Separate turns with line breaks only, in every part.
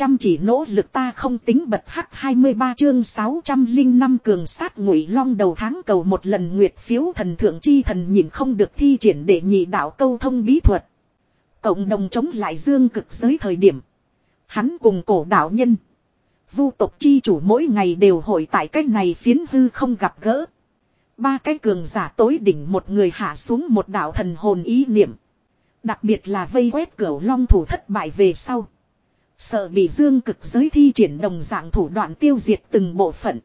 chăm chỉ nỗ lực ta không tính bật hắc 23 chương 605 cường sát ngụy long đầu tháng cầu một lần nguyệt phiếu thần thượng chi thần nhìn không được thi triển để nhị đạo câu thông bí thuật. Cộng đồng chống lại dương cực giới thời điểm. Hắn cùng cổ đạo nhân. Vu tộc chi chủ mỗi ngày đều hội tại cách này phiến hư không gặp gỡ. Ba cái cường giả tối đỉnh một người hạ xuống một đạo thần hồn ý niệm. Đặc biệt là vây quét cửu long thủ thất bại về sau. Sợ bị dương cực giới thi triển đồng dạng thủ đoạn tiêu diệt từng bộ phận.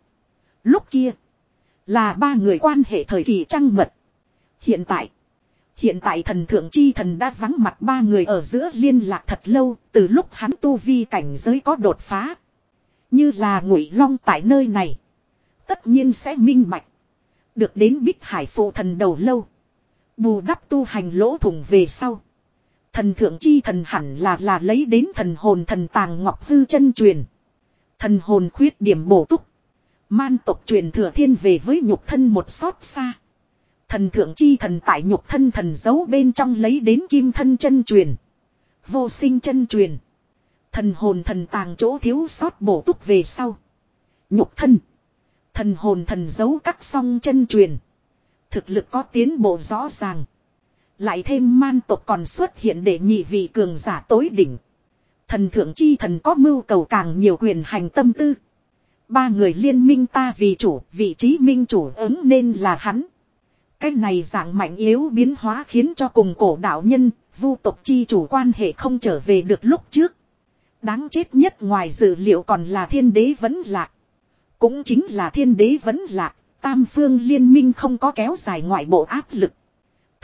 Lúc kia. Là ba người quan hệ thời kỳ trăng mật. Hiện tại. Hiện tại thần thượng chi thần đã vắng mặt ba người ở giữa liên lạc thật lâu. Từ lúc hắn tu vi cảnh giới có đột phá. Như là ngụy long tại nơi này. Tất nhiên sẽ minh bạch. Được đến bích hải phụ thần đầu lâu. Bù đắp tu hành lỗ thủng về sau. Thần thượng chi thần hẳn là là lấy đến thần hồn thần tàng ngọc hư chân truyền. Thần hồn khuyết điểm bổ túc. Man tộc truyền thừa thiên về với nhục thân một xót xa. Thần thượng chi thần tại nhục thân thần giấu bên trong lấy đến kim thân chân truyền. Vô sinh chân truyền. Thần hồn thần tàng chỗ thiếu sót bổ túc về sau. Nhục thân. Thần hồn thần giấu các song chân truyền. Thực lực có tiến bộ rõ ràng. Lại thêm man tộc còn xuất hiện để nhị vị cường giả tối đỉnh. Thần thượng chi thần có mưu cầu càng nhiều quyền hành tâm tư. Ba người liên minh ta vì chủ, vị trí minh chủ ứng nên là hắn. Cái này dạng mạnh yếu biến hóa khiến cho cùng cổ đạo nhân, vu tộc chi chủ quan hệ không trở về được lúc trước. Đáng chết nhất ngoài dự liệu còn là thiên đế vẫn lạc. Cũng chính là thiên đế vẫn lạc, tam phương liên minh không có kéo dài ngoại bộ áp lực.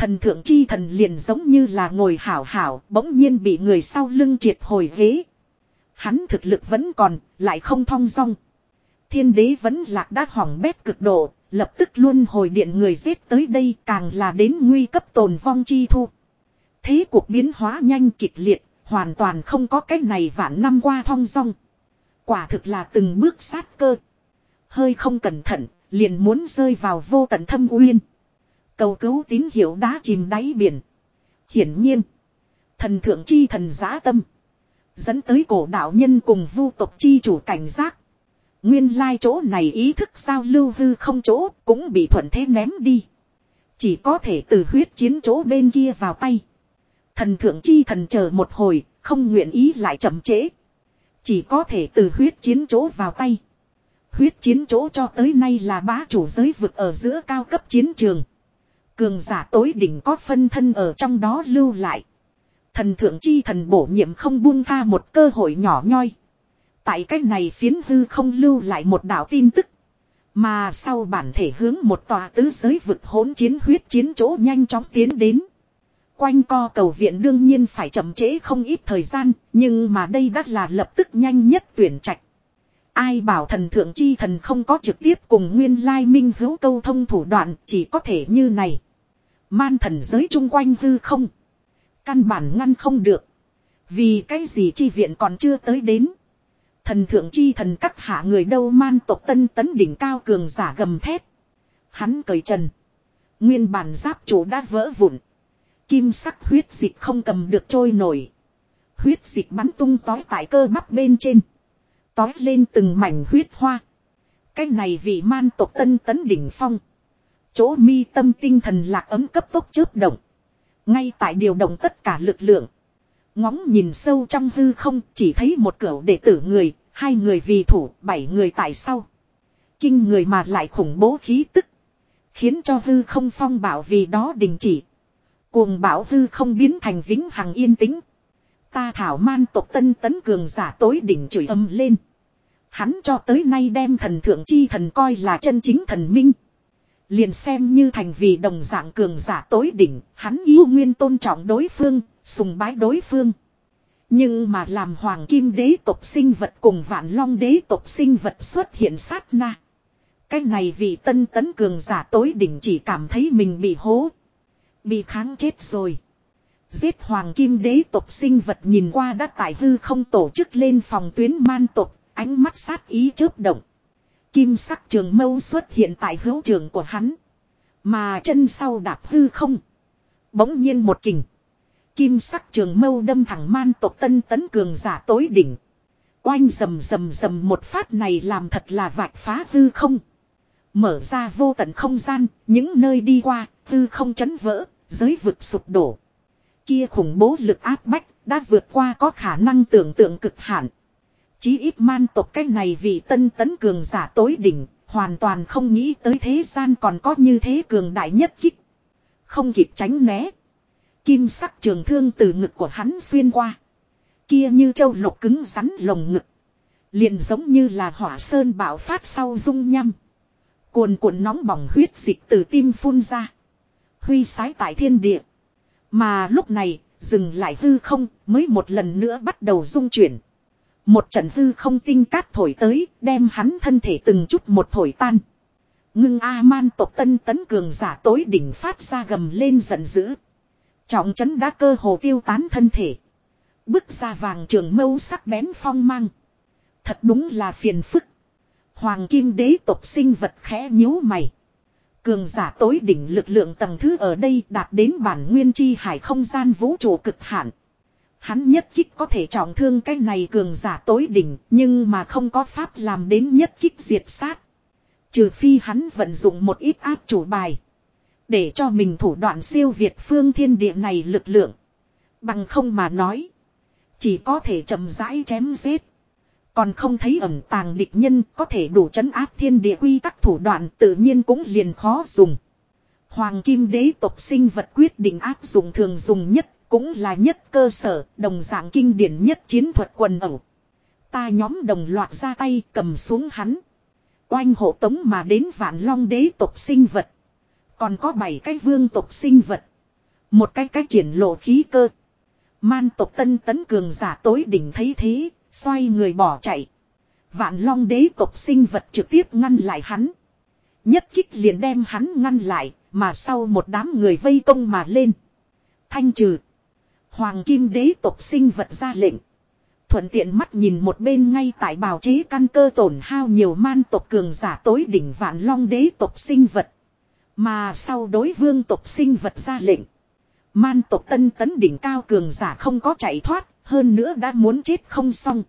Thần thượng chi thần liền giống như là ngồi hảo hảo, bỗng nhiên bị người sau lưng triệt hồi ghế. Hắn thực lực vẫn còn, lại không thong dong. Thiên đế vẫn lạc đã hỏng bét cực độ, lập tức luôn hồi điện người giết tới đây càng là đến nguy cấp tồn vong chi thu. Thế cuộc biến hóa nhanh kịch liệt, hoàn toàn không có cách này vạn năm qua thong dong. Quả thực là từng bước sát cơ. Hơi không cẩn thận, liền muốn rơi vào vô tận thâm uyên. Cầu cứu tín hiệu đá chìm đáy biển. Hiển nhiên. Thần thượng chi thần giá tâm. Dẫn tới cổ đạo nhân cùng vu tộc chi chủ cảnh giác. Nguyên lai chỗ này ý thức sao lưu hư không chỗ cũng bị thuận thế ném đi. Chỉ có thể từ huyết chiến chỗ bên kia vào tay. Thần thượng chi thần chờ một hồi, không nguyện ý lại chậm trễ. Chỉ có thể từ huyết chiến chỗ vào tay. Huyết chiến chỗ cho tới nay là bá chủ giới vực ở giữa cao cấp chiến trường. Cường giả tối đỉnh có phân thân ở trong đó lưu lại. Thần thượng chi thần bổ nhiệm không buông tha một cơ hội nhỏ nhoi. Tại cách này phiến hư không lưu lại một đạo tin tức. Mà sau bản thể hướng một tòa tứ giới vực hỗn chiến huyết chiến chỗ nhanh chóng tiến đến. Quanh co cầu viện đương nhiên phải chậm trễ không ít thời gian, nhưng mà đây đã là lập tức nhanh nhất tuyển trạch. Ai bảo thần thượng chi thần không có trực tiếp cùng nguyên lai minh hữu câu thông thủ đoạn chỉ có thể như này. Man thần giới chung quanh hư không. Căn bản ngăn không được. Vì cái gì chi viện còn chưa tới đến. Thần thượng chi thần các hạ người đâu man tộc tân tấn đỉnh cao cường giả gầm thét. Hắn cởi trần. Nguyên bản giáp chủ đã vỡ vụn. Kim sắc huyết dịch không cầm được trôi nổi. Huyết dịch bắn tung tói tại cơ bắp bên trên. Tói lên từng mảnh huyết hoa. Cái này vì man tộc tân tấn đỉnh phong. Chỗ mi tâm tinh thần lạc ấm cấp tốc chớp động. Ngay tại điều động tất cả lực lượng. Ngóng nhìn sâu trong hư không chỉ thấy một cửa đệ tử người, hai người vì thủ, bảy người tại sau. Kinh người mà lại khủng bố khí tức. Khiến cho hư không phong bảo vì đó đình chỉ. Cuồng bảo hư không biến thành vĩnh hằng yên tĩnh. Ta thảo man tộc tân tấn cường giả tối đỉnh chửi âm lên. Hắn cho tới nay đem thần thượng chi thần coi là chân chính thần minh. Liền xem như thành vì đồng dạng cường giả tối đỉnh, hắn yêu nguyên tôn trọng đối phương, sùng bái đối phương. Nhưng mà làm hoàng kim đế tộc sinh vật cùng vạn long đế tộc sinh vật xuất hiện sát na. Cái này vì tân tấn cường giả tối đỉnh chỉ cảm thấy mình bị hố. Bị kháng chết rồi. Giết hoàng kim đế tộc sinh vật nhìn qua đã tại hư không tổ chức lên phòng tuyến man tộc, ánh mắt sát ý chớp động. Kim sắc trường mâu xuất hiện tại hữu trường của hắn. Mà chân sau đạp hư không. Bỗng nhiên một kình. Kim sắc trường mâu đâm thẳng man tộc tân tấn cường giả tối đỉnh. Oanh rầm rầm rầm một phát này làm thật là vạch phá hư không. Mở ra vô tận không gian, những nơi đi qua, hư không chấn vỡ, giới vực sụp đổ. Kia khủng bố lực áp bách, đã vượt qua có khả năng tưởng tượng cực hạn. Chí ít man tộc cái này vì tân tấn cường giả tối đỉnh, hoàn toàn không nghĩ tới thế gian còn có như thế cường đại nhất kích. Không kịp tránh né. Kim sắc trường thương từ ngực của hắn xuyên qua. Kia như châu lục cứng rắn lồng ngực. Liền giống như là hỏa sơn bạo phát sau dung nhăm. Cuồn cuộn nóng bỏng huyết dịch từ tim phun ra. Huy sái tại thiên địa. Mà lúc này, dừng lại hư không, mới một lần nữa bắt đầu dung chuyển. Một trận hư không tinh cát thổi tới, đem hắn thân thể từng chút một thổi tan. Ngưng A-man tộc tân tấn cường giả tối đỉnh phát ra gầm lên giận dữ. Trọng chấn đã cơ hồ tiêu tán thân thể. Bức ra vàng trường mâu sắc bén phong mang. Thật đúng là phiền phức. Hoàng kim đế tộc sinh vật khẽ nhíu mày. Cường giả tối đỉnh lực lượng tầng thứ ở đây đạt đến bản nguyên chi hải không gian vũ trụ cực hạn. Hắn nhất kích có thể trọng thương cái này cường giả tối đỉnh, nhưng mà không có pháp làm đến nhất kích diệt sát. Trừ phi hắn vận dụng một ít áp chủ bài. Để cho mình thủ đoạn siêu việt phương thiên địa này lực lượng. Bằng không mà nói. Chỉ có thể chậm rãi chém giết. Còn không thấy ẩn tàng địch nhân có thể đủ chấn áp thiên địa quy tắc thủ đoạn tự nhiên cũng liền khó dùng. Hoàng kim đế tộc sinh vật quyết định áp dụng thường dùng nhất cũng là nhất cơ sở đồng dạng kinh điển nhất chiến thuật quần ẩu. Ta nhóm đồng loạt ra tay cầm xuống hắn. Oanh hộ tống mà đến vạn long đế tộc sinh vật. Còn có bảy cái vương tộc sinh vật. Một cái cách triển lộ khí cơ. Man tộc tân tấn cường giả tối đỉnh thấy thế, xoay người bỏ chạy. Vạn long đế tộc sinh vật trực tiếp ngăn lại hắn. Nhất kích liền đem hắn ngăn lại, mà sau một đám người vây công mà lên. Thanh trừ. Hoàng kim đế tộc sinh vật ra lệnh. Thuận tiện mắt nhìn một bên ngay tại bào chế căn cơ tổn hao nhiều man tộc cường giả tối đỉnh vạn long đế tộc sinh vật. Mà sau đối vương tộc sinh vật ra lệnh. Man tộc tân tấn đỉnh cao cường giả không có chạy thoát, hơn nữa đã muốn chết không xong.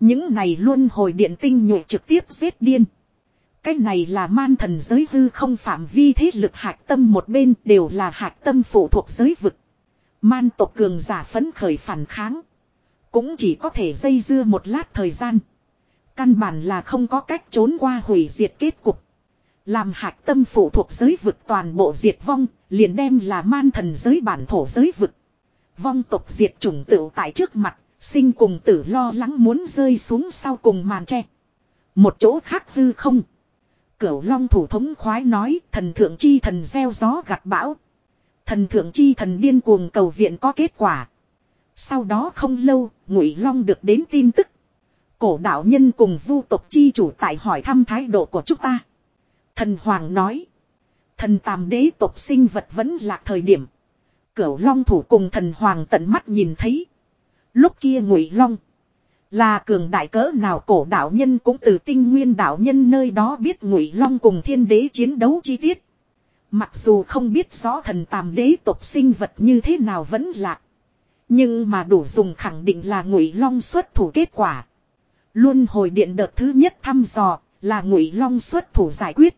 Những này luôn hồi điện tinh nhuệ trực tiếp giết điên. Cái này là man thần giới hư không phạm vi thế lực hạc tâm một bên đều là hạc tâm phụ thuộc giới vực. Man tộc cường giả phấn khởi phản kháng. Cũng chỉ có thể dây dưa một lát thời gian. Căn bản là không có cách trốn qua hủy diệt kết cục. Làm hạc tâm phụ thuộc giới vực toàn bộ diệt vong, liền đem là man thần giới bản thổ giới vực. Vong tộc diệt chủng tựu tại trước mặt, sinh cùng tử lo lắng muốn rơi xuống sau cùng màn tre. Một chỗ khác hư không. Cửu long thủ thống khoái nói thần thượng chi thần gieo gió gặt bão. Thần thượng chi thần điên cuồng cầu viện có kết quả. Sau đó không lâu, ngụy long được đến tin tức. Cổ đạo nhân cùng vu tộc chi chủ tại hỏi thăm thái độ của chúng ta. Thần hoàng nói. Thần tàm đế tộc sinh vật vẫn là thời điểm. Cửu long thủ cùng thần hoàng tận mắt nhìn thấy. Lúc kia ngụy long. Là cường đại cỡ nào cổ đạo nhân cũng từ tinh nguyên đạo nhân nơi đó biết ngụy long cùng thiên đế chiến đấu chi tiết. Mặc dù không biết rõ thần tàm đế tộc sinh vật như thế nào vẫn lạc. Nhưng mà đủ dùng khẳng định là ngụy long xuất thủ kết quả. Luôn hồi điện đợt thứ nhất thăm dò là ngụy long xuất thủ giải quyết.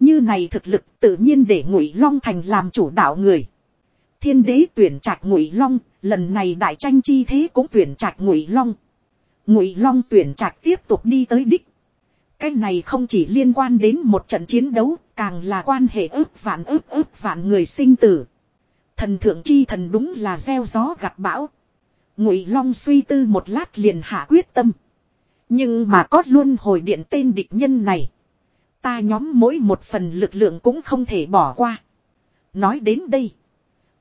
Như này thực lực tự nhiên để ngụy long thành làm chủ đạo người. Thiên đế tuyển trạch ngụy long, lần này đại tranh chi thế cũng tuyển trạch ngụy long. Ngụy long tuyển trạch tiếp tục đi tới đích. Cái này không chỉ liên quan đến một trận chiến đấu, càng là quan hệ ước vạn ước ước vạn người sinh tử. Thần thượng chi thần đúng là gieo gió gặt bão. Ngụy Long suy tư một lát liền hạ quyết tâm. Nhưng mà có luôn hồi điện tên địch nhân này. Ta nhóm mỗi một phần lực lượng cũng không thể bỏ qua. Nói đến đây.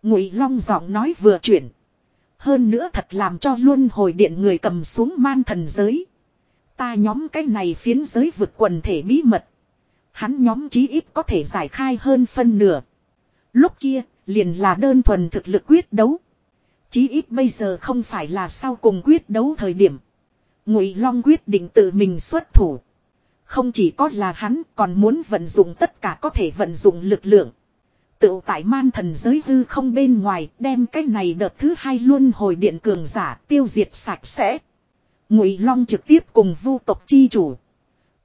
Ngụy Long giọng nói vừa chuyển. Hơn nữa thật làm cho luôn hồi điện người cầm xuống man thần giới. Ta nhóm cái này phiến giới vượt quần thể bí mật. Hắn nhóm chí ít có thể giải khai hơn phân nửa. Lúc kia, liền là đơn thuần thực lực quyết đấu. Chí ít bây giờ không phải là sau cùng quyết đấu thời điểm. Ngụy Long quyết định tự mình xuất thủ. Không chỉ có là hắn còn muốn vận dụng tất cả có thể vận dụng lực lượng. Tự tại man thần giới hư không bên ngoài đem cái này đợt thứ hai luôn hồi điện cường giả tiêu diệt sạch sẽ. Ngụy Long trực tiếp cùng vu tộc chi chủ.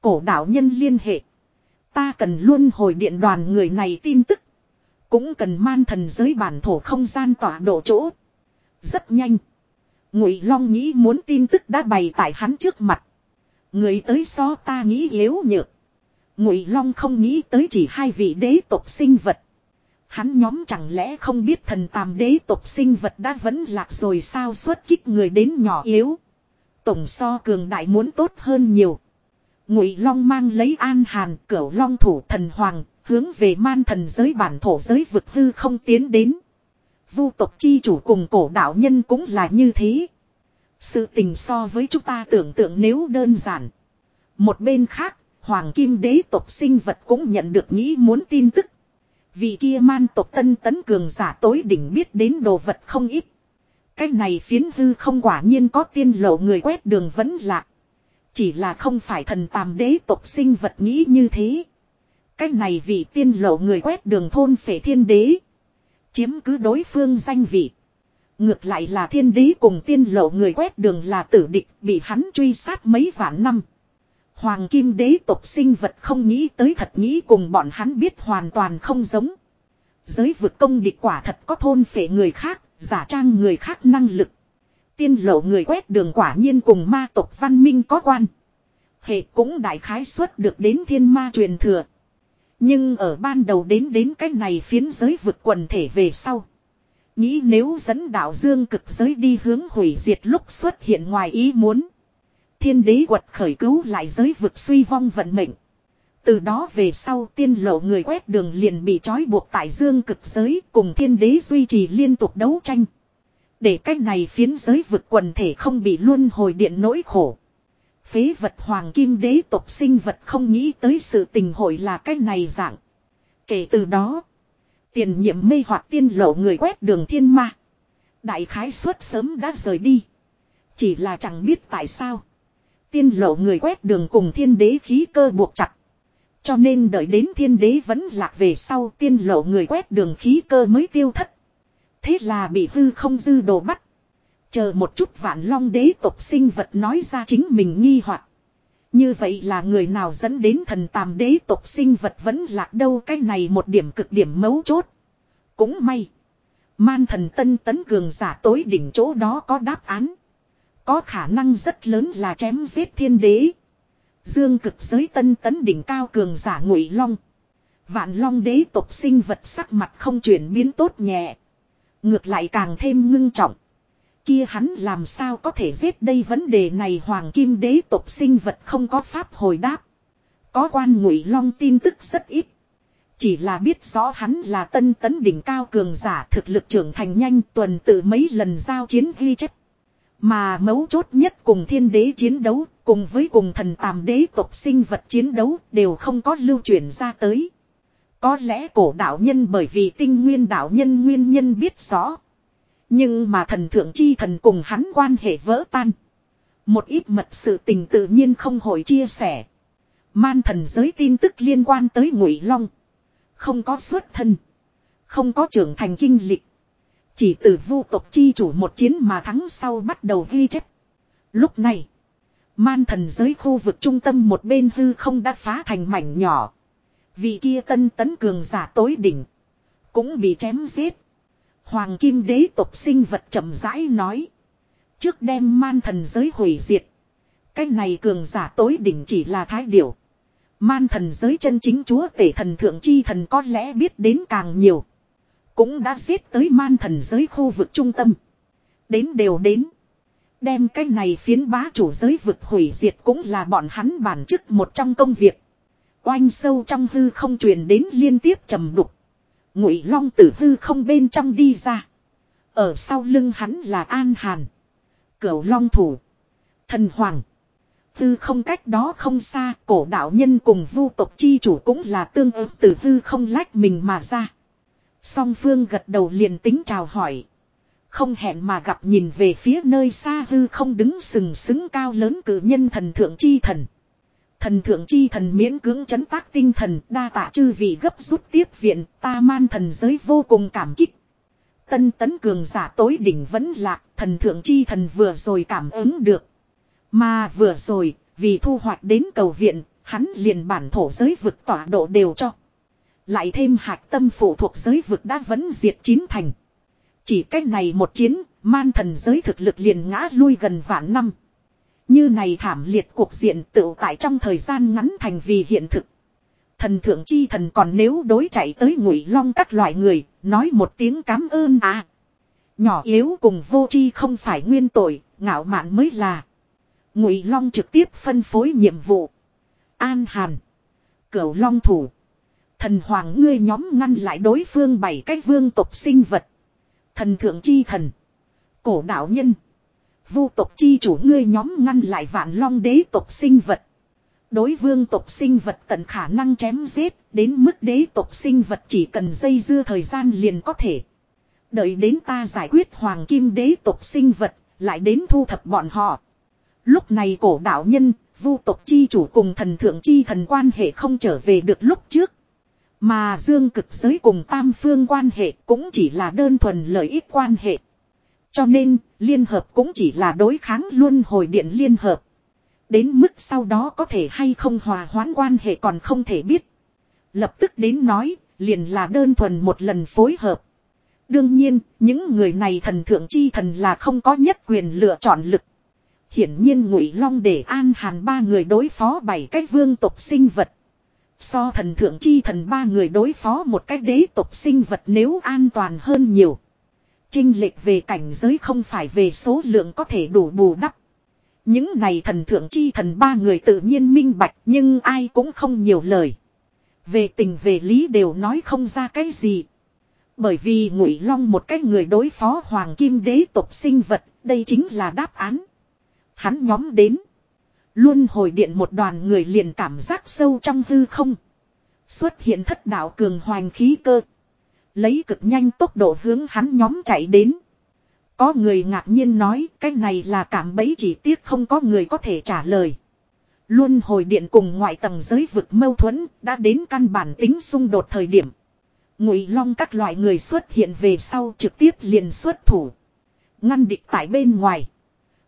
Cổ đạo nhân liên hệ. Ta cần luôn hồi điện đoàn người này tin tức. Cũng cần man thần giới bản thổ không gian tỏa độ chỗ. Rất nhanh. Ngụy Long nghĩ muốn tin tức đã bày tại hắn trước mặt. Người tới so ta nghĩ yếu nhược. Ngụy Long không nghĩ tới chỉ hai vị đế tộc sinh vật. Hắn nhóm chẳng lẽ không biết thần tàm đế tộc sinh vật đã vẫn lạc rồi sao xuất kích người đến nhỏ yếu. Tổng so cường đại muốn tốt hơn nhiều. Ngụy Long mang lấy an hàn cửu long thủ thần hoàng hướng về man thần giới bản thổ giới vực hư không tiến đến. Vu tộc chi chủ cùng cổ đạo nhân cũng là như thế. Sự tình so với chúng ta tưởng tượng nếu đơn giản. Một bên khác, Hoàng Kim đế tộc sinh vật cũng nhận được nghĩ muốn tin tức. Vì kia man tộc tân tấn cường giả tối đỉnh biết đến đồ vật không ít. Cái này phiến hư không quả nhiên có tiên lộ người quét đường vẫn lạc. Chỉ là không phải thần tàm đế tộc sinh vật nghĩ như thế. Cách này vì tiên lộ người quét đường thôn phệ thiên đế. Chiếm cứ đối phương danh vị. Ngược lại là thiên đế cùng tiên lộ người quét đường là tử địch bị hắn truy sát mấy vạn năm. Hoàng kim đế tộc sinh vật không nghĩ tới thật nghĩ cùng bọn hắn biết hoàn toàn không giống. Giới vực công địch quả thật có thôn phệ người khác, giả trang người khác năng lực. Tiên lộ người quét đường quả nhiên cùng ma tộc văn minh có quan. Hệ cũng đại khái xuất được đến thiên ma truyền thừa. Nhưng ở ban đầu đến đến cách này phiến giới vực quần thể về sau. Nghĩ nếu dẫn đạo dương cực giới đi hướng hủy diệt lúc xuất hiện ngoài ý muốn. Thiên đế quật khởi cứu lại giới vực suy vong vận mệnh. Từ đó về sau tiên lộ người quét đường liền bị trói buộc tại dương cực giới cùng thiên đế duy trì liên tục đấu tranh. Để cách này phiến giới vực quần thể không bị luân hồi điện nỗi khổ. Phế vật hoàng kim đế tộc sinh vật không nghĩ tới sự tình hội là cách này dạng. Kể từ đó, tiền nhiệm mê hoặc tiên lộ người quét đường thiên ma. Đại khái suất sớm đã rời đi. Chỉ là chẳng biết tại sao. Tiên lộ người quét đường cùng thiên đế khí cơ buộc chặt. Cho nên đợi đến thiên đế vẫn lạc về sau tiên lộ người quét đường khí cơ mới tiêu thất. Thế là bị hư không dư đồ bắt. Chờ một chút vạn long đế tộc sinh vật nói ra chính mình nghi hoặc Như vậy là người nào dẫn đến thần tàm đế tộc sinh vật vẫn lạc đâu cái này một điểm cực điểm mấu chốt. Cũng may. Man thần tân tấn cường giả tối đỉnh chỗ đó có đáp án. Có khả năng rất lớn là chém giết thiên đế. Dương cực giới tân tấn đỉnh cao cường giả ngụy long. Vạn long đế tộc sinh vật sắc mặt không chuyển biến tốt nhẹ. Ngược lại càng thêm ngưng trọng. Kia hắn làm sao có thể giết đây vấn đề này hoàng kim đế tộc sinh vật không có pháp hồi đáp. Có quan ngụy long tin tức rất ít. Chỉ là biết rõ hắn là tân tấn đỉnh cao cường giả thực lực trưởng thành nhanh tuần tự mấy lần giao chiến ghi chất. Mà mấu chốt nhất cùng thiên đế chiến đấu, cùng với cùng thần tàm đế tộc sinh vật chiến đấu đều không có lưu truyền ra tới. Có lẽ cổ đạo nhân bởi vì tinh nguyên đạo nhân nguyên nhân biết rõ. Nhưng mà thần thượng chi thần cùng hắn quan hệ vỡ tan. Một ít mật sự tình tự nhiên không hội chia sẻ. Man thần giới tin tức liên quan tới ngụy long. Không có xuất thân. Không có trưởng thành kinh lịch. Chỉ từ vu tộc chi chủ một chiến mà thắng sau bắt đầu ghi chép. Lúc này. Man thần giới khu vực trung tâm một bên hư không đã phá thành mảnh nhỏ. Vị kia tân tấn cường giả tối đỉnh. Cũng bị chém giết. Hoàng kim đế tộc sinh vật chậm rãi nói. Trước đem man thần giới hủy diệt. Cái này cường giả tối đỉnh chỉ là thái điểu. Man thần giới chân chính chúa tể thần thượng chi thần có lẽ biết đến càng nhiều. Cũng đã giết tới man thần giới khu vực trung tâm. Đến đều đến. Đem cái này phiến bá chủ giới vực hủy diệt cũng là bọn hắn bản chức một trong công việc. Oanh sâu trong hư không truyền đến liên tiếp trầm đục. Ngụy long tử hư không bên trong đi ra. Ở sau lưng hắn là An Hàn. Cửu long thủ. Thần Hoàng. Hư không cách đó không xa, cổ đạo nhân cùng vu tộc chi chủ cũng là tương ứng từ hư không lách mình mà ra. Song phương gật đầu liền tính chào hỏi. Không hẹn mà gặp nhìn về phía nơi xa hư không đứng sừng sững cao lớn cử nhân thần thượng chi thần. Thần thượng chi thần miễn cưỡng chấn tác tinh thần đa tạ chư vị gấp rút tiếp viện ta man thần giới vô cùng cảm kích. Tân tấn cường giả tối đỉnh vẫn lạc thần thượng chi thần vừa rồi cảm ứng được. Mà vừa rồi, vì thu hoạch đến cầu viện, hắn liền bản thổ giới vực tọa độ đều cho. Lại thêm hạc tâm phụ thuộc giới vực đã vẫn diệt chín thành. Chỉ cách này một chiến, man thần giới thực lực liền ngã lui gần vạn năm. Như này thảm liệt cuộc diện tự tại trong thời gian ngắn thành vì hiện thực. Thần thượng chi thần còn nếu đối chạy tới ngụy long các loại người, nói một tiếng cám ơn à. Nhỏ yếu cùng vô chi không phải nguyên tội, ngạo mạn mới là. Ngụy long trực tiếp phân phối nhiệm vụ. An hàn. Cửu long thủ. Thần hoàng ngươi nhóm ngăn lại đối phương bảy cái vương tộc sinh vật. Thần thượng chi thần. Cổ đạo nhân. Vu tộc chi chủ ngươi nhóm ngăn lại vạn long đế tộc sinh vật. Đối vương tộc sinh vật tận khả năng chém giết, đến mức đế tộc sinh vật chỉ cần dây dưa thời gian liền có thể. Đợi đến ta giải quyết hoàng kim đế tộc sinh vật, lại đến thu thập bọn họ. Lúc này cổ đạo nhân, vu tộc chi chủ cùng thần thượng chi thần quan hệ không trở về được lúc trước. Mà dương cực giới cùng tam phương quan hệ cũng chỉ là đơn thuần lợi ích quan hệ. Cho nên, liên hợp cũng chỉ là đối kháng luôn hồi điện liên hợp. Đến mức sau đó có thể hay không hòa hoãn quan hệ còn không thể biết. Lập tức đến nói, liền là đơn thuần một lần phối hợp. Đương nhiên, những người này thần thượng chi thần là không có nhất quyền lựa chọn lực. Hiển nhiên ngụy long để an hàn ba người đối phó bảy cái vương tộc sinh vật. So thần thượng chi thần ba người đối phó một cái đế tộc sinh vật nếu an toàn hơn nhiều. Trinh lệch về cảnh giới không phải về số lượng có thể đủ bù đắp. Những này thần thượng chi thần ba người tự nhiên minh bạch nhưng ai cũng không nhiều lời. Về tình về lý đều nói không ra cái gì. Bởi vì ngụy long một cái người đối phó hoàng kim đế tộc sinh vật, đây chính là đáp án. Hắn nhóm đến. Luôn hồi điện một đoàn người liền cảm giác sâu trong hư không. Xuất hiện thất đạo cường hoành khí cơ. Lấy cực nhanh tốc độ hướng hắn nhóm chạy đến. Có người ngạc nhiên nói, cái này là cảm bấy chỉ tiếc không có người có thể trả lời. Luôn hồi điện cùng ngoại tầng giới vực mâu thuẫn đã đến căn bản tính xung đột thời điểm. Ngụy long các loại người xuất hiện về sau trực tiếp liền xuất thủ. Ngăn địch tại bên ngoài.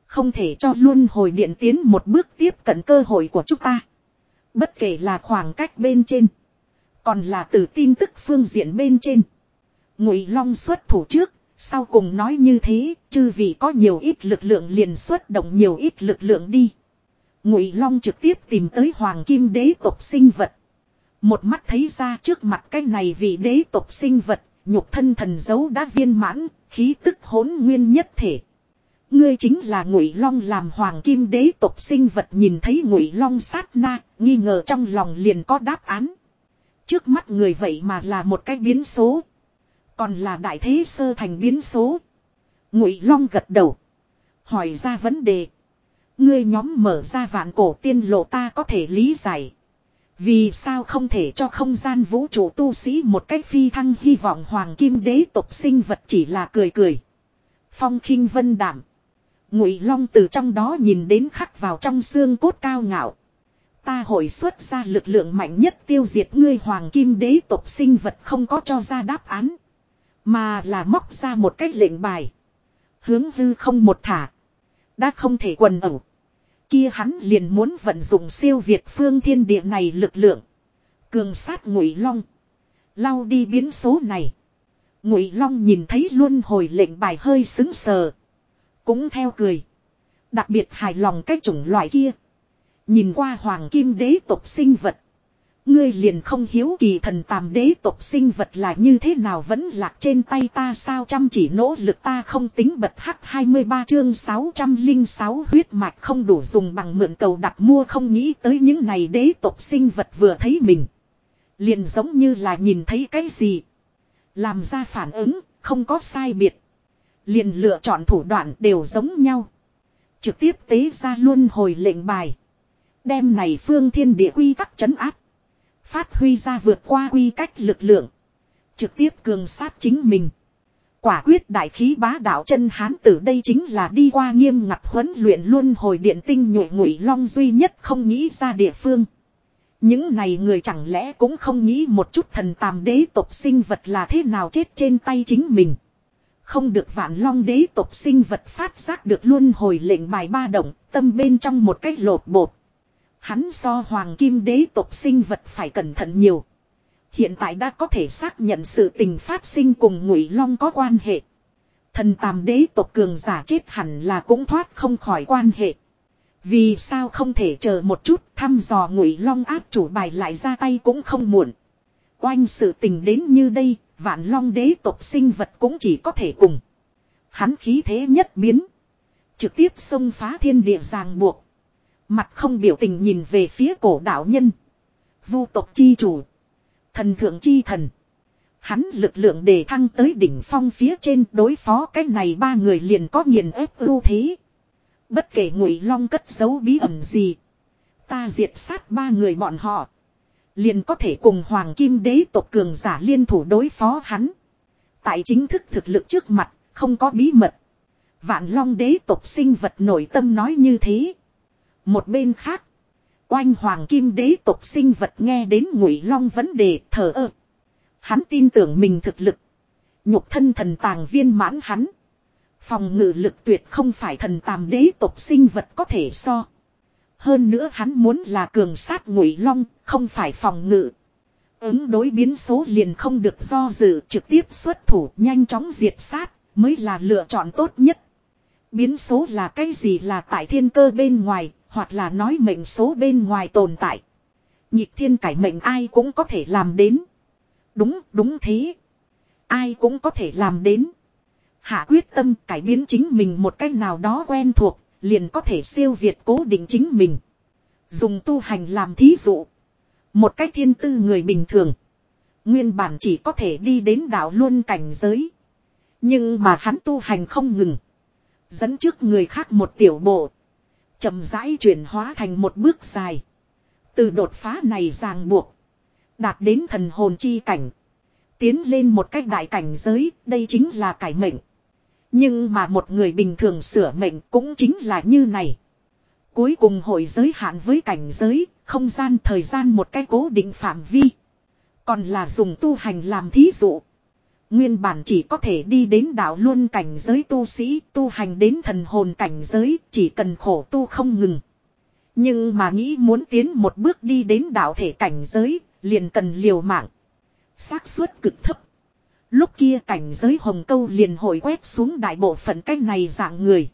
Không thể cho luôn hồi điện tiến một bước tiếp cận cơ hội của chúng ta. Bất kể là khoảng cách bên trên. Còn là từ tin tức phương diện bên trên. Ngụy Long xuất thủ trước, sau cùng nói như thế, chư vì có nhiều ít lực lượng liền xuất động nhiều ít lực lượng đi. Ngụy Long trực tiếp tìm tới Hoàng Kim Đế tộc sinh vật. Một mắt thấy ra trước mặt cái này vị đế tộc sinh vật, nhục thân thần dấu đã viên mãn, khí tức hỗn nguyên nhất thể. Ngươi chính là Ngụy Long làm Hoàng Kim Đế tộc sinh vật nhìn thấy Ngụy Long sát na, nghi ngờ trong lòng liền có đáp án. Trước mắt người vậy mà là một cái biến số. Còn là đại thế sơ thành biến số. Ngụy Long gật đầu. Hỏi ra vấn đề. Ngươi nhóm mở ra vạn cổ tiên lộ ta có thể lý giải. Vì sao không thể cho không gian vũ trụ tu sĩ một cách phi thăng hy vọng hoàng kim đế tộc sinh vật chỉ là cười cười. Phong khinh vân đảm. Ngụy Long từ trong đó nhìn đến khắc vào trong xương cốt cao ngạo. Ta hội xuất ra lực lượng mạnh nhất tiêu diệt ngươi hoàng kim đế tộc sinh vật không có cho ra đáp án. Mà là móc ra một cái lệnh bài. Hướng hư không một thả. Đã không thể quần ẩu. Kia hắn liền muốn vận dụng siêu việt phương thiên địa này lực lượng. Cường sát ngụy long. Lau đi biến số này. Ngụy long nhìn thấy luôn hồi lệnh bài hơi xứng sờ. Cũng theo cười. Đặc biệt hài lòng cái chủng loại kia. Nhìn qua hoàng kim đế tộc sinh vật. Ngươi liền không hiếu kỳ thần tàm đế tộc sinh vật là như thế nào vẫn lạc trên tay ta sao chăm chỉ nỗ lực ta không tính bật hắc 23 chương 606 huyết mạch không đủ dùng bằng mượn cầu đặt mua không nghĩ tới những này đế tộc sinh vật vừa thấy mình. Liền giống như là nhìn thấy cái gì. Làm ra phản ứng, không có sai biệt. Liền lựa chọn thủ đoạn đều giống nhau. Trực tiếp tế ra luôn hồi lệnh bài. Đem này phương thiên địa quy tắc chấn áp. Phát huy ra vượt qua quy cách lực lượng. Trực tiếp cường sát chính mình. Quả quyết đại khí bá đạo chân hán tử đây chính là đi qua nghiêm ngặt huấn luyện luôn hồi điện tinh nhụy ngụy long duy nhất không nghĩ ra địa phương. Những này người chẳng lẽ cũng không nghĩ một chút thần tàm đế tộc sinh vật là thế nào chết trên tay chính mình. Không được vạn long đế tộc sinh vật phát giác được luôn hồi lệnh bài ba động, tâm bên trong một cách lột bột. Hắn so hoàng kim đế tộc sinh vật phải cẩn thận nhiều. Hiện tại đã có thể xác nhận sự tình phát sinh cùng ngụy long có quan hệ. Thần tàm đế tộc cường giả chết hẳn là cũng thoát không khỏi quan hệ. Vì sao không thể chờ một chút thăm dò ngụy long áp chủ bài lại ra tay cũng không muộn. Oanh sự tình đến như đây, vạn long đế tộc sinh vật cũng chỉ có thể cùng. Hắn khí thế nhất biến. Trực tiếp xông phá thiên địa ràng buộc. Mặt không biểu tình nhìn về phía cổ đạo nhân. Vu tộc chi chủ. Thần thượng chi thần. Hắn lực lượng để thăng tới đỉnh phong phía trên đối phó cái này ba người liền có nghiền ép ưu thế. Bất kể ngụy long cất giấu bí ẩn gì. Ta diệt sát ba người bọn họ. Liền có thể cùng hoàng kim đế tộc cường giả liên thủ đối phó hắn. Tại chính thức thực lực trước mặt, không có bí mật. Vạn long đế tộc sinh vật nội tâm nói như thế. Một bên khác, oanh hoàng kim đế tộc sinh vật nghe đến ngụy long vấn đề thờ ơ. Hắn tin tưởng mình thực lực. Nhục thân thần tàng viên mãn hắn. Phòng ngự lực tuyệt không phải thần tàm đế tộc sinh vật có thể so. Hơn nữa hắn muốn là cường sát ngụy long, không phải phòng ngự. Ứng đối biến số liền không được do dự trực tiếp xuất thủ nhanh chóng diệt sát, mới là lựa chọn tốt nhất. Biến số là cái gì là tại thiên cơ bên ngoài, hoặc là nói mệnh số bên ngoài tồn tại. Nhịp thiên cải mệnh ai cũng có thể làm đến. Đúng, đúng thế. Ai cũng có thể làm đến. Hạ quyết tâm cải biến chính mình một cách nào đó quen thuộc, liền có thể siêu việt cố định chính mình. Dùng tu hành làm thí dụ. Một cách thiên tư người bình thường. Nguyên bản chỉ có thể đi đến đạo luôn cảnh giới. Nhưng mà hắn tu hành không ngừng. Dẫn trước người khác một tiểu bộ chậm rãi chuyển hóa thành một bước dài. Từ đột phá này ràng buộc. Đạt đến thần hồn chi cảnh. Tiến lên một cách đại cảnh giới, đây chính là cải mệnh. Nhưng mà một người bình thường sửa mệnh cũng chính là như này. Cuối cùng hội giới hạn với cảnh giới, không gian thời gian một cái cố định phạm vi. Còn là dùng tu hành làm thí dụ. Nguyên bản chỉ có thể đi đến đạo luôn cảnh giới tu sĩ, tu hành đến thần hồn cảnh giới, chỉ cần khổ tu không ngừng. Nhưng mà nghĩ muốn tiến một bước đi đến đạo thể cảnh giới, liền cần liều mạng. xác suất cực thấp. Lúc kia cảnh giới hồng câu liền hội quét xuống đại bộ phận cái này dạng người.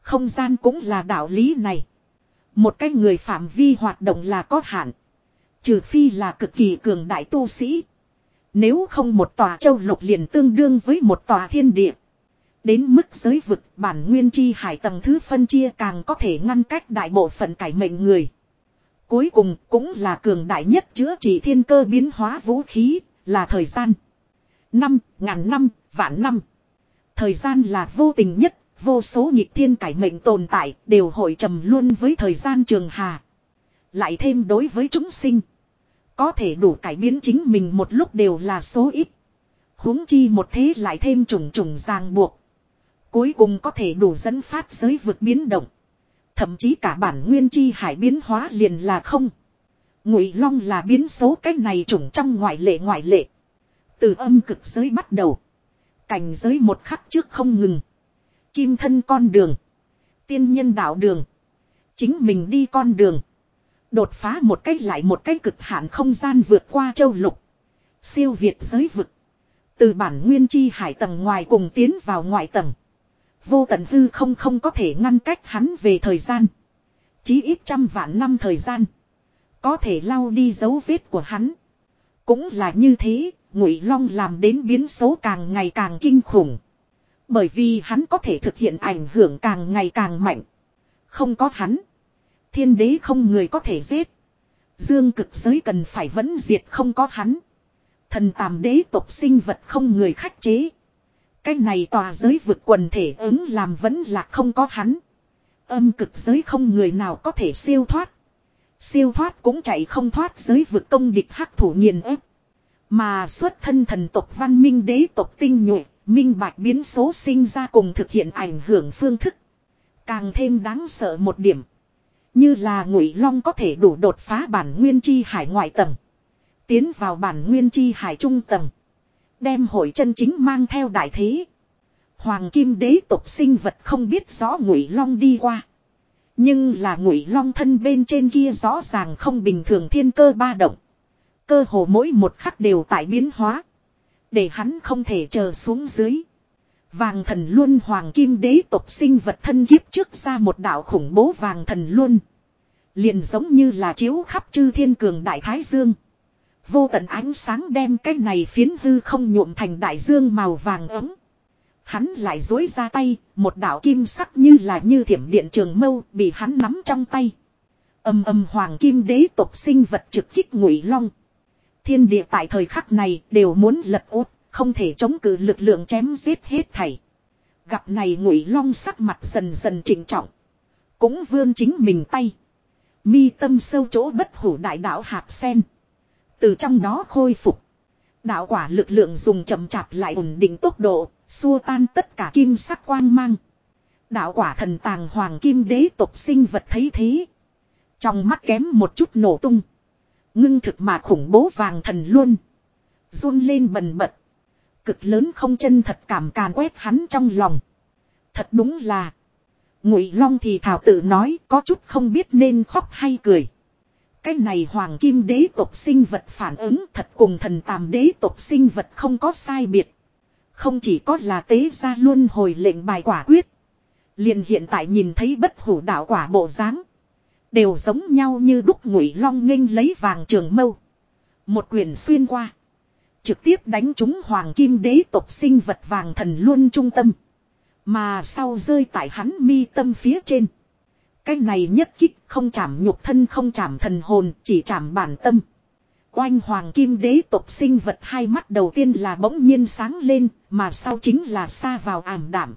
Không gian cũng là đạo lý này. Một cái người phạm vi hoạt động là có hạn. Trừ phi là cực kỳ cường đại tu sĩ. Nếu không một tòa châu lục liền tương đương với một tòa thiên địa. Đến mức giới vực bản nguyên chi hải tầng thứ phân chia càng có thể ngăn cách đại bộ phận cải mệnh người. Cuối cùng cũng là cường đại nhất chữa trị thiên cơ biến hóa vũ khí, là thời gian. Năm, ngàn năm, vạn năm. Thời gian là vô tình nhất, vô số nhịp thiên cải mệnh tồn tại đều hội trầm luôn với thời gian trường hà. Lại thêm đối với chúng sinh. Có thể đủ cải biến chính mình một lúc đều là số ít. huống chi một thế lại thêm trùng trùng ràng buộc. Cuối cùng có thể đủ dẫn phát giới vực biến động. Thậm chí cả bản nguyên chi hải biến hóa liền là không. Ngụy Long là biến số cách này trùng trong ngoại lệ ngoại lệ. Từ âm cực giới bắt đầu. Cảnh giới một khắc trước không ngừng. Kim thân con đường. Tiên nhân đạo đường. Chính mình đi con đường. Đột phá một cách lại một cách cực hạn không gian vượt qua châu lục. Siêu việt giới vực. Từ bản nguyên chi hải tầng ngoài cùng tiến vào ngoại tầng. Vô tận hư không không có thể ngăn cách hắn về thời gian. Chí ít trăm vạn năm thời gian. Có thể lau đi dấu vết của hắn. Cũng là như thế, Ngụy Long làm đến biến số càng ngày càng kinh khủng. Bởi vì hắn có thể thực hiện ảnh hưởng càng ngày càng mạnh. Không có hắn. Thiên đế không người có thể giết. Dương cực giới cần phải vẫn diệt không có hắn. Thần tàm đế tộc sinh vật không người khách chế. Cái này tòa giới vực quần thể ứng làm vẫn là không có hắn. Âm cực giới không người nào có thể siêu thoát. Siêu thoát cũng chạy không thoát giới vực công địch hắc thủ nghiền ép. Mà xuất thân thần tộc văn minh đế tộc tinh nhuệ, minh bạch biến số sinh ra cùng thực hiện ảnh hưởng phương thức. Càng thêm đáng sợ một điểm. Như là ngụy long có thể đủ đột phá bản nguyên chi hải ngoại tầng. Tiến vào bản nguyên chi hải trung tầng. Đem hội chân chính mang theo đại thế. Hoàng kim đế tộc sinh vật không biết rõ ngụy long đi qua. Nhưng là ngụy long thân bên trên kia rõ ràng không bình thường thiên cơ ba động. Cơ hồ mỗi một khắc đều tại biến hóa. Để hắn không thể chờ xuống dưới. Vàng thần luân hoàng kim đế tộc sinh vật thân kiếp trước ra một đạo khủng bố vàng thần luân. Liền giống như là chiếu khắp chư thiên cường đại thái dương. Vô tận ánh sáng đem cái này phiến hư không nhuộm thành đại dương màu vàng ấm. Hắn lại dối ra tay, một đạo kim sắc như là như thiểm điện trường mâu bị hắn nắm trong tay. Âm âm hoàng kim đế tộc sinh vật trực kích ngụy long. Thiên địa tại thời khắc này đều muốn lật út, không thể chống cự lực lượng chém giết hết thảy. Gặp này ngụy long sắc mặt dần dần trịnh trọng. Cũng vươn chính mình tay. Mi tâm sâu chỗ bất hủ đại đạo hạt sen. Từ trong đó khôi phục. Đạo quả lực lượng dùng chậm chạp lại ổn định tốc độ, xua tan tất cả kim sắc quang mang. Đạo quả thần tàng hoàng kim đế tộc sinh vật thấy thế. Trong mắt kém một chút nổ tung. Ngưng thực mà khủng bố vàng thần luôn. run lên bần bật. Cực lớn không chân thật cảm càn quét hắn trong lòng. Thật đúng là. Ngụy Long thì thảo tự nói, có chút không biết nên khóc hay cười. Cái này hoàng kim đế tộc sinh vật phản ứng thật cùng thần tàm đế tộc sinh vật không có sai biệt. Không chỉ có là tế ra luôn hồi lệnh bài quả quyết. liền hiện tại nhìn thấy bất hủ đạo quả bộ dáng, Đều giống nhau như đúc ngụy long nghênh lấy vàng trường mâu. Một quyền xuyên qua. Trực tiếp đánh trúng hoàng kim đế tộc sinh vật vàng thần luôn trung tâm. Mà sau rơi tại hắn mi tâm phía trên. Cái này nhất kích không chạm nhục thân không chạm thần hồn, chỉ chạm bản tâm. Oanh hoàng kim đế tộc sinh vật hai mắt đầu tiên là bỗng nhiên sáng lên, mà sau chính là xa vào ảm đảm.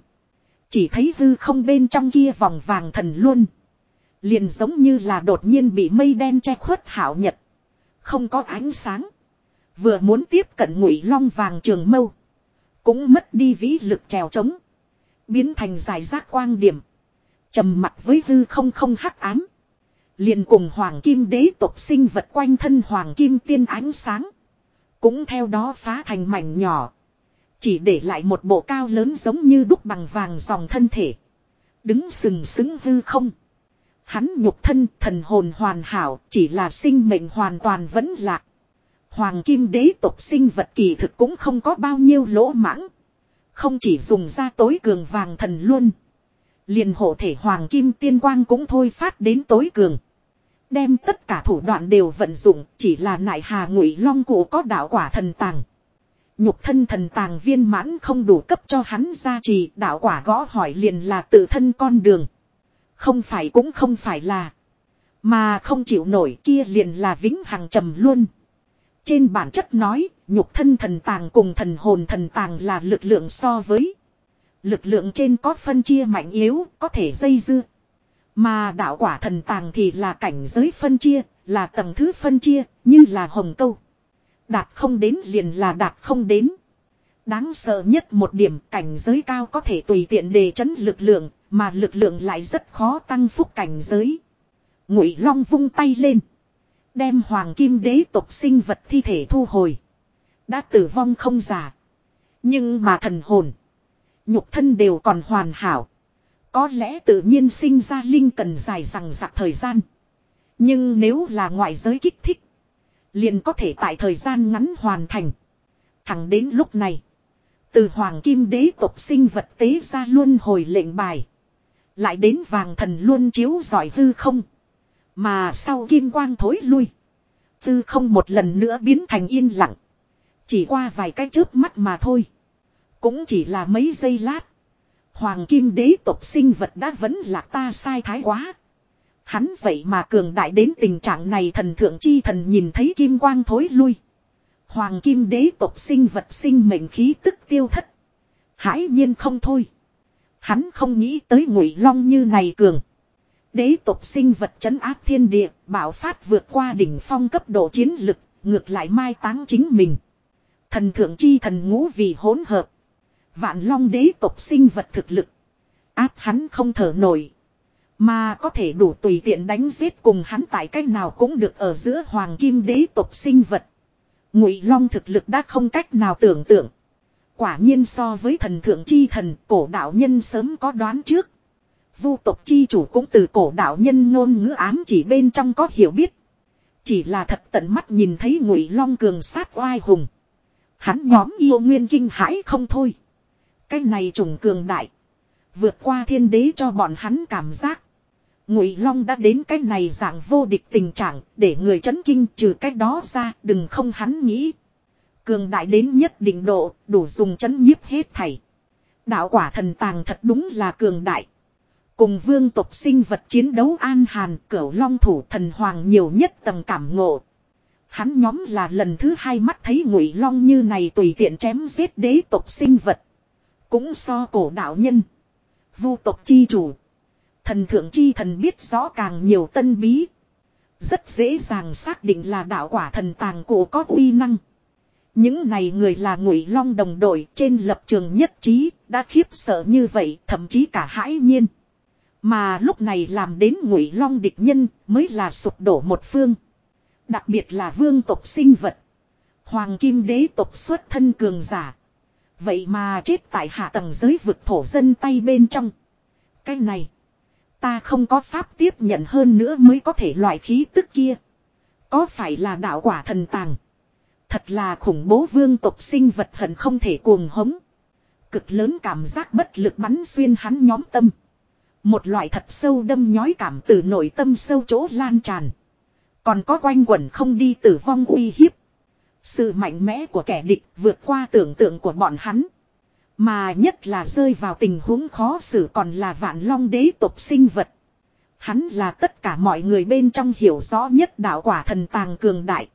Chỉ thấy hư không bên trong kia vòng vàng thần luôn. Liền giống như là đột nhiên bị mây đen che khuất hảo nhật. Không có ánh sáng. Vừa muốn tiếp cận ngụy long vàng trường mâu. Cũng mất đi vĩ lực trèo trống. Biến thành giải rác quang điểm. trầm mặt với hư không không hắc ám. Liền cùng hoàng kim đế tộc sinh vật quanh thân hoàng kim tiên ánh sáng. Cũng theo đó phá thành mảnh nhỏ. Chỉ để lại một bộ cao lớn giống như đúc bằng vàng dòng thân thể. Đứng sừng sững hư không. Hắn nhục thân thần hồn hoàn hảo, chỉ là sinh mệnh hoàn toàn vẫn lạc. Hoàng kim đế tộc sinh vật kỳ thực cũng không có bao nhiêu lỗ mãng. Không chỉ dùng ra tối cường vàng thần luôn. Liền hộ thể hoàng kim tiên quang cũng thôi phát đến tối cường. Đem tất cả thủ đoạn đều vận dụng, chỉ là nại hà ngụy long cụ có đạo quả thần tàng. Nhục thân thần tàng viên mãn không đủ cấp cho hắn gia trì, đạo quả gõ hỏi liền là tự thân con đường. Không phải cũng không phải là. Mà không chịu nổi kia liền là vĩnh hằng trầm luôn. Trên bản chất nói, nhục thân thần tàng cùng thần hồn thần tàng là lực lượng so với. Lực lượng trên có phân chia mạnh yếu, có thể dây dưa. Mà đạo quả thần tàng thì là cảnh giới phân chia, là tầng thứ phân chia, như là hồng câu. Đạt không đến liền là đạt không đến. Đáng sợ nhất một điểm cảnh giới cao có thể tùy tiện đề chấn lực lượng, mà lực lượng lại rất khó tăng phúc cảnh giới. Ngụy Long vung tay lên. Đem hoàng kim đế tộc sinh vật thi thể thu hồi. Đã tử vong không giả. Nhưng mà thần hồn. Nhục thân đều còn hoàn hảo. Có lẽ tự nhiên sinh ra linh cần dài rằng giặc thời gian. Nhưng nếu là ngoại giới kích thích. Liền có thể tại thời gian ngắn hoàn thành. Thẳng đến lúc này. Từ hoàng kim đế tộc sinh vật tế ra luôn hồi lệnh bài. Lại đến vàng thần luôn chiếu giỏi hư không. Mà sau kim quang thối lui. Tư không một lần nữa biến thành yên lặng. Chỉ qua vài cái chớp mắt mà thôi. Cũng chỉ là mấy giây lát. Hoàng kim đế tộc sinh vật đã vẫn là ta sai thái quá. Hắn vậy mà cường đại đến tình trạng này thần thượng chi thần nhìn thấy kim quang thối lui. Hoàng kim đế tộc sinh vật sinh mệnh khí tức tiêu thất. Hãi nhiên không thôi. Hắn không nghĩ tới ngụy long như này cường. Đế tộc sinh vật chấn áp thiên địa, bảo phát vượt qua đỉnh phong cấp độ chiến lực, ngược lại mai táng chính mình. Thần thượng chi thần ngũ vì hỗn hợp. Vạn long đế tộc sinh vật thực lực. Áp hắn không thở nổi. Mà có thể đủ tùy tiện đánh giết cùng hắn tại cách nào cũng được ở giữa hoàng kim đế tộc sinh vật. Ngụy long thực lực đã không cách nào tưởng tượng. Quả nhiên so với thần thượng chi thần, cổ đạo nhân sớm có đoán trước. Vu tộc chi chủ cũng từ cổ đạo nhân ngôn ngữ ám chỉ bên trong có hiểu biết. Chỉ là thật tận mắt nhìn thấy ngụy long cường sát oai hùng. Hắn nhóm yêu nguyên kinh hãi không thôi. Cái này trùng cường đại. Vượt qua thiên đế cho bọn hắn cảm giác. Ngụy Long đã đến cái này dạng vô địch tình trạng để người chấn kinh trừ cái đó ra, đừng không hắn nghĩ. Cường đại đến nhất định độ, đủ dùng chấn nhiếp hết thảy. Đạo quả thần tàng thật đúng là cường đại. Cùng vương tộc sinh vật chiến đấu an hàn cửu long thủ thần hoàng nhiều nhất tầng cảm ngộ. Hắn nhóm là lần thứ hai mắt thấy ngụy long như này tùy tiện chém giết đế tộc sinh vật. Cũng so cổ đạo nhân. Vu tộc chi chủ. Thần thượng chi thần biết rõ càng nhiều tân bí. Rất dễ dàng xác định là đạo quả thần tàng cổ có uy năng. Những này người là ngụy long đồng đội trên lập trường nhất trí, đã khiếp sợ như vậy, thậm chí cả hãi nhiên. Mà lúc này làm đến ngụy long địch nhân mới là sụp đổ một phương. Đặc biệt là vương tộc sinh vật. Hoàng kim đế tộc xuất thân cường giả. Vậy mà chết tại hạ tầng giới vực thổ dân tay bên trong. Cái này. Ta không có pháp tiếp nhận hơn nữa mới có thể loại khí tức kia. Có phải là đạo quả thần tàng. Thật là khủng bố vương tộc sinh vật hận không thể cuồng hống. Cực lớn cảm giác bất lực bắn xuyên hắn nhóm tâm. Một loại thật sâu đâm nhói cảm từ nội tâm sâu chỗ lan tràn. Còn có quanh quẩn không đi tử vong uy hiếp. Sự mạnh mẽ của kẻ địch vượt qua tưởng tượng của bọn hắn. Mà nhất là rơi vào tình huống khó xử còn là vạn long đế tộc sinh vật. Hắn là tất cả mọi người bên trong hiểu rõ nhất đạo quả thần tàng cường đại.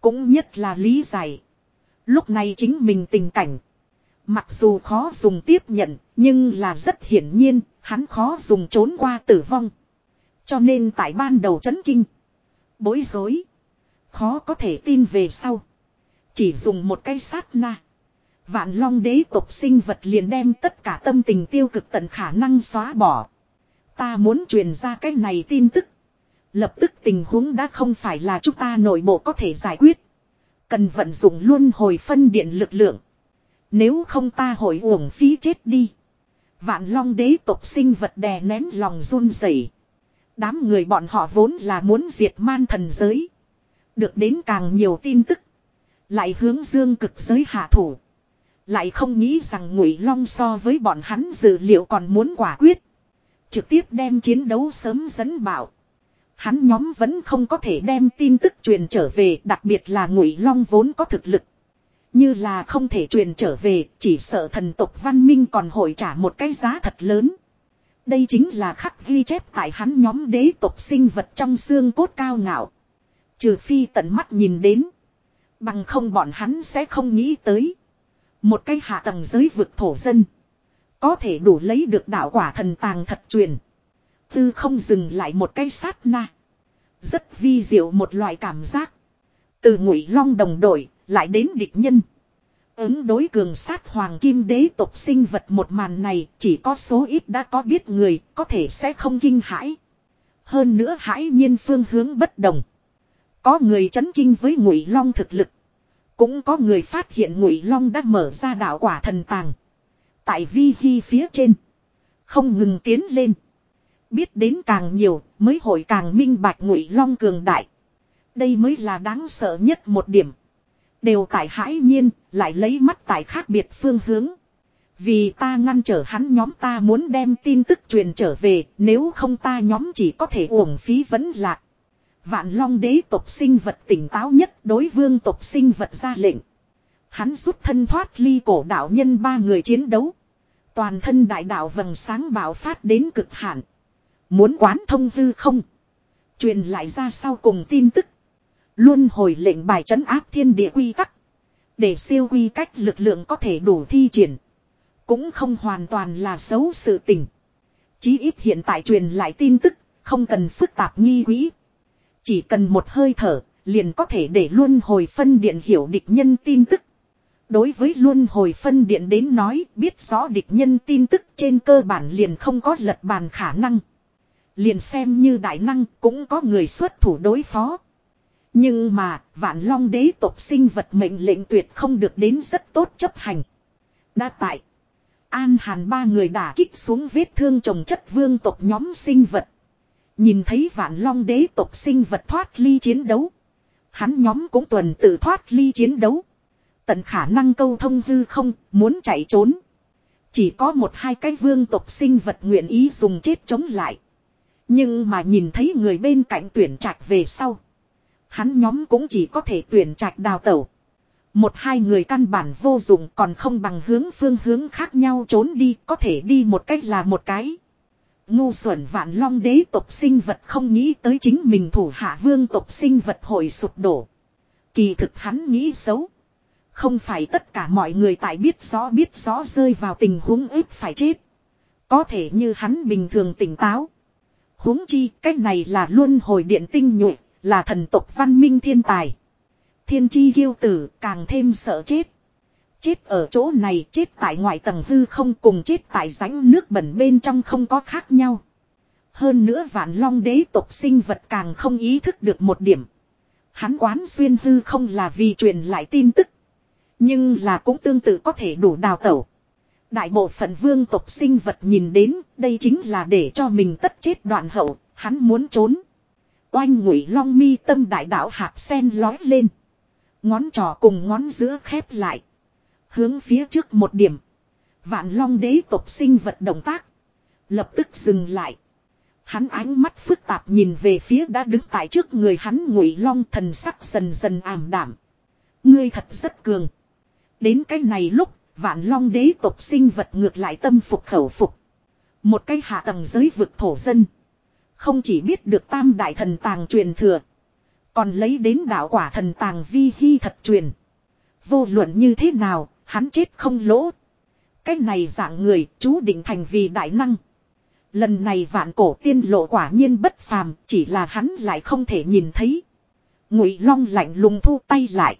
Cũng nhất là lý giải. Lúc này chính mình tình cảnh. Mặc dù khó dùng tiếp nhận, nhưng là rất hiển nhiên, hắn khó dùng trốn qua tử vong. Cho nên tại ban đầu chấn kinh, bối rối, khó có thể tin về sau. Chỉ dùng một cái sát na. Vạn long đế tộc sinh vật liền đem tất cả tâm tình tiêu cực tận khả năng xóa bỏ. Ta muốn truyền ra cái này tin tức. Lập tức tình huống đã không phải là chúng ta nội bộ có thể giải quyết. Cần vận dụng luôn hồi phân điện lực lượng. Nếu không ta hội uổng phí chết đi. Vạn long đế tộc sinh vật đè nén lòng run rẩy. Đám người bọn họ vốn là muốn diệt man thần giới. Được đến càng nhiều tin tức. Lại hướng dương cực giới hạ thủ. Lại không nghĩ rằng ngụy long so với bọn hắn dự liệu còn muốn quả quyết. Trực tiếp đem chiến đấu sớm dẫn bảo. Hắn nhóm vẫn không có thể đem tin tức truyền trở về, đặc biệt là ngụy long vốn có thực lực. Như là không thể truyền trở về chỉ sợ thần tộc văn minh còn hội trả một cái giá thật lớn. Đây chính là khắc ghi chép tại hắn nhóm đế tộc sinh vật trong xương cốt cao ngạo. Trừ phi tận mắt nhìn đến. Bằng không bọn hắn sẽ không nghĩ tới. Một cái hạ tầng giới vực thổ dân. Có thể đủ lấy được đạo quả thần tàng thật truyền. Tư không dừng lại một cái sát na. Rất vi diệu một loại cảm giác. Từ ngụy long đồng đội, lại đến địch nhân. Ứng đối cường sát hoàng kim đế tộc sinh vật một màn này chỉ có số ít đã có biết người, có thể sẽ không kinh hãi. Hơn nữa hãi nhiên phương hướng bất đồng. Có người chấn kinh với ngụy long thực lực. Cũng có người phát hiện ngụy long đã mở ra đạo quả thần tàng. Tại vi hi phía trên. Không ngừng tiến lên. Biết đến càng nhiều mới hội càng minh bạch ngụy long cường đại. Đây mới là đáng sợ nhất một điểm. Đều tại hãi nhiên, lại lấy mắt tại khác biệt phương hướng. Vì ta ngăn trở hắn nhóm ta muốn đem tin tức truyền trở về, nếu không ta nhóm chỉ có thể uổng phí vấn lạc. Vạn long đế tộc sinh vật tỉnh táo nhất đối vương tộc sinh vật ra lệnh. Hắn rút thân thoát ly cổ đạo nhân ba người chiến đấu. Toàn thân đại đạo vầng sáng bạo phát đến cực hạn. Muốn quán thông hư không. Truyền lại ra sau cùng tin tức. Luôn hồi lệnh bài trấn áp thiên địa quy tắc. Để siêu quy cách lực lượng có thể đủ thi triển. Cũng không hoàn toàn là xấu sự tình. Chí ít hiện tại truyền lại tin tức, không cần phức tạp nghi quỹ. Chỉ cần một hơi thở, liền có thể để luôn hồi phân điện hiểu địch nhân tin tức. Đối với luôn hồi phân điện đến nói biết rõ địch nhân tin tức trên cơ bản liền không có lật bàn khả năng. Liền xem như đại năng cũng có người xuất thủ đối phó. Nhưng mà vạn long đế tộc sinh vật mệnh lệnh tuyệt không được đến rất tốt chấp hành. Đã tại. An hàn ba người đả kích xuống vết thương trồng chất vương tộc nhóm sinh vật. Nhìn thấy vạn long đế tộc sinh vật thoát ly chiến đấu. Hắn nhóm cũng tuần tự thoát ly chiến đấu. Tận khả năng câu thông hư không, muốn chạy trốn. Chỉ có một hai cái vương tộc sinh vật nguyện ý dùng chết chống lại. Nhưng mà nhìn thấy người bên cạnh tuyển trạch về sau. Hắn nhóm cũng chỉ có thể tuyển trạch đào tẩu. Một hai người căn bản vô dụng còn không bằng hướng phương hướng khác nhau trốn đi có thể đi một cách là một cái. Ngu xuẩn vạn long đế tộc sinh vật không nghĩ tới chính mình thủ hạ vương tộc sinh vật hồi sụp đổ. Kỳ thực hắn nghĩ xấu. Không phải tất cả mọi người tại biết rõ biết rõ rơi vào tình huống ít phải chết. Có thể như hắn bình thường tỉnh táo. huống chi cách này là luôn hồi điện tinh nhuệ, là thần tộc văn minh thiên tài. Thiên chi ghiêu tử càng thêm sợ chết. Chết ở chỗ này chết tại ngoại tầng hư không cùng chết tại rãnh nước bẩn bên trong không có khác nhau. Hơn nữa vạn long đế tộc sinh vật càng không ý thức được một điểm. Hắn quán xuyên hư không là vì truyền lại tin tức. Nhưng là cũng tương tự có thể đủ đào tẩu. Đại bộ phận vương tộc sinh vật nhìn đến đây chính là để cho mình tất chết đoạn hậu, hắn muốn trốn. Oanh ngụy long mi tâm đại đạo hạt sen lói lên. Ngón trỏ cùng ngón giữa khép lại. Hướng phía trước một điểm. Vạn long đế tộc sinh vật động tác. Lập tức dừng lại. Hắn ánh mắt phức tạp nhìn về phía đã đứng tại trước người hắn ngụy long thần sắc dần dần ảm đảm. Ngươi thật rất cường. Đến cái này lúc, vạn long đế tộc sinh vật ngược lại tâm phục khẩu phục. Một cái hạ tầng giới vực thổ dân. Không chỉ biết được tam đại thần tàng truyền thừa. Còn lấy đến đạo quả thần tàng vi hy thật truyền. Vô luận như thế nào, hắn chết không lỗ. Cái này dạng người chú định thành vì đại năng. Lần này vạn cổ tiên lộ quả nhiên bất phàm, chỉ là hắn lại không thể nhìn thấy. Ngụy Long lạnh lùng thu tay lại.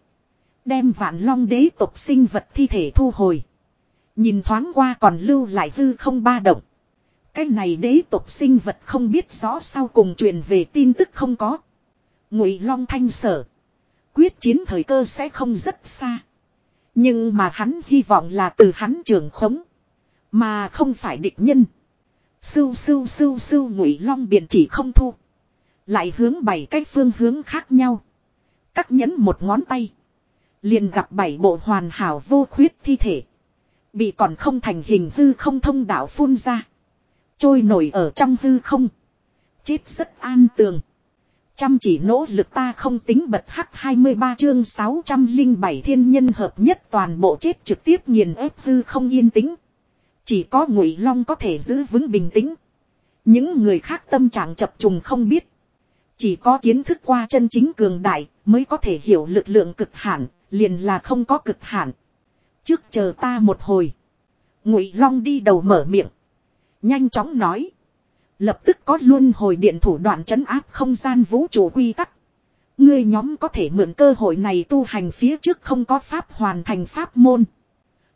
Đem vạn long đế tộc sinh vật thi thể thu hồi. Nhìn thoáng qua còn lưu lại hư không ba động. Cái này đế tộc sinh vật không biết rõ sau cùng truyền về tin tức không có. Ngụy long thanh sở. Quyết chiến thời cơ sẽ không rất xa. Nhưng mà hắn hy vọng là từ hắn trưởng khống. Mà không phải địch nhân. Sưu sưu sưu sưu ngụy long biện chỉ không thu. Lại hướng bảy cái phương hướng khác nhau. Cắt nhấn một ngón tay. Liền gặp bảy bộ hoàn hảo vô khuyết thi thể. Bị còn không thành hình hư không thông đạo phun ra. Trôi nổi ở trong hư không. Chết rất an tường. Chăm chỉ nỗ lực ta không tính bật hắc 23 chương 607 thiên nhân hợp nhất toàn bộ chết trực tiếp nghiền ép hư không yên tĩnh. Chỉ có ngụy long có thể giữ vững bình tĩnh. Những người khác tâm trạng chập trùng không biết. Chỉ có kiến thức qua chân chính cường đại mới có thể hiểu lực lượng cực hạn, liền là không có cực hạn. Trước chờ ta một hồi. Ngụy Long đi đầu mở miệng. Nhanh chóng nói. Lập tức có luôn hồi điện thủ đoạn chấn áp không gian vũ trụ quy tắc. Ngươi nhóm có thể mượn cơ hội này tu hành phía trước không có pháp hoàn thành pháp môn.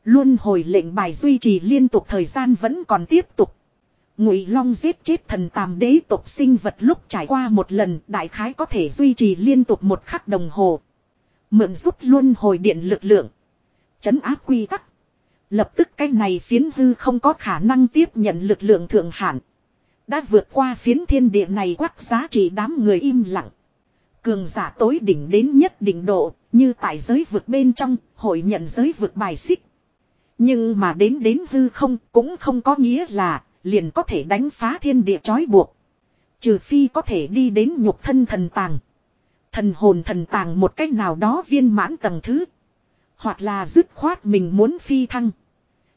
Luôn hồi lệnh bài duy trì liên tục thời gian vẫn còn tiếp tục. Ngụy Long giết chết thần tàm đế tộc sinh vật lúc trải qua một lần, đại khái có thể duy trì liên tục một khắc đồng hồ. Mượn giúp luôn hồi điện lực lượng. Chấn áp quy tắc. Lập tức cái này phiến hư không có khả năng tiếp nhận lực lượng thượng hạn. Đã vượt qua phiến thiên địa này quắc giá trị đám người im lặng. Cường giả tối đỉnh đến nhất đỉnh độ, như tại giới vực bên trong, hội nhận giới vực bài xích. Nhưng mà đến đến hư không cũng không có nghĩa là liền có thể đánh phá thiên địa trói buộc. Trừ phi có thể đi đến nhục thân thần tàng. Thần hồn thần tàng một cách nào đó viên mãn tầng thứ. Hoặc là dứt khoát mình muốn phi thăng.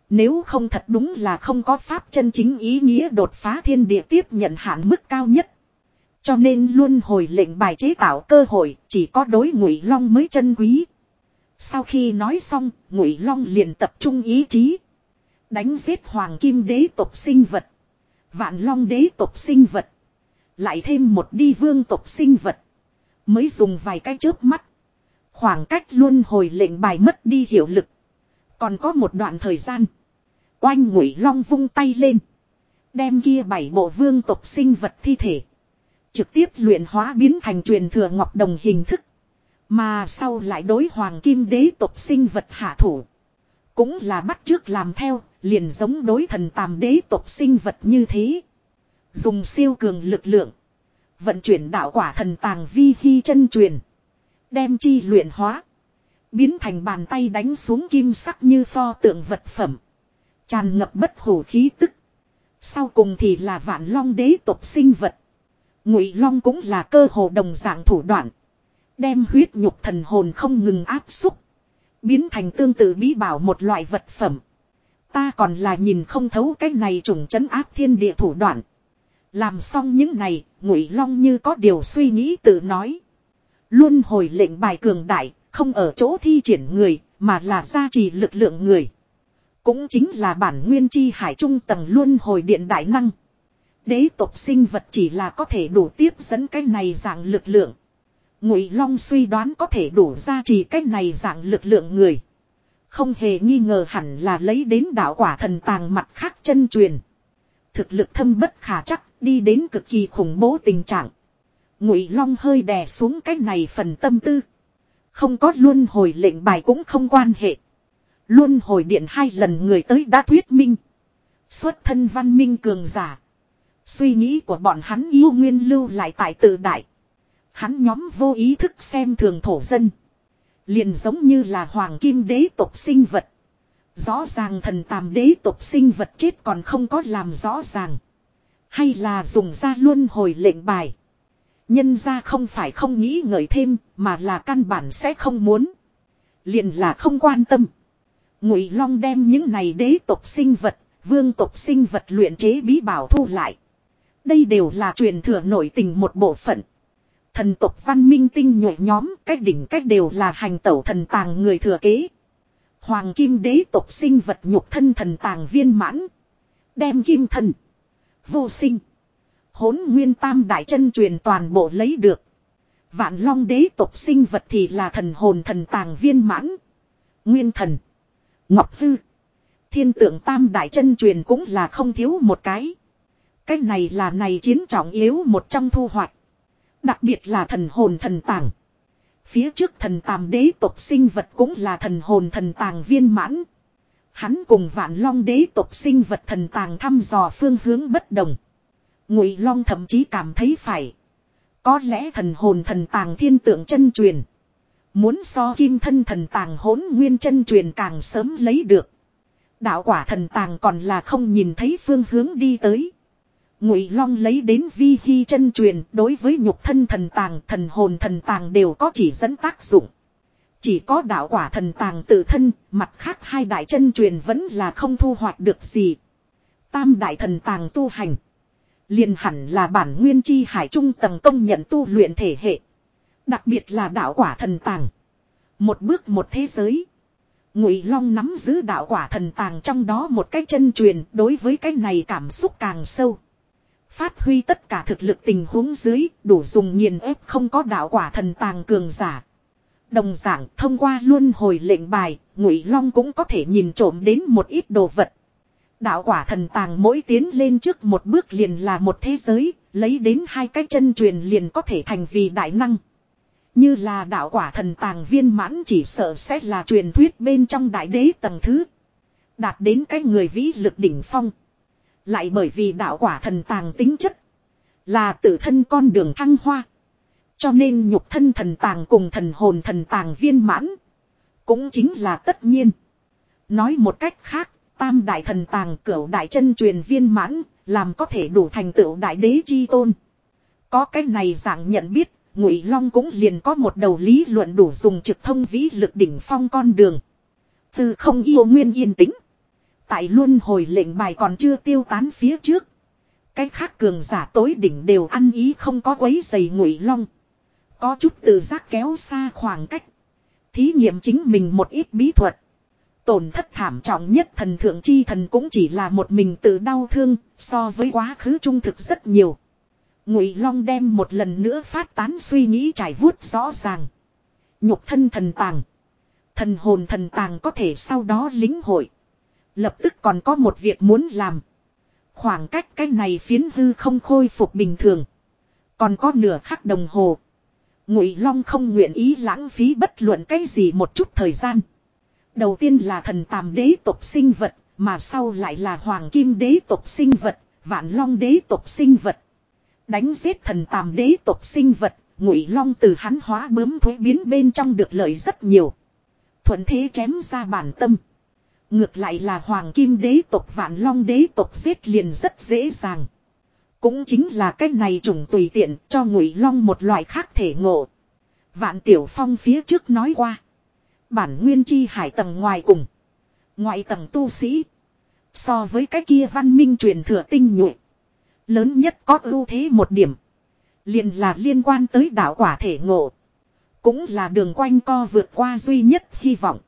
Nếu không thật đúng là không có pháp chân chính ý nghĩa đột phá thiên địa tiếp nhận hạn mức cao nhất. Cho nên luôn hồi lệnh bài chế tạo cơ hội chỉ có đối ngụy long mới chân quý. Sau khi nói xong, ngụy long liền tập trung ý chí. Đánh giết hoàng kim đế tộc sinh vật. Vạn long đế tộc sinh vật. Lại thêm một đi vương tộc sinh vật. Mới dùng vài cái chớp mắt. Khoảng cách luôn hồi lệnh bài mất đi hiệu lực. Còn có một đoạn thời gian. Oanh ngụy long vung tay lên. Đem kia bảy bộ vương tộc sinh vật thi thể. Trực tiếp luyện hóa biến thành truyền thừa ngọc đồng hình thức. Mà sau lại đối hoàng kim đế tộc sinh vật hạ thủ. Cũng là bắt trước làm theo, liền giống đối thần tàm đế tộc sinh vật như thế. Dùng siêu cường lực lượng. Vận chuyển đạo quả thần tàng vi hy chân truyền. Đem chi luyện hóa. Biến thành bàn tay đánh xuống kim sắc như pho tượng vật phẩm. Tràn ngập bất hủ khí tức. Sau cùng thì là vạn long đế tộc sinh vật. Ngụy long cũng là cơ hồ đồng dạng thủ đoạn. Đem huyết nhục thần hồn không ngừng áp xúc. Biến thành tương tự bí bảo một loại vật phẩm. Ta còn là nhìn không thấu cái này trùng chấn áp thiên địa thủ đoạn. Làm xong những này, ngụy long như có điều suy nghĩ tự nói. Luôn hồi lệnh bài cường đại, không ở chỗ thi triển người, mà là gia trì lực lượng người. Cũng chính là bản nguyên chi hải trung tầng luôn hồi điện đại năng. Đế tộc sinh vật chỉ là có thể đủ tiếp dẫn cái này dạng lực lượng. Ngụy Long suy đoán có thể đủ gia trì cái này dạng lực lượng người. Không hề nghi ngờ hẳn là lấy đến đạo quả thần tàng mặt khác chân truyền. Thực lực thâm bất khả chắc, đi đến cực kỳ khủng bố tình trạng. Ngụy Long hơi đè xuống cái này phần tâm tư. Không có luôn hồi lệnh bài cũng không quan hệ. Luôn hồi điện hai lần người tới đã thuyết minh. Xuất thân văn minh cường giả. Suy nghĩ của bọn hắn yêu nguyên lưu lại tại tự đại. Hắn nhóm vô ý thức xem thường thổ dân. Liền giống như là hoàng kim đế tộc sinh vật. Rõ ràng thần tàm đế tộc sinh vật chết còn không có làm rõ ràng. Hay là dùng ra luôn hồi lệnh bài. Nhân ra không phải không nghĩ ngợi thêm mà là căn bản sẽ không muốn. Liền là không quan tâm. Ngụy Long đem những này đế tộc sinh vật, vương tộc sinh vật luyện chế bí bảo thu lại. Đây đều là truyền thừa nổi tình một bộ phận. Thần tộc văn minh tinh nhuệ nhóm cách đỉnh cách đều là hành tẩu thần tàng người thừa kế. Hoàng kim đế tộc sinh vật nhục thân thần tàng viên mãn. Đem kim thần. Vô sinh. Hốn nguyên tam đại chân truyền toàn bộ lấy được. Vạn long đế tộc sinh vật thì là thần hồn thần tàng viên mãn. Nguyên thần. Ngọc Hư. Thiên tượng tam đại chân truyền cũng là không thiếu một cái. Cái này là này chiến trọng yếu một trong thu hoạch. Đặc biệt là thần hồn thần tàng. Phía trước thần tàm đế tộc sinh vật cũng là thần hồn thần tàng viên mãn. Hắn cùng vạn long đế tộc sinh vật thần tàng thăm dò phương hướng bất đồng. Ngụy long thậm chí cảm thấy phải. Có lẽ thần hồn thần tàng thiên tượng chân truyền. Muốn so kim thân thần tàng hỗn nguyên chân truyền càng sớm lấy được. Đạo quả thần tàng còn là không nhìn thấy phương hướng đi tới. Ngụy Long lấy đến vi hi chân truyền đối với nhục thân thần tàng thần hồn thần tàng đều có chỉ dẫn tác dụng. Chỉ có đạo quả thần tàng tự thân, mặt khác hai đại chân truyền vẫn là không thu hoạch được gì. Tam đại thần tàng tu hành liền hẳn là bản nguyên chi hải trung tầng công nhận tu luyện thể hệ. Đặc biệt là đạo quả thần tàng. Một bước một thế giới. Ngụy Long nắm giữ đạo quả thần tàng trong đó một cái chân truyền đối với cái này cảm xúc càng sâu. Phát huy tất cả thực lực tình huống dưới đủ dùng nghiền ép không có đạo quả thần tàng cường giả. Đồng dạng thông qua luôn hồi lệnh bài, Ngụy Long cũng có thể nhìn trộm đến một ít đồ vật. Đạo quả thần tàng mỗi tiến lên trước một bước liền là một thế giới, lấy đến hai cái chân truyền liền có thể thành vì đại năng. Như là đạo quả thần tàng viên mãn chỉ sợ sẽ là truyền thuyết bên trong đại đế tầng thứ. Đạt đến cái người vĩ lực đỉnh phong. Lại bởi vì đạo quả thần tàng tính chất. Là tự thân con đường thăng hoa. Cho nên nhục thân thần tàng cùng thần hồn thần tàng viên mãn. Cũng chính là tất nhiên. Nói một cách khác, tam đại thần tàng cửu đại chân truyền viên mãn, làm có thể đủ thành tựu đại đế chi tôn. Có cái này dạng nhận biết, Ngụy Long cũng liền có một đầu lý luận đủ dùng trực thông vĩ lực đỉnh phong con đường. Từ không yêu nguyên yên tĩnh. Tại luôn hồi lệnh bài còn chưa tiêu tán phía trước. Cái khác cường giả tối đỉnh đều ăn ý không có quấy giày Ngụy Long. Có chút tự giác kéo xa khoảng cách. Thí nghiệm chính mình một ít bí thuật. Tổn thất thảm trọng nhất thần thượng chi thần cũng chỉ là một mình tự đau thương, so với quá khứ trung thực rất nhiều. Ngụy Long đem một lần nữa phát tán suy nghĩ trải vuốt rõ ràng. Nhục thân thần tàng. Thần hồn thần tàng có thể sau đó lính hội. Lập tức còn có một việc muốn làm. Khoảng cách cái này phiến hư không khôi phục bình thường. Còn có nửa khắc đồng hồ. Ngụy Long không nguyện ý lãng phí bất luận cái gì một chút thời gian. Đầu tiên là thần tàm đế tộc sinh vật, mà sau lại là hoàng kim đế tộc sinh vật, vạn long đế tộc sinh vật. Đánh giết thần tàm đế tộc sinh vật, ngụy long từ hắn hóa bướm thuế biến bên trong được lợi rất nhiều. Thuận thế chém ra bản tâm. Ngược lại là hoàng kim đế tộc vạn long đế tộc giết liền rất dễ dàng. Cũng chính là cách này trùng tùy tiện cho ngụy long một loại khác thể ngộ. Vạn tiểu phong phía trước nói qua. Bản nguyên chi hải tầng ngoài cùng. Ngoại tầng tu sĩ. So với cái kia văn minh truyền thừa tinh nhuệ. Lớn nhất có ưu thế một điểm. liền là liên quan tới đạo quả thể ngộ. Cũng là đường quanh co vượt qua duy nhất hy vọng.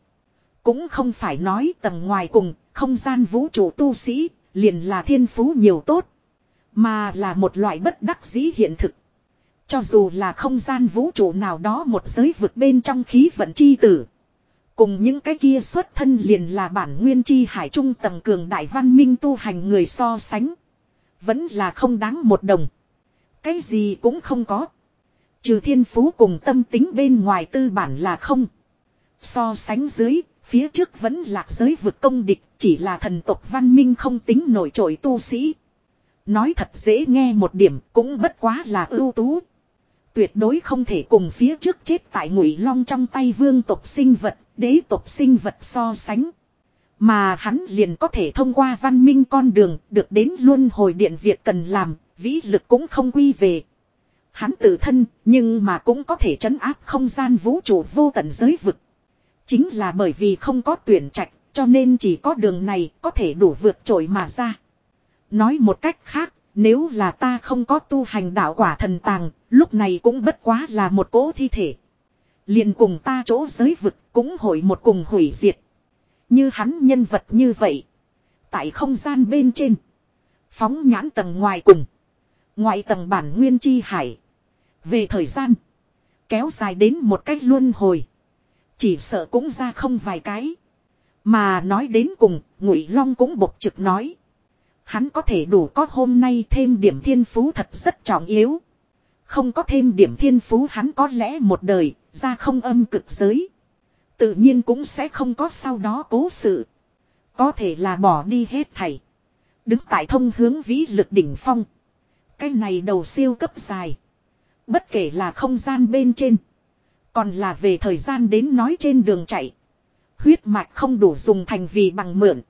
Cũng không phải nói tầng ngoài cùng, không gian vũ trụ tu sĩ, liền là thiên phú nhiều tốt. Mà là một loại bất đắc dĩ hiện thực. Cho dù là không gian vũ trụ nào đó một giới vực bên trong khí vận chi tử. Cùng những cái kia xuất thân liền là bản nguyên chi hải trung tầng cường đại văn minh tu hành người so sánh. Vẫn là không đáng một đồng. Cái gì cũng không có. Trừ thiên phú cùng tâm tính bên ngoài tư bản là không. So sánh dưới, phía trước vẫn lạc giới vực công địch, chỉ là thần tộc văn minh không tính nổi trội tu sĩ. Nói thật dễ nghe một điểm cũng bất quá là ưu tú. Tuyệt đối không thể cùng phía trước chết tại ngụy long trong tay vương tộc sinh vật, đế tộc sinh vật so sánh. Mà hắn liền có thể thông qua văn minh con đường được đến luôn hồi điện việc cần làm, vĩ lực cũng không quy về. Hắn tự thân, nhưng mà cũng có thể trấn áp không gian vũ trụ vô tận giới vực. Chính là bởi vì không có tuyển trạch, cho nên chỉ có đường này có thể đủ vượt trội mà ra. Nói một cách khác, nếu là ta không có tu hành đạo quả thần tàng, lúc này cũng bất quá là một cỗ thi thể liền cùng ta chỗ giới vực cũng hội một cùng hủy diệt. Như hắn nhân vật như vậy. Tại không gian bên trên. Phóng nhãn tầng ngoài cùng. Ngoài tầng bản nguyên chi hải. Về thời gian. Kéo dài đến một cách luân hồi. Chỉ sợ cũng ra không vài cái. Mà nói đến cùng, Ngụy Long cũng bộc trực nói. Hắn có thể đủ có hôm nay thêm điểm thiên phú thật rất trọng yếu. Không có thêm điểm thiên phú hắn có lẽ một đời, ra không âm cực giới. Tự nhiên cũng sẽ không có sau đó cố sự. Có thể là bỏ đi hết thảy. Đứng tại thông hướng vĩ lực đỉnh phong. Cái này đầu siêu cấp dài. Bất kể là không gian bên trên. Còn là về thời gian đến nói trên đường chạy. Huyết mạch không đủ dùng thành vì bằng mượn.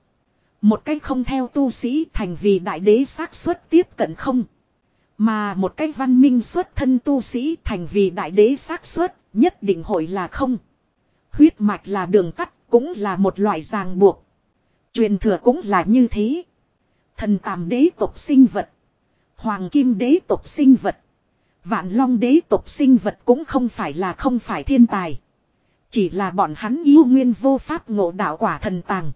Một cách không theo tu sĩ thành vì đại đế xác suất tiếp cận không. Mà một cách văn minh xuất thân tu sĩ thành vì đại đế xác suất nhất định hội là không. Huyết mạch là đường tắt cũng là một loại ràng buộc. Truyền thừa cũng là như thế. Thần tàm đế tộc sinh vật. Hoàng kim đế tộc sinh vật. Vạn long đế tộc sinh vật cũng không phải là không phải thiên tài. Chỉ là bọn hắn yêu nguyên vô pháp ngộ đạo quả thần tàng.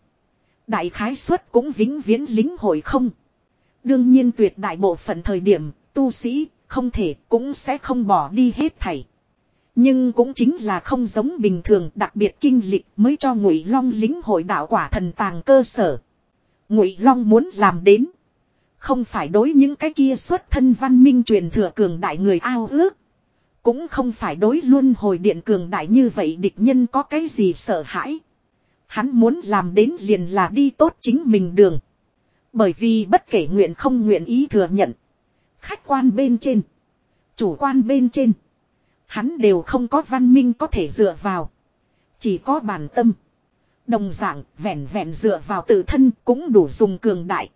Đại khái suất cũng vĩnh viễn lính hội không. Đương nhiên tuyệt đại bộ phận thời điểm, tu sĩ, không thể, cũng sẽ không bỏ đi hết thảy. Nhưng cũng chính là không giống bình thường, đặc biệt kinh lịch mới cho ngụy long lính hội đạo quả thần tàng cơ sở. Ngụy long muốn làm đến. Không phải đối những cái kia xuất thân văn minh truyền thừa cường đại người ao ước. Cũng không phải đối luôn hồi điện cường đại như vậy địch nhân có cái gì sợ hãi. Hắn muốn làm đến liền là đi tốt chính mình đường. Bởi vì bất kể nguyện không nguyện ý thừa nhận. Khách quan bên trên. Chủ quan bên trên. Hắn đều không có văn minh có thể dựa vào. Chỉ có bản tâm. Đồng dạng vẹn vẹn dựa vào tự thân cũng đủ dùng cường đại.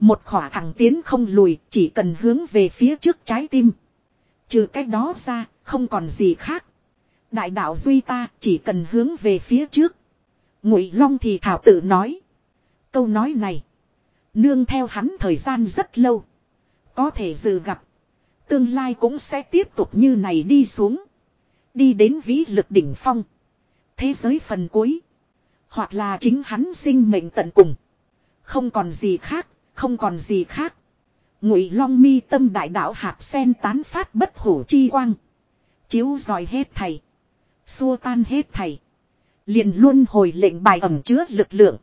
Một khỏa thẳng tiến không lùi, chỉ cần hướng về phía trước trái tim. Trừ cách đó ra, không còn gì khác. Đại đạo duy ta, chỉ cần hướng về phía trước. Ngụy Long thì thảo tự nói. Câu nói này. Nương theo hắn thời gian rất lâu. Có thể dự gặp. Tương lai cũng sẽ tiếp tục như này đi xuống. Đi đến vĩ lực đỉnh phong. Thế giới phần cuối. Hoặc là chính hắn sinh mệnh tận cùng. Không còn gì khác, không còn gì khác. Ngụy Long mi tâm đại đạo hạt sen tán phát bất hủ chi quang. Chiếu dòi hết thầy. Xua tan hết thầy. Liền luôn hồi lệnh bài ẩm chứa lực lượng.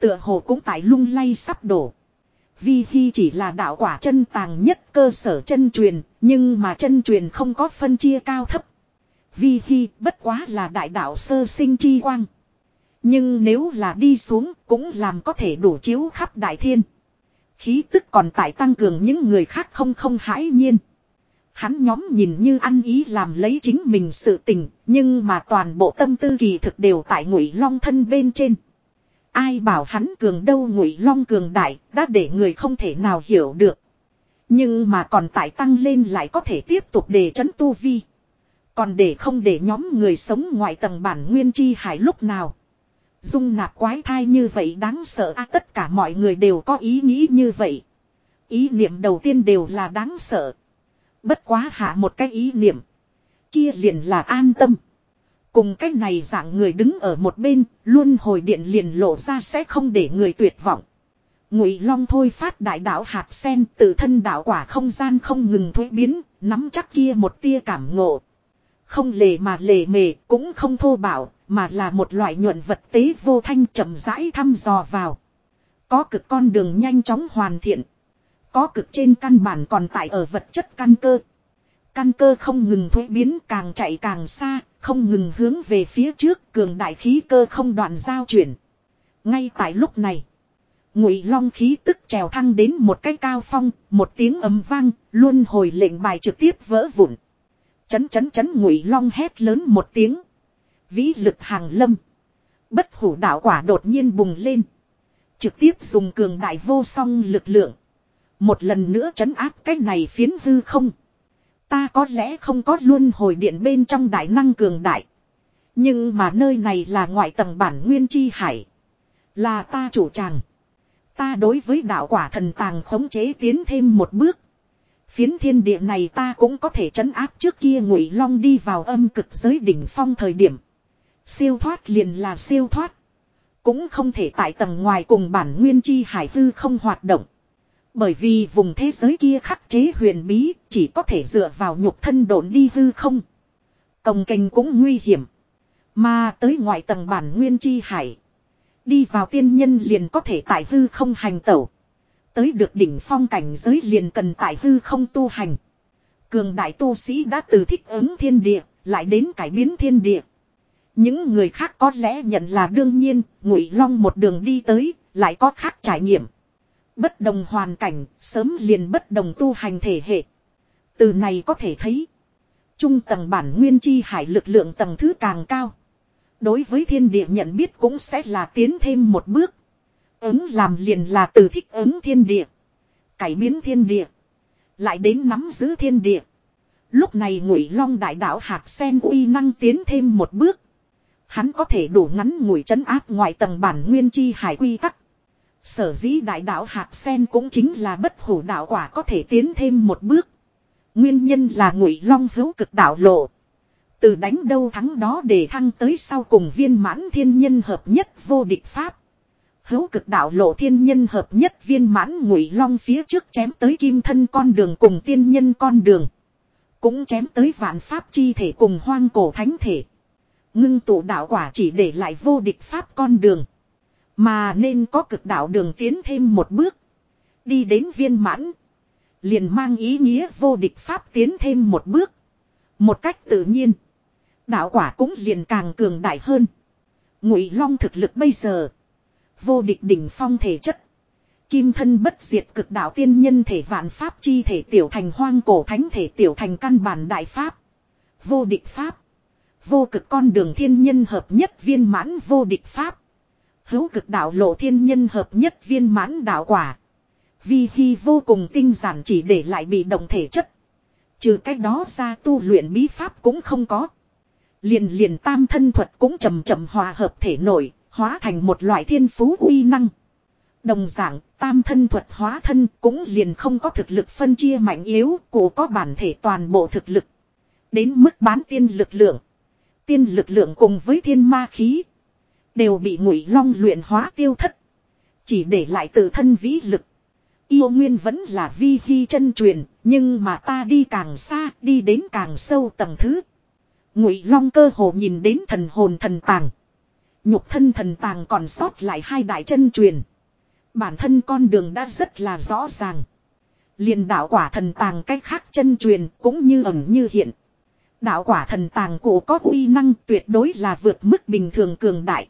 Tựa hồ cũng tại lung lay sắp đổ. Vi Hi chỉ là đạo quả chân tàng nhất cơ sở chân truyền, nhưng mà chân truyền không có phân chia cao thấp. Vi Hi bất quá là đại đạo sơ sinh chi quang. Nhưng nếu là đi xuống cũng làm có thể đủ chiếu khắp đại thiên. Khí tức còn tại tăng cường những người khác không không hãi nhiên. Hắn nhóm nhìn như ăn ý làm lấy chính mình sự tình, nhưng mà toàn bộ tâm tư kỳ thực đều tại ngụy long thân bên trên. Ai bảo hắn cường đâu ngụy long cường đại, đã để người không thể nào hiểu được. Nhưng mà còn tại tăng lên lại có thể tiếp tục để chấn tu vi. Còn để không để nhóm người sống ngoài tầng bản nguyên chi hải lúc nào. Dung nạp quái thai như vậy đáng sợ à, tất cả mọi người đều có ý nghĩ như vậy. Ý niệm đầu tiên đều là đáng sợ. Bất quá hạ một cái ý niệm. Kia liền là an tâm. Cùng cái này dạng người đứng ở một bên, luôn hồi điện liền lộ ra sẽ không để người tuyệt vọng. Ngụy Long thôi phát đại đạo hạt sen, tự thân đạo quả không gian không ngừng thối biến, nắm chắc kia một tia cảm ngộ. Không lề mà lề mề, cũng không thô bảo, mà là một loại nhuận vật tế vô thanh chậm rãi thăm dò vào. Có cực con đường nhanh chóng hoàn thiện. Có cực trên căn bản còn tại ở vật chất căn cơ. Căn cơ không ngừng thuế biến càng chạy càng xa, không ngừng hướng về phía trước cường đại khí cơ không đoạn giao chuyển. Ngay tại lúc này, ngụy long khí tức trèo thăng đến một cái cao phong, một tiếng ấm vang, luôn hồi lệnh bài trực tiếp vỡ vụn. Chấn chấn chấn ngụy long hét lớn một tiếng. Vĩ lực hàng lâm. Bất hủ đạo quả đột nhiên bùng lên. Trực tiếp dùng cường đại vô song lực lượng. Một lần nữa chấn áp cái này phiến hư không. Ta có lẽ không có luôn hồi điện bên trong đại năng cường đại. Nhưng mà nơi này là ngoại tầng bản nguyên chi hải. Là ta chủ tràng. Ta đối với đạo quả thần tàng khống chế tiến thêm một bước. Phiến thiên địa này ta cũng có thể chấn áp trước kia ngụy long đi vào âm cực giới đỉnh phong thời điểm. Siêu thoát liền là siêu thoát. Cũng không thể tại tầng ngoài cùng bản nguyên chi hải hư không hoạt động. Bởi vì vùng thế giới kia khắc chế huyền bí chỉ có thể dựa vào nhục thân độn đi hư không. Cồng kênh cũng nguy hiểm. Mà tới ngoại tầng bản nguyên chi hải. Đi vào tiên nhân liền có thể tại hư không hành tẩu. Tới được đỉnh phong cảnh giới liền cần tại hư không tu hành. Cường đại tu sĩ đã từ thích ứng thiên địa, lại đến cải biến thiên địa. Những người khác có lẽ nhận là đương nhiên, ngụy long một đường đi tới, lại có khác trải nghiệm. Bất đồng hoàn cảnh, sớm liền bất đồng tu hành thể hệ. Từ này có thể thấy, trung tầng bản nguyên chi hải lực lượng tầng thứ càng cao. Đối với thiên địa nhận biết cũng sẽ là tiến thêm một bước. Ứng làm liền là từ thích ứng thiên địa. Cải biến thiên địa. Lại đến nắm giữ thiên địa. Lúc này ngụy long đại đạo hạt sen uy năng tiến thêm một bước. Hắn có thể đủ ngắn ngủi chấn áp ngoài tầng bản nguyên chi hải quy tắc. Sở dĩ đại đạo hạt sen cũng chính là bất hủ đạo quả có thể tiến thêm một bước. Nguyên nhân là ngụy long hữu cực đạo lộ. Từ đánh đâu thắng đó để thăng tới sau cùng viên mãn thiên nhân hợp nhất vô địch pháp. Hữu cực đạo lộ thiên nhân hợp nhất viên mãn ngụy long phía trước chém tới kim thân con đường cùng tiên nhân con đường. Cũng chém tới vạn pháp chi thể cùng hoang cổ thánh thể. Ngưng tụ đạo quả chỉ để lại vô địch pháp con đường. Mà nên có cực đạo đường tiến thêm một bước. Đi đến viên mãn. Liền mang ý nghĩa vô địch pháp tiến thêm một bước. Một cách tự nhiên. Đạo quả cũng liền càng cường đại hơn. Ngụy Long thực lực bây giờ. Vô địch đỉnh phong thể chất. Kim thân bất diệt cực đạo tiên nhân thể vạn pháp chi thể tiểu thành hoang cổ thánh thể tiểu thành căn bản đại pháp. Vô địch pháp. Vô cực con đường thiên nhân hợp nhất viên mãn vô địch pháp. Hữu cực đạo lộ thiên nhân hợp nhất viên mãn đạo quả. Vi Hi vô cùng tinh giản chỉ để lại bị động thể chất. Trừ cách đó ra tu luyện bí pháp cũng không có. Liền liền tam thân thuật cũng chậm chậm hòa hợp thể nổi, hóa thành một loại thiên phú uy năng. Đồng dạng, tam thân thuật hóa thân cũng liền không có thực lực phân chia mạnh yếu, cổ có bản thể toàn bộ thực lực. Đến mức bán tiên lực lượng. Tiên lực lượng cùng với thiên ma khí. Đều bị ngụy long luyện hóa tiêu thất. Chỉ để lại tự thân vĩ lực. Yêu nguyên vẫn là vi vi chân truyền, nhưng mà ta đi càng xa, đi đến càng sâu tầng thứ. Ngụy long cơ hồ nhìn đến thần hồn thần tàng. Nhục thân thần tàng còn sót lại hai đại chân truyền. Bản thân con đường đã rất là rõ ràng. liền đạo quả thần tàng cách khác chân truyền cũng như ẩn như hiện. Đạo quả thần tàng cổ có uy năng tuyệt đối là vượt mức bình thường cường đại.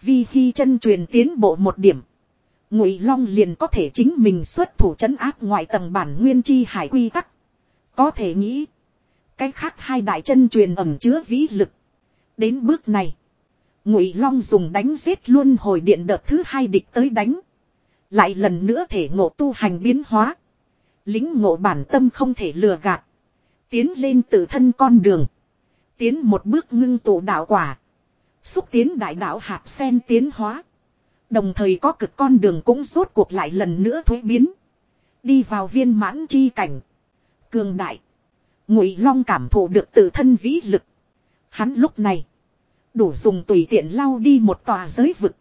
Vi Hi chân truyền tiến bộ một điểm. Ngụy Long liền có thể chính mình xuất thủ trấn áp ngoại tầng bản nguyên chi hải quy tắc. Có thể nghĩ. Cái khác hai đại chân truyền ẩm chứa vĩ lực. Đến bước này. Ngụy Long dùng đánh giết luôn hồi điện đợt thứ hai địch tới đánh. Lại lần nữa thể ngộ tu hành biến hóa. Lính ngộ bản tâm không thể lừa gạt. Tiến lên tự thân con đường. Tiến một bước ngưng tụ đạo quả. Xúc tiến đại đạo hạt sen tiến hóa. Đồng thời có cực con đường cũng rốt cuộc lại lần nữa thuế biến. Đi vào viên mãn chi cảnh. Cường đại. Ngụy Long cảm thụ được tự thân vĩ lực. Hắn lúc này. Đủ dùng tùy tiện lau đi một tòa giới vực.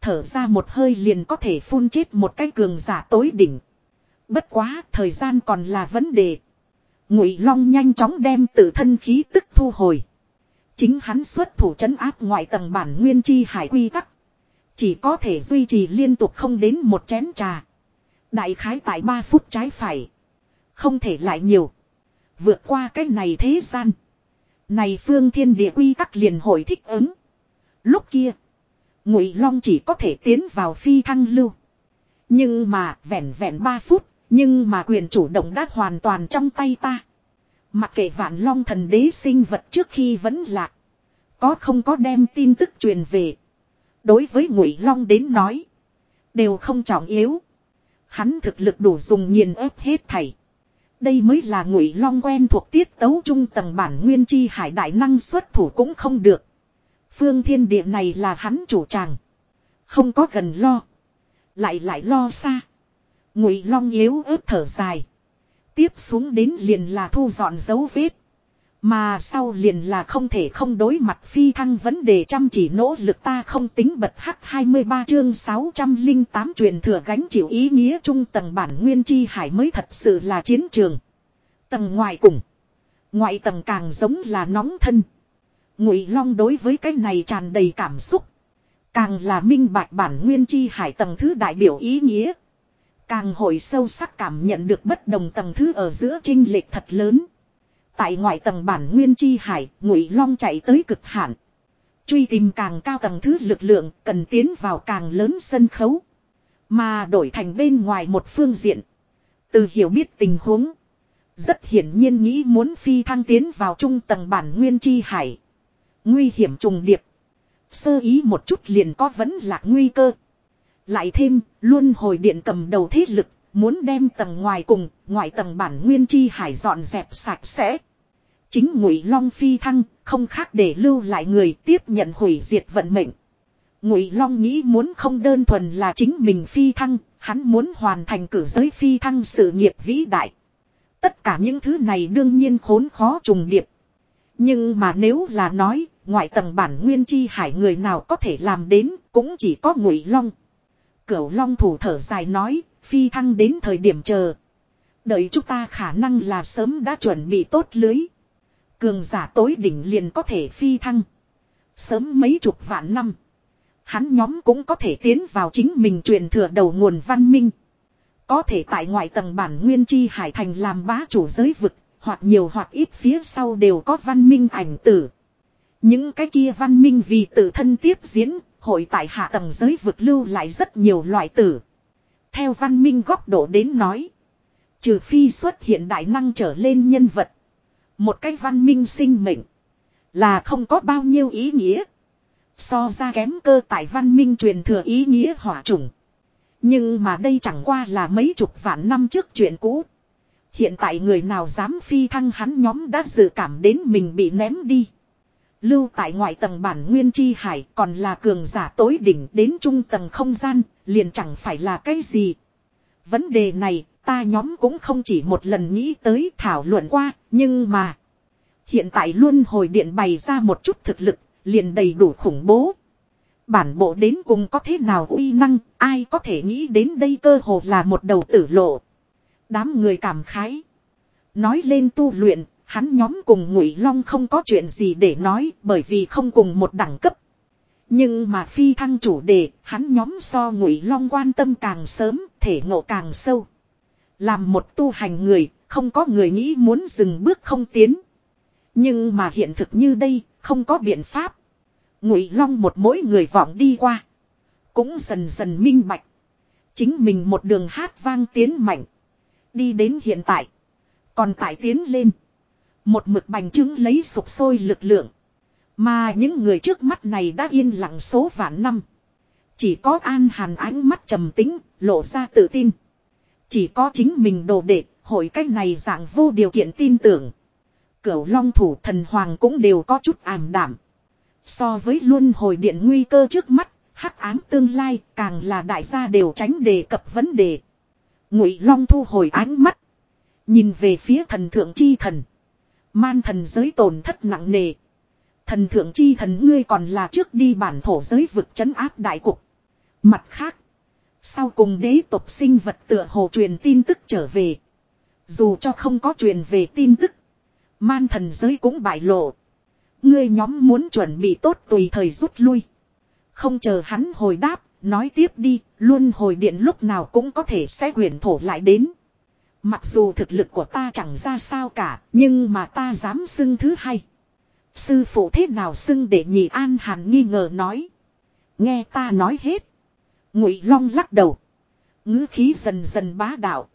Thở ra một hơi liền có thể phun chết một cái cường giả tối đỉnh. Bất quá, thời gian còn là vấn đề. Ngụy Long nhanh chóng đem tự thân khí tức thu hồi. Chính hắn xuất thủ trấn áp ngoại tầng bản nguyên chi hải quy tắc. Chỉ có thể duy trì liên tục không đến một chén trà. Đại khái tại 3 phút trái phải. Không thể lại nhiều. Vượt qua cái này thế gian. Này phương thiên địa quy tắc liền hồi thích ứng. Lúc kia. Ngụy Long chỉ có thể tiến vào phi thăng lưu. Nhưng mà vẹn vẹn 3 phút. Nhưng mà quyền chủ động đã hoàn toàn trong tay ta. Mặc kệ vạn long thần đế sinh vật trước khi vẫn lạc. Có không có đem tin tức truyền về. Đối với ngụy long đến nói. Đều không trọng yếu. Hắn thực lực đủ dùng nghiền ép hết thảy. Đây mới là ngụy long quen thuộc tiết tấu trung tầng bản nguyên chi hải đại năng xuất thủ cũng không được. Phương thiên địa này là hắn chủ tràng. Không có gần lo. Lại lại lo xa. Ngụy long yếu ớt thở dài. Tiếp xuống đến liền là thu dọn dấu vết. Mà sau liền là không thể không đối mặt phi thăng vấn đề chăm chỉ nỗ lực ta không tính bật hắc 23 chương 608 truyền thừa gánh chịu ý nghĩa trung tầng bản nguyên chi hải mới thật sự là chiến trường. Tầng ngoài cùng. Ngoại tầng càng giống là nóng thân. Ngụy Long đối với cái này tràn đầy cảm xúc. Càng là minh bạch bản nguyên chi hải tầng thứ đại biểu ý nghĩa. Càng hội sâu sắc cảm nhận được bất đồng tầng thứ ở giữa trinh lệch thật lớn. Tại ngoại tầng bản nguyên chi hải, ngụy long chạy tới cực hạn. Truy tìm càng cao tầng thứ lực lượng, cần tiến vào càng lớn sân khấu. Mà đổi thành bên ngoài một phương diện. Từ hiểu biết tình huống. Rất hiển nhiên nghĩ muốn phi thăng tiến vào trung tầng bản nguyên chi hải. Nguy hiểm trùng điệp. Sơ ý một chút liền có vấn lạc nguy cơ. Lại thêm, luôn hồi điện cầm đầu thế lực, muốn đem tầng ngoài cùng, ngoài tầng bản nguyên chi hải dọn dẹp sạch sẽ. Chính ngụy long phi thăng, không khác để lưu lại người tiếp nhận hủy diệt vận mệnh. Ngụy long nghĩ muốn không đơn thuần là chính mình phi thăng, hắn muốn hoàn thành cử giới phi thăng sự nghiệp vĩ đại. Tất cả những thứ này đương nhiên khốn khó trùng điệp. Nhưng mà nếu là nói, ngoại tầng bản nguyên chi hải người nào có thể làm đến, cũng chỉ có ngụy long. Cửu long thủ thở dài nói, phi thăng đến thời điểm chờ. Đợi chúng ta khả năng là sớm đã chuẩn bị tốt lưới. Cường giả tối đỉnh liền có thể phi thăng. Sớm mấy chục vạn năm. Hắn nhóm cũng có thể tiến vào chính mình truyền thừa đầu nguồn văn minh. Có thể tại ngoại tầng bản nguyên chi hải thành làm bá chủ giới vực, hoặc nhiều hoặc ít phía sau đều có văn minh ảnh tử. Những cái kia văn minh vì tự thân tiếp diễn, hội tại hạ tầng giới vực lưu lại rất nhiều loại tử. Theo văn minh góc độ đến nói. Trừ phi xuất hiện đại năng trở lên nhân vật. Một cái văn minh sinh mệnh. Là không có bao nhiêu ý nghĩa. So ra kém cơ tại văn minh truyền thừa ý nghĩa hỏa trùng. Nhưng mà đây chẳng qua là mấy chục vạn năm trước chuyện cũ. Hiện tại người nào dám phi thăng hắn nhóm đã dự cảm đến mình bị ném đi. Lưu tại ngoại tầng bản nguyên chi hải còn là cường giả tối đỉnh đến trung tầng không gian, liền chẳng phải là cái gì. Vấn đề này, ta nhóm cũng không chỉ một lần nghĩ tới thảo luận qua, nhưng mà... Hiện tại luôn hồi điện bày ra một chút thực lực, liền đầy đủ khủng bố. Bản bộ đến cùng có thế nào uy năng, ai có thể nghĩ đến đây cơ hồ là một đầu tử lộ. Đám người cảm khái. Nói lên tu luyện, hắn nhóm cùng ngụy long không có chuyện gì để nói bởi vì không cùng một đẳng cấp. Nhưng mà phi thăng chủ đề hắn nhóm so ngụy long quan tâm càng sớm thể ngộ càng sâu. Làm một tu hành người không có người nghĩ muốn dừng bước không tiến. Nhưng mà hiện thực như đây không có biện pháp. Ngụy Long một mỗi người vọng đi qua, cũng dần dần minh bạch, chính mình một đường hát vang tiến mạnh, đi đến hiện tại, còn tại tiến lên, một mực bành trướng lấy sụp sôi lực lượng, mà những người trước mắt này đã yên lặng số vạn năm. Chỉ có An Hàn ánh mắt trầm tính, lộ ra tự tin. Chỉ có chính mình đồ đệ, hội cách này dạng vô điều kiện tin tưởng. Cửu long thủ thần hoàng cũng đều có chút ảm đảm. So với luân hồi điện nguy cơ trước mắt, hắc ám tương lai càng là đại gia đều tránh đề cập vấn đề. Ngụy long thu hồi ánh mắt. Nhìn về phía thần thượng chi thần. Man thần giới tổn thất nặng nề. Thần thượng chi thần ngươi còn là trước đi bản thổ giới vực chấn áp đại cục. Mặt khác. Sau cùng đế tộc sinh vật tựa hồ truyền tin tức trở về. Dù cho không có truyền về tin tức. Man thần giới cũng bại lộ. Ngươi nhóm muốn chuẩn bị tốt tùy thời rút lui. Không chờ hắn hồi đáp, nói tiếp đi, luôn hồi điện lúc nào cũng có thể sẽ quyển thổ lại đến. Mặc dù thực lực của ta chẳng ra sao cả, nhưng mà ta dám xưng thứ hai. Sư phụ thế nào xưng để nhị an hàn nghi ngờ nói. Nghe ta nói hết. Ngụy Long lắc đầu. ngữ khí dần dần bá đạo.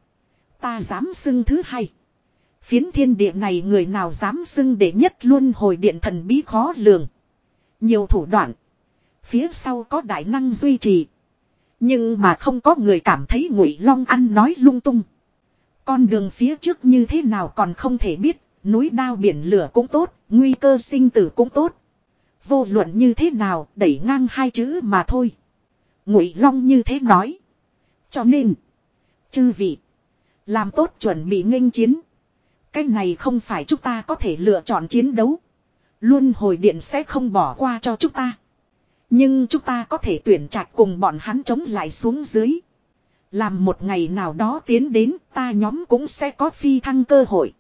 Ta dám xưng thứ hai. Phiến thiên địa này người nào dám xưng để nhất luôn hồi điện thần bí khó lường. Nhiều thủ đoạn. Phía sau có đại năng duy trì. Nhưng mà không có người cảm thấy ngụy long ăn nói lung tung. Con đường phía trước như thế nào còn không thể biết. Núi đao biển lửa cũng tốt. Nguy cơ sinh tử cũng tốt. Vô luận như thế nào, đẩy ngang hai chữ mà thôi. Ngụy long như thế nói. Cho nên. Chư vị. Làm tốt chuẩn bị nghênh chiến. Cái này không phải chúng ta có thể lựa chọn chiến đấu. Luôn hồi điện sẽ không bỏ qua cho chúng ta. Nhưng chúng ta có thể tuyển trạch cùng bọn hắn chống lại xuống dưới. Làm một ngày nào đó tiến đến ta nhóm cũng sẽ có phi thăng cơ hội.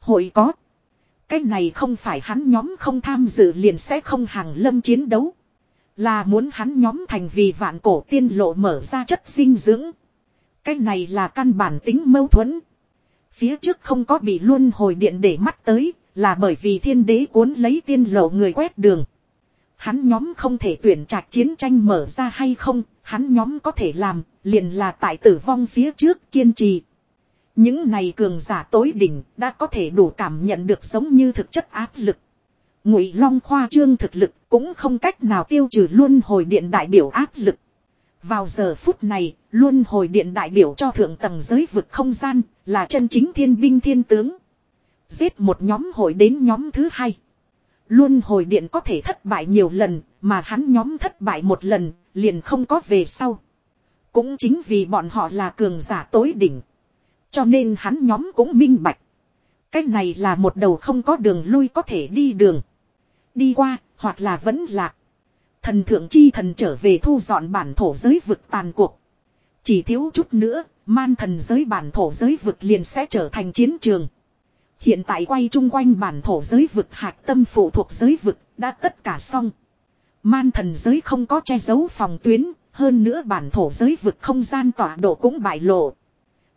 Hội có. Cái này không phải hắn nhóm không tham dự liền sẽ không hàng lâm chiến đấu. Là muốn hắn nhóm thành vì vạn cổ tiên lộ mở ra chất dinh dưỡng. Cái này là căn bản tính mâu thuẫn. Phía trước không có bị luân hồi điện để mắt tới, là bởi vì thiên đế cuốn lấy tiên lộ người quét đường. Hắn nhóm không thể tuyển trạch chiến tranh mở ra hay không, hắn nhóm có thể làm, liền là tại tử vong phía trước kiên trì. Những này cường giả tối đỉnh đã có thể đủ cảm nhận được giống như thực chất áp lực. Ngụy Long khoa trương thực lực cũng không cách nào tiêu trừ luôn hồi điện đại biểu áp lực. Vào giờ phút này, luôn hồi điện đại biểu cho thượng tầng giới vực không gian, là chân chính thiên binh thiên tướng. Giết một nhóm hội đến nhóm thứ hai. Luôn hồi điện có thể thất bại nhiều lần, mà hắn nhóm thất bại một lần, liền không có về sau. Cũng chính vì bọn họ là cường giả tối đỉnh. Cho nên hắn nhóm cũng minh bạch. Cách này là một đầu không có đường lui có thể đi đường. Đi qua, hoặc là vẫn lạc. Thần thượng chi thần trở về thu dọn bản thổ giới vực tàn cuộc. Chỉ thiếu chút nữa, man thần giới bản thổ giới vực liền sẽ trở thành chiến trường. Hiện tại quay chung quanh bản thổ giới vực hạc tâm phụ thuộc giới vực, đã tất cả xong. Man thần giới không có che giấu phòng tuyến, hơn nữa bản thổ giới vực không gian tọa độ cũng bại lộ.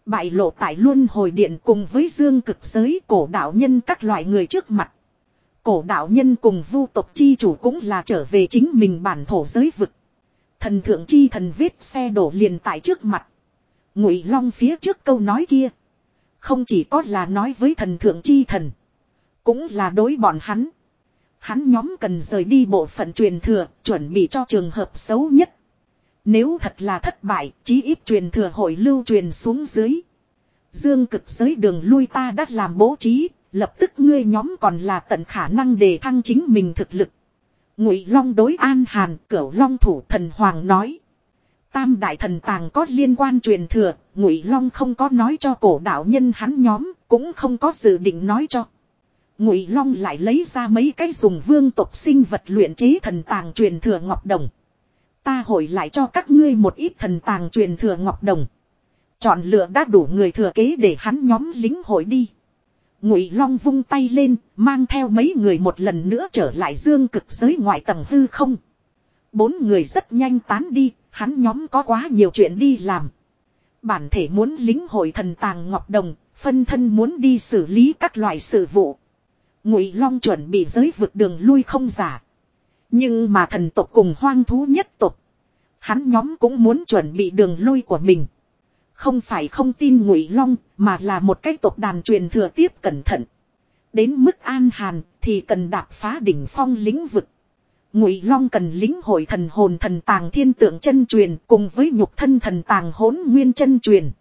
Bại lộ tại luân hồi điện cùng với dương cực giới cổ đạo nhân các loại người trước mặt. Cổ đạo nhân cùng vu tộc chi chủ cũng là trở về chính mình bản thổ giới vực. Thần thượng chi thần viết xe đổ liền tại trước mặt. Ngụy long phía trước câu nói kia. Không chỉ có là nói với thần thượng chi thần. Cũng là đối bọn hắn. Hắn nhóm cần rời đi bộ phận truyền thừa, chuẩn bị cho trường hợp xấu nhất. Nếu thật là thất bại, chí ít truyền thừa hội lưu truyền xuống dưới. Dương cực giới đường lui ta đã làm bố trí, lập tức ngươi nhóm còn là tận khả năng để thăng chính mình thực lực. Ngụy Long đối An Hàn, Cửu Long thủ thần hoàng nói. Tam đại thần tàng có liên quan truyền thừa, Ngụy Long không có nói cho cổ đạo nhân hắn nhóm, cũng không có dự định nói cho. Ngụy Long lại lấy ra mấy cái dùng vương tộc sinh vật luyện chế thần tàng truyền thừa ngọc đồng. Ta hồi lại cho các ngươi một ít thần tàng truyền thừa ngọc đồng. Chọn lựa đã đủ người thừa kế để hắn nhóm lính hội đi. Ngụy Long vung tay lên, mang theo mấy người một lần nữa trở lại dương cực giới ngoại tầng hư không. Bốn người rất nhanh tán đi, hắn nhóm có quá nhiều chuyện đi làm. Bản thể muốn lính hội thần tàng ngọc đồng, phân thân muốn đi xử lý các loại sự vụ. Ngụy Long chuẩn bị giới vực đường lui không giả. Nhưng mà thần tộc cùng hoang thú nhất tộc. Hắn nhóm cũng muốn chuẩn bị đường lui của mình. Không phải không tin ngụy long mà là một cái tộc đàn truyền thừa tiếp cẩn thận. Đến mức an hàn thì cần đạp phá đỉnh phong lĩnh vực. Ngụy Long cần lính hội thần hồn thần tàng thiên tượng chân truyền cùng với nhục thân thần tàng hỗn nguyên chân truyền.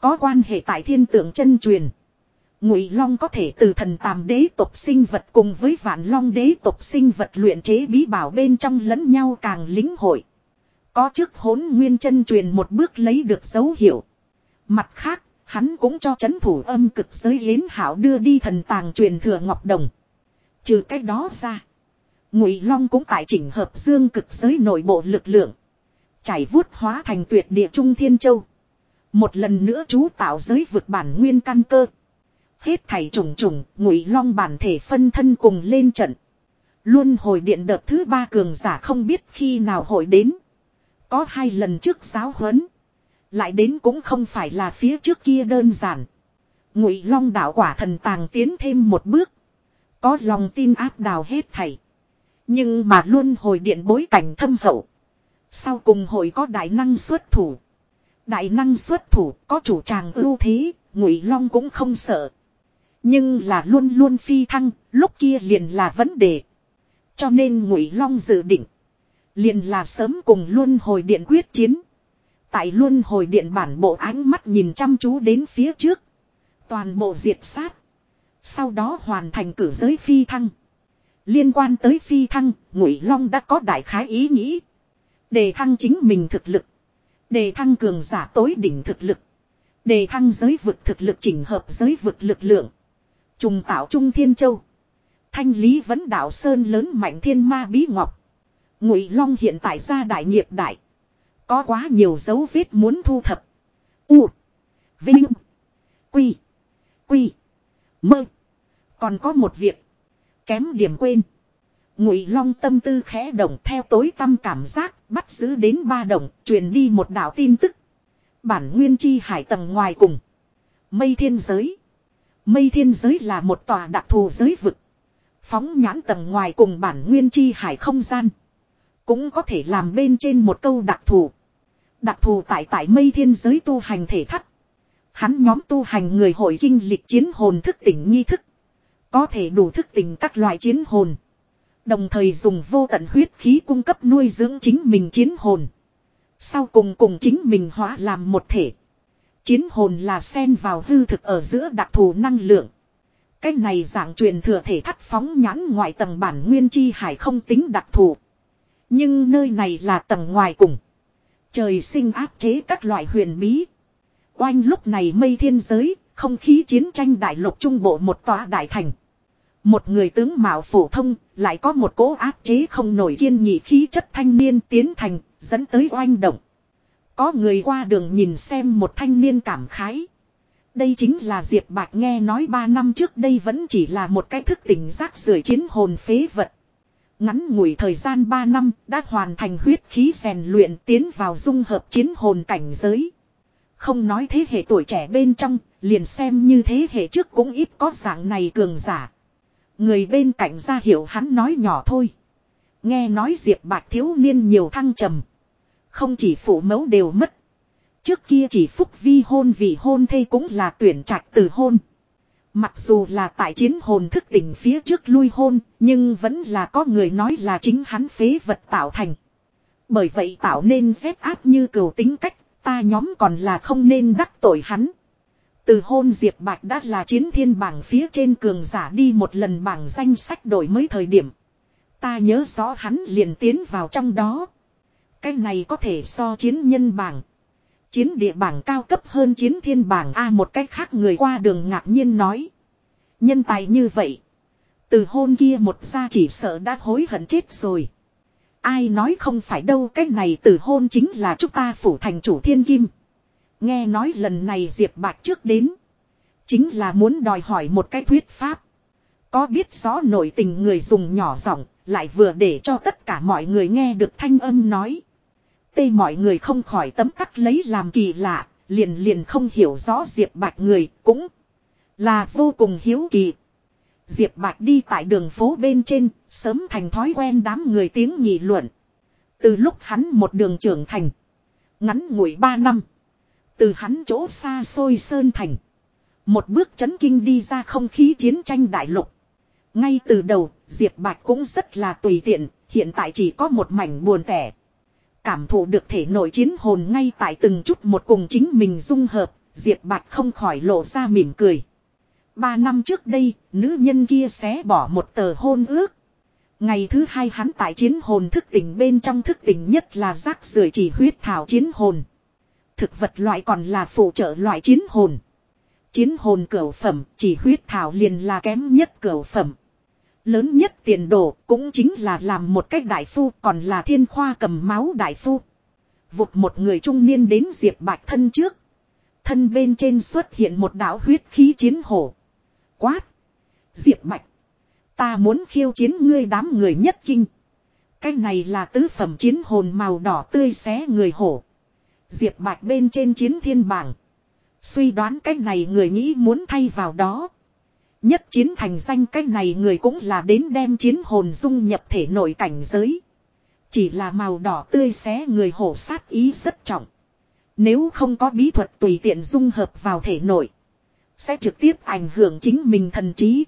Có quan hệ tại thiên tượng chân truyền. Ngụy Long có thể từ thần tàm đế tộc sinh vật cùng với vạn long đế tộc sinh vật luyện chế bí bảo bên trong lẫn nhau càng lính hội. Có trước hỗn nguyên chân truyền một bước lấy được dấu hiệu. Mặt khác, hắn cũng cho chấn thủ âm cực giới yến hảo đưa đi thần tàng truyền thừa ngọc đồng. Trừ cách đó ra. Ngụy Long cũng tại chỉnh hợp dương cực giới nội bộ lực lượng. Chảy vuốt hóa thành tuyệt địa trung thiên châu. Một lần nữa chú tạo giới vực bản nguyên căn cơ. Hết thảy trùng trùng, Ngụy Long bản thể phân thân cùng lên trận. Luôn hồi điện đợt thứ ba cường giả không biết khi nào hội đến. Có hai lần trước giáo huấn. Lại đến cũng không phải là phía trước kia đơn giản. Ngụy Long đạo quả thần tàng tiến thêm một bước. Có lòng tin áp đào hết thảy. Nhưng mà luôn hồi điện bối cảnh thâm hậu. Sau cùng hội có đại năng xuất thủ. Đại năng xuất thủ có chủ tràng ưu thế, Ngụy Long cũng không sợ. Nhưng là luôn luôn phi thăng, lúc kia liền là vấn đề. Cho nên Ngụy Long dự định. Liền là sớm cùng luôn hồi điện quyết chiến. Tại luôn hồi điện bản bộ ánh mắt nhìn chăm chú đến phía trước. Toàn bộ diệt sát. Sau đó hoàn thành cử giới phi thăng. Liên quan tới phi thăng, Ngụy Long đã có đại khái ý nghĩ. Đề thăng chính mình thực lực. Đề thăng cường giả tối đỉnh thực lực. Đề thăng giới vực thực lực chỉnh hợp giới vực lực lượng. Trùng tạo Trung Thiên Châu. Thanh lý vấn đạo Sơn lớn mạnh thiên ma bí ngọc. Ngụy Long hiện tại ra đại nghiệp đại. Có quá nhiều dấu vết muốn thu thập. U. Vinh. Quy. Quy. Mơ. Còn có một việc. Kém điểm quên. Ngụy Long tâm tư khẽ động theo tối tâm cảm giác, bắt giữ đến ba đồng, truyền đi một đạo tin tức. Bản nguyên chi hải tầng ngoài cùng. Mây thiên giới. Mây thiên giới là một tòa đặc thù giới vực. Phóng nhãn tầng ngoài cùng bản nguyên chi hải không gian. Cũng có thể làm bên trên một câu đặc thù. Đặc thù tại tại mây thiên giới tu hành thể thắt. Hắn nhóm tu hành người hội kinh lịch chiến hồn thức tỉnh nghi thức. Có thể đủ thức tỉnh các loại chiến hồn. Đồng thời dùng vô tận huyết khí cung cấp nuôi dưỡng chính mình chiến hồn. Sau cùng cùng chính mình hóa làm một thể. Chiến hồn là xen vào hư thực ở giữa đặc thù năng lượng. Cái này dạng truyền thừa thể thắt phóng nhãn ngoại tầng bản nguyên chi hải không tính đặc thù. Nhưng nơi này là tầng ngoài cùng. Trời sinh áp chế các loại huyền bí. Oanh lúc này mây thiên giới, không khí chiến tranh đại lục trung bộ một tòa đại thành. Một người tướng mạo phổ thông, lại có một cố áp chế không nổi kiên nhị khí chất thanh niên tiến thành, dẫn tới oanh động. Có người qua đường nhìn xem một thanh niên cảm khái. Đây chính là Diệp Bạch nghe nói ba năm trước đây vẫn chỉ là một cái thức tỉnh giác rưởi chiến hồn phế vật. Ngắn ngủi thời gian 3 năm đã hoàn thành huyết khí rèn luyện tiến vào dung hợp chiến hồn cảnh giới. Không nói thế hệ tuổi trẻ bên trong, liền xem như thế hệ trước cũng ít có dạng này cường giả. Người bên cạnh ra hiểu hắn nói nhỏ thôi. Nghe nói Diệp Bạch thiếu niên nhiều thăng trầm. Không chỉ phụ mẫu đều mất. Trước kia chỉ phúc vi hôn vì hôn thê cũng là tuyển trạch từ hôn. Mặc dù là tại chiến hồn thức tỉnh phía trước lui hôn, nhưng vẫn là có người nói là chính hắn phế vật tạo thành. Bởi vậy tạo nên rét áp như cừu tính cách, ta nhóm còn là không nên đắc tội hắn. Từ hôn Diệp Bạch đã là chiến thiên bảng phía trên cường giả đi một lần bảng danh sách đổi mới thời điểm. Ta nhớ rõ hắn liền tiến vào trong đó. Cái này có thể so chiến nhân bảng. Chiến địa bảng cao cấp hơn chiến thiên bảng A một cách khác người qua đường ngạc nhiên nói. Nhân tài như vậy. Từ hôn kia một ra chỉ sợ đã hối hận chết rồi. Ai nói không phải đâu, cái này từ hôn chính là chúng ta phủ thành chủ thiên kim. Nghe nói lần này Diệp Bạch trước đến. Chính là muốn đòi hỏi một cái thuyết pháp. Có biết rõ nội tình người dùng nhỏ giọng lại vừa để cho tất cả mọi người nghe được thanh âm nói. Tê mọi người không khỏi tấm tắc lấy làm kỳ lạ, liền liền không hiểu rõ Diệp Bạch người cũng là vô cùng hiếu kỳ. Diệp Bạch đi tại đường phố bên trên, sớm thành thói quen đám người tiếng nhị luận. Từ lúc hắn một đường trưởng thành. Ngắn ngủi ba năm. Từ hắn chỗ xa xôi sơn thành. Một bước chấn kinh đi ra không khí chiến tranh đại lục. Ngay từ đầu, Diệp Bạch cũng rất là tùy tiện, hiện tại chỉ có một mảnh buồn tẻ. Cảm thụ được thể nội chiến hồn ngay tại từng chút một cùng chính mình dung hợp, Diệp Bạch không khỏi lộ ra mỉm cười. Ba năm trước đây, nữ nhân kia xé bỏ một tờ hôn ước. Ngày thứ hai hắn tại chiến hồn thức tỉnh bên trong thức tỉnh nhất là rác rưởi chỉ huyết thảo chiến hồn. Thực vật loại còn là phụ trợ loại chiến hồn. Chiến hồn cửu phẩm, chỉ huyết thảo liền là kém nhất cửu phẩm. Lớn nhất tiền đồ cũng chính là làm một cách đại phu, còn là thiên khoa cầm máu đại phu. Vụt một người trung niên đến diệp bạch thân trước. Thân bên trên xuất hiện một đạo huyết khí chiến hổ. Quát. Diệp bạch. Ta muốn khiêu chiến ngươi đám người nhất kinh. Cái này là tứ phẩm chiến hồn màu đỏ tươi xé người hổ. Diệp bạch bên trên chiến thiên bảng. Suy đoán cách này người nghĩ muốn thay vào đó. Nhất chiến thành danh cách này người cũng là đến đem chiến hồn dung nhập thể nội cảnh giới. Chỉ là màu đỏ tươi xé người hổ sát ý rất trọng. Nếu không có bí thuật tùy tiện dung hợp vào thể nội. Sẽ trực tiếp ảnh hưởng chính mình thần trí.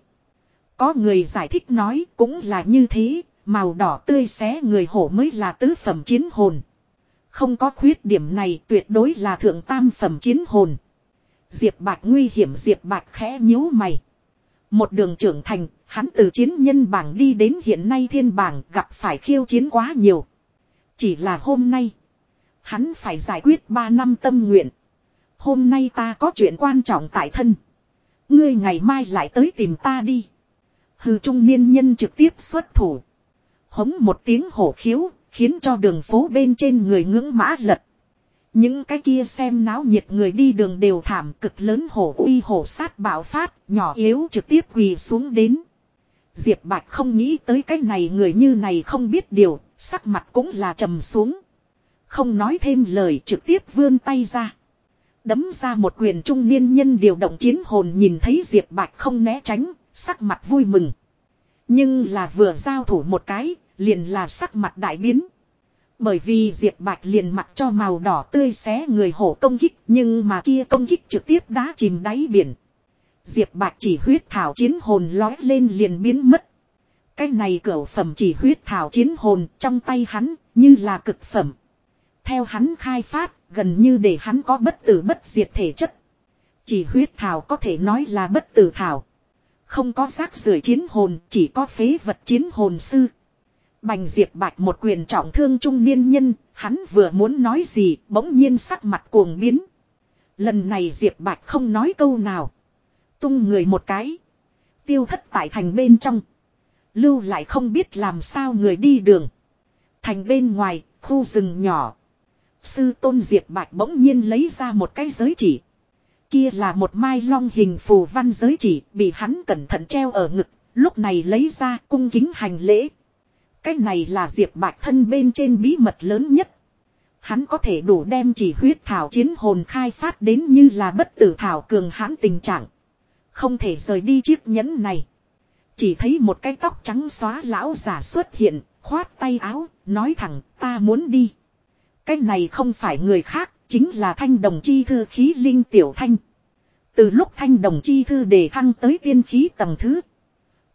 Có người giải thích nói cũng là như thế. Màu đỏ tươi xé người hổ mới là tứ phẩm chiến hồn. Không có khuyết điểm này tuyệt đối là thượng tam phẩm chiến hồn. Diệp Bạch nguy hiểm Diệp Bạch khẽ nhíu mày. Một đường trưởng thành, hắn từ chiến nhân bảng đi đến hiện nay thiên bảng gặp phải khiêu chiến quá nhiều. Chỉ là hôm nay, hắn phải giải quyết 3 năm tâm nguyện. Hôm nay ta có chuyện quan trọng tại thân. Ngươi ngày mai lại tới tìm ta đi. Hư trung niên nhân trực tiếp xuất thủ. Hống một tiếng hổ khiếu, khiến cho đường phố bên trên người ngưỡng mã lật. Những cái kia xem náo nhiệt người đi đường đều thảm cực lớn hổ uy hổ sát bạo phát, nhỏ yếu trực tiếp quỳ xuống đến. Diệp Bạch không nghĩ tới cái này người như này không biết điều, sắc mặt cũng là trầm xuống. Không nói thêm lời trực tiếp vươn tay ra. Đấm ra một quyền trung niên nhân điều động chiến hồn nhìn thấy Diệp Bạch không né tránh, sắc mặt vui mừng. Nhưng là vừa giao thủ một cái, liền là sắc mặt đại biến. Bởi vì Diệp Bạch liền mặc cho màu đỏ tươi xé người hổ công kích, nhưng mà kia công kích trực tiếp đá chìm đáy biển. Diệp Bạch chỉ huyết thảo chiến hồn lói lên liền biến mất. Cái này cỡ phẩm chỉ huyết thảo chiến hồn trong tay hắn như là cực phẩm. Theo hắn khai phát, gần như để hắn có bất tử bất diệt thể chất. Chỉ huyết thảo có thể nói là bất tử thảo. Không có rác rưởi chiến hồn, chỉ có phế vật chiến hồn sư. Bành diệp Bạch một quyền trọng thương trung niên nhân, hắn vừa muốn nói gì, bỗng nhiên sắc mặt cuồng biến. Lần này Diệp Bạch không nói câu nào. Tung người một cái. Tiêu thất tại thành bên trong. Lưu lại không biết làm sao người đi đường. Thành bên ngoài, khu rừng nhỏ. Sư tôn Diệp Bạch bỗng nhiên lấy ra một cái giới chỉ. Kia là một mai long hình phù văn giới chỉ bị hắn cẩn thận treo ở ngực. Lúc này lấy ra cung kính hành lễ. Cái này là Diệp Bạch thân bên trên bí mật lớn nhất. Hắn có thể đủ đem chỉ huyết thảo chiến hồn khai phát đến như là bất tử thảo cường hãn tình trạng. Không thể rời đi chiếc nhẫn này. Chỉ thấy một cái tóc trắng xóa lão giả xuất hiện, khoát tay áo, nói thẳng ta muốn đi. Cái này không phải người khác, chính là thanh đồng chi thư khí linh tiểu thanh. Từ lúc thanh đồng chi thư đề thăng tới tiên khí tầng thứ.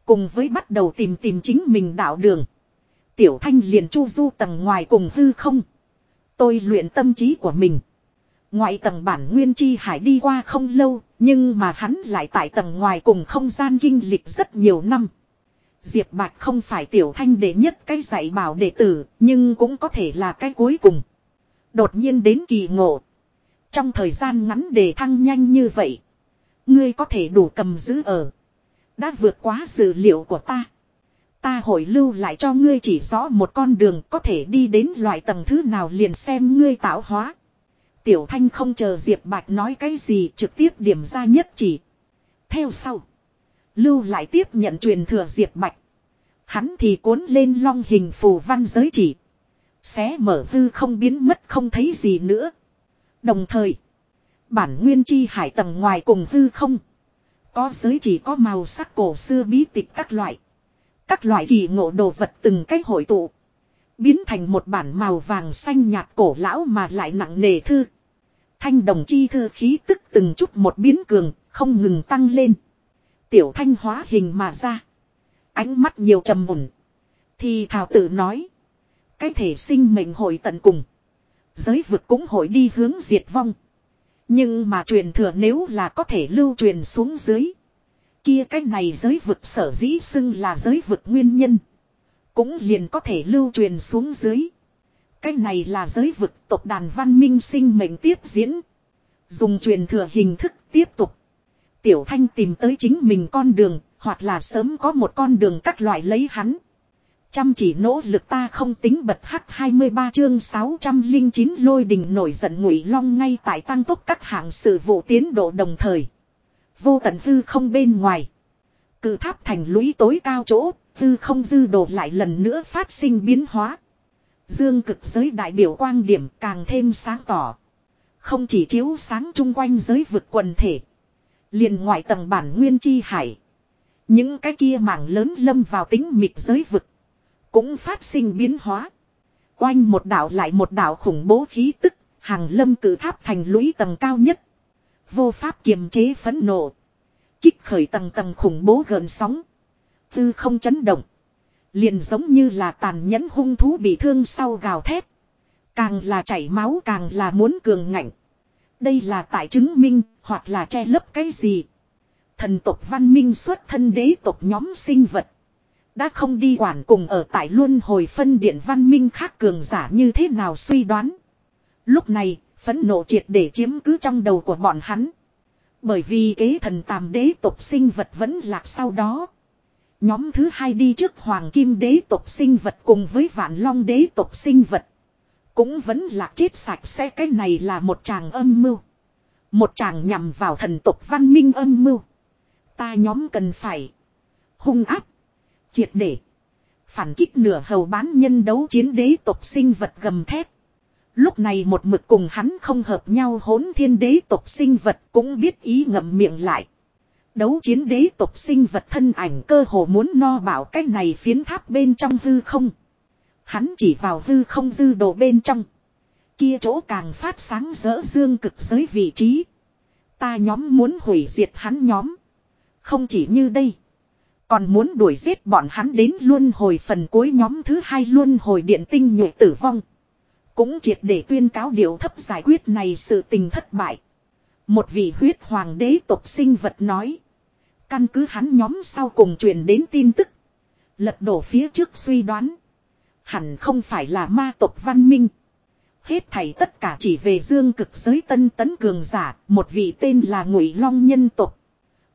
Cùng với bắt đầu tìm tìm chính mình đạo đường. Tiểu thanh liền chu du tầng ngoài cùng hư không. Tôi luyện tâm trí của mình. Ngoại tầng bản nguyên chi hải đi qua không lâu, nhưng mà hắn lại tại tầng ngoài cùng không gian kinh lịch rất nhiều năm. Diệp Bạch không phải tiểu thanh đệ nhất cái dạy bảo đệ tử, nhưng cũng có thể là cái cuối cùng. Đột nhiên đến kỳ ngộ. Trong thời gian ngắn đề thăng nhanh như vậy. Ngươi có thể đủ cầm giữ ở. Đã vượt quá dự liệu của ta. Ta hội lưu lại cho ngươi chỉ rõ một con đường có thể đi đến loại tầng thứ nào liền xem ngươi tạo hóa. Tiểu Thanh không chờ Diệp Bạch nói cái gì trực tiếp điểm ra nhất chỉ. Theo sau. Lưu lại tiếp nhận truyền thừa Diệp Bạch. Hắn thì cuốn lên long hình phù văn giới chỉ. Xé mở hư không biến mất không thấy gì nữa. Đồng thời. Bản nguyên chi hải tầng ngoài cùng hư không. Có giới chỉ có màu sắc cổ xưa bí tịch các loại. Các loại kỳ ngộ đồ vật từng cách hội tụ. Biến thành một bản màu vàng xanh nhạt cổ lão mà lại nặng nề thư. Thanh đồng chi thư khí tức từng chút một biến cường, không ngừng tăng lên. Tiểu thanh hóa hình mà ra. Ánh mắt nhiều trầm mùn. Thì thảo tự nói. Cái thể sinh mệnh hội tận cùng. Giới vực cũng hội đi hướng diệt vong. Nhưng mà truyền thừa nếu là có thể lưu truyền xuống dưới. Kia cái này giới vực sở dĩ xưng là giới vực nguyên nhân. Cũng liền có thể lưu truyền xuống dưới. Cái này là giới vực tộc đàn văn minh sinh mệnh tiếp diễn. Dùng truyền thừa hình thức tiếp tục. Tiểu Thanh tìm tới chính mình con đường, hoặc là sớm có một con đường các loại lấy hắn. Chăm chỉ nỗ lực ta không tính bật hắc 23 chương 609 lôi đình nổi giận ngụy long ngay tại tăng tốc các hạng sự vụ tiến độ đồng thời. Vô tận hư không bên ngoài. Cự tháp thành lũy tối cao chỗ, hư không dư đồ lại lần nữa phát sinh biến hóa. Dương cực giới đại biểu quang điểm càng thêm sáng tỏ. Không chỉ chiếu sáng chung quanh giới vực quần thể. liền ngoại tầng bản nguyên chi hải. Những cái kia mảng lớn lâm vào tính mịt giới vực. Cũng phát sinh biến hóa. Oanh một đảo lại một đảo khủng bố khí tức. Hàng lâm cử tháp thành lũy tầng cao nhất. Vô pháp kiềm chế phẫn nộ. Kích khởi tầng tầng khủng bố gợn sóng. Tư không chấn động. Liền giống như là tàn nhẫn hung thú bị thương sau gào thét. Càng là chảy máu càng là muốn cường ngạnh. Đây là tại chứng minh hoặc là che lấp cái gì. Thần tộc văn minh xuất thân đế tộc nhóm sinh vật. Đã không đi quản cùng ở tại luân hồi phân điện văn minh khác cường giả như thế nào suy đoán. Lúc này, phẫn nộ triệt để chiếm cứ trong đầu của bọn hắn. Bởi vì kế thần tàm đế tộc sinh vật vẫn lạc sau đó. Nhóm thứ hai đi trước hoàng kim đế tộc sinh vật cùng với vạn long đế tộc sinh vật. Cũng vẫn lạc chết sạch sẽ cái này là một chàng âm mưu. Một chàng nhằm vào thần tộc văn minh âm mưu. Ta nhóm cần phải hung áp, triệt để phản kích nửa hầu bán nhân đấu chiến đế tộc sinh vật gầm thép. Lúc này một mực cùng hắn không hợp nhau hỗn thiên đế tộc sinh vật cũng biết ý ngậm miệng lại. Đấu chiến đế tộc sinh vật thân ảnh cơ hồ muốn no bảo cái này phiến tháp bên trong hư không. Hắn chỉ vào hư không dư đồ bên trong. Kia chỗ càng phát sáng rỡ dương cực giới vị trí. Ta nhóm muốn hủy diệt hắn nhóm. Không chỉ như đây. Còn muốn đuổi giết bọn hắn đến luân hồi phần cuối nhóm thứ hai luân hồi điện tinh nhuệ tử vong. Cũng triệt để tuyên cáo điều thấp giải quyết này sự tình thất bại. Một vị huyết hoàng đế tộc sinh vật nói. Căn cứ hắn nhóm sau cùng truyền đến tin tức. Lật đổ phía trước suy đoán. Hẳn không phải là ma tộc văn minh. Hết thảy tất cả chỉ về dương cực giới tân tấn cường giả, một vị tên là Ngụy Long nhân tộc.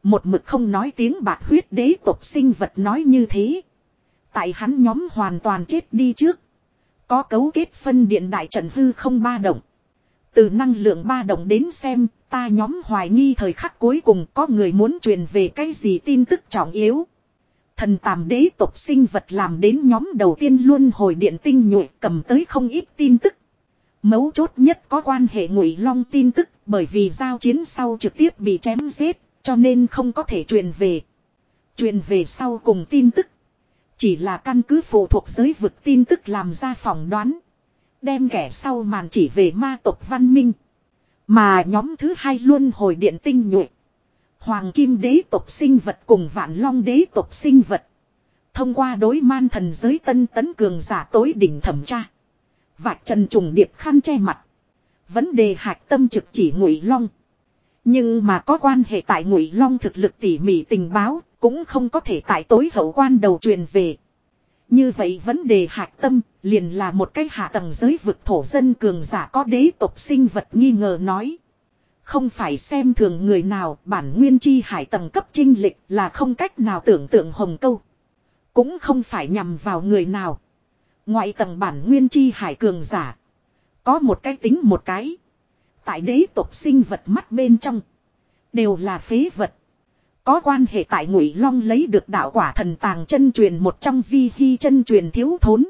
Một mực không nói tiếng bạc huyết đế tộc sinh vật nói như thế. Tại hắn nhóm hoàn toàn chết đi trước. Có cấu kết phân điện đại trận hư không ba động. Từ năng lượng ba động đến xem, ta nhóm hoài nghi thời khắc cuối cùng có người muốn truyền về cái gì tin tức trọng yếu. Thần tàm đế tộc sinh vật làm đến nhóm đầu tiên luôn hồi điện tinh nhuệ cầm tới không ít tin tức. Mấu chốt nhất có quan hệ ngụy long tin tức bởi vì giao chiến sau trực tiếp bị chém giết cho nên không có thể truyền về. Truyền về sau cùng tin tức. Chỉ là căn cứ phụ thuộc giới vực tin tức làm ra phỏng đoán. Đem kẻ sau màn chỉ về ma tộc văn minh. Mà nhóm thứ hai luôn hồi điện tinh nhuệ. Hoàng kim đế tộc sinh vật cùng vạn long đế tộc sinh vật. Thông qua đối man thần giới tân tấn cường giả tối đỉnh thẩm tra. Vạch trần trùng điệp khăn che mặt. Vấn đề hạch tâm trực chỉ ngụy long. Nhưng mà có quan hệ tại ngụy long thực lực tỉ mỉ tình báo cũng không có thể tại tối hậu quan đầu truyền về. Như vậy vấn đề hạch tâm liền là một cái hạ tầng giới vực thổ dân cường giả có đế tộc sinh vật nghi ngờ nói. Không phải xem thường người nào, bản nguyên chi hải tầng cấp trinh lịch là không cách nào tưởng tượng hồng câu. Cũng không phải nhằm vào người nào. Ngoại tầng bản nguyên chi hải cường giả. Có một cái tính một cái. Tại đế tộc sinh vật mắt bên trong. Đều là phế vật. Có quan hệ tại ngụy long lấy được đạo quả thần tàng chân truyền một trong vi vi chân truyền thiếu thốn.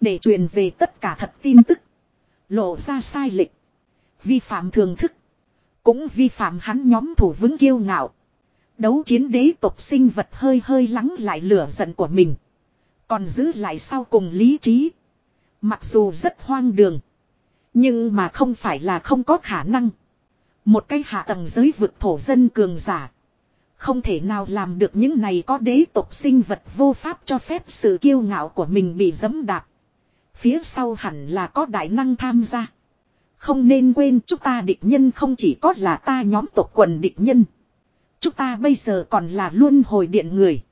Để truyền về tất cả thật tin tức. Lộ ra sai lệch. Vi phạm thường thức. Cũng vi phạm hắn nhóm thủ vững kiêu ngạo. Đấu chiến đế tộc sinh vật hơi hơi lắng lại lửa giận của mình. Còn giữ lại sau cùng lý trí. Mặc dù rất hoang đường. Nhưng mà không phải là không có khả năng. Một cái hạ tầng giới vực thổ dân cường giả. Không thể nào làm được những này có đế tộc sinh vật vô pháp cho phép sự kiêu ngạo của mình bị dẫm đạp. Phía sau hẳn là có đại năng tham gia. Không nên quên chúng ta địch nhân không chỉ có là ta nhóm tộc quần địch nhân. Chúng ta bây giờ còn là luân hồi điện người.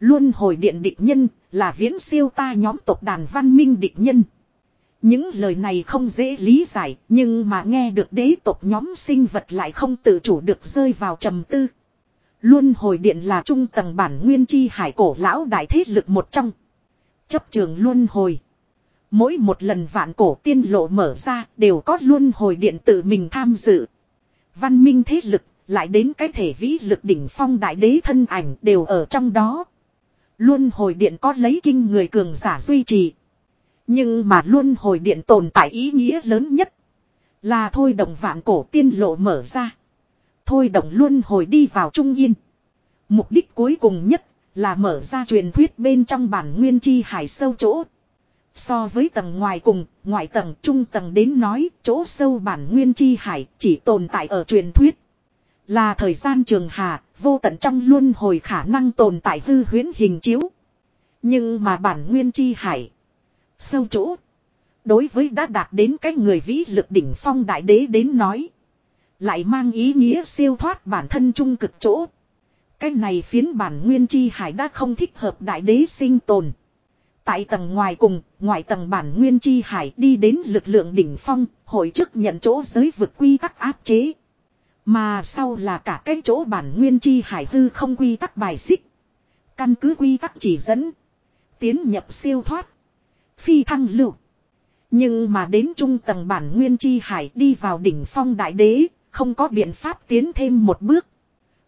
Luân hồi điện địch nhân là viễn siêu ta nhóm tộc đàn văn minh địch nhân. Những lời này không dễ lý giải, nhưng mà nghe được đế tộc nhóm sinh vật lại không tự chủ được rơi vào trầm tư. Luân hồi điện là trung tầng bản nguyên chi hải cổ lão đại thế lực một trong. Chấp trường luân hồi. Mỗi một lần vạn cổ tiên lộ mở ra đều có luân hồi điện tự mình tham dự. Văn minh thế lực lại đến cái thể vĩ lực đỉnh phong đại đế thân ảnh đều ở trong đó. Luân hồi điện có lấy kinh người cường giả duy trì. Nhưng mà luân hồi điện tồn tại ý nghĩa lớn nhất. Là thôi động vạn cổ tiên lộ mở ra. Thôi động luân hồi đi vào trung yên. Mục đích cuối cùng nhất là mở ra truyền thuyết bên trong bản nguyên chi hải sâu chỗ. So với tầng ngoài cùng, ngoại tầng trung tầng đến nói chỗ sâu bản nguyên chi hải chỉ tồn tại ở truyền thuyết. Là thời gian trường hà, vô tận trong luân hồi khả năng tồn tại hư huyến hình chiếu. Nhưng mà bản nguyên chi hải. Sâu chỗ. Đối với đã đạt đến cái người vĩ lực đỉnh phong đại đế đến nói. Lại mang ý nghĩa siêu thoát bản thân trung cực chỗ. Cái này phiến bản nguyên chi hải đã không thích hợp đại đế sinh tồn. Tại tầng ngoài cùng, ngoài tầng bản nguyên chi hải đi đến lực lượng đỉnh phong, hội chức nhận chỗ giới vực quy tắc áp chế. Mà sau là cả cái chỗ bản nguyên chi hải hư không quy tắc bài xích. Căn cứ quy tắc chỉ dẫn. Tiến nhập siêu thoát. Phi thăng lưu. Nhưng mà đến trung tầng bản nguyên chi hải đi vào đỉnh phong đại đế, không có biện pháp tiến thêm một bước.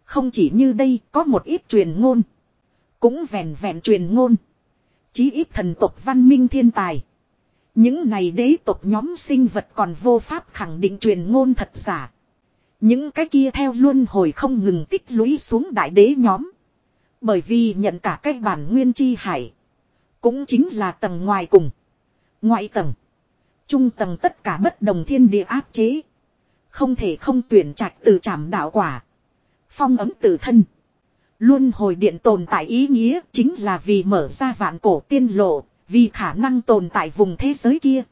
Không chỉ như đây, có một ít truyền ngôn. Cũng vẹn vẹn truyền ngôn. Chí ít thần tộc văn minh thiên tài. Những này đế tộc nhóm sinh vật còn vô pháp khẳng định truyền ngôn thật giả. Những cái kia theo luôn hồi không ngừng tích lũy xuống đại đế nhóm. Bởi vì nhận cả cái bản nguyên chi hải. Cũng chính là tầng ngoài cùng. Ngoại tầng. Trung tầng tất cả bất đồng thiên địa áp chế. Không thể không tuyển trạch từ trảm đạo quả. Phong ấm tự thân. Luôn hồi điện tồn tại ý nghĩa chính là vì mở ra vạn cổ tiên lộ, vì khả năng tồn tại vùng thế giới kia.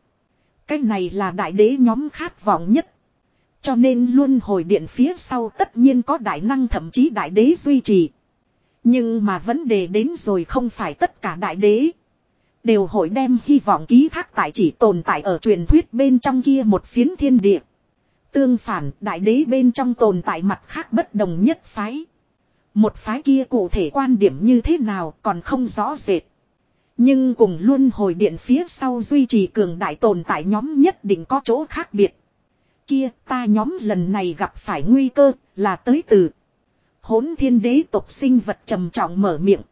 Cái này là đại đế nhóm khát vọng nhất. Cho nên luôn hồi điện phía sau tất nhiên có đại năng thậm chí đại đế duy trì. Nhưng mà vấn đề đến rồi không phải tất cả đại đế. Đều hội đem hy vọng ký thác tại chỉ tồn tại ở truyền thuyết bên trong kia một phiến thiên địa. Tương phản, đại đế bên trong tồn tại mặt khác bất đồng nhất phái. Một phái kia cụ thể quan điểm như thế nào còn không rõ rệt. Nhưng cùng luôn hồi điện phía sau duy trì cường đại tồn tại nhóm nhất định có chỗ khác biệt. Kia, ta nhóm lần này gặp phải nguy cơ là tới từ. Hốn thiên đế tộc sinh vật trầm trọng mở miệng.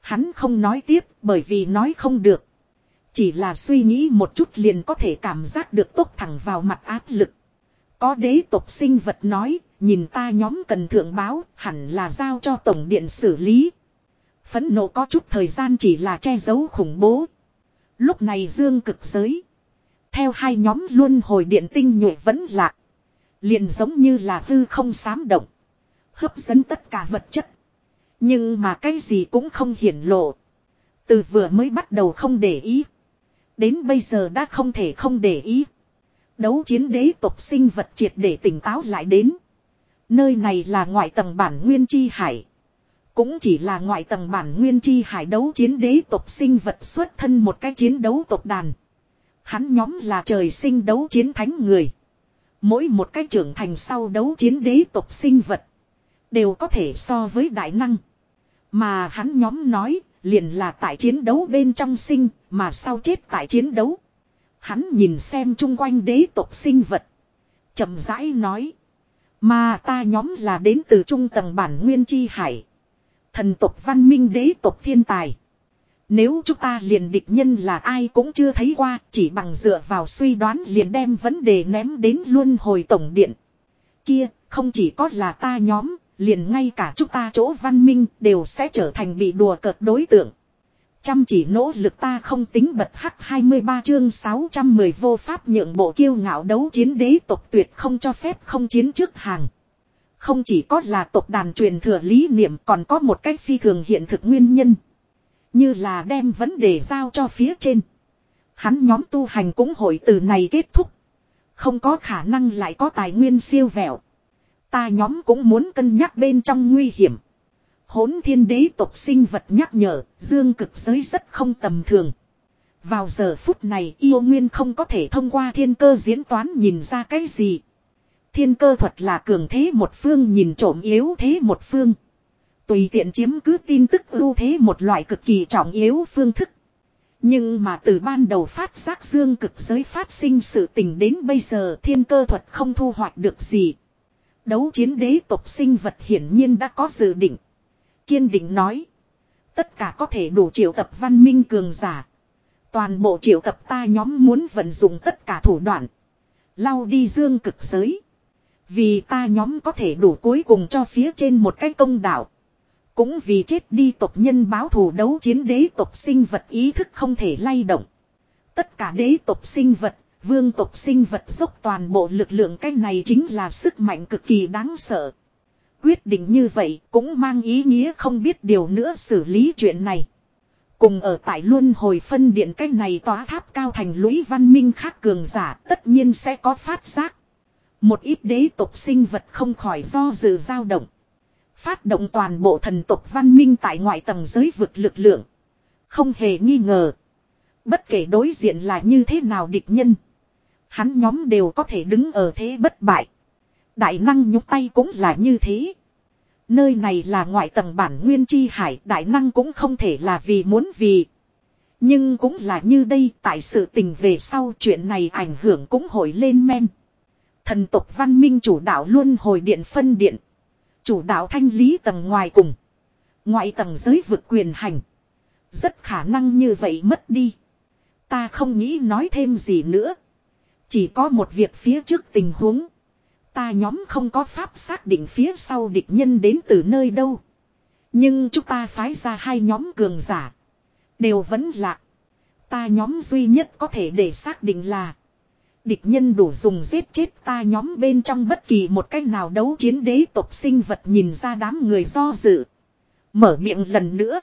Hắn không nói tiếp, bởi vì nói không được. Chỉ là suy nghĩ một chút liền có thể cảm giác được tốt thẳng vào mặt áp lực. Có đế tộc sinh vật nói, nhìn ta nhóm cần thượng báo, hẳn là giao cho tổng điện xử lý. Phấn nộ có chút thời gian chỉ là che giấu khủng bố. Lúc này dương cực giới. Theo hai nhóm luôn hồi điện tinh nhuệ vẫn lạ. Liền giống như là hư không sám động. Hấp dẫn tất cả vật chất. Nhưng mà cái gì cũng không hiển lộ. Từ vừa mới bắt đầu không để ý. Đến bây giờ đã không thể không để ý. Đấu chiến đế tộc sinh vật triệt để tỉnh táo lại đến. Nơi này là ngoại tầng bản nguyên chi hải. Cũng chỉ là ngoại tầng bản nguyên chi hải đấu chiến đế tộc sinh vật xuất thân một cái chiến đấu tộc đàn. Hắn nhóm là trời sinh đấu chiến thánh người. Mỗi một cái trưởng thành sau đấu chiến đế tộc sinh vật. Đều có thể so với đại năng. Mà hắn nhóm nói, liền là tại chiến đấu bên trong sinh, mà sau chết tại chiến đấu. Hắn nhìn xem chung quanh đế tộc sinh vật. chậm rãi nói. Mà ta nhóm là đến từ trung tầng bản nguyên chi hải. Thần tộc văn minh đế tộc thiên tài. Nếu chúng ta liền địch nhân là ai cũng chưa thấy qua, chỉ bằng dựa vào suy đoán liền đem vấn đề ném đến luân hồi tổng điện. Kia, không chỉ có là ta nhóm, liền ngay cả chúng ta chỗ văn minh đều sẽ trở thành bị đùa cợt đối tượng. Chăm chỉ nỗ lực ta không tính bật hắc 23 chương 610 vô pháp nhượng bộ kiêu ngạo đấu chiến đế tộc tuyệt không cho phép không chiến trước hàng. Không chỉ có là tộc đàn truyền thừa lý niệm còn có một cách phi thường hiện thực nguyên nhân. Như là đem vấn đề giao cho phía trên. Hắn nhóm tu hành cũng hội từ này kết thúc. Không có khả năng lại có tài nguyên siêu vẹo. Ta nhóm cũng muốn cân nhắc bên trong nguy hiểm. Hốn thiên đế tộc sinh vật nhắc nhở, dương cực giới rất không tầm thường. Vào giờ phút này yêu nguyên không có thể thông qua thiên cơ diễn toán nhìn ra cái gì. Thiên cơ thuật là cường thế một phương nhìn trộm yếu thế một phương. Tùy tiện chiếm cứ tin tức ưu thế một loại cực kỳ trọng yếu phương thức. Nhưng mà từ ban đầu phát giác dương cực giới phát sinh sự tình đến bây giờ thiên cơ thuật không thu hoạch được gì. Đấu chiến đế tộc sinh vật hiển nhiên đã có dự định. Kiên định nói. Tất cả có thể đủ triệu tập văn minh cường giả. Toàn bộ triệu tập ta nhóm muốn vận dụng tất cả thủ đoạn. Lau đi dương cực giới. Vì ta nhóm có thể đủ cuối cùng cho phía trên một cái công đạo. Cũng vì chết đi tộc nhân báo thù đấu chiến đế tộc sinh vật ý thức không thể lay động. Tất cả đế tộc sinh vật, vương tộc sinh vật dốc toàn bộ lực lượng cái này chính là sức mạnh cực kỳ đáng sợ. Quyết định như vậy cũng mang ý nghĩa không biết điều nữa xử lý chuyện này. Cùng ở tại luân hồi phân điện cách này tòa tháp cao thành lũy văn minh khác cường giả tất nhiên sẽ có phát giác. Một ít đế tộc sinh vật không khỏi do dự dao động. Phát động toàn bộ thần tộc văn minh tại ngoại tầng giới vực lực lượng. Không hề nghi ngờ. Bất kể đối diện là như thế nào địch nhân. Hắn nhóm đều có thể đứng ở thế bất bại. Đại năng nhúc tay cũng là như thế. Nơi này là ngoại tầng bản nguyên chi hải. Đại năng cũng không thể là vì muốn vì. Nhưng cũng là như đây, tại sự tình về sau chuyện này ảnh hưởng cũng hồi lên men. Thần tộc văn minh chủ đạo luôn hồi điện phân điện. Chủ đạo thanh lý tầng ngoài cùng. Ngoại tầng giới vực quyền hành. Rất khả năng như vậy mất đi. Ta không nghĩ nói thêm gì nữa. Chỉ có một việc phía trước tình huống. Ta nhóm không có pháp xác định phía sau địch nhân đến từ nơi đâu. Nhưng chúng ta phái ra hai nhóm cường giả. Đều vẫn lạ. Ta nhóm duy nhất có thể để xác định là. Địch nhân đủ dùng giết chết ta nhóm bên trong bất kỳ một cách nào đấu chiến đế tộc sinh vật nhìn ra đám người do dự. Mở miệng lần nữa.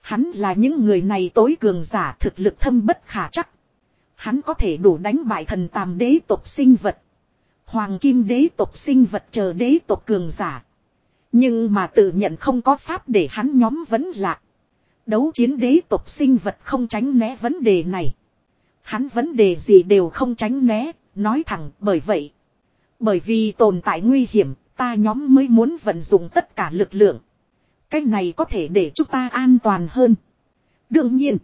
Hắn là những người này tối cường giả thực lực thâm bất khả chắc. Hắn có thể đủ đánh bại thần tàm đế tộc sinh vật. Hoàng kim đế tộc sinh vật chờ đế tộc cường giả. Nhưng mà tự nhận không có pháp để hắn nhóm vẫn lạc. Đấu chiến đế tộc sinh vật không tránh né vấn đề này. Hắn vấn đề gì đều không tránh né, nói thẳng bởi vậy. Bởi vì tồn tại nguy hiểm, ta nhóm mới muốn vận dụng tất cả lực lượng. Cách này có thể để chúng ta an toàn hơn. Đương nhiên,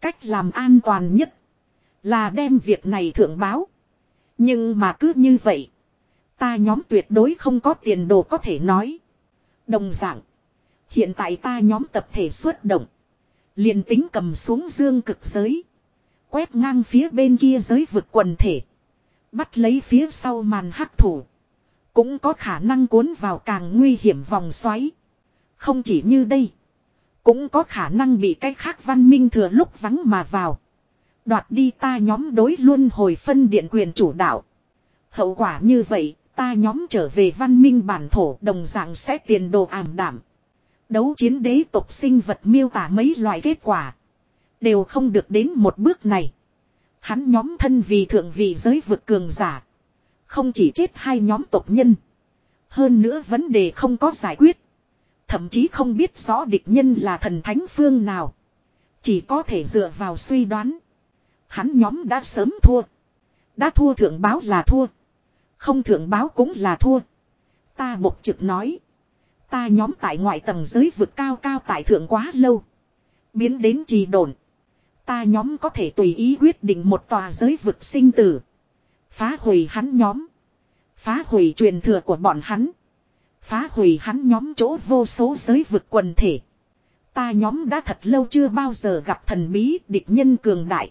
cách làm an toàn nhất là đem việc này thượng báo. Nhưng mà cứ như vậy, ta nhóm tuyệt đối không có tiền đồ có thể nói. Đồng dạng, hiện tại ta nhóm tập thể xuất động. liền tính cầm xuống dương cực giới. Quét ngang phía bên kia giới vực quần thể. Bắt lấy phía sau màn hắc thủ. Cũng có khả năng cuốn vào càng nguy hiểm vòng xoáy. Không chỉ như đây. Cũng có khả năng bị cái khác văn minh thừa lúc vắng mà vào. Đoạt đi ta nhóm đối luôn hồi phân điện quyền chủ đạo. Hậu quả như vậy, ta nhóm trở về văn minh bản thổ đồng dạng sẽ tiền đồ ảm đảm. Đấu chiến đế tộc sinh vật miêu tả mấy loại kết quả. Đều không được đến một bước này. Hắn nhóm thân vì thượng vị giới vực cường giả. Không chỉ chết hai nhóm tộc nhân. Hơn nữa vấn đề không có giải quyết. Thậm chí không biết rõ địch nhân là thần thánh phương nào. Chỉ có thể dựa vào suy đoán. Hắn nhóm đã sớm thua. Đã thua thượng báo là thua. Không thượng báo cũng là thua. Ta bộc trực nói. Ta nhóm tại ngoại tầng giới vực cao cao tại thượng quá lâu. Biến đến trì đồn. Ta nhóm có thể tùy ý quyết định một tòa giới vực sinh tử. Phá hủy hắn nhóm. Phá hủy truyền thừa của bọn hắn. Phá hủy hắn nhóm chỗ vô số giới vực quần thể. Ta nhóm đã thật lâu chưa bao giờ gặp thần bí địch nhân cường đại.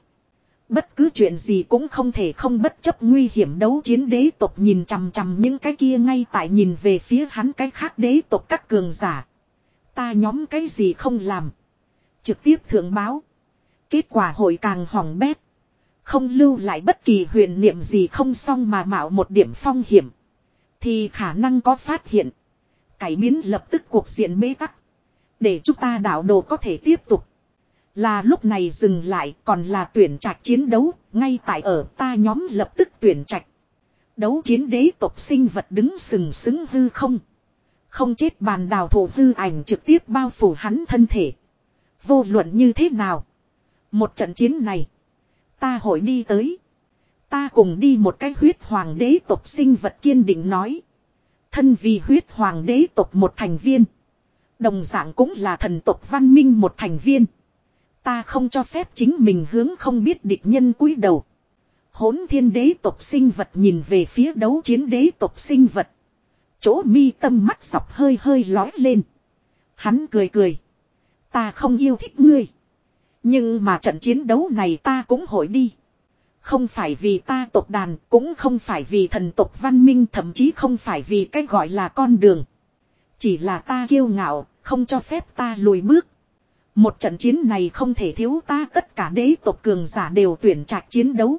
Bất cứ chuyện gì cũng không thể không bất chấp nguy hiểm đấu chiến đế tộc nhìn chằm chằm những cái kia ngay tại nhìn về phía hắn cái khác đế tộc các cường giả. Ta nhóm cái gì không làm. Trực tiếp thượng báo. Kết quả hội càng hỏng bét. Không lưu lại bất kỳ huyền niệm gì không xong mà mạo một điểm phong hiểm. Thì khả năng có phát hiện. Cải biến lập tức cuộc diện bế tắc. Để chúng ta đảo đồ có thể tiếp tục. Là lúc này dừng lại còn là tuyển trạch chiến đấu, ngay tại ở ta nhóm lập tức tuyển trạch. Đấu chiến đế tộc sinh vật đứng sừng sững hư không. Không chết bàn đào thổ hư ảnh trực tiếp bao phủ hắn thân thể. Vô luận như thế nào. Một trận chiến này. Ta hội đi tới. Ta cùng đi một cái huyết hoàng đế tộc sinh vật kiên định nói. Thân vì huyết hoàng đế tộc một thành viên. Đồng dạng cũng là thần tộc văn minh một thành viên. Ta không cho phép chính mình hướng không biết địch nhân cúi đầu. Hỗn thiên đế tộc sinh vật nhìn về phía đấu chiến đế tộc sinh vật. Chỗ mi tâm mắt sọc hơi hơi lói lên. Hắn cười cười. Ta không yêu thích ngươi. Nhưng mà trận chiến đấu này ta cũng hội đi. Không phải vì ta tộc đàn, cũng không phải vì thần tộc văn minh, thậm chí không phải vì cái gọi là con đường. Chỉ là ta kiêu ngạo, không cho phép ta lùi bước. Một trận chiến này không thể thiếu ta tất cả đế tộc cường giả đều tuyển trạch chiến đấu.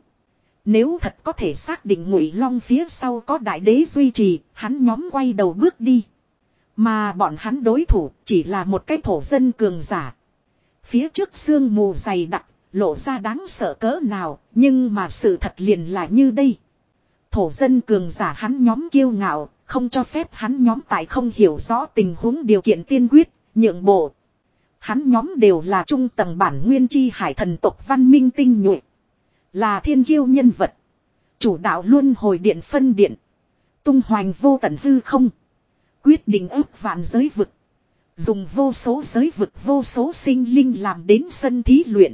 Nếu thật có thể xác định ngụy long phía sau có đại đế duy trì, hắn nhóm quay đầu bước đi. Mà bọn hắn đối thủ chỉ là một cái thổ dân cường giả. Phía trước xương mù dày đặc, lộ ra đáng sợ cỡ nào, nhưng mà sự thật liền là như đây. Thổ dân cường giả hắn nhóm kiêu ngạo, không cho phép hắn nhóm tại không hiểu rõ tình huống điều kiện tiên quyết, nhượng bộ. Hắn nhóm đều là trung tầng bản nguyên chi hải thần tộc văn minh tinh nhuệ. Là thiên kiêu nhân vật. Chủ đạo luôn hồi điện phân điện. Tung hoành vô tận hư không. Quyết định ước vạn giới vực. Dùng vô số giới vực vô số sinh linh làm đến sân thí luyện.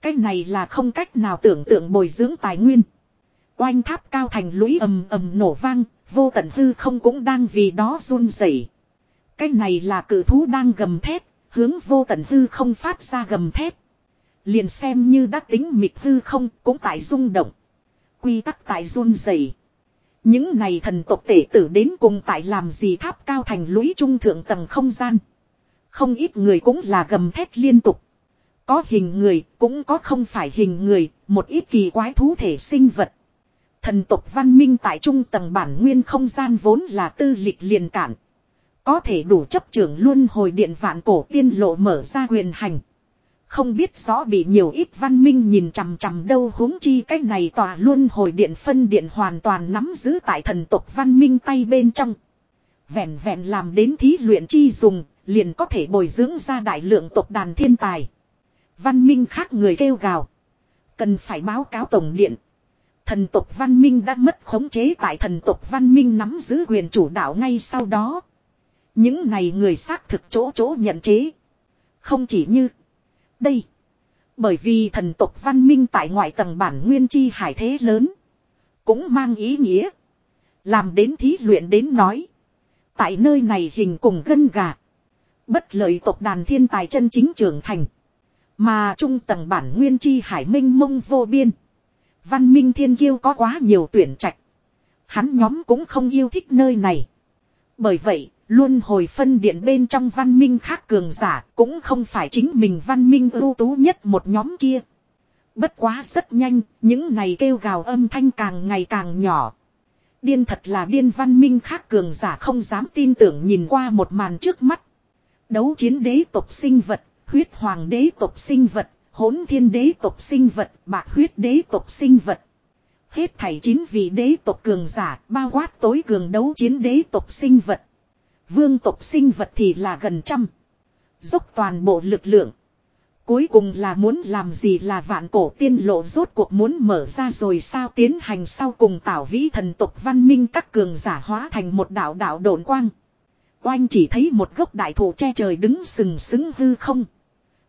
Cái này là không cách nào tưởng tượng bồi dưỡng tài nguyên. Oanh tháp cao thành lũy ầm ầm nổ vang, vô tận hư không cũng đang vì đó run rẩy. Cái này là cử thú đang gầm thét, hướng vô tận hư không phát ra gầm thép Liền xem như đã tính mịt hư không cũng tại rung động. Quy tắc tại run rẩy. Những này thần tộc tể tử đến cùng tại làm gì tháp cao thành lũy trung thượng tầng không gian. Không ít người cũng là gầm thét liên tục. Có hình người, cũng có không phải hình người, một ít kỳ quái thú thể sinh vật. Thần tộc văn minh tại trung tầng bản nguyên không gian vốn là tư lịch liền cản. Có thể đủ chấp trưởng luôn hồi điện vạn cổ tiên lộ mở ra quyền hành. Không biết rõ bị nhiều ít văn minh nhìn chằm chằm đâu huống chi cái này tòa luôn hồi điện phân điện hoàn toàn nắm giữ tại thần tộc văn minh tay bên trong. Vẹn vẹn làm đến thí luyện chi dùng, liền có thể bồi dưỡng ra đại lượng tộc đàn thiên tài. Văn minh khác người kêu gào. Cần phải báo cáo tổng điện. Thần tộc văn minh đã mất khống chế tại thần tộc văn minh nắm giữ quyền chủ đạo ngay sau đó. Những này người xác thực chỗ chỗ nhận chế. Không chỉ như đây. Bởi vì thần tộc văn minh tại ngoại tầng bản nguyên chi hải thế lớn. Cũng mang ý nghĩa. Làm đến thí luyện đến nói. Tại nơi này hình cùng gân gà. Bất lợi tộc đàn thiên tài chân chính trưởng thành. Mà trung tầng bản nguyên chi hải minh mông vô biên. Văn minh thiên kiêu có quá nhiều tuyển trạch. Hắn nhóm cũng không yêu thích nơi này. Bởi vậy, luôn hồi phân điện bên trong văn minh khác cường giả cũng không phải chính mình văn minh ưu tú nhất một nhóm kia. Bất quá rất nhanh, những này kêu gào âm thanh càng ngày càng nhỏ. Điên thật là điên văn minh khác cường giả không dám tin tưởng nhìn qua một màn trước mắt. Đấu chiến đế tộc sinh vật, huyết hoàng đế tộc sinh vật, hỗn thiên đế tộc sinh vật, bạc huyết đế tộc sinh vật. Hết thảy chín vị đế tộc cường giả, bao quát tối cường đấu chiến đế tộc sinh vật. Vương tộc sinh vật thì là gần trăm. Dốc toàn bộ lực lượng. Cuối cùng là muốn làm gì là vạn cổ tiên lộ rốt cuộc muốn mở ra rồi sao tiến hành sau cùng tảo vĩ thần tộc văn minh các cường giả hóa thành một đạo đạo đồn quang. Oanh chỉ thấy một gốc đại thụ che trời đứng sừng sững hư không.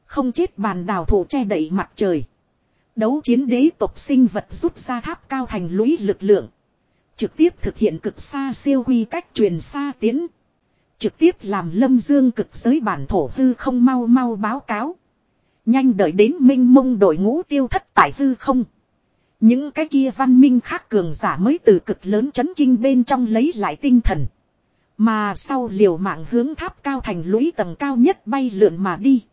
Không chết bàn đào thụ che đậy mặt trời. Đấu chiến đế tộc sinh vật rút ra tháp cao thành lũy lực lượng. Trực tiếp thực hiện cực xa siêu quy cách truyền xa tiến. Trực tiếp làm lâm dương cực giới bản thổ hư không mau mau báo cáo. Nhanh đợi đến minh mông đội ngũ tiêu thất tại hư không. Những cái kia văn minh khác cường giả mới từ cực lớn chấn kinh bên trong lấy lại tinh thần. Mà sau liều mạng hướng tháp cao thành lũy tầng cao nhất bay lượn mà đi.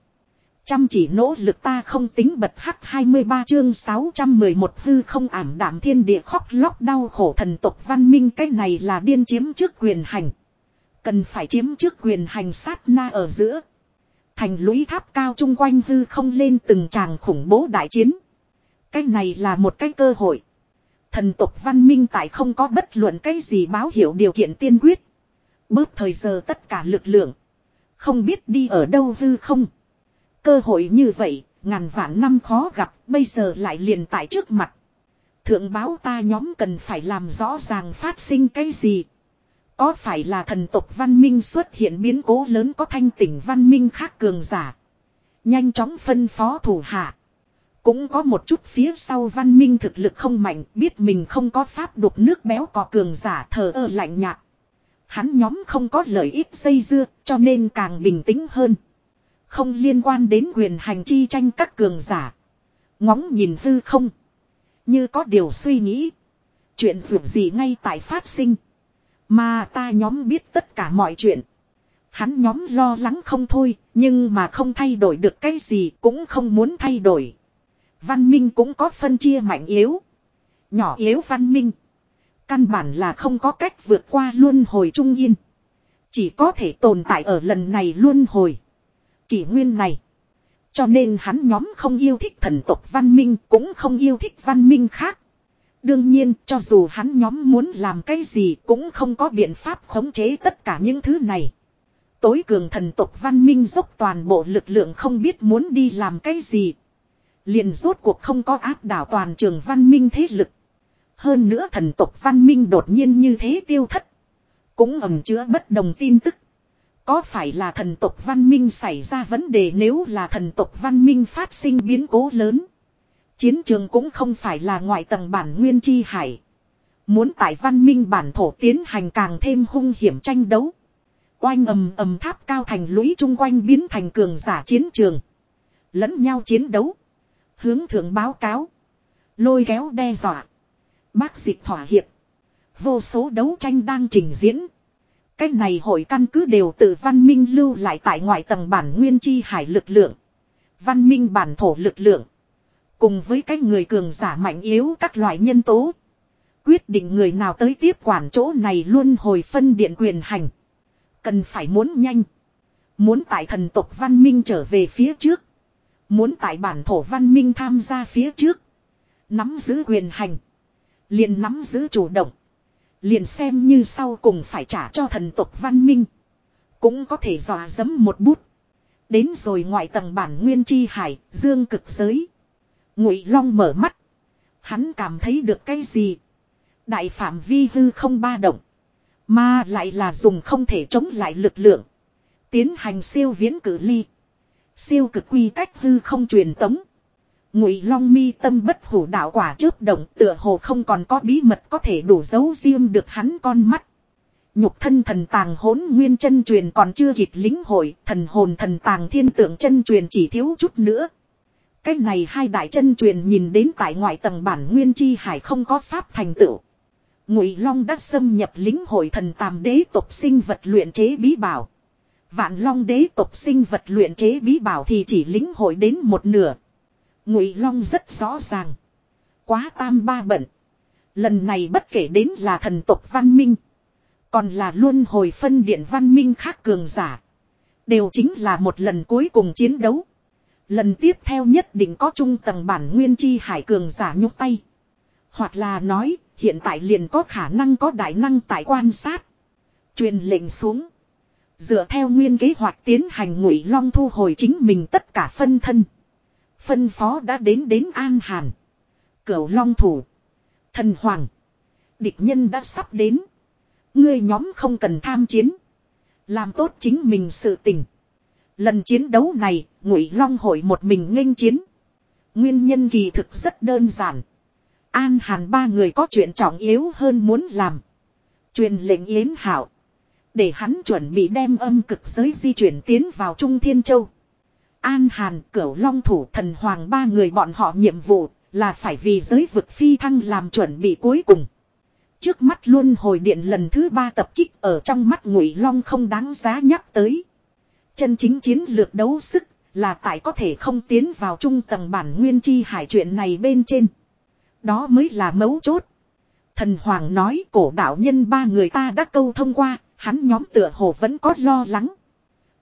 Chăm chỉ nỗ lực ta không tính bật hắc 23 chương 611 hư không ảm đạm thiên địa khóc lóc đau khổ thần tộc văn minh, cái này là điên chiếm trước quyền hành. Cần phải chiếm trước quyền hành sát na ở giữa. Thành lũy tháp cao chung quanh hư không lên từng tràng khủng bố đại chiến. Cái này là một cái cơ hội. Thần tộc văn minh tại không có bất luận cái gì báo hiệu điều kiện tiên quyết. Bớt thời giờ tất cả lực lượng. Không biết đi ở đâu hư không. Cơ hội như vậy, ngàn vạn năm khó gặp, bây giờ lại liền tại trước mặt. Thượng báo ta nhóm cần phải làm rõ ràng phát sinh cái gì. Có phải là thần tộc văn minh xuất hiện biến cố lớn có thanh tỉnh văn minh khác cường giả. Nhanh chóng phân phó thủ hạ. Cũng có một chút phía sau văn minh thực lực không mạnh, biết mình không có pháp đục nước béo có cường giả thờ ơ lạnh nhạt. Hắn nhóm không có lợi ích dây dưa, cho nên càng bình tĩnh hơn. Không liên quan đến quyền hành chi tranh các cường giả. Ngóng nhìn hư không. Như có điều suy nghĩ. Chuyện dù gì ngay tại phát sinh. Mà ta nhóm biết tất cả mọi chuyện. Hắn nhóm lo lắng không thôi, nhưng mà không thay đổi được cái gì cũng không muốn thay đổi. Văn minh cũng có phân chia mạnh yếu. Nhỏ yếu văn minh. Căn bản là không có cách vượt qua luân hồi trung yên. Chỉ có thể tồn tại ở lần này luân hồi. Kỷ nguyên này. Cho nên hắn nhóm không yêu thích thần tộc văn minh cũng không yêu thích văn minh khác. Đương nhiên, cho dù hắn nhóm muốn làm cái gì cũng không có biện pháp khống chế tất cả những thứ này. Tối cường thần tộc văn minh dốc toàn bộ lực lượng không biết muốn đi làm cái gì. Liền rốt cuộc không có áp đảo toàn trường văn minh thế lực. Hơn nữa thần tộc văn minh đột nhiên như thế tiêu thất. Cũng ẩm chứa bất đồng tin tức. Có phải là thần tộc văn minh xảy ra vấn đề nếu là thần tộc văn minh phát sinh biến cố lớn. Chiến trường cũng không phải là ngoại tầng bản nguyên chi hải. Muốn tại văn minh bản thổ tiến hành càng thêm hung hiểm tranh đấu. Oanh ầm ầm tháp cao thành lũy chung quanh biến thành cường giả chiến trường. Lẫn nhau chiến đấu. Hướng thượng báo cáo. Lôi kéo đe dọa. Bác dịch thỏa hiệp. Vô số đấu tranh đang trình diễn. Cách này hội căn cứ đều tự văn minh lưu lại tại ngoại tầng bản nguyên chi hải lực lượng. Văn minh bản thổ lực lượng. Cùng với cái người cường giả mạnh yếu các loại nhân tố. Quyết định người nào tới tiếp quản chỗ này luôn hồi phân điện quyền hành. Cần phải muốn nhanh. Muốn tại thần tộc văn minh trở về phía trước. Muốn tại bản thổ văn minh tham gia phía trước. Nắm giữ quyền hành. Liền nắm giữ chủ động. Liền xem như sau cùng phải trả cho thần tộc văn minh. Cũng có thể dò dẫm một bút. Đến rồi ngoại tầng bản nguyên chi hải, dương cực giới. Ngụy Long mở mắt. Hắn cảm thấy được cái gì? Đại phạm vi hư không ba động. Mà lại là dùng không thể chống lại lực lượng. Tiến hành siêu viễn cử ly. Siêu cực quy cách hư không truyền tống. Ngụy Long mi tâm bất hủ đạo quả chớp động tựa hồ không còn có bí mật có thể đủ giấu riêng được hắn con mắt. Nhục thân thần tàng hỗn nguyên chân truyền còn chưa kịp lính hội, thần hồn thần tàng thiên tượng chân truyền chỉ thiếu chút nữa. Cái này hai đại chân truyền nhìn đến tại ngoại tầng bản nguyên chi hải không có pháp thành tựu. Ngụy Long đã xâm nhập lính hội thần tam đế tộc sinh vật luyện chế bí bảo. Vạn Long đế tộc sinh vật luyện chế bí bảo thì chỉ lính hội đến một nửa. Ngụy Long rất rõ ràng. Quá tam ba bận. Lần này bất kể đến là thần tộc văn minh. Còn là luôn hồi phân điện văn minh khác cường giả. Đều chính là một lần cuối cùng chiến đấu. Lần tiếp theo nhất định có trung tầng bản nguyên chi hải cường giả nhúc tay. Hoặc là nói, hiện tại liền có khả năng có đại năng tại quan sát. Truyền lệnh xuống. Dựa theo nguyên kế hoạch tiến hành ngụy long thu hồi chính mình tất cả phân thân. Phân phó đã đến đến An Hàn. Cửu long thủ. Thần hoàng. Địch nhân đã sắp đến. Ngươi nhóm không cần tham chiến. Làm tốt chính mình sự tình. Lần chiến đấu này, Ngụy Long hội một mình nghênh chiến. Nguyên nhân kỳ thực rất đơn giản. An Hàn ba người có chuyện trọng yếu hơn muốn làm. Truyền lệnh Yến Hạo Để hắn chuẩn bị đem âm cực giới di chuyển tiến vào Trung Thiên Châu. An Hàn, Cửu Long Thủ, Thần Hoàng ba người bọn họ nhiệm vụ là phải vì giới vực phi thăng làm chuẩn bị cuối cùng. Trước mắt luôn hồi điện lần thứ ba tập kích ở trong mắt Ngụy Long không đáng giá nhắc tới. Chân chính chiến lược đấu sức là tại có thể không tiến vào trung tầng bản nguyên chi hải chuyện này bên trên. Đó mới là mấu chốt. Thần Hoàng nói cổ đạo nhân ba người ta đã câu thông qua, hắn nhóm tựa hồ vẫn có lo lắng.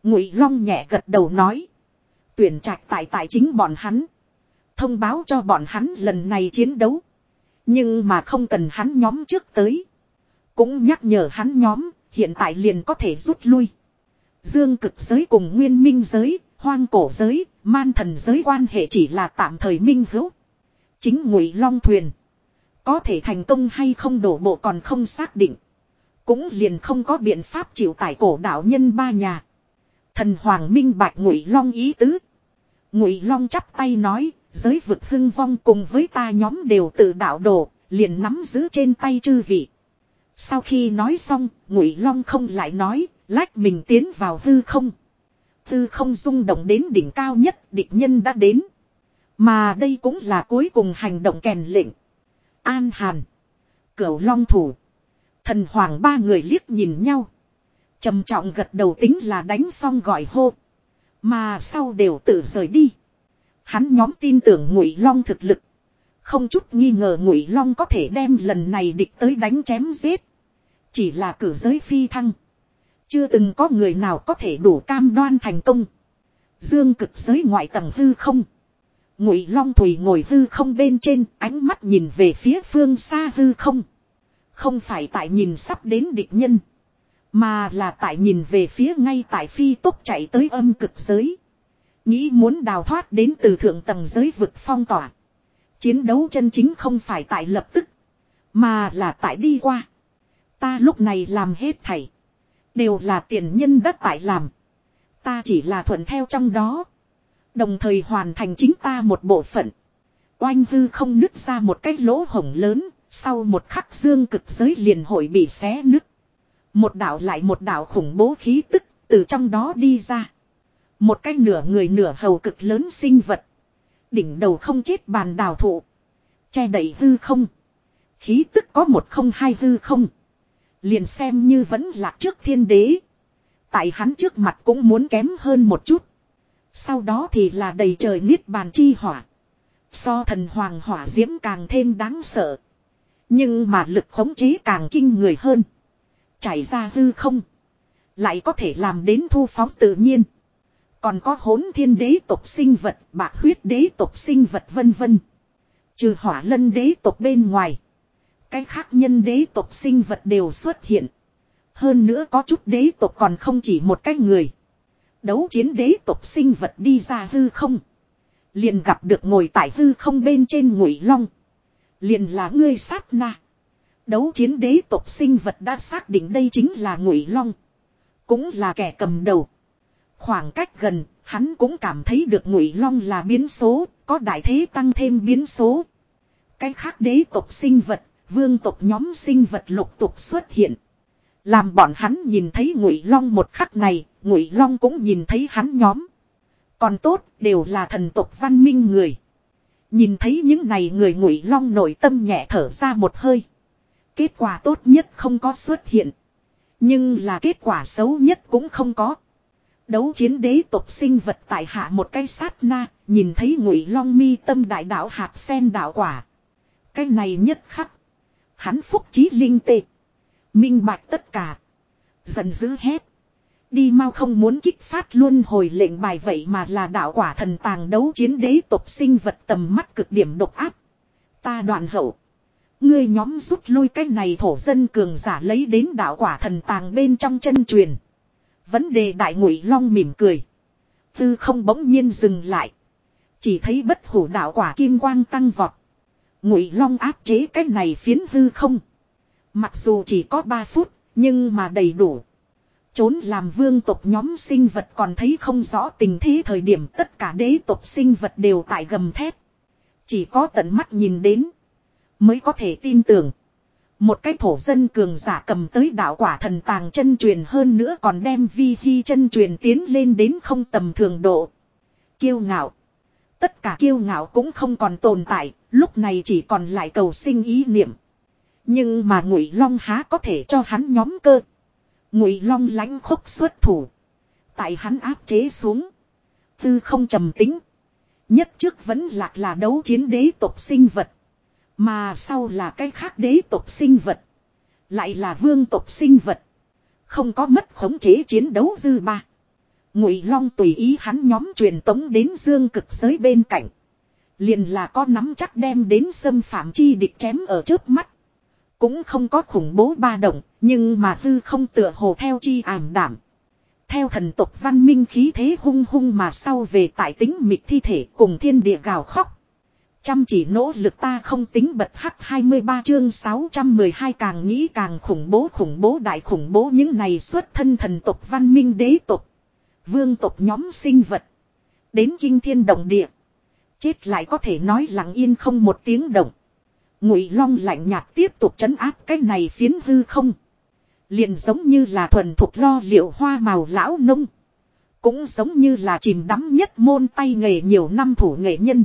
Ngụy Long nhẹ gật đầu nói. Tuyển trạch tại tại chính bọn hắn. Thông báo cho bọn hắn lần này chiến đấu. Nhưng mà không cần hắn nhóm trước tới. Cũng nhắc nhở hắn nhóm, hiện tại liền có thể rút lui. Dương cực giới cùng nguyên minh giới, hoang cổ giới, man thần giới quan hệ chỉ là tạm thời minh hữu. Chính ngụy long thuyền. Có thể thành công hay không đổ bộ còn không xác định. Cũng liền không có biện pháp chịu tải cổ đạo nhân ba nhà. Thần Hoàng minh bạch ngụy long ý tứ. Ngụy long chắp tay nói, giới vực hưng vong cùng với ta nhóm đều tự đạo đổ liền nắm giữ trên tay chư vị. Sau khi nói xong, Ngụy Long không lại nói, lách mình tiến vào hư không. Hư không rung động đến đỉnh cao nhất, địch nhân đã đến. Mà đây cũng là cuối cùng hành động kèn lệnh. An Hàn, Cửu Long thủ, Thần Hoàng ba người liếc nhìn nhau, trầm trọng gật đầu tính là đánh xong gọi hô, mà sau đều tự rời đi. Hắn nhóm tin tưởng Ngụy Long thực lực, không chút nghi ngờ Ngụy Long có thể đem lần này địch tới đánh chém giết. Chỉ là cử giới phi thăng. Chưa từng có người nào có thể đủ cam đoan thành công. Dương cực giới ngoại tầng hư không. Ngụy Long Thủy ngồi hư không bên trên, ánh mắt nhìn về phía phương xa hư không. Không phải tại nhìn sắp đến địch nhân, mà là tại nhìn về phía ngay tại phi tốc chạy tới âm cực giới. Nghĩ muốn đào thoát đến từ thượng tầng giới vực phong tỏa. Chiến đấu chân chính không phải tại lập tức, mà là tại đi qua. Ta lúc này làm hết thảy. Đều là tiền nhân đất tại làm. Ta chỉ là thuận theo trong đó. Đồng thời hoàn thành chính ta một bộ phận. Oanh hư không nứt ra một cái lỗ hổng lớn. Sau một khắc dương cực giới liền hội bị xé nứt. Một đạo lại một đạo khủng bố khí tức, từ trong đó đi ra. Một cái nửa người nửa hầu cực lớn sinh vật. Đỉnh đầu không chết bàn đào thụ. Che đẩy hư không. Khí tức có một không hai hư không. Liền xem như vẫn là trước thiên đế. Tại hắn trước mặt cũng muốn kém hơn một chút. Sau đó thì là đầy trời niết bàn chi hỏa. So thần hoàng hỏa diễm càng thêm đáng sợ. Nhưng mà lực khống chế càng kinh người hơn. Chảy ra hư không. Lại có thể làm đến thu phóng tự nhiên. Còn có hỗn thiên đế tộc sinh vật, bạc huyết đế tộc sinh vật vân vân. Trừ hỏa lân đế tộc bên ngoài. Cái khác nhân đế tộc sinh vật đều xuất hiện. Hơn nữa có chút đế tộc còn không chỉ một cái người. Đấu chiến đế tộc sinh vật đi ra hư không. Liền gặp được ngồi tại hư không bên trên ngụy long. Liền là ngươi sát na. Đấu chiến đế tộc sinh vật đã xác định đây chính là ngụy long. Cũng là kẻ cầm đầu. Khoảng cách gần, hắn cũng cảm thấy được ngụy long là biến số, có đại thế tăng thêm biến số. Cái khác đế tộc sinh vật vương tộc nhóm sinh vật lục tục xuất hiện. Làm bọn hắn nhìn thấy ngụy long một khắc này, ngụy long cũng nhìn thấy hắn nhóm. Còn tốt, đều là thần tộc văn minh người. Nhìn thấy những này người ngụy long nội tâm nhẹ thở ra một hơi. Kết quả tốt nhất không có xuất hiện. Nhưng là kết quả xấu nhất cũng không có. Đấu chiến đế tộc sinh vật tại hạ một cái sát na, nhìn thấy ngụy long mi tâm đại đạo hạt sen đạo quả. Cái này nhất khắc. Hắn phúc trí linh tệ. Minh bạch tất cả. Dần dữ hết. Đi mau không muốn kích phát luôn hồi lệnh bài vậy mà là đạo quả thần tàng đấu chiến đế tộc sinh vật tầm mắt cực điểm độc áp. Ta đoạn hậu. Ngươi nhóm rút lui cái này thổ dân cường giả lấy đến đạo quả thần tàng bên trong chân truyền. Vấn đề đại ngụy long mỉm cười. Tư không bỗng nhiên dừng lại. Chỉ thấy bất hủ đạo quả kim quang tăng vọt. Ngụy Long áp chế cái này phiến hư không. Mặc dù chỉ có 3 phút, nhưng mà đầy đủ. Trốn làm vương tộc nhóm sinh vật còn thấy không rõ tình thế thời điểm tất cả đế tộc sinh vật đều tại gầm thép. Chỉ có tận mắt nhìn đến. Mới có thể tin tưởng. Một cái thổ dân cường giả cầm tới đạo quả thần tàng chân truyền hơn nữa còn đem vi hi chân truyền tiến lên đến không tầm thường độ. Kiêu ngạo. Tất cả kiêu ngạo cũng không còn tồn tại, lúc này chỉ còn lại cầu sinh ý niệm. Nhưng mà Ngụy Long há có thể cho hắn nhóm cơ. Ngụy Long lãnh khốc xuất thủ. Tại hắn áp chế xuống. Tư không trầm tính. Nhất trước vẫn lạc là đấu chiến đế tộc sinh vật. Mà sau là cái khác đế tộc sinh vật. Lại là vương tộc sinh vật. Không có mất khống chế chiến đấu dư ba. Ngụy Long tùy ý hắn nhóm truyền tống đến dương cực giới bên cạnh. Liền là có nắm chắc đem đến xâm phạm chi địch chém ở trước mắt. Cũng không có khủng bố ba động, nhưng mà hư không tựa hồ theo chi ảm đảm. Theo thần tộc văn minh khí thế hung hung mà sau về tại tính mịt thi thể cùng thiên địa gào khóc. Chăm chỉ nỗ lực ta không tính bật hắc 23 chương 612 càng nghĩ càng khủng bố khủng bố đại khủng bố những này xuất thân thần tộc văn minh đế tộc. Vương tộc nhóm sinh vật. Đến kinh thiên động địa. Chết lại có thể nói lặng yên không một tiếng động. Ngụy Long lạnh nhạt tiếp tục chấn áp cái này phiến hư không. Liền giống như là thuần thuộc lo liệu hoa màu lão nông. Cũng giống như là chìm đắm nhất môn tay nghề nhiều năm thủ nghệ nhân.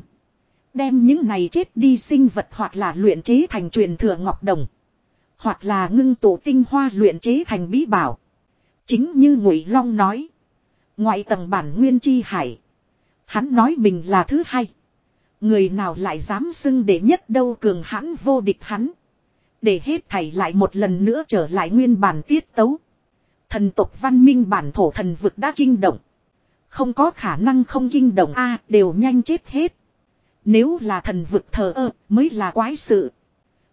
Đem những này chết đi sinh vật hoặc là luyện chế thành truyền thừa ngọc đồng. Hoặc là ngưng tụ tinh hoa luyện chế thành bí bảo. Chính như Ngụy Long nói. Ngoại tầng bản nguyên chi hải. Hắn nói mình là thứ hai. Người nào lại dám xưng để nhất đâu cường hãn vô địch hắn. Để hết thảy lại một lần nữa trở lại nguyên bản tiết tấu. Thần tộc văn minh bản thổ thần vực đã kinh động. Không có khả năng không kinh động a, đều nhanh chết hết. Nếu là thần vực thờ ơ, mới là quái sự.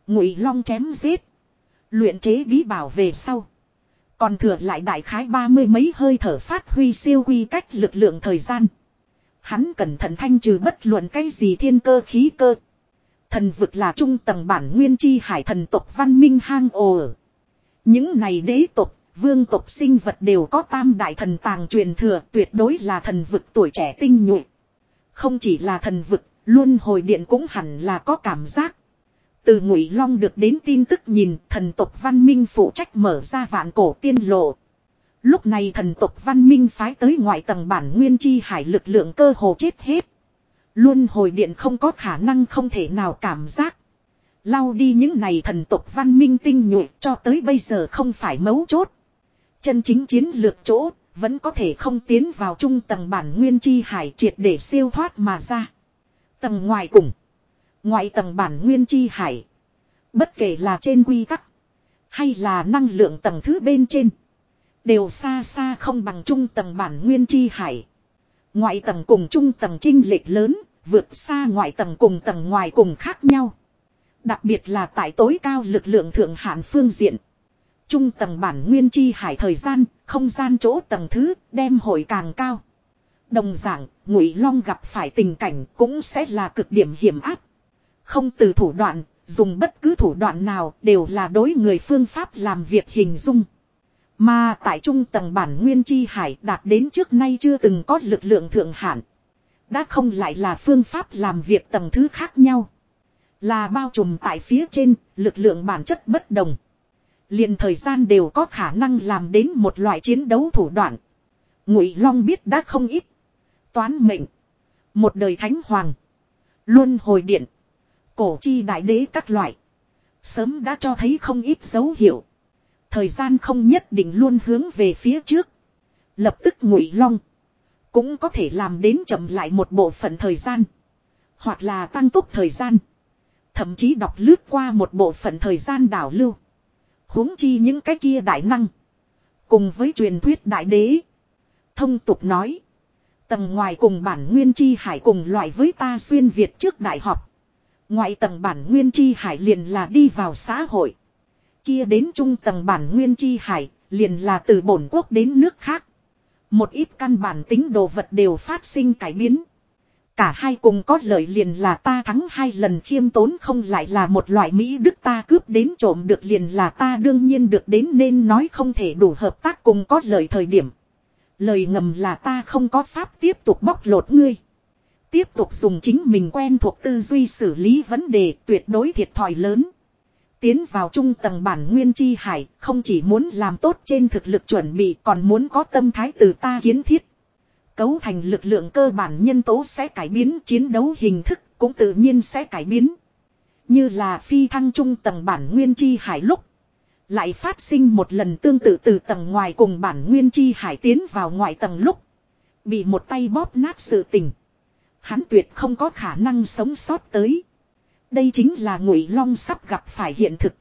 Ngụy long chém giết. Luyện chế bí bảo về sau. Còn thừa lại đại khái ba mươi mấy hơi thở phát huy siêu quy cách lực lượng thời gian. Hắn cẩn thận thanh trừ bất luận cái gì thiên cơ khí cơ. Thần vực là trung tầng bản nguyên chi hải thần tộc văn minh hang ồ. Những này đế tộc, vương tộc sinh vật đều có tam đại thần tàng truyền thừa tuyệt đối là thần vực tuổi trẻ tinh nhuệ. Không chỉ là thần vực, luôn hồi điện cũng hẳn là có cảm giác. Từ ngụy long được đến tin tức nhìn thần tộc văn minh phụ trách mở ra vạn cổ tiên lộ. Lúc này thần tộc văn minh phái tới ngoại tầng bản nguyên chi hải lực lượng cơ hồ chết hết. Luôn hồi điện không có khả năng không thể nào cảm giác. Lau đi những này thần tộc văn minh tinh nhuệ cho tới bây giờ không phải mấu chốt. Chân chính chiến lược chỗ, vẫn có thể không tiến vào trung tầng bản nguyên chi hải triệt để siêu thoát mà ra. Tầng ngoài cùng. Ngoại tầng bản nguyên chi hải. Bất kể là trên quy tắc. Hay là năng lượng tầng thứ bên trên. Đều xa xa không bằng trung tầng bản nguyên chi hải. Ngoại tầng cùng trung tầng trinh lệch lớn, vượt xa ngoại tầng cùng tầng ngoài cùng khác nhau. Đặc biệt là tại tối cao lực lượng thượng hạn phương diện. Trung tầng bản nguyên chi hải thời gian, không gian chỗ tầng thứ, đem hội càng cao. Đồng dạng, ngụy long gặp phải tình cảnh cũng sẽ là cực điểm hiểm áp. Không từ thủ đoạn, dùng bất cứ thủ đoạn nào đều là đối người phương pháp làm việc hình dung. Mà tại trung tầng bản nguyên chi hải đạt đến trước nay chưa từng có lực lượng thượng hạn. Đã không lại là phương pháp làm việc tầng thứ khác nhau. Là bao trùm tại phía trên, lực lượng bản chất bất đồng. liền thời gian đều có khả năng làm đến một loại chiến đấu thủ đoạn. Ngụy Long biết đã không ít. Toán mệnh. Một đời thánh hoàng. Luân hồi điện. Cổ chi đại đế các loại. Sớm đã cho thấy không ít dấu hiệu. Thời gian không nhất định luôn hướng về phía trước. Lập tức ngụy long. Cũng có thể làm đến chậm lại một bộ phận thời gian. Hoặc là tăng tốc thời gian. Thậm chí đọc lướt qua một bộ phận thời gian đảo lưu. huống chi những cái kia đại năng. Cùng với truyền thuyết đại đế. Thông tục nói. Tầng ngoài cùng bản nguyên chi hải cùng loại với ta xuyên Việt trước đại học. Ngoại tầng bản nguyên chi hải liền là đi vào xã hội. Kia đến trung tầng bản nguyên chi hải, liền là từ bổn quốc đến nước khác. Một ít căn bản tính đồ vật đều phát sinh cải biến. Cả hai cùng có lợi liền là ta thắng hai lần khiêm tốn không lại là một loại Mỹ Đức ta cướp đến trộm được liền là ta đương nhiên được đến nên nói không thể đủ hợp tác cùng có lợi thời điểm. Lời ngầm là ta không có pháp tiếp tục bóc lột ngươi. Tiếp tục dùng chính mình quen thuộc tư duy xử lý vấn đề tuyệt đối thiệt thòi lớn. Tiến vào trung tầng bản nguyên chi hải, không chỉ muốn làm tốt trên thực lực chuẩn bị còn muốn có tâm thái từ ta kiến thiết. Cấu thành lực lượng cơ bản nhân tố sẽ cải biến chiến đấu hình thức cũng tự nhiên sẽ cải biến. Như là phi thăng trung tầng bản nguyên chi hải lúc. Lại phát sinh một lần tương tự từ tầng ngoài cùng bản nguyên chi hải tiến vào ngoại tầng lúc. Bị một tay bóp nát sự tình. Hắn tuyệt không có khả năng sống sót tới. Đây chính là ngụy long sắp gặp phải hiện thực.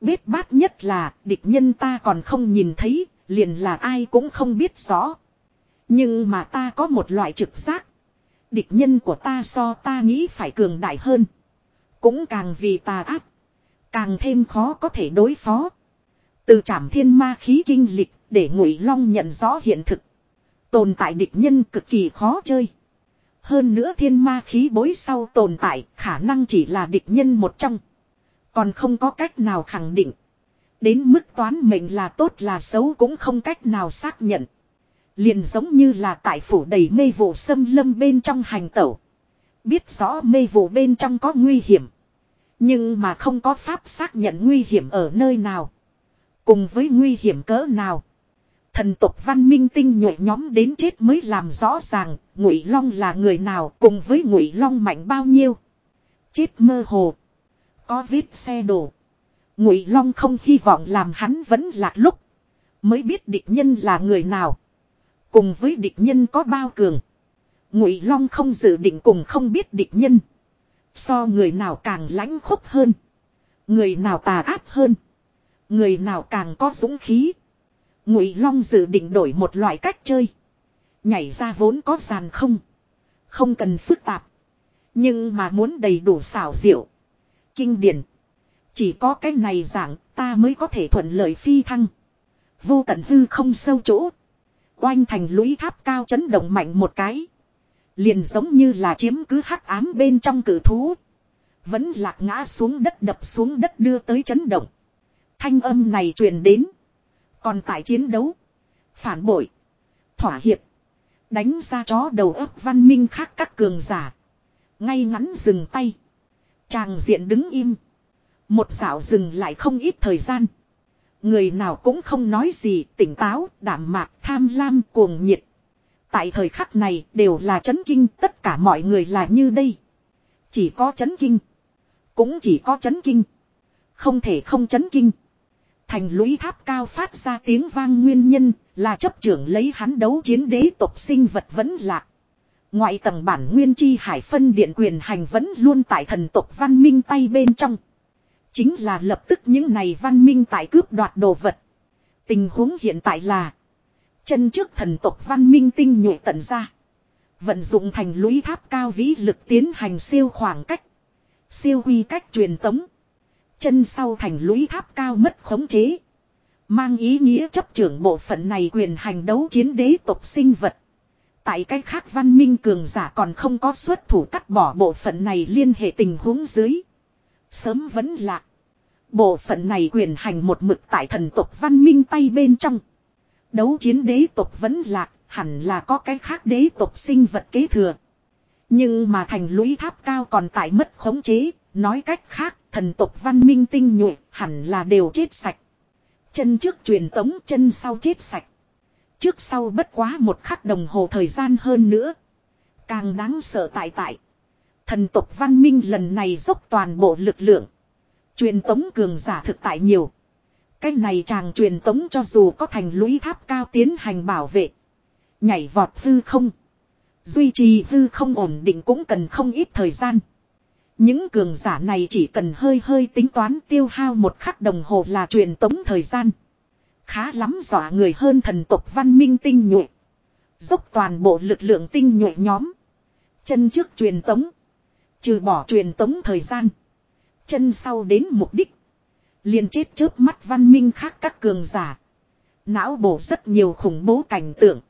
Biết bát nhất là địch nhân ta còn không nhìn thấy, liền là ai cũng không biết rõ. Nhưng mà ta có một loại trực giác. Địch nhân của ta so ta nghĩ phải cường đại hơn. Cũng càng vì ta ác. Càng thêm khó có thể đối phó. Từ trảm thiên ma khí kinh lịch để ngụy long nhận rõ hiện thực. Tồn tại địch nhân cực kỳ khó chơi. Hơn nữa thiên ma khí bối sau tồn tại, khả năng chỉ là địch nhân một trong. Còn không có cách nào khẳng định. Đến mức toán mệnh là tốt là xấu cũng không cách nào xác nhận. Liền giống như là tại phủ đầy mê vụ xâm lâm bên trong hành tẩu. Biết rõ mê vụ bên trong có nguy hiểm. Nhưng mà không có pháp xác nhận nguy hiểm ở nơi nào. Cùng với nguy hiểm cỡ nào. Thần tộc văn minh tinh nhuệ nhóm đến chết mới làm rõ ràng ngụy long là người nào cùng với ngụy long mạnh bao nhiêu. Chết mơ hồ. Có vết xe đổ. Ngụy long không hy vọng làm hắn vẫn lạc lúc. Mới biết địch nhân là người nào. Cùng với địch nhân có bao cường. Ngụy long không dự định cùng không biết địch nhân. So người nào càng lãnh khúc hơn. Người nào tà ác hơn. Người nào càng có dũng khí. Ngụy Long dự định đổi một loại cách chơi. Nhảy ra vốn có sàn không. Không cần phức tạp. Nhưng mà muốn đầy đủ xảo diệu. Kinh điển. Chỉ có cái này giảng ta mới có thể thuận lợi phi thăng. Vô tận hư không sâu chỗ. Oanh thành lũy tháp cao chấn động mạnh một cái. Liền giống như là chiếm cứ hắc ám bên trong cử thú. Vẫn lạc ngã xuống đất đập xuống đất đưa tới chấn động. Thanh âm này truyền đến. Còn tại chiến đấu. Phản bội. Thỏa hiệp. Đánh ra chó đầu ấp văn minh khác các cường giả. Ngay ngắn dừng tay. Chàng diện đứng im. Một dạo dừng lại không ít thời gian. Người nào cũng không nói gì tỉnh táo, đảm mạc, tham lam, cuồng nhiệt. Tại thời khắc này đều là chấn kinh tất cả mọi người là như đây. Chỉ có chấn kinh. Cũng chỉ có chấn kinh. Không thể không chấn kinh. Thành lũy tháp cao phát ra tiếng vang nguyên nhân là chấp trưởng lấy hắn đấu chiến đế tộc sinh vật vẫn lạc. Ngoại tầng bản nguyên chi hải phân điện quyền hành vẫn luôn tại thần tộc văn minh tay bên trong. Chính là lập tức những này văn minh tại cướp đoạt đồ vật. Tình huống hiện tại là, chân trước thần tộc văn minh tinh nhuệ tận ra. Vận dụng thành lũy tháp cao vĩ lực tiến hành siêu khoảng cách. Siêu quy cách truyền tống. Chân sau thành lũy tháp cao mất khống chế. Mang ý nghĩa chấp trưởng bộ phận này quyền hành đấu chiến đế tộc sinh vật. Tại cái khác văn minh cường giả còn không có xuất thủ cắt bỏ bộ phận này liên hệ tình huống dưới. Sớm vẫn lạc. Bộ phận này quyền hành một mực tại thần tộc văn minh tay bên trong. Đấu chiến đế tộc vẫn lạc, hẳn là có cái khác đế tộc sinh vật kế thừa. Nhưng mà thành lũy tháp cao còn tại mất khống chế, nói cách khác, thần tộc văn minh tinh nhuệ, hẳn là đều chết sạch. Chân trước truyền tống, chân sau chết sạch. Trước sau bất quá một khắc đồng hồ thời gian hơn nữa. Càng đáng sợ tại tại. Thần tộc văn minh lần này dốc toàn bộ lực lượng. Truyền tống cường giả thực tại nhiều. Cái này chàng truyền tống cho dù có thành lũy tháp cao tiến hành bảo vệ. Nhảy vọt hư không. Duy trì hư không ổn định cũng cần không ít thời gian. Những cường giả này chỉ cần hơi hơi tính toán tiêu hao một khắc đồng hồ là truyền tống thời gian. Khá lắm dọa người hơn thần tộc văn minh tinh nhuệ. Dốc toàn bộ lực lượng tinh nhuệ nhóm. Chân trước truyền tống. Trừ bỏ truyền tống thời gian. Chân sau đến mục đích. liền chết chớp mắt văn minh khác các cường giả. Não bộ rất nhiều khủng bố cảnh tượng.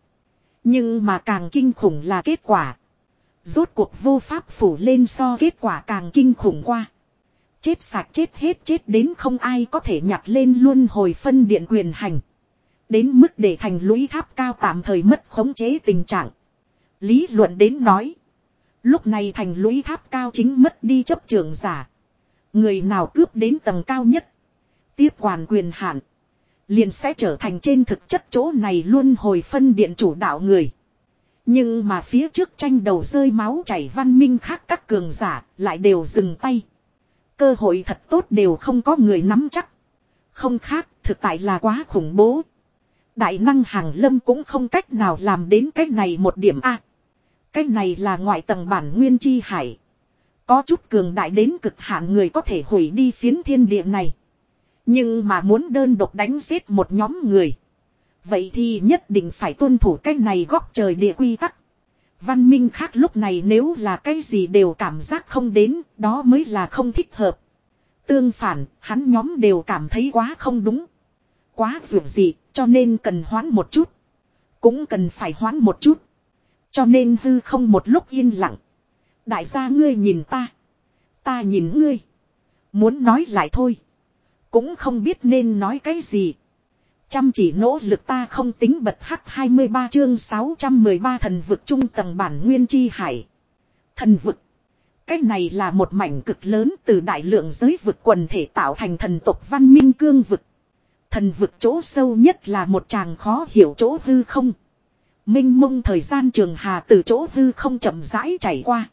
Nhưng mà càng kinh khủng là kết quả. Rốt cuộc vô pháp phủ lên so kết quả càng kinh khủng qua. Chết sạch chết hết chết đến không ai có thể nhặt lên luôn hồi phân điện quyền hành. Đến mức để thành lũy tháp cao tạm thời mất khống chế tình trạng. Lý luận đến nói. Lúc này thành lũy tháp cao chính mất đi chấp trường giả. Người nào cướp đến tầng cao nhất. Tiếp quản quyền hạn. Liền sẽ trở thành trên thực chất chỗ này luôn hồi phân điện chủ đạo người. Nhưng mà phía trước tranh đầu rơi máu chảy văn minh khác các cường giả lại đều dừng tay. Cơ hội thật tốt đều không có người nắm chắc. Không khác, thực tại là quá khủng bố. Đại năng hàng lâm cũng không cách nào làm đến cách này một điểm A. Cách này là ngoại tầng bản nguyên chi hải. Có chút cường đại đến cực hạn người có thể hủy đi phiến thiên địa này. Nhưng mà muốn đơn độc đánh giết một nhóm người. Vậy thì nhất định phải tuân thủ cách này góc trời địa quy tắc. Văn minh khác lúc này nếu là cái gì đều cảm giác không đến, đó mới là không thích hợp. Tương phản, hắn nhóm đều cảm thấy quá không đúng. Quá dù gì, cho nên cần hoán một chút. Cũng cần phải hoán một chút. Cho nên hư không một lúc yên lặng. Đại gia ngươi nhìn ta. Ta nhìn ngươi. Muốn nói lại thôi. Cũng không biết nên nói cái gì. Chăm chỉ nỗ lực ta không tính bật hắc 23 chương 613 thần vực trung tầng bản nguyên chi hải. Thần vực. Cái này là một mảnh cực lớn từ đại lượng giới vực quần thể tạo thành thần tộc văn minh cương vực. Thần vực chỗ sâu nhất là một chàng khó hiểu chỗ hư không. Minh mông thời gian trường hà từ chỗ hư không chậm rãi chảy qua.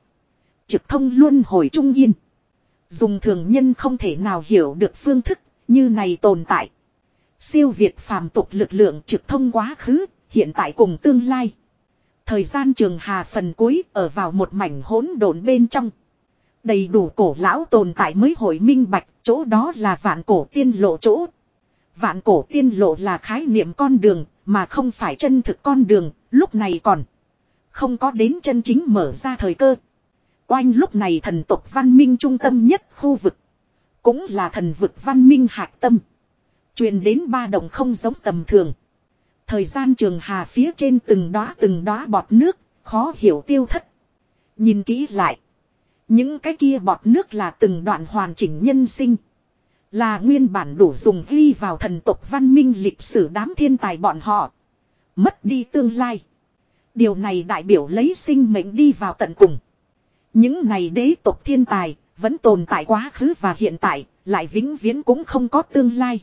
Trực thông luôn hồi trung yên. Dùng thường nhân không thể nào hiểu được phương thức như này tồn tại. Siêu việt phàm tục lực lượng trực thông quá khứ, hiện tại cùng tương lai. Thời gian trường hà phần cuối ở vào một mảnh hỗn độn bên trong. Đầy đủ cổ lão tồn tại mới hội minh bạch, chỗ đó là vạn cổ tiên lộ chỗ. Vạn cổ tiên lộ là khái niệm con đường, mà không phải chân thực con đường, lúc này còn không có đến chân chính mở ra thời cơ. Oanh lúc này thần tộc văn minh trung tâm nhất khu vực. Cũng là thần vực văn minh hạc tâm truyền đến ba động không giống tầm thường. Thời gian trường hà phía trên từng đóa từng đóa bọt nước, khó hiểu tiêu thất. Nhìn kỹ lại. Những cái kia bọt nước là từng đoạn hoàn chỉnh nhân sinh. Là nguyên bản đủ dùng ghi vào thần tộc văn minh lịch sử đám thiên tài bọn họ. Mất đi tương lai. Điều này đại biểu lấy sinh mệnh đi vào tận cùng. Những này đế tộc thiên tài, vẫn tồn tại quá khứ và hiện tại, lại vĩnh viễn cũng không có tương lai.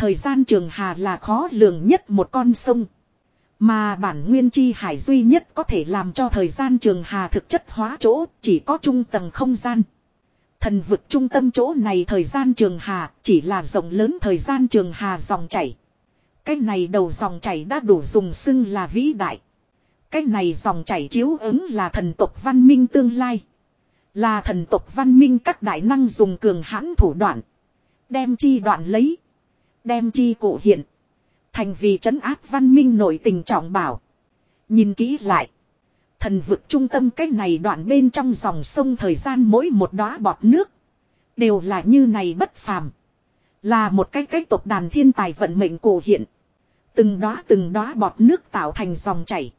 Thời gian trường hà là khó lường nhất một con sông. Mà bản nguyên chi hải duy nhất có thể làm cho thời gian trường hà thực chất hóa chỗ chỉ có trung tầng không gian. Thần vực trung tâm chỗ này thời gian trường hà chỉ là rộng lớn thời gian trường hà dòng chảy. Cái này đầu dòng chảy đã đủ dùng xưng là vĩ đại. Cái này dòng chảy chiếu ứng là thần tộc văn minh tương lai. Là thần tộc văn minh các đại năng dùng cường hãn thủ đoạn. Đem chi đoạn lấy. Đem chi cụ hiện. Thành vì trấn áp văn minh nổi tình trọng bảo. Nhìn kỹ lại. Thần vực trung tâm cái này đoạn bên trong dòng sông thời gian mỗi một đóa bọt nước. Đều là như này bất phàm. Là một cái cách tộc đàn thiên tài vận mệnh cổ hiện. Từng đóa từng đóa bọt nước tạo thành dòng chảy.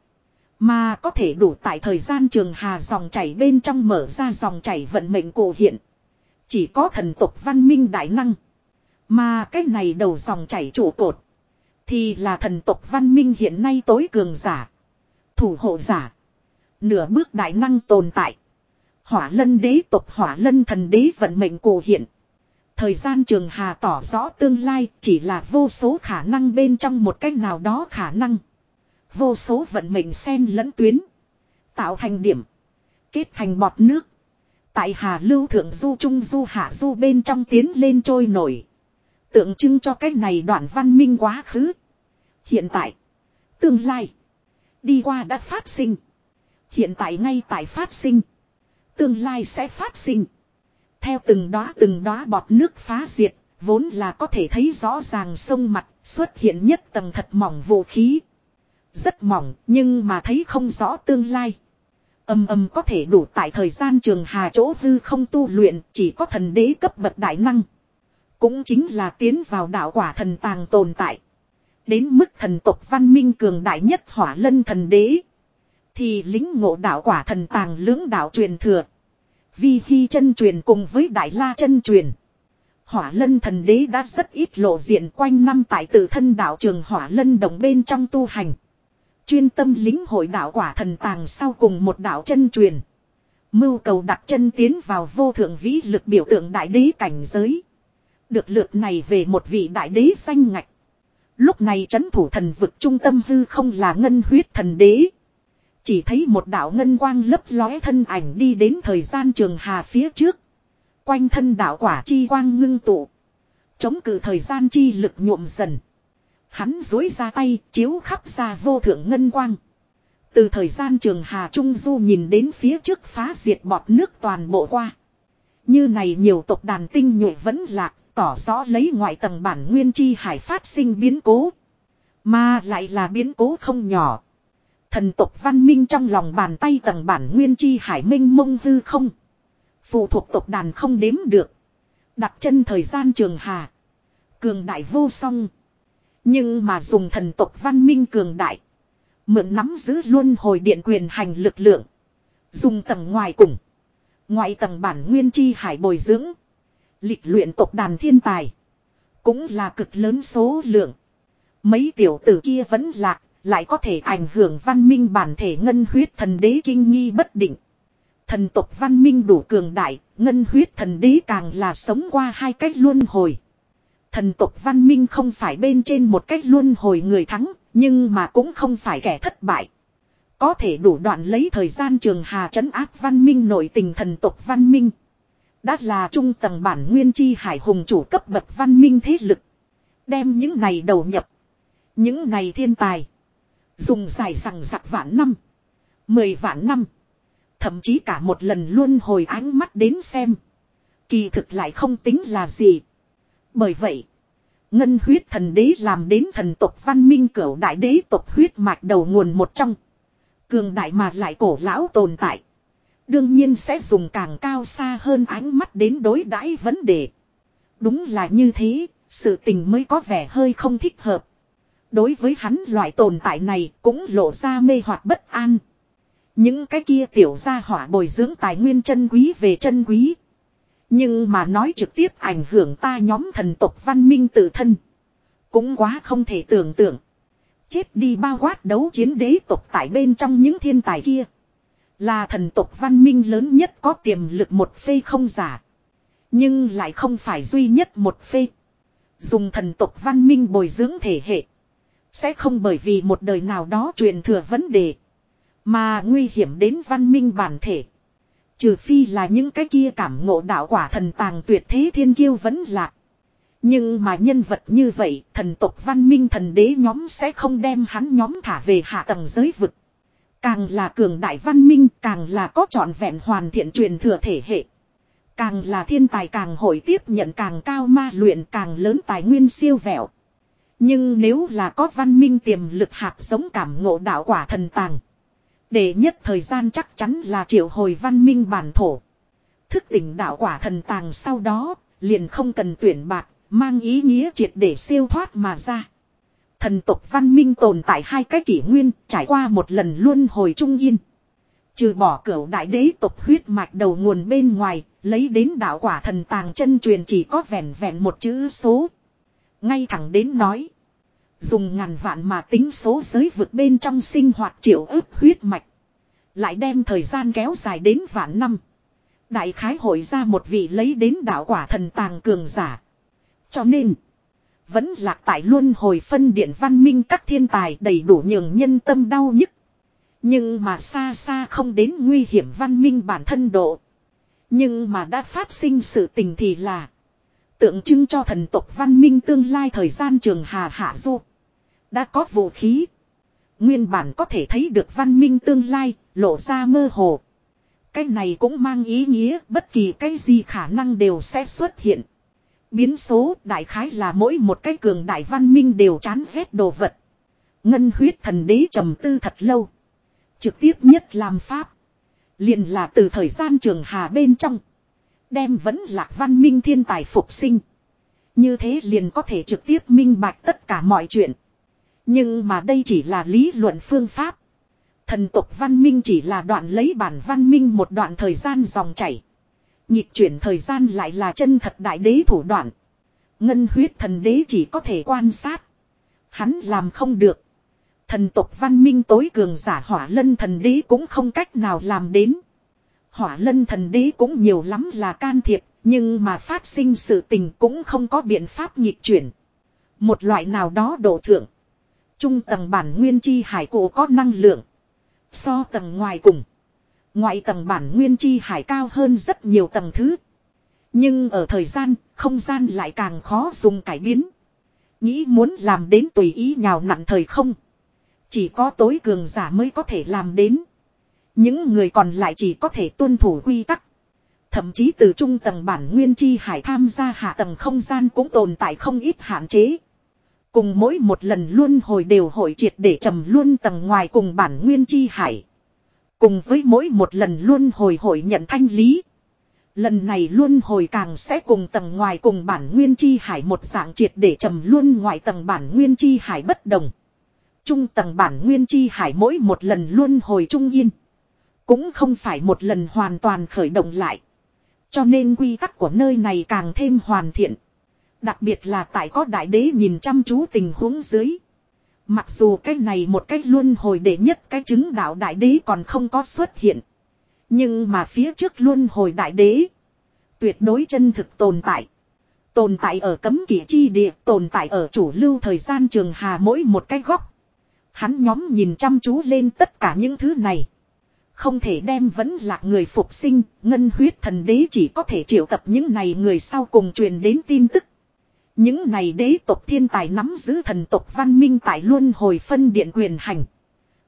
Mà có thể đủ tại thời gian trường hà dòng chảy bên trong mở ra dòng chảy vận mệnh cổ hiện. Chỉ có thần tộc văn minh đại năng. Mà cái này đầu dòng chảy trụ cột. Thì là thần tộc văn minh hiện nay tối cường giả. Thủ hộ giả. Nửa bước đại năng tồn tại. Hỏa lân đế tộc, hỏa lân thần đế vận mệnh cổ hiện. Thời gian trường hà tỏ rõ tương lai, chỉ là vô số khả năng bên trong một cách nào đó khả năng. Vô số vận mệnh xen lẫn tuyến. Tạo thành điểm. Kết thành bọt nước. Tại Hà Lưu Thượng Du Trung Du Hạ Du bên trong tiến lên trôi nổi. Tượng trưng cho cái này đoạn văn minh quá khứ. Hiện tại. Tương lai. Đi qua đã phát sinh. Hiện tại ngay tại phát sinh. Tương lai sẽ phát sinh. Theo từng đóa từng đóa bọt nước phá diệt, vốn là có thể thấy rõ ràng sông mặt, xuất hiện nhất tầng thật mỏng vũ khí. Rất mỏng, nhưng mà thấy không rõ tương lai. Âm âm có thể đủ tại thời gian trường hà chỗ hư không tu luyện, chỉ có thần đế cấp bậc đại năng. Cũng chính là tiến vào đạo quả thần tàng tồn tại. Đến mức thần tộc văn minh cường đại nhất hỏa lân thần đế. Thì lính ngộ đạo quả thần tàng lưỡng đạo truyền thừa. Vi Hy chân truyền cùng với Đại La chân truyền. Hỏa lân thần đế đã rất ít lộ diện quanh năm tại tự thân đạo trường hỏa lân đồng bên trong tu hành. Chuyên tâm lính hội đạo quả thần tàng sau cùng một đạo chân truyền. Mưu cầu đặt chân tiến vào vô thượng vĩ lực biểu tượng đại đế cảnh giới. Được lượt này về một vị đại đế danh ngạch. Lúc này chấn thủ thần vực trung tâm hư không là ngân huyết thần đế. Chỉ thấy một đạo ngân quang lấp lóe thân ảnh đi đến thời gian trường hà phía trước. Quanh thân đạo quả chi quang ngưng tụ. Chống cự thời gian chi lực nhuộm dần. Hắn dối ra tay chiếu khắp ra vô thượng ngân quang. Từ thời gian trường Hà Trung Du nhìn đến phía trước phá diệt bọt nước toàn bộ qua. Như này nhiều tộc đàn tinh nhuệ vẫn lạc, tỏ rõ lấy ngoại tầng bản nguyên chi hải phát sinh biến cố. Mà lại là biến cố không nhỏ. Thần tộc văn minh trong lòng bàn tay tầng bản nguyên chi hải minh mông hư không. Phụ thuộc tộc đàn không đếm được. Đặt chân thời gian trường hà. Cường đại vô song. Nhưng mà dùng thần tộc văn minh cường đại. Mượn nắm giữ luôn hồi điện quyền hành lực lượng. Dùng tầng ngoài cùng. ngoại tầng bản nguyên chi hải bồi dưỡng. Lịch luyện tộc đàn thiên tài. Cũng là cực lớn số lượng. Mấy tiểu tử kia vẫn lạc. Lại có thể ảnh hưởng văn minh bản thể ngân huyết thần đế kinh nghi bất định. Thần tộc văn minh đủ cường đại. Ngân huyết thần đế càng là sống qua hai cách luân hồi. Thần tộc văn minh không phải bên trên một cách luân hồi người thắng, nhưng mà cũng không phải kẻ thất bại. Có thể đủ đoạn lấy thời gian trường hà trấn áp văn minh nội tình thần tộc văn minh. Đã là trung tầng bản nguyên chi hải hùng chủ cấp bậc văn minh thế lực. Đem những này đầu nhập. Những này thiên tài. Dùng dài rằng giặc vạn năm. Mười vạn năm. Thậm chí cả một lần luôn hồi ánh mắt đến xem. Kỳ thực lại không tính là gì. Bởi vậy, ngân huyết thần đế làm đến thần tộc văn minh cửu đại đế tộc huyết mạch đầu nguồn một trong. Cường đại mà lại cổ lão tồn tại. Đương nhiên sẽ dùng càng cao xa hơn ánh mắt đến đối đãi vấn đề. Đúng là như thế, sự tình mới có vẻ hơi không thích hợp. Đối với hắn loại tồn tại này cũng lộ ra mê hoặc bất an. Những cái kia tiểu gia hỏa bồi dưỡng tài nguyên chân quý về chân quý. Nhưng mà nói trực tiếp ảnh hưởng ta nhóm thần tộc văn minh tự thân. Cũng quá không thể tưởng tượng. Chết đi bao quát đấu chiến đế tộc tại bên trong những thiên tài kia. Là thần tộc văn minh lớn nhất có tiềm lực một phê không giả. Nhưng lại không phải duy nhất một phê. Dùng thần tộc văn minh bồi dưỡng thể hệ. Sẽ không bởi vì một đời nào đó truyền thừa vấn đề. Mà nguy hiểm đến văn minh bản thể. Trừ phi là những cái kia cảm ngộ đạo quả thần tàng tuyệt thế thiên kiêu vẫn lạc. Nhưng mà nhân vật như vậy, thần tộc văn minh thần đế nhóm sẽ không đem hắn nhóm thả về hạ tầng giới vực. Càng là cường đại văn minh, càng là có trọn vẹn hoàn thiện truyền thừa thể hệ. Càng là thiên tài càng hội tiếp nhận càng cao ma luyện càng lớn tài nguyên siêu vẹo. Nhưng nếu là có văn minh tiềm lực hạt giống cảm ngộ đạo quả thần tàng. Để nhất thời gian chắc chắn là triệu hồi văn minh bản thổ. Thức tỉnh đạo quả thần tàng sau đó, liền không cần tuyển bạc, mang ý nghĩa triệt để siêu thoát mà ra. Thần tộc văn minh tồn tại hai cái kỷ nguyên, trải qua một lần luân hồi trung yên. Trừ bỏ cửu đại đế tộc huyết mạch đầu nguồn bên ngoài, lấy đến đạo quả thần tàng chân truyền chỉ có vẹn vẹn một chữ số. Ngay thẳng đến nói. Dùng ngàn vạn mà tính số giới vực bên trong sinh hoạt triệu ức huyết mạch. Lại đem thời gian kéo dài đến vạn năm. Đại khái hội ra một vị lấy đến đạo quả thần tàng cường giả. Cho nên. Vẫn lạc tại luôn hồi phân điện văn minh các thiên tài đầy đủ nhường nhân tâm đau nhức. Nhưng mà xa xa không đến nguy hiểm văn minh bản thân độ. Nhưng mà đã phát sinh sự tình thì là. Tượng trưng cho thần tộc văn minh tương lai thời gian trường hà hạ du. Đã có vũ khí. Nguyên bản có thể thấy được văn minh tương lai, lộ ra mơ hồ. Cái này cũng mang ý nghĩa bất kỳ cái gì khả năng đều sẽ xuất hiện. Biến số, đại khái là mỗi một cái cường đại văn minh đều chán ghét đồ vật. Ngân huyết thần đế trầm tư thật lâu. Trực tiếp nhất làm pháp. Liền là từ thời gian trường hà bên trong. Đem vẫn lạc văn minh thiên tài phục sinh. Như thế liền có thể trực tiếp minh bạch tất cả mọi chuyện. Nhưng mà đây chỉ là lý luận phương pháp. Thần tộc văn minh chỉ là đoạn lấy bản văn minh một đoạn thời gian dòng chảy. Nhịp chuyển thời gian lại là chân thật đại đế thủ đoạn. Ngân huyết thần đế chỉ có thể quan sát. Hắn làm không được. Thần tộc văn minh tối cường giả hỏa lân thần đế cũng không cách nào làm đến. Hỏa lân thần đế cũng nhiều lắm là can thiệp, nhưng mà phát sinh sự tình cũng không có biện pháp nhịp chuyển. Một loại nào đó độ thượng. Trung tầng bản nguyên chi hải cổ có năng lượng. So tầng ngoài cùng. Ngoại tầng bản nguyên chi hải cao hơn rất nhiều tầng thứ. Nhưng ở thời gian, không gian lại càng khó dùng cải biến. Nghĩ muốn làm đến tùy ý nhào nặn thời không. Chỉ có tối cường giả mới có thể làm đến. Những người còn lại chỉ có thể tuân thủ quy tắc. Thậm chí từ trung tầng bản nguyên chi hải tham gia hạ tầng không gian cũng tồn tại không ít hạn chế. Cùng mỗi một lần luôn hồi đều hội triệt để trầm luôn tầng ngoài cùng bản nguyên chi hải. Cùng với mỗi một lần luôn hồi hội nhận thanh lý. Lần này luôn hồi càng sẽ cùng tầng ngoài cùng bản nguyên chi hải một dạng triệt để trầm luôn ngoài tầng bản nguyên chi hải bất đồng. Trung tầng bản nguyên chi hải mỗi một lần luôn hồi trung yên. Cũng không phải một lần hoàn toàn khởi động lại. Cho nên quy tắc của nơi này càng thêm hoàn thiện. Đặc biệt là tại có đại đế nhìn chăm chú tình huống dưới. Mặc dù cái này một cách luôn hồi đệ nhất cái chứng đạo đại đế còn không có xuất hiện. Nhưng mà phía trước luôn hồi đại đế. Tuyệt đối chân thực tồn tại. Tồn tại ở cấm kỵ chi địa, tồn tại ở chủ lưu thời gian trường hà mỗi một cái góc. Hắn nhóm nhìn chăm chú lên tất cả những thứ này. Không thể đem vẫn là người phục sinh, ngân huyết thần đế chỉ có thể triệu tập những này người sau cùng truyền đến tin tức. Những này đế tộc thiên tài nắm giữ thần tộc văn minh tại luân hồi phân điện quyền hành.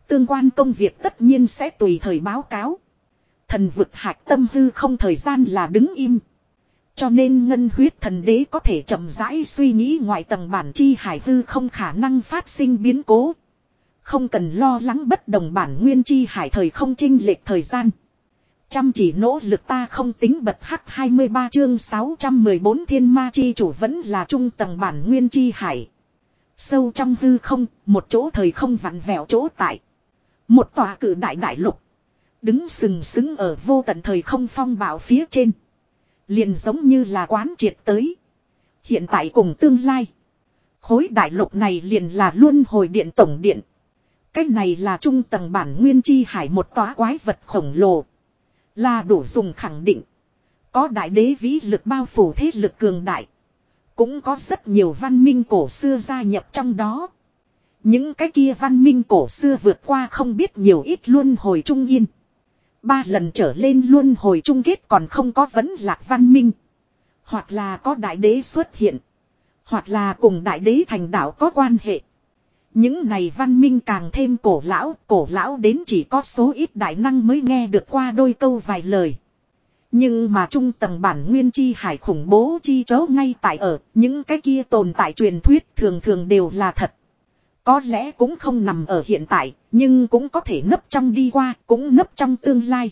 Tương quan công việc tất nhiên sẽ tùy thời báo cáo. Thần vực hạch tâm hư không thời gian là đứng im. Cho nên ngân huyết thần đế có thể chậm rãi suy nghĩ ngoại tầng bản chi hải hư không khả năng phát sinh biến cố. Không cần lo lắng bất đồng bản nguyên chi hải thời không chinh lệch thời gian. Chăm chỉ nỗ lực ta không tính bật hắc 23 chương 614 thiên ma chi chủ vẫn là trung tầng bản nguyên chi hải. Sâu trong hư không, một chỗ thời không vặn vẹo chỗ tại. Một tòa cử đại đại lục. Đứng sừng sững ở vô tận thời không phong bảo phía trên. Liền giống như là quán triệt tới. Hiện tại cùng tương lai. Khối đại lục này liền là luôn hồi điện tổng điện. cách này là trung tầng bản nguyên chi hải một tòa quái vật khổng lồ. Là đủ dùng khẳng định. Có đại đế vĩ lực bao phủ thế lực cường đại. Cũng có rất nhiều văn minh cổ xưa gia nhập trong đó. Những cái kia văn minh cổ xưa vượt qua không biết nhiều ít luôn hồi trung yên. Ba lần trở lên luôn hồi chung kết còn không có vấn lạc văn minh. Hoặc là có đại đế xuất hiện. Hoặc là cùng đại đế thành đạo có quan hệ. Những này văn minh càng thêm cổ lão, cổ lão đến chỉ có số ít đại năng mới nghe được qua đôi câu vài lời. Nhưng mà trung tầng bản nguyên chi hải khủng bố chi chấu ngay tại ở, những cái kia tồn tại truyền thuyết thường thường đều là thật. Có lẽ cũng không nằm ở hiện tại, nhưng cũng có thể nấp trong đi qua, cũng nấp trong tương lai.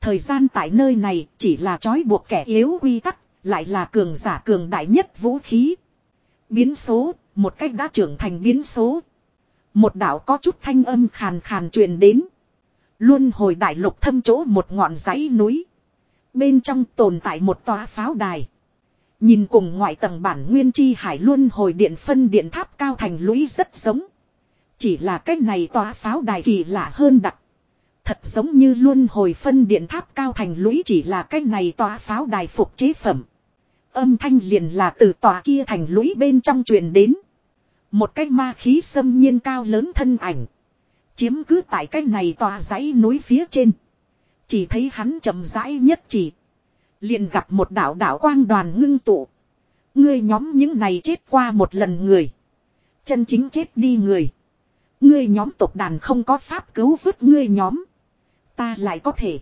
Thời gian tại nơi này chỉ là trói buộc kẻ yếu quy tắc, lại là cường giả cường đại nhất vũ khí. Biến số, một cách đã trưởng thành biến số. Một đạo có chút thanh âm khàn khàn truyền đến. Luôn hồi đại lục thâm chỗ một ngọn dãy núi. Bên trong tồn tại một tòa pháo đài. Nhìn cùng ngoại tầng bản nguyên chi hải luôn hồi điện phân điện tháp cao thành lũy rất giống. Chỉ là cách này tòa pháo đài kỳ lạ hơn đặc. Thật giống như luôn hồi phân điện tháp cao thành lũy chỉ là cách này tòa pháo đài phục chế phẩm. Âm thanh liền là từ tòa kia thành lũy bên trong truyền đến. Một cái ma khí xâm nhiên cao lớn thân ảnh. Chiếm cứ tại cái này tòa dãy núi phía trên. Chỉ thấy hắn chậm rãi nhất chỉ. Liền gặp một đạo đạo quang đoàn ngưng tụ. Ngươi nhóm những này chết qua một lần người. Chân chính chết đi người. Ngươi nhóm tộc đàn không có pháp cứu vớt ngươi nhóm. Ta lại có thể.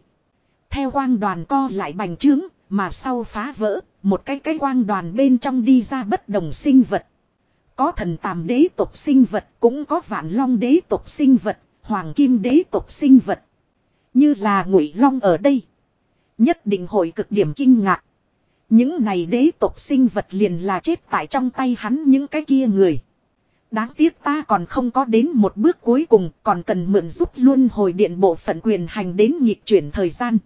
Theo quang đoàn co lại bành trướng, mà sau phá vỡ, một cái cái quang đoàn bên trong đi ra bất đồng sinh vật. Có thần tàm đế tộc sinh vật, cũng có vạn long đế tộc sinh vật, hoàng kim đế tộc sinh vật. Như là ngụy long ở đây. Nhất định hội cực điểm kinh ngạc. Những này đế tộc sinh vật liền là chết tại trong tay hắn những cái kia người. Đáng tiếc ta còn không có đến một bước cuối cùng còn cần mượn giúp luôn hồi điện bộ phận quyền hành đến nhịp chuyển thời gian.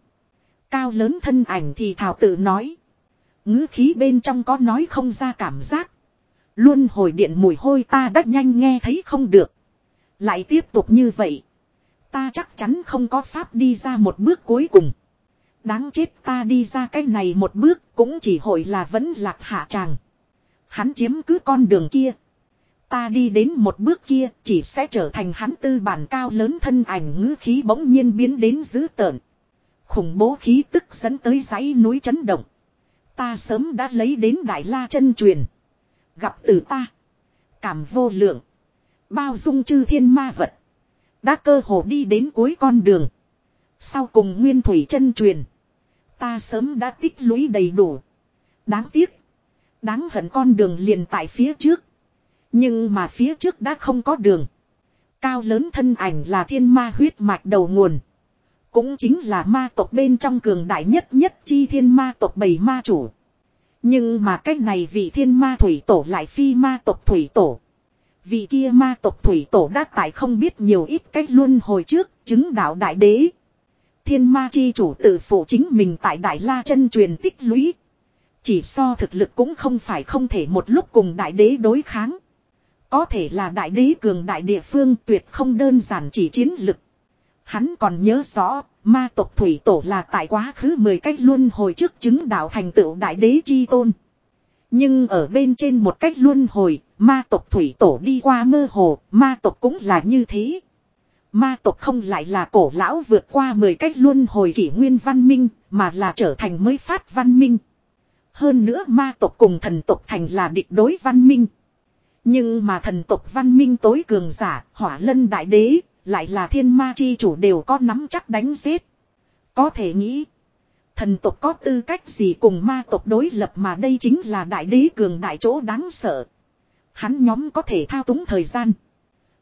Cao lớn thân ảnh thì thảo tự nói. ngữ khí bên trong có nói không ra cảm giác. Luôn hồi điện mùi hôi ta đã nhanh nghe thấy không được. Lại tiếp tục như vậy. Ta chắc chắn không có pháp đi ra một bước cuối cùng. Đáng chết ta đi ra cái này một bước cũng chỉ hội là vẫn lạc hạ tràng. Hắn chiếm cứ con đường kia. Ta đi đến một bước kia chỉ sẽ trở thành hắn tư bản cao lớn thân ảnh ngữ khí bỗng nhiên biến đến dữ tợn. Khủng bố khí tức dẫn tới dãy núi chấn động. Ta sớm đã lấy đến đại la chân truyền. Gặp từ ta. Cảm vô lượng. Bao dung chư thiên ma vật. Đã cơ hồ đi đến cuối con đường. Sau cùng nguyên thủy chân truyền. Ta sớm đã tích lũy đầy đủ. Đáng tiếc. Đáng hận con đường liền tại phía trước. Nhưng mà phía trước đã không có đường. Cao lớn thân ảnh là thiên ma huyết mạch đầu nguồn. Cũng chính là ma tộc bên trong cường đại nhất nhất chi thiên ma tộc bầy ma chủ. Nhưng mà cách này vị thiên ma thủy tổ lại phi ma tộc thủy tổ. Vị kia ma tộc thủy tổ đã tại không biết nhiều ít cách luôn hồi trước chứng đạo đại đế. Thiên ma chi chủ tự phụ chính mình tại đại la chân truyền tích lũy. Chỉ so thực lực cũng không phải không thể một lúc cùng đại đế đối kháng. Có thể là đại đế cường đại địa phương tuyệt không đơn giản chỉ chiến lực. Hắn còn nhớ rõ, ma tộc thủy tổ là tại quá khứ 10 cách luân hồi trước chứng đạo thành tựu đại đế chi tôn. Nhưng ở bên trên một cách luân hồi, ma tộc thủy tổ đi qua mơ hồ, ma tộc cũng là như thế. Ma tộc không lại là cổ lão vượt qua 10 cách luân hồi kỷ nguyên văn minh, mà là trở thành mới phát văn minh. Hơn nữa ma tộc cùng thần tộc thành là địch đối văn minh. Nhưng mà thần tộc văn minh tối cường giả, hỏa lân đại đế, lại là thiên ma chi chủ đều có nắm chắc đánh giết. Có thể nghĩ, thần tộc có tư cách gì cùng ma tộc đối lập mà đây chính là đại đế cường đại chỗ đáng sợ. Hắn nhóm có thể thao túng thời gian.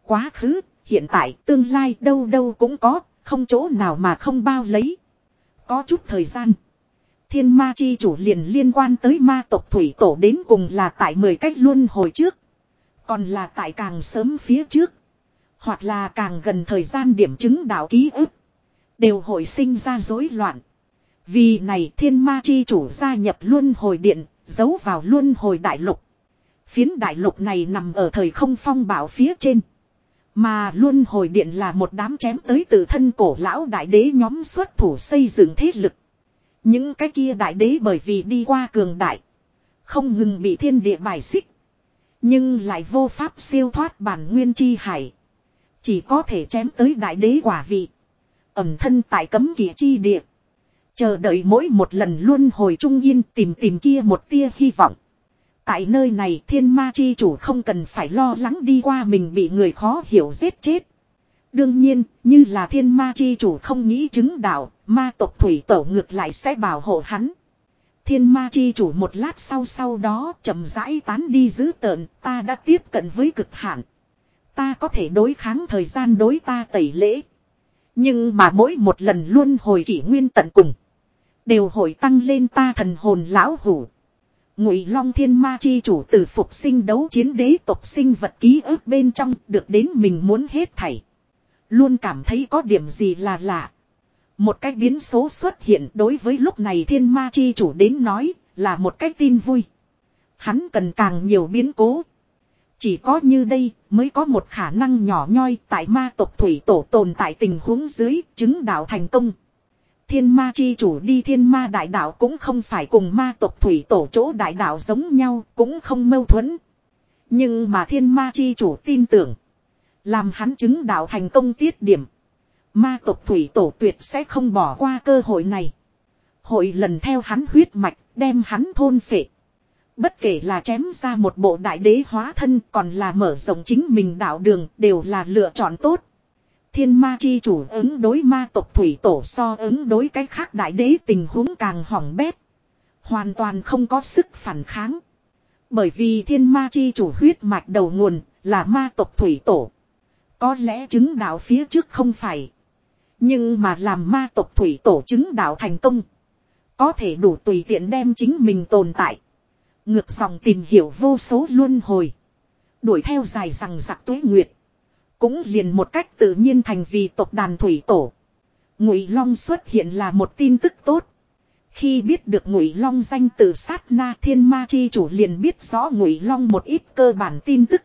Quá khứ, hiện tại, tương lai đâu đâu cũng có, không chỗ nào mà không bao lấy. Có chút thời gian. Thiên ma chi chủ liền liên quan tới ma tộc thủy tổ đến cùng là tại 10 cách luân hồi trước. Còn là tại càng sớm phía trước. Hoặc là càng gần thời gian điểm chứng đạo ký ức. Đều hồi sinh ra rối loạn. Vì này thiên ma chi chủ gia nhập luân hồi điện, giấu vào luân hồi đại lục. Phiến đại lục này nằm ở thời không phong bảo phía trên. Mà luân hồi điện là một đám chém tới từ thân cổ lão đại đế nhóm xuất thủ xây dựng thế lực. Những cái kia đại đế bởi vì đi qua cường đại. Không ngừng bị thiên địa bài xích. Nhưng lại vô pháp siêu thoát bản nguyên chi hải. Chỉ có thể chém tới đại đế quả vị. Ẩm thân tại cấm kỵ chi địa. Chờ đợi mỗi một lần luôn hồi trung yên tìm tìm kia một tia hy vọng. Tại nơi này thiên ma chi chủ không cần phải lo lắng đi qua mình bị người khó hiểu giết chết. Đương nhiên, như là thiên ma chi chủ không nghĩ chứng đạo, ma tộc thủy tổ ngược lại sẽ bảo hộ hắn. Thiên ma chi chủ một lát sau sau đó chậm rãi tán đi giữ tợn, ta đã tiếp cận với cực hạn. Ta có thể đối kháng thời gian đối ta tẩy lễ. Nhưng mà mỗi một lần luôn hồi kỷ nguyên tận cùng. Đều hồi tăng lên ta thần hồn lão hủ. Ngụy Long Thiên Ma chi chủ từ phục sinh đấu chiến đế tộc sinh vật ký ức bên trong được đến mình muốn hết thảy. Luôn cảm thấy có điểm gì là lạ. Một cách biến số xuất hiện đối với lúc này thiên ma chi chủ đến nói là một cách tin vui. Hắn cần càng nhiều biến cố. Chỉ có như đây mới có một khả năng nhỏ nhoi tại ma tộc thủy tổ tồn tại tình huống dưới chứng đạo thành công. Thiên ma chi chủ đi thiên ma đại đạo cũng không phải cùng ma tộc thủy tổ chỗ đại đạo giống nhau cũng không mâu thuẫn. Nhưng mà thiên ma chi chủ tin tưởng. Làm hắn chứng đạo thành công tiết điểm. Ma tộc thủy tổ tuyệt sẽ không bỏ qua cơ hội này. Hội lần theo hắn huyết mạch, đem hắn thôn phệ. Bất kể là chém ra một bộ đại đế hóa thân, còn là mở rộng chính mình đạo đường, đều là lựa chọn tốt. Thiên ma chi chủ ứng đối ma tộc thủy tổ so ứng đối cái khác đại đế tình huống càng hỏng bét. Hoàn toàn không có sức phản kháng. Bởi vì thiên ma chi chủ huyết mạch đầu nguồn là ma tộc thủy tổ. Có lẽ chứng đạo phía trước không phải. Nhưng mà làm ma tộc thủy tổ chứng đạo thành công. Có thể đủ tùy tiện đem chính mình tồn tại. Ngược dòng tìm hiểu vô số luân hồi. Đuổi theo dài rằng giặc tuế nguyệt. Cũng liền một cách tự nhiên thành vì tộc đàn thủy tổ. Ngụy Long xuất hiện là một tin tức tốt. Khi biết được Ngụy Long danh từ sát na thiên ma chi chủ liền biết rõ Ngụy Long một ít cơ bản tin tức.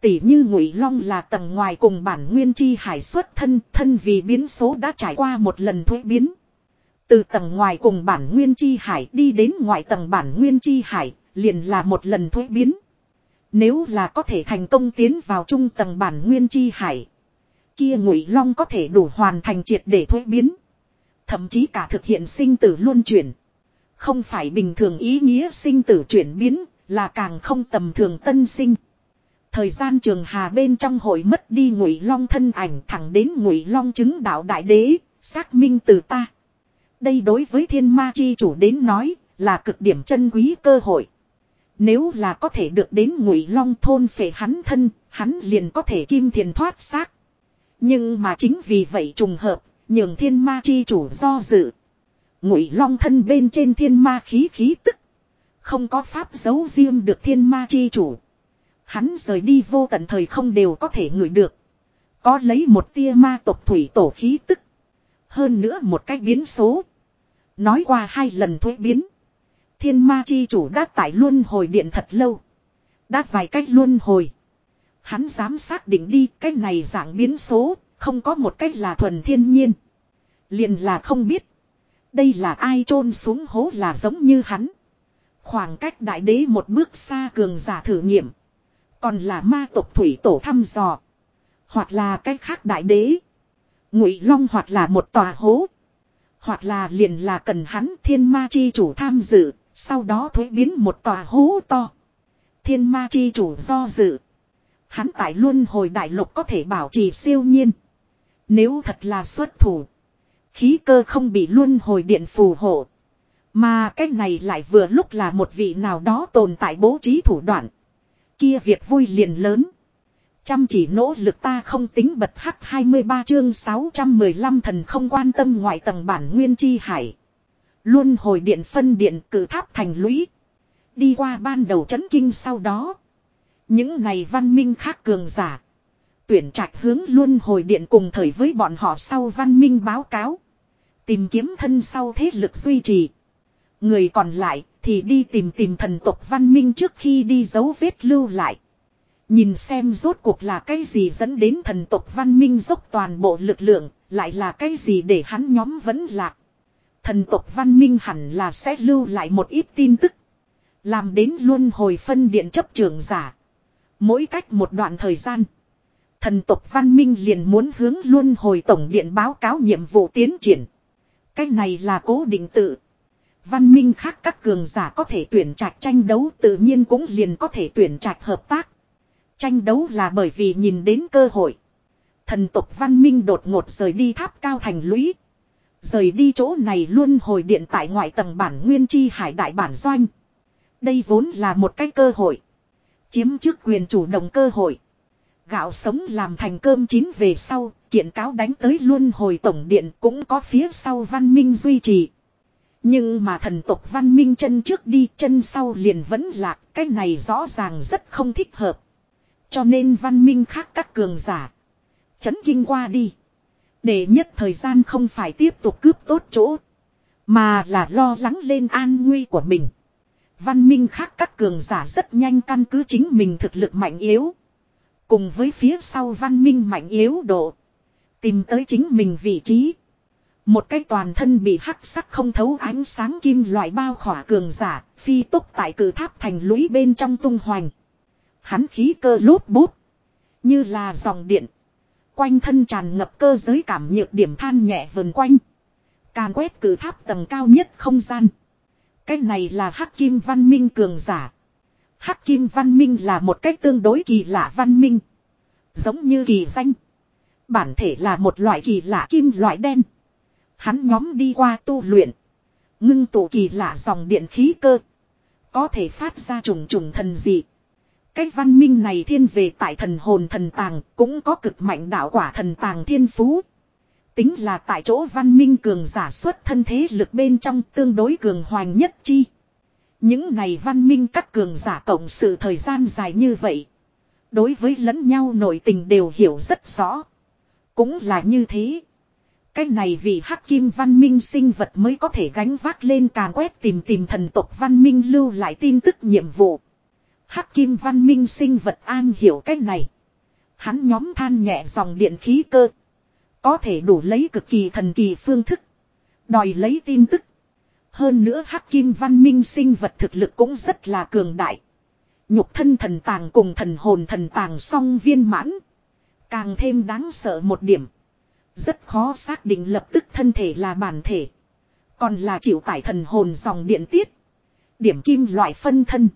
Tỷ như Ngụy Long là tầng ngoài cùng bản nguyên chi hải xuất thân, thân vì biến số đã trải qua một lần thuế biến. Từ tầng ngoài cùng bản nguyên chi hải đi đến ngoài tầng bản nguyên chi hải, liền là một lần thuế biến. Nếu là có thể thành công tiến vào trung tầng bản nguyên chi hải. Kia ngụy long có thể đủ hoàn thành triệt để thuế biến. Thậm chí cả thực hiện sinh tử luân chuyển. Không phải bình thường ý nghĩa sinh tử chuyển biến, là càng không tầm thường tân sinh. Thời gian trường hà bên trong hội mất đi ngụy long thân ảnh thẳng đến ngụy long chứng đạo đại đế, xác minh từ ta. Đây đối với thiên ma chi chủ đến nói, là cực điểm chân quý cơ hội. Nếu là có thể được đến ngụy long thôn phệ hắn thân, hắn liền có thể kim thiền thoát xác. Nhưng mà chính vì vậy trùng hợp, nhường thiên ma chi chủ do dự. Ngụy long thân bên trên thiên ma khí khí tức. Không có pháp giấu riêng được thiên ma chi chủ. Hắn rời đi vô tận thời không đều có thể ngửi được. Có lấy một tia ma tộc thủy tổ khí tức. Hơn nữa một cách biến số. Nói qua hai lần thuế biến. Thiên ma chi chủ đã tại luân hồi điện thật lâu. Đã vài cách luân hồi. Hắn dám xác định đi, cái này dạng biến số. Không có một cách là thuần thiên nhiên. Liền là không biết. Đây là ai chôn xuống hố là giống như hắn. Khoảng cách đại đế một bước xa cường giả thử nghiệm. Còn là ma tộc thủy tổ thăm dò. Hoặc là cách khác đại đế. Ngụy long hoặc là một tòa hố. Hoặc là liền là cần hắn thiên ma chi chủ tham dự. Sau đó thuế biến một tòa hố to. Thiên ma chi chủ do dự. Hắn tại luôn hồi đại lục có thể bảo trì siêu nhiên. Nếu thật là xuất thủ. Khí cơ không bị luân hồi điện phù hộ. Mà cái này lại vừa lúc là một vị nào đó tồn tại bố trí thủ đoạn. Kia việc vui liền lớn. Chăm chỉ nỗ lực ta không tính bật hắc 23 chương 615 thần không quan tâm ngoại tầng bản nguyên chi hải. Luôn hồi điện phân điện cử tháp thành lũy. Đi qua ban đầu chấn kinh sau đó. Những này văn minh khác cường giả. Tuyển trạch hướng luôn hồi điện cùng thời với bọn họ sau văn minh báo cáo. Tìm kiếm thân sau thế lực duy trì. Người còn lại thì đi tìm tìm thần tộc văn minh trước khi đi dấu vết lưu lại. Nhìn xem rốt cuộc là cái gì dẫn đến thần tộc văn minh dốc toàn bộ lực lượng, lại là cái gì để hắn nhóm vẫn lạc. Thần tộc văn minh hẳn là sẽ lưu lại một ít tin tức. Làm đến luôn hồi phân điện chấp trường giả. Mỗi cách một đoạn thời gian. Thần tộc văn minh liền muốn hướng luôn hồi tổng điện báo cáo nhiệm vụ tiến triển. Cái này là cố định tự. Văn minh khác các cường giả có thể tuyển trạch tranh đấu, tự nhiên cũng liền có thể tuyển trạch hợp tác. Tranh đấu là bởi vì nhìn đến cơ hội. Thần tộc văn minh đột ngột rời đi tháp cao thành lũy. Rời đi chỗ này luôn hồi điện tại ngoại tầng bản nguyên chi hải đại bản doanh. Đây vốn là một cái cơ hội. Chiếm trước quyền chủ động cơ hội. Gạo sống làm thành cơm chín về sau, kiện cáo đánh tới luôn hồi tổng điện cũng có phía sau văn minh duy trì. Nhưng mà thần tộc văn minh chân trước đi chân sau liền vẫn lạc, cái này rõ ràng rất không thích hợp. Cho nên văn minh khác các cường giả. Chấn kinh qua đi. Để nhất thời gian không phải tiếp tục cướp tốt chỗ. Mà là lo lắng lên an nguy của mình. Văn minh khác các cường giả rất nhanh căn cứ chính mình thực lực mạnh yếu. Cùng với phía sau văn minh mạnh yếu độ. Tìm tới chính mình vị trí. Một cái toàn thân bị hắc sắc không thấu ánh sáng kim loại bao khỏa cường giả, phi tốc tại cử tháp thành lũy bên trong tung hoành. Hắn khí cơ lốt bút. Như là dòng điện. Quanh thân tràn ngập cơ giới cảm nhược điểm than nhẹ vần quanh. Càn quét cử tháp tầng cao nhất không gian. Cái này là hắc kim văn minh cường giả. Hắc kim văn minh là một cách tương đối kỳ lạ văn minh. Giống như kỳ danh. Bản thể là một loại kỳ lạ kim loại đen. Hắn nhóm đi qua tu luyện. Ngưng tụ kỳ lạ dòng điện khí cơ. Có thể phát ra trùng trùng thần dị. Cái văn minh này thiên về tại thần hồn thần tàng, cũng có cực mạnh đạo quả thần tàng thiên phú. Tính là tại chỗ văn minh cường giả xuất thân thế lực bên trong tương đối cường hoành nhất chi. Những này văn minh các cường giả cộng sự thời gian dài như vậy. Đối với lẫn nhau nội tình đều hiểu rất rõ. Cũng là như thế. Cái này vì hắc kim văn minh sinh vật mới có thể gánh vác lên càn quét tìm tìm thần tộc văn minh lưu lại tin tức nhiệm vụ. Hắc kim văn minh sinh vật an hiểu cách này. Hắn nhóm than nhẹ dòng điện khí cơ. Có thể đủ lấy cực kỳ thần kỳ phương thức. Đòi lấy tin tức. Hơn nữa hắc kim văn minh sinh vật thực lực cũng rất là cường đại. Nhục thân thần tàng cùng thần hồn thần tàng song viên mãn. Càng thêm đáng sợ một điểm. Rất khó xác định lập tức thân thể là bản thể. Còn là chịu tải thần hồn dòng điện tiết. Điểm kim loại phân thân.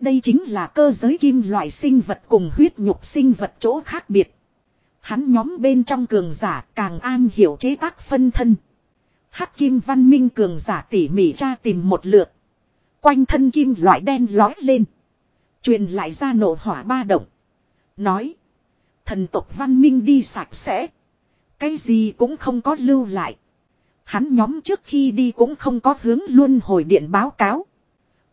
Đây chính là cơ giới kim loại sinh vật cùng huyết nhục sinh vật chỗ khác biệt. Hắn nhóm bên trong cường giả càng an hiểu chế tác phân thân. Hắc kim văn minh cường giả tỉ mỉ tra tìm một lượt. Quanh thân kim loại đen lói lên. Truyền lại ra nổ hỏa ba động. Nói. Thần tộc văn minh đi sạch sẽ. Cái gì cũng không có lưu lại. Hắn nhóm trước khi đi cũng không có hướng luôn hồi điện báo cáo.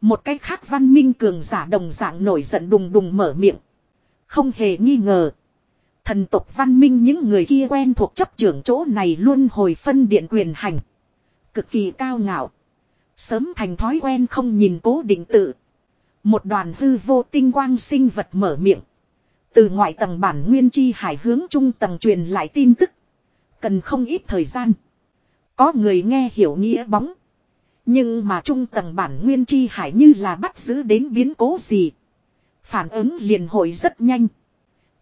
Một cái khác văn minh cường giả đồng dạng nổi giận đùng đùng mở miệng. Không hề nghi ngờ. Thần tộc văn minh những người kia quen thuộc chấp trưởng chỗ này luôn hồi phân điện quyền hành. Cực kỳ cao ngạo. Sớm thành thói quen không nhìn cố định tự. Một đoàn hư vô tinh quang sinh vật mở miệng. Từ ngoại tầng bản nguyên chi hải hướng trung tầng truyền lại tin tức. Cần không ít thời gian. Có người nghe hiểu nghĩa bóng. Nhưng mà trung tầng bản nguyên chi hải như là bắt giữ đến biến cố gì. Phản ứng liền hội rất nhanh.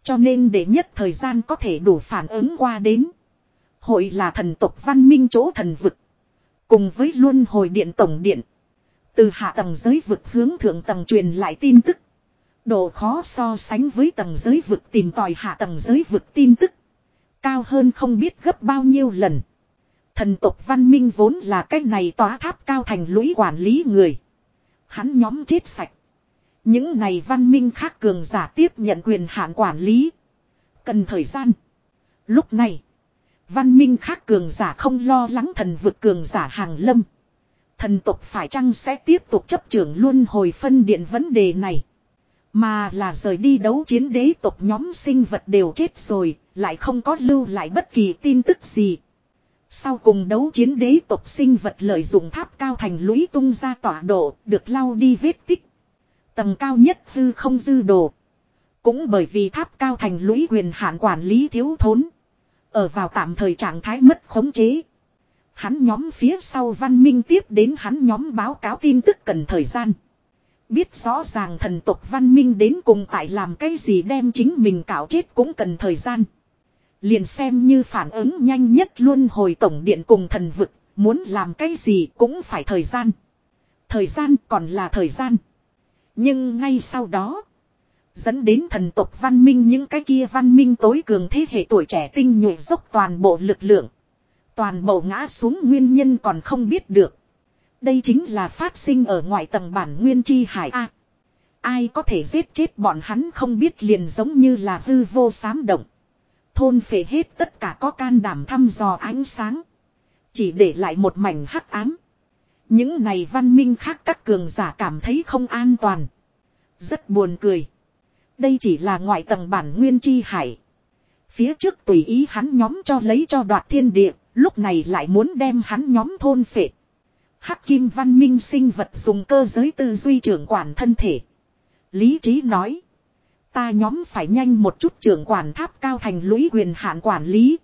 Cho nên để nhất thời gian có thể đủ phản ứng qua đến. Hội là thần tộc văn minh chỗ thần vực. Cùng với luân hồi điện tổng điện. Từ hạ tầng giới vực hướng thượng tầng truyền lại tin tức. Độ khó so sánh với tầng giới vực tìm tòi hạ tầng giới vực tin tức. Cao hơn không biết gấp bao nhiêu lần. Thần tộc văn minh vốn là cái này tỏa tháp cao thành lũy quản lý người. Hắn nhóm chết sạch. Những này văn minh khác cường giả tiếp nhận quyền hạn quản lý. Cần thời gian. Lúc này. Văn minh khác cường giả không lo lắng thần vực cường giả hàng lâm. Thần tộc phải chăng sẽ tiếp tục chấp trưởng luôn hồi phân điện vấn đề này. Mà là rời đi đấu chiến đế tộc nhóm sinh vật đều chết rồi, lại không có lưu lại bất kỳ tin tức gì. Sau cùng đấu chiến đế tộc sinh vật lợi dụng tháp cao thành lũy tung ra tỏa độ, được lau đi vết tích. Tầng cao nhất hư không dư đồ. Cũng bởi vì tháp cao thành lũy quyền hạn quản lý thiếu thốn. Ở vào tạm thời trạng thái mất khống chế. Hắn nhóm phía sau văn minh tiếp đến hắn nhóm báo cáo tin tức cần thời gian. Biết rõ ràng thần tộc văn minh đến cùng tại làm cái gì đem chính mình cạo chết cũng cần thời gian. Liền xem như phản ứng nhanh nhất luôn hồi tổng điện cùng thần vực, muốn làm cái gì cũng phải thời gian. Thời gian còn là thời gian. Nhưng ngay sau đó, dẫn đến thần tộc văn minh những cái kia văn minh tối cường thế hệ tuổi trẻ tinh nhuệ dốc toàn bộ lực lượng. Toàn bộ ngã xuống nguyên nhân còn không biết được. Đây chính là phát sinh ở ngoài tầng bản nguyên chi hải A. ai có thể giết chết bọn hắn không biết liền giống như là hư vô sám động. Thôn phệ hết tất cả có can đảm thăm dò ánh sáng. Chỉ để lại một mảnh hắc ám. Những này văn minh khác các cường giả cảm thấy không an toàn. Rất buồn cười. Đây chỉ là ngoại tầng bản nguyên chi hải. Phía trước tùy ý hắn nhóm cho lấy cho đoạt thiên địa, lúc này lại muốn đem hắn nhóm thôn phệ. Hắc kim văn minh sinh vật dùng cơ giới tư duy trưởng quản thân thể. Lý trí nói. Ta nhóm phải nhanh một chút trưởng quản tháp cao thành lũy quyền hạn quản lý.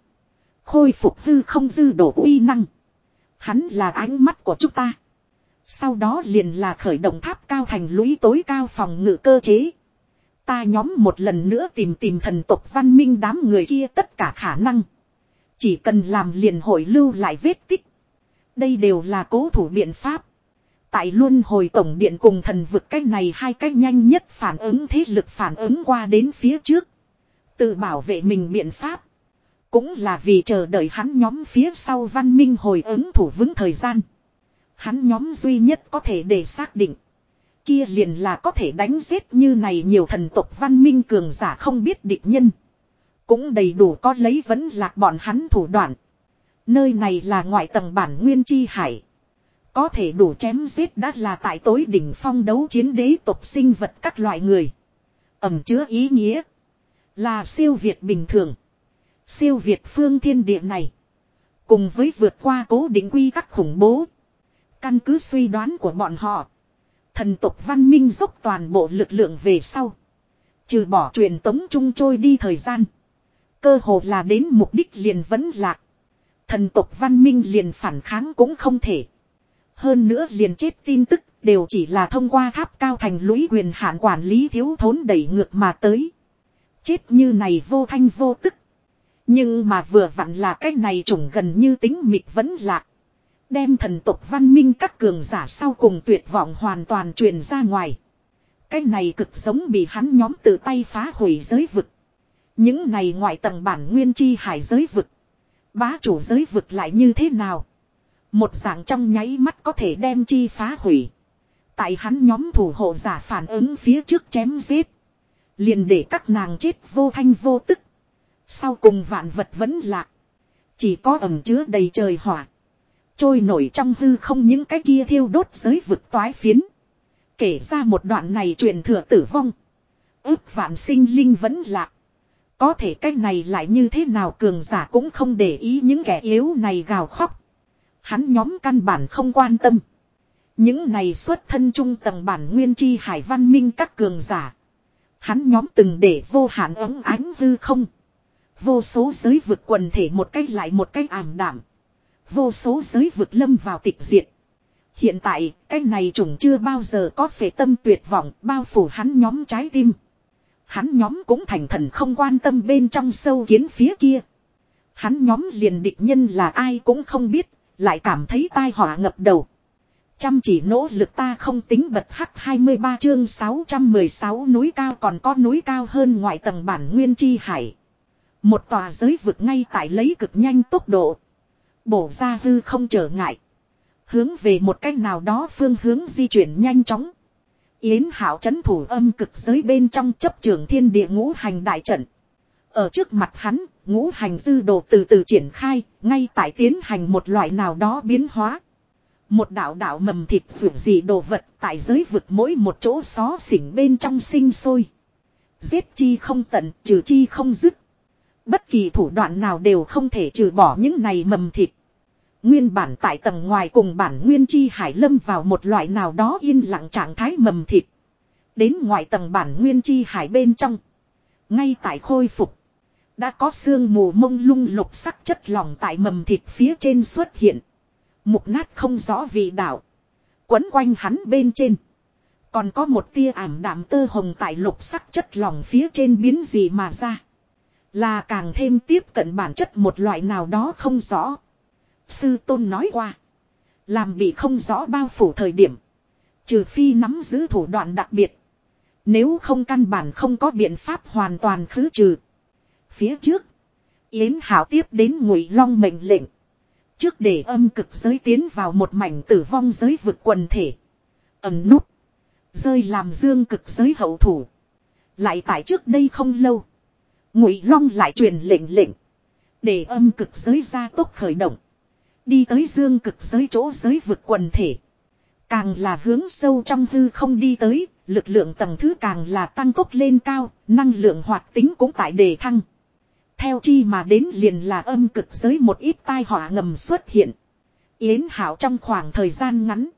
Khôi phục hư không dư đổ uy năng. Hắn là ánh mắt của chúng ta. Sau đó liền là khởi động tháp cao thành lũy tối cao phòng ngự cơ chế. Ta nhóm một lần nữa tìm tìm thần tộc văn minh đám người kia tất cả khả năng. Chỉ cần làm liền hội lưu lại vết tích. Đây đều là cố thủ biện pháp. Tại luôn hồi tổng điện cùng thần vực cách này hai cách nhanh nhất phản ứng thế lực phản ứng qua đến phía trước. Tự bảo vệ mình biện pháp. Cũng là vì chờ đợi hắn nhóm phía sau văn minh hồi ứng thủ vững thời gian. Hắn nhóm duy nhất có thể để xác định. Kia liền là có thể đánh giết như này nhiều thần tộc văn minh cường giả không biết địch nhân. Cũng đầy đủ có lấy vấn lạc bọn hắn thủ đoạn. Nơi này là ngoại tầng bản nguyên chi hải. Có thể đủ chém giết đã là tại tối đỉnh phong đấu chiến đế tộc sinh vật các loại người. Ẩm chứa ý nghĩa. Là siêu việt bình thường. Siêu việt phương thiên địa này. Cùng với vượt qua cố định quy tắc khủng bố. Căn cứ suy đoán của bọn họ. Thần tộc văn minh dốc toàn bộ lực lượng về sau. Trừ bỏ truyền tống trung trôi đi thời gian. Cơ hồ là đến mục đích liền vẫn lạc. Thần tộc văn minh liền phản kháng cũng không thể. Hơn nữa liền chết tin tức, đều chỉ là thông qua tháp cao thành lũy quyền hạn quản lý thiếu thốn đẩy ngược mà tới. Chết như này vô thanh vô tức. Nhưng mà vừa vặn là cái này trùng gần như tính mịt vẫn lạc. Đem thần tộc văn minh các cường giả sau cùng tuyệt vọng hoàn toàn truyền ra ngoài. Cái này cực giống bị hắn nhóm tự tay phá hủy giới vực. Những này ngoại tầng bản nguyên chi hải giới vực. Bá chủ giới vực lại như thế nào? Một dạng trong nháy mắt có thể đem chi phá hủy. Tại hắn nhóm thủ hộ giả phản ứng phía trước chém giết. Liền để các nàng chết vô thanh vô tức. Sau cùng vạn vật vẫn lạc. Chỉ có ẩm chứa đầy trời hỏa. Trôi nổi trong hư không những cái kia thiêu đốt giới vực toái phiến. Kể ra một đoạn này truyền thừa tử vong. ước vạn sinh linh vẫn lạc. Có thể cái này lại như thế nào cường giả cũng không để ý những kẻ yếu này gào khóc. Hắn nhóm căn bản không quan tâm. Những này xuất thân trung tầng bản nguyên chi hải văn minh các cường giả. Hắn nhóm từng để vô hạn ấm ánh hư không. Vô số giới vực quần thể một cách lại một cách ảm đảm. Vô số giới vực lâm vào tịch diệt. Hiện tại, cái này trùng chưa bao giờ có phệ tâm tuyệt vọng bao phủ hắn nhóm trái tim. Hắn nhóm cũng thành thần không quan tâm bên trong sâu kiến phía kia. Hắn nhóm liền địch nhân là ai cũng không biết, lại cảm thấy tai họa ngập đầu. Chăm chỉ nỗ lực ta không tính bật hắc 23 chương 616 núi cao còn có núi cao hơn ngoại tầng bản nguyên chi hải. Một tòa giới vực ngay tại lấy cực nhanh tốc độ. Bổ ra hư không trở ngại. Hướng về một cách nào đó phương hướng di chuyển nhanh chóng. Yến hảo chấn thủ âm cực giới bên trong chấp trường thiên địa ngũ hành đại trận. Ở trước mặt hắn, ngũ hành dư đồ từ từ triển khai, ngay tại tiến hành một loại nào đó biến hóa. Một đạo đạo mầm thịt vượt gì đồ vật tại giới vực mỗi một chỗ xó xỉnh bên trong sinh sôi. Giết chi không tận, trừ chi không dứt. Bất kỳ thủ đoạn nào đều không thể trừ bỏ những này mầm thịt. Nguyên bản tại tầng ngoài cùng bản nguyên chi hải lâm vào một loại nào đó yên lặng trạng thái mầm thịt. Đến ngoài tầng bản nguyên chi hải bên trong. Ngay tại khôi phục. Đã có sương mù mông lung lục sắc chất lỏng tại mầm thịt phía trên xuất hiện. Mục nát không rõ vị đạo. Quấn quanh hắn bên trên. Còn có một tia ảm đạm tơ hồng tại lục sắc chất lỏng phía trên biến gì mà ra. Là càng thêm tiếp cận bản chất một loại nào đó không rõ. Sư tôn nói qua. Làm bị không rõ bao phủ thời điểm. Trừ phi nắm giữ thủ đoạn đặc biệt. Nếu không căn bản không có biện pháp hoàn toàn khứ trừ. Phía trước. Yến Hảo tiếp đến ngụy long mệnh lệnh. Trước để âm cực giới tiến vào một mảnh tử vong giới vực quần thể. ẩn nút. Rơi làm dương cực giới hậu thủ. Lại tại trước đây không lâu. Ngụy long lại truyền lệnh lệnh. Để âm cực giới ra tốc khởi động. Đi tới dương cực giới chỗ giới vực quần thể. Càng là hướng sâu trong hư không đi tới, lực lượng tầng thứ càng là tăng tốc lên cao, năng lượng hoạt tính cũng tại đề thăng. Theo chi mà đến liền là âm cực giới một ít tai họa ngầm xuất hiện. Yến Hảo trong khoảng thời gian ngắn.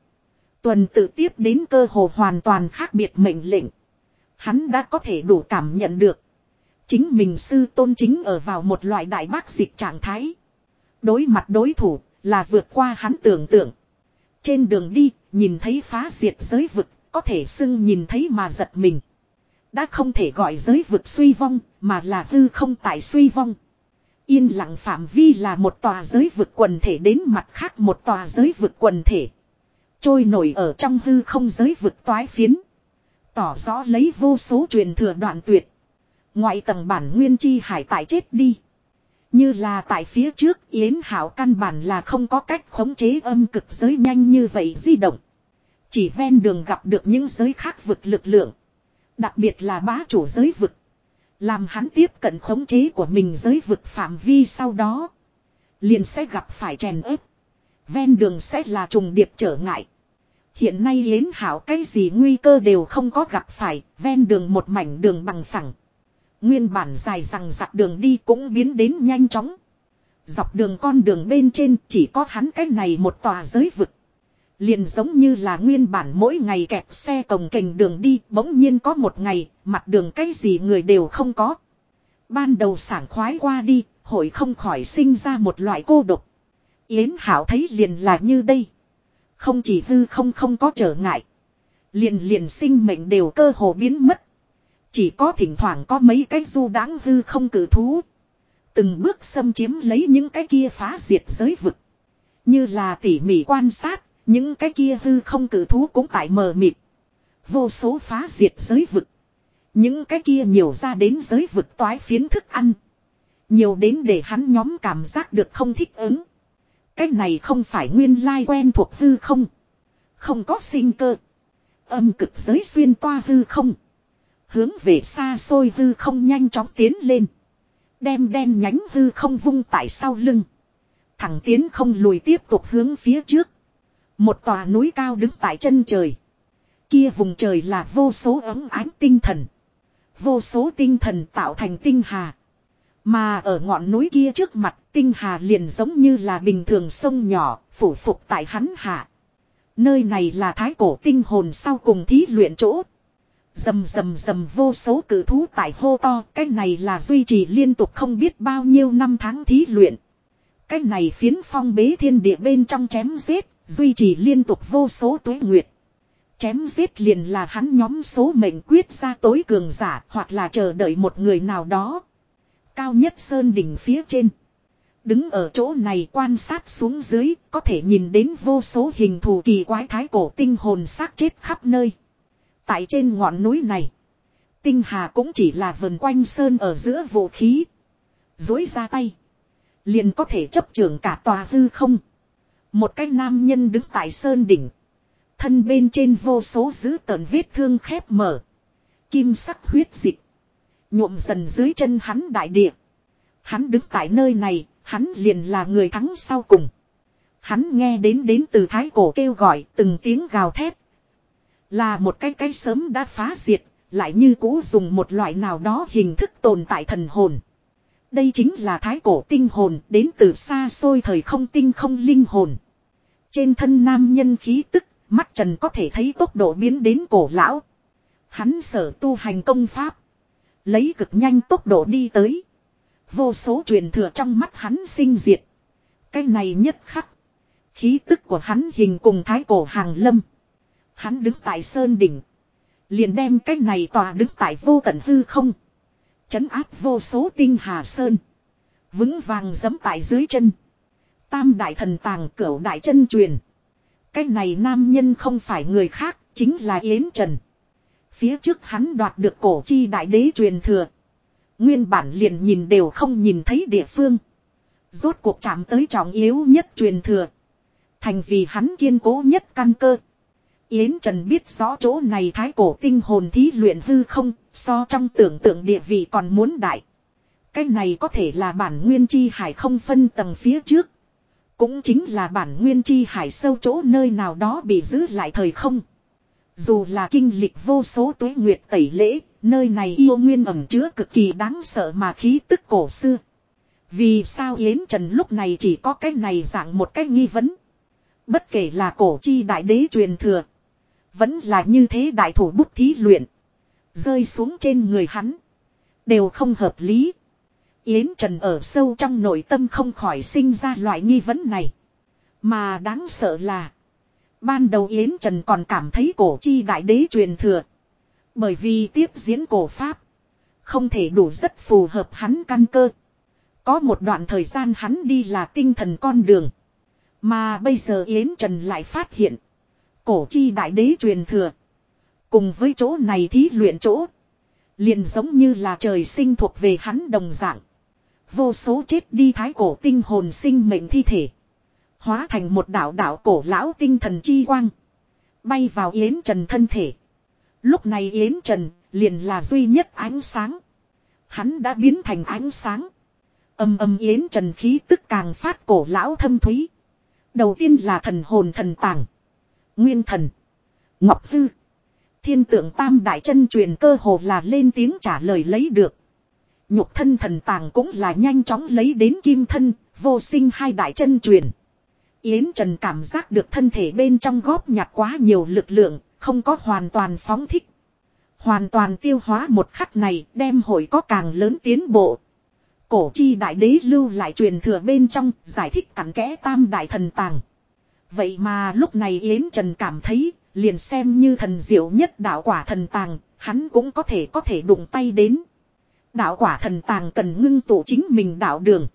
Tuần tự tiếp đến cơ hồ hoàn toàn khác biệt mệnh lệnh. Hắn đã có thể đủ cảm nhận được. Chính mình sư tôn chính ở vào một loại đại bác dịch trạng thái. Đối mặt đối thủ là vượt qua hắn tưởng tượng. Trên đường đi, nhìn thấy phá diệt giới vực, có thể xưng nhìn thấy mà giật mình. Đã không thể gọi giới vực suy vong, mà là hư không tại suy vong. Yên lặng phạm vi là một tòa giới vực quần thể đến mặt khác một tòa giới vực quần thể. Trôi nổi ở trong hư không giới vực toái phiến. Tỏ rõ lấy vô số truyền thừa đoạn tuyệt. Ngoại tầng bản nguyên chi hải tại chết đi. Như là tại phía trước Yến Hảo căn bản là không có cách khống chế âm cực giới nhanh như vậy di động. Chỉ ven đường gặp được những giới khác vực lực lượng. Đặc biệt là bá chủ giới vực. Làm hắn tiếp cận khống chế của mình giới vực phạm vi sau đó. Liền sẽ gặp phải chèn ép. Ven đường sẽ là trùng điệp trở ngại. Hiện nay Yến Hảo cái gì nguy cơ đều không có gặp phải. Ven đường một mảnh đường bằng phẳng. Nguyên bản dài rằng dặc đường đi cũng biến đến nhanh chóng. Dọc đường con đường bên trên chỉ có hắn cái này một tòa giới vực. Liền giống như là nguyên bản mỗi ngày kẹt xe cồng kềnh đường đi bỗng nhiên có một ngày mặt đường cái gì người đều không có. Ban đầu sảng khoái qua đi, hội không khỏi sinh ra một loại cô độc. Yến Hảo thấy liền là như đây. Không chỉ hư không không có trở ngại. Liền liền sinh mệnh đều cơ hồ biến mất. Chỉ có thỉnh thoảng có mấy cái du đáng hư không cử thú. Từng bước xâm chiếm lấy những cái kia phá diệt giới vực. Như là tỉ mỉ quan sát, những cái kia hư không cử thú cũng tại mờ mịt. Vô số phá diệt giới vực. Những cái kia nhiều ra đến giới vực toái phiến thức ăn. Nhiều đến để hắn nhóm cảm giác được không thích ứng. Cái này không phải nguyên lai quen thuộc hư không. Không có sinh cơ. Âm cực giới xuyên toa hư không. Hướng về xa xôi hư không nhanh chóng tiến lên. Đem đen nhánh hư không vung tại sau lưng. Thẳng tiến không lùi tiếp tục hướng phía trước. Một tòa núi cao đứng tại chân trời. Kia vùng trời là vô số ấm ánh tinh thần. Vô số tinh thần tạo thành tinh hà. Mà ở ngọn núi kia trước mặt tinh hà liền giống như là bình thường sông nhỏ, phủ phục tại hắn hạ. Nơi này là thái cổ tinh hồn sau cùng thí luyện chỗ. Dầm dầm dầm vô số cử thú tại hô to, cái này là duy trì liên tục không biết bao nhiêu năm tháng thí luyện. Cái này phiến phong bế thiên địa bên trong chém giết, duy trì liên tục vô số tuế nguyệt. Chém giết liền là hắn nhóm số mệnh quyết ra tối cường giả hoặc là chờ đợi một người nào đó. Cao nhất sơn đỉnh phía trên. Đứng ở chỗ này quan sát xuống dưới, có thể nhìn đến vô số hình thù kỳ quái thái cổ tinh hồn xác chết khắp nơi. Tại trên ngọn núi này. Tinh hà cũng chỉ là vần quanh sơn ở giữa vũ khí. Dối ra tay. Liền có thể chấp trường cả tòa hư không. Một cái nam nhân đứng tại sơn đỉnh. Thân bên trên vô số giữ tợn vết thương khép mở. Kim sắc huyết dịch. Nhuộm dần dưới chân hắn đại địa. Hắn đứng tại nơi này, hắn liền là người thắng sau cùng. Hắn nghe đến đến từ thái cổ kêu gọi từng tiếng gào thét. Là một cái cái sớm đã phá diệt, lại như cũ dùng một loại nào đó hình thức tồn tại thần hồn. Đây chính là thái cổ tinh hồn đến từ xa xôi thời không tinh không linh hồn. Trên thân nam nhân khí tức, mắt trần có thể thấy tốc độ biến đến cổ lão. Hắn sở tu hành công pháp. Lấy cực nhanh tốc độ đi tới. Vô số truyền thừa trong mắt hắn sinh diệt. Cái này nhất khắc. Khí tức của hắn hình cùng thái cổ hàng lâm. Hắn đứng tại sơn đỉnh. Liền đem cái này tòa đứng tại vô tận hư không. Chấn áp vô số tinh hà sơn. Vững vàng dẫm tại dưới chân. Tam đại thần tàng cửu đại chân truyền. Cái này nam nhân không phải người khác, chính là Yến Trần. Phía trước hắn đoạt được cổ chi đại đế truyền thừa. Nguyên bản liền nhìn đều không nhìn thấy địa phương. Rốt cuộc chạm tới trọng yếu nhất truyền thừa. Thành vì hắn kiên cố nhất căn cơ. Yến Trần biết rõ chỗ này thái cổ tinh hồn thí luyện hư không, so trong tưởng tượng địa vị còn muốn đại. Cái này có thể là bản nguyên chi hải không phân tầng phía trước. Cũng chính là bản nguyên chi hải sâu chỗ nơi nào đó bị giữ lại thời không. Dù là kinh lịch vô số tuế nguyệt tẩy lễ, nơi này yêu nguyên ẩm chứa cực kỳ đáng sợ mà khí tức cổ xưa. Vì sao Yến Trần lúc này chỉ có cái này dạng một cái nghi vấn. Bất kể là cổ chi đại đế truyền thừa. Vẫn là như thế đại thủ bút thí luyện. Rơi xuống trên người hắn. Đều không hợp lý. Yến Trần ở sâu trong nội tâm không khỏi sinh ra loại nghi vấn này. Mà đáng sợ là. Ban đầu Yến Trần còn cảm thấy cổ chi đại đế truyền thừa. Bởi vì tiếp diễn cổ Pháp. Không thể đủ rất phù hợp hắn căn cơ. Có một đoạn thời gian hắn đi là tinh thần con đường. Mà bây giờ Yến Trần lại phát hiện. Cổ chi đại đế truyền thừa. Cùng với chỗ này thí luyện chỗ. Liền giống như là trời sinh thuộc về hắn đồng dạng. Vô số chết đi thái cổ tinh hồn sinh mệnh thi thể. Hóa thành một đảo đảo cổ lão tinh thần chi quang. Bay vào Yến Trần thân thể. Lúc này Yến Trần liền là duy nhất ánh sáng. Hắn đã biến thành ánh sáng. Âm âm Yến Trần khí tức càng phát cổ lão thâm thúy. Đầu tiên là thần hồn thần tàng. Nguyên thần. Ngọc Hư. Thiên tượng tam đại chân truyền cơ hồ là lên tiếng trả lời lấy được. Nhục thân thần tàng cũng là nhanh chóng lấy đến kim thân, vô sinh hai đại chân truyền. Yến Trần cảm giác được thân thể bên trong góp nhặt quá nhiều lực lượng, không có hoàn toàn phóng thích. Hoàn toàn tiêu hóa một khắc này đem hội có càng lớn tiến bộ. Cổ chi đại đế lưu lại truyền thừa bên trong giải thích cặn kẽ tam đại thần tàng. Vậy mà lúc này Yến Trần cảm thấy Liền xem như thần diệu nhất đạo quả thần tàng, hắn cũng có thể có thể đụng tay đến. Đạo quả thần tàng cần ngưng tụ chính mình đạo đường.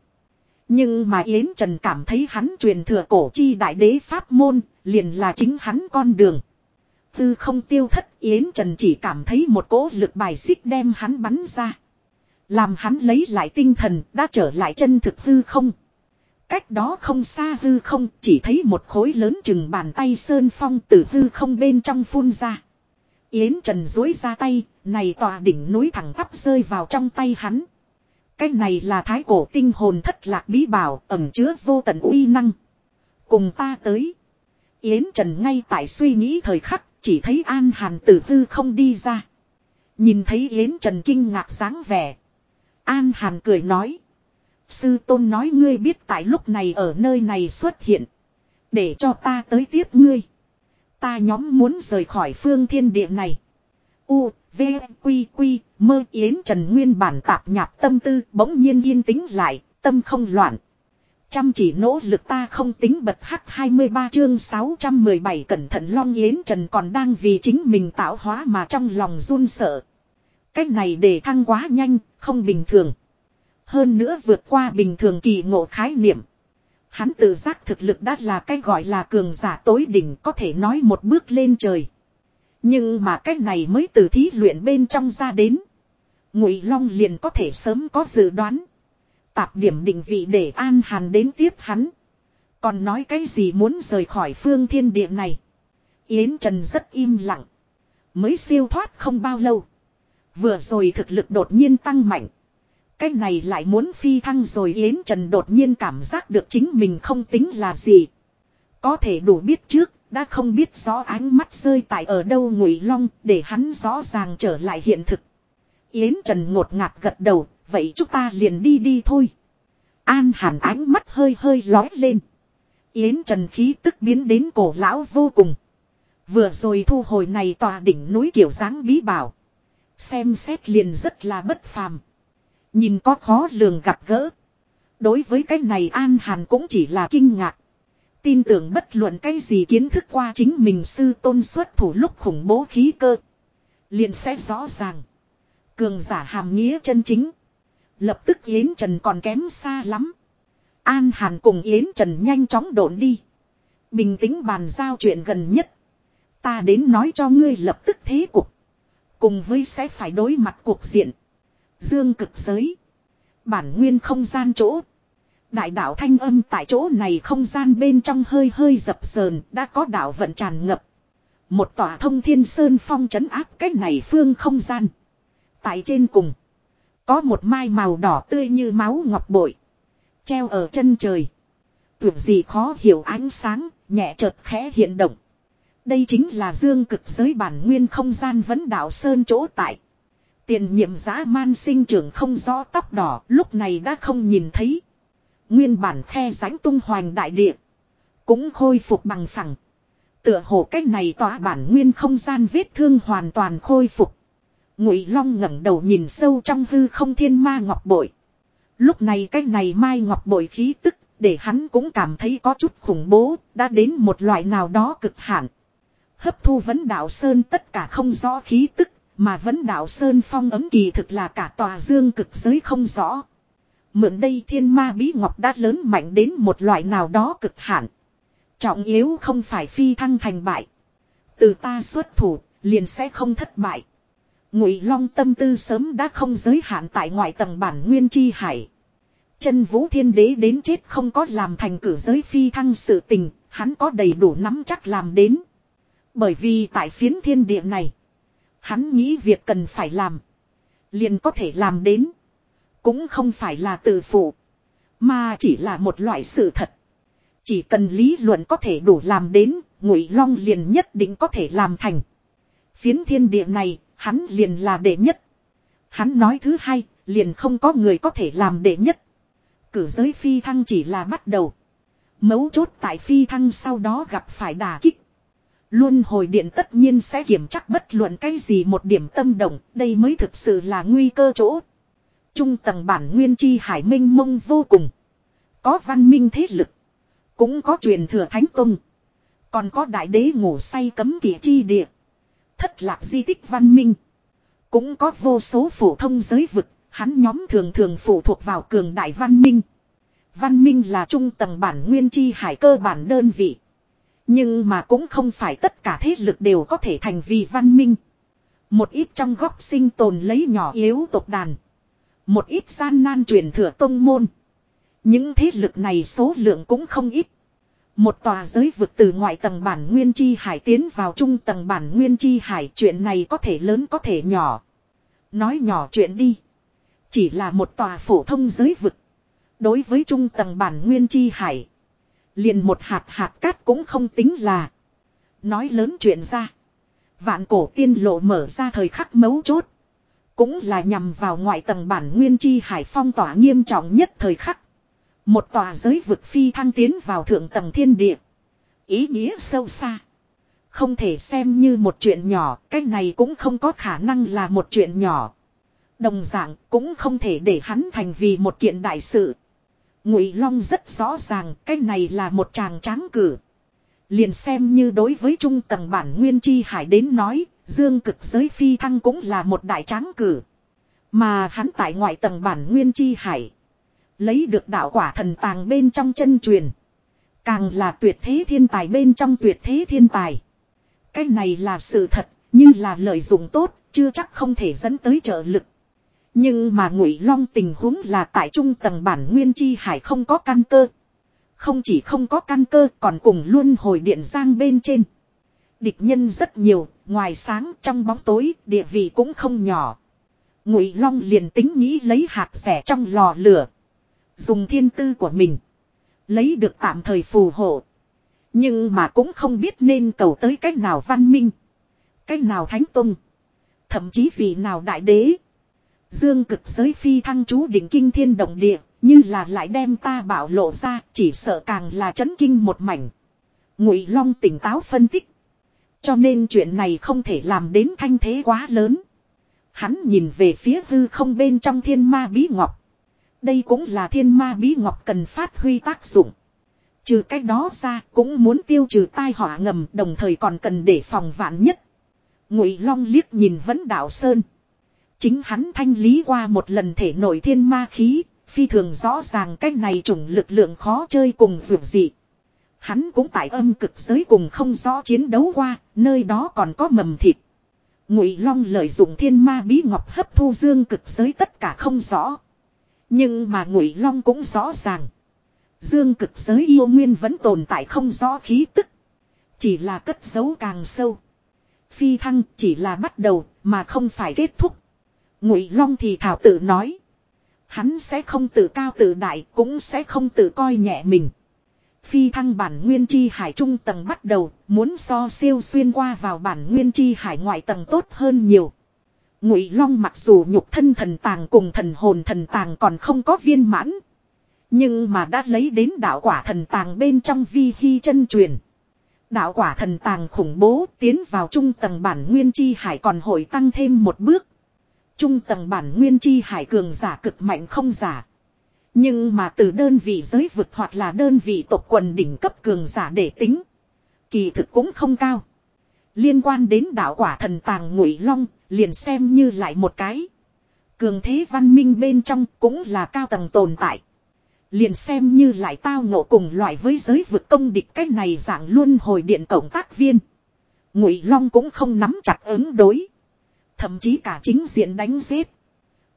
Nhưng mà Yến Trần cảm thấy hắn truyền thừa cổ chi đại đế pháp môn, liền là chính hắn con đường. Tư không tiêu thất Yến Trần chỉ cảm thấy một cỗ lực bài xích đem hắn bắn ra. Làm hắn lấy lại tinh thần đã trở lại chân thực hư không. Cách đó không xa hư không chỉ thấy một khối lớn chừng bàn tay sơn phong từ hư không bên trong phun ra. Yến Trần dối ra tay, này tòa đỉnh núi thẳng tắp rơi vào trong tay hắn. Cái này là thái cổ tinh hồn thất lạc bí bảo ẩm chứa vô tận uy năng. Cùng ta tới. Yến Trần ngay tại suy nghĩ thời khắc chỉ thấy An Hàn tử hư không đi ra. Nhìn thấy Yến Trần kinh ngạc dáng vẻ. An Hàn cười nói. Sư tôn nói ngươi biết tại lúc này ở nơi này xuất hiện. Để cho ta tới tiếp ngươi. Ta nhóm muốn rời khỏi phương thiên địa này. U, V, Quy, Quy, mơ yến trần nguyên bản tạp nhạp tâm tư bỗng nhiên yên tĩnh lại, tâm không loạn. Chăm chỉ nỗ lực ta không tính bật hắc 23 chương 617 cẩn thận long yến trần còn đang vì chính mình tạo hóa mà trong lòng run sợ. Cách này để thăng quá nhanh, không bình thường. Hơn nữa vượt qua bình thường kỳ ngộ khái niệm. Hắn tự giác thực lực đã là cái gọi là cường giả tối đỉnh có thể nói một bước lên trời. Nhưng mà cái này mới từ thí luyện bên trong ra đến. Ngụy Long liền có thể sớm có dự đoán. Tạp điểm định vị để An Hàn đến tiếp hắn. Còn nói cái gì muốn rời khỏi phương thiên địa này. Yến Trần rất im lặng. Mới siêu thoát không bao lâu. Vừa rồi thực lực đột nhiên tăng mạnh. Cái này lại muốn phi thăng rồi Yến Trần đột nhiên cảm giác được chính mình không tính là gì. Có thể đủ biết trước, đã không biết rõ ánh mắt rơi tại ở đâu ngụy long để hắn rõ ràng trở lại hiện thực. Yến Trần ngột ngạt gật đầu, vậy chúng ta liền đi đi thôi. An hàn ánh mắt hơi hơi lói lên. Yến Trần khí tức biến đến cổ lão vô cùng. Vừa rồi thu hồi này tòa đỉnh núi kiểu dáng bí bảo. Xem xét liền rất là bất phàm. Nhìn có khó lường gặp gỡ. Đối với cái này An Hàn cũng chỉ là kinh ngạc. Tin tưởng bất luận cái gì kiến thức qua chính mình sư tôn xuất thủ lúc khủng bố khí cơ. Liền sẽ rõ ràng. Cường giả hàm nghĩa chân chính. Lập tức Yến Trần còn kém xa lắm. An Hàn cùng Yến Trần nhanh chóng độn đi. Bình tĩnh bàn giao chuyện gần nhất. Ta đến nói cho ngươi lập tức thế cục. Cùng với sẽ phải đối mặt cuộc diện. Dương cực giới. Bản nguyên không gian chỗ. Đại đạo thanh âm tại chỗ này không gian bên trong hơi hơi dập sờn đã có đạo vận tràn ngập. Một tòa thông thiên sơn phong trấn áp cách này phương không gian. Tại trên cùng. Có một mai màu đỏ tươi như máu ngọc bội. Treo ở chân trời. Tuyệt gì khó hiểu ánh sáng, nhẹ chợt khẽ hiện động. Đây chính là dương cực giới bản nguyên không gian vấn đạo sơn chỗ tại. Tiền nhiệm giá man sinh trưởng không rõ tóc đỏ lúc này đã không nhìn thấy. Nguyên bản khe rãnh tung hoành đại địa. Cũng khôi phục bằng phẳng. Tựa hồ cách này tỏa bản nguyên không gian vết thương hoàn toàn khôi phục. Ngụy Long ngẩng đầu nhìn sâu trong hư không thiên ma ngọc bội. Lúc này cách này mai ngọc bội khí tức, để hắn cũng cảm thấy có chút khủng bố, đã đến một loại nào đó cực hạn. Hấp thu vấn đạo sơn tất cả không rõ khí tức, mà vấn đạo Sơn Phong ấm kỳ thực là cả tòa dương cực giới không rõ. Mượn đây thiên ma bí ngọc đã lớn mạnh đến một loại nào đó cực hạn. Trọng yếu không phải phi thăng thành bại. Từ ta xuất thủ, liền sẽ không thất bại. Ngụy Long tâm tư sớm đã không giới hạn tại ngoại tầng bản nguyên chi hải. Chân vũ thiên đế đến chết không có làm thành cử giới phi thăng sự tình, hắn có đầy đủ nắm chắc làm đến. Bởi vì tại phiến thiên địa này, Hắn nghĩ việc cần phải làm. Liền có thể làm đến. Cũng không phải là tự phụ. Mà chỉ là một loại sự thật. Chỉ cần lý luận có thể đủ làm đến, ngụy long liền nhất định có thể làm thành. Phiến thiên địa này, hắn liền là đệ nhất. Hắn nói thứ hai, liền không có người có thể làm đệ nhất. Cử giới phi thăng chỉ là bắt đầu. Mấu chốt tại phi thăng sau đó gặp phải đà kích. Luân hồi điện tất nhiên sẽ kiểm chắc bất luận cái gì một điểm tâm động, đây mới thực sự là nguy cơ chỗ. Trung tầng bản nguyên chi hải minh mông vô cùng. Có văn minh thế lực. Cũng có truyền thừa thánh tông. Còn có đại đế ngủ say cấm kỵ chi địa. Thất lạc di tích văn minh. Cũng có vô số phổ thông giới vực, hắn nhóm thường thường phụ thuộc vào cường đại văn minh. Văn minh là trung tầng bản nguyên chi hải cơ bản đơn vị. Nhưng mà cũng không phải tất cả thế lực đều có thể thành vì văn minh. Một ít trong góc sinh tồn lấy nhỏ yếu tộc đàn. Một ít gian nan truyền thừa tông môn. Những thế lực này số lượng cũng không ít. Một tòa giới vực từ ngoại tầng bản nguyên chi hải tiến vào trung tầng bản nguyên chi hải, chuyện này có thể lớn có thể nhỏ. Nói nhỏ chuyện đi. Chỉ là một tòa phổ thông giới vực. Đối với trung tầng bản nguyên chi hải. Liền một hạt hạt cát cũng không tính là. Nói lớn chuyện ra. Vạn cổ tiên lộ mở ra thời khắc mấu chốt. Cũng là nhằm vào ngoại tầng bản nguyên chi hải phong tỏa nghiêm trọng nhất thời khắc. Một tòa giới vực phi thăng tiến vào thượng tầng thiên địa. Ý nghĩa sâu xa. Không thể xem như một chuyện nhỏ, cái này cũng không có khả năng là một chuyện nhỏ. Đồng dạng cũng không thể để hắn thành vì một kiện đại sự. Ngụy Long rất rõ ràng cái này là một chàng tráng cử. Liền xem như đối với trung tầng bản nguyên chi hải đến nói, dương cực giới phi thăng cũng là một đại tráng cử. Mà hắn tại ngoại tầng bản nguyên chi hải. Lấy được đạo quả thần tàng bên trong chân truyền. Càng là tuyệt thế thiên tài bên trong tuyệt thế thiên tài. Cái này là sự thật, như là lợi dụng tốt, chưa chắc không thể dẫn tới trợ lực. Nhưng mà ngụy long tình huống là tại trung tầng bản nguyên chi hải không có căn cơ. Không chỉ không có căn cơ còn cùng luôn hồi điện giang bên trên. Địch nhân rất nhiều, ngoài sáng trong bóng tối địa vị cũng không nhỏ. Ngụy long liền tính nghĩ lấy hạt rẻ trong lò lửa. Dùng thiên tư của mình. Lấy được tạm thời phù hộ. Nhưng mà cũng không biết nên cầu tới cách nào văn minh. Cách nào thánh tung. Thậm chí vì nào đại đế. Dương cực giới phi thăng chú đỉnh kinh thiên động địa. Như là lại đem ta bảo lộ ra. Chỉ sợ càng là chấn kinh một mảnh. Ngụy Long tỉnh táo phân tích. Cho nên chuyện này không thể làm đến thanh thế quá lớn. Hắn nhìn về phía hư không bên trong thiên ma bí ngọc. Đây cũng là thiên ma bí ngọc cần phát huy tác dụng. Trừ cách đó ra cũng muốn tiêu trừ tai họa ngầm, đồng thời còn cần để phòng vạn nhất. Ngụy Long liếc nhìn vẫn đạo sơn. Chính hắn thanh lý qua một lần thể nổi thiên ma khí, phi thường rõ ràng cách này chủng lực lượng khó chơi cùng vượt dị. Hắn cũng tại âm cực giới cùng không rõ chiến đấu qua, nơi đó còn có mầm thịt. Ngụy Long lợi dụng thiên ma bí ngọc hấp thu dương cực giới tất cả không rõ. Nhưng mà Ngụy Long cũng rõ ràng. Dương cực giới yêu nguyên vẫn tồn tại không rõ khí tức. Chỉ là cất giấu càng sâu. Phi thăng chỉ là bắt đầu mà không phải kết thúc. Ngụy Long thì thảo tự nói. Hắn sẽ không tự cao tự đại cũng sẽ không tự coi nhẹ mình. Phi thăng bản nguyên chi hải trung tầng bắt đầu muốn so siêu xuyên qua vào bản nguyên chi hải ngoại tầng tốt hơn nhiều. Ngụy Long mặc dù nhục thân thần tàng cùng thần hồn thần tàng còn không có viên mãn, nhưng mà đã lấy đến đạo quả thần tàng bên trong vi hy chân truyền. Đạo quả thần tàng khủng bố tiến vào trung tầng bản nguyên chi hải còn hội tăng thêm một bước. Trung tầng bản nguyên chi hải cường giả cực mạnh không giả. Nhưng mà từ đơn vị giới vực hoặc là đơn vị tộc quần đỉnh cấp cường giả để tính. Kỳ thực cũng không cao. Liên quan đến đạo quả thần tàng ngụy long, liền xem như lại một cái. Cường thế văn minh bên trong cũng là cao tầng tồn tại. Liền xem như lại tao ngộ cùng loại với giới vực công địch cách này dạng luôn hồi điện cộng tác viên. Ngụy Long cũng không nắm chặt ứng đối. Thậm chí cả chính diện đánh giết.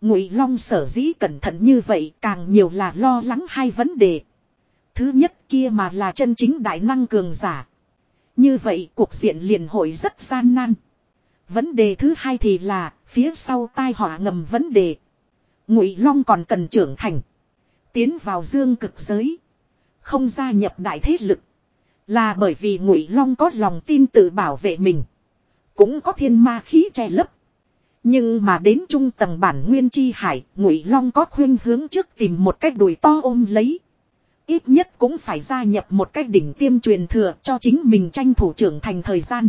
Ngụy Long sở dĩ cẩn thận như vậy càng nhiều là lo lắng hai vấn đề. Thứ nhất kia mà là chân chính đại năng cường giả. Như vậy cuộc diện liền hội rất gian nan. Vấn đề thứ hai thì là phía sau tai họa ngầm vấn đề. Ngụy Long còn cần trưởng thành. Tiến vào dương cực giới. Không gia nhập đại thế lực. Là bởi vì Ngụy Long có lòng tin tự bảo vệ mình. Cũng có thiên ma khí che lấp. Nhưng mà đến trung tầng bản nguyên chi hải, Ngụy Long có khuyên hướng trước tìm một cách đùi to ôm lấy. Ít nhất cũng phải gia nhập một cách đỉnh tiêm truyền thừa cho chính mình tranh thủ trưởng thành thời gian.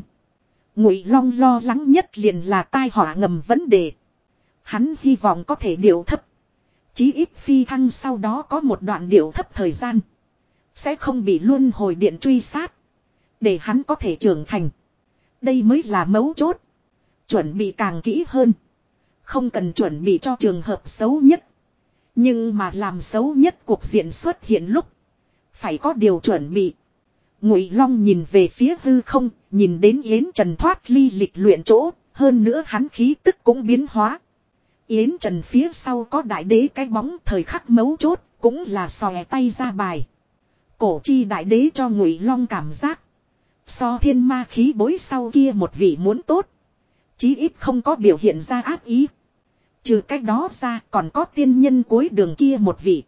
Ngụy Long lo lắng nhất liền là tai họa ngầm vấn đề. Hắn hy vọng có thể điều thấp. Chí ít phi thăng sau đó có một đoạn điều thấp thời gian. Sẽ không bị luân hồi điện truy sát. Để hắn có thể trưởng thành. Đây mới là mấu chốt. Chuẩn bị càng kỹ hơn. Không cần chuẩn bị cho trường hợp xấu nhất. Nhưng mà làm xấu nhất cuộc diện xuất hiện lúc. Phải có điều chuẩn bị. Ngụy Long nhìn về phía hư không, nhìn đến Yến Trần thoát ly lịch luyện chỗ, hơn nữa hắn khí tức cũng biến hóa. Yến Trần phía sau có đại đế cái bóng thời khắc mấu chốt, cũng là xòe tay ra bài. Cổ chi đại đế cho Ngụy Long cảm giác. So thiên ma khí bối sau kia một vị muốn tốt. Chí ít không có biểu hiện ra ác ý. Trừ cách đó ra còn có tiên nhân cuối đường kia một vị.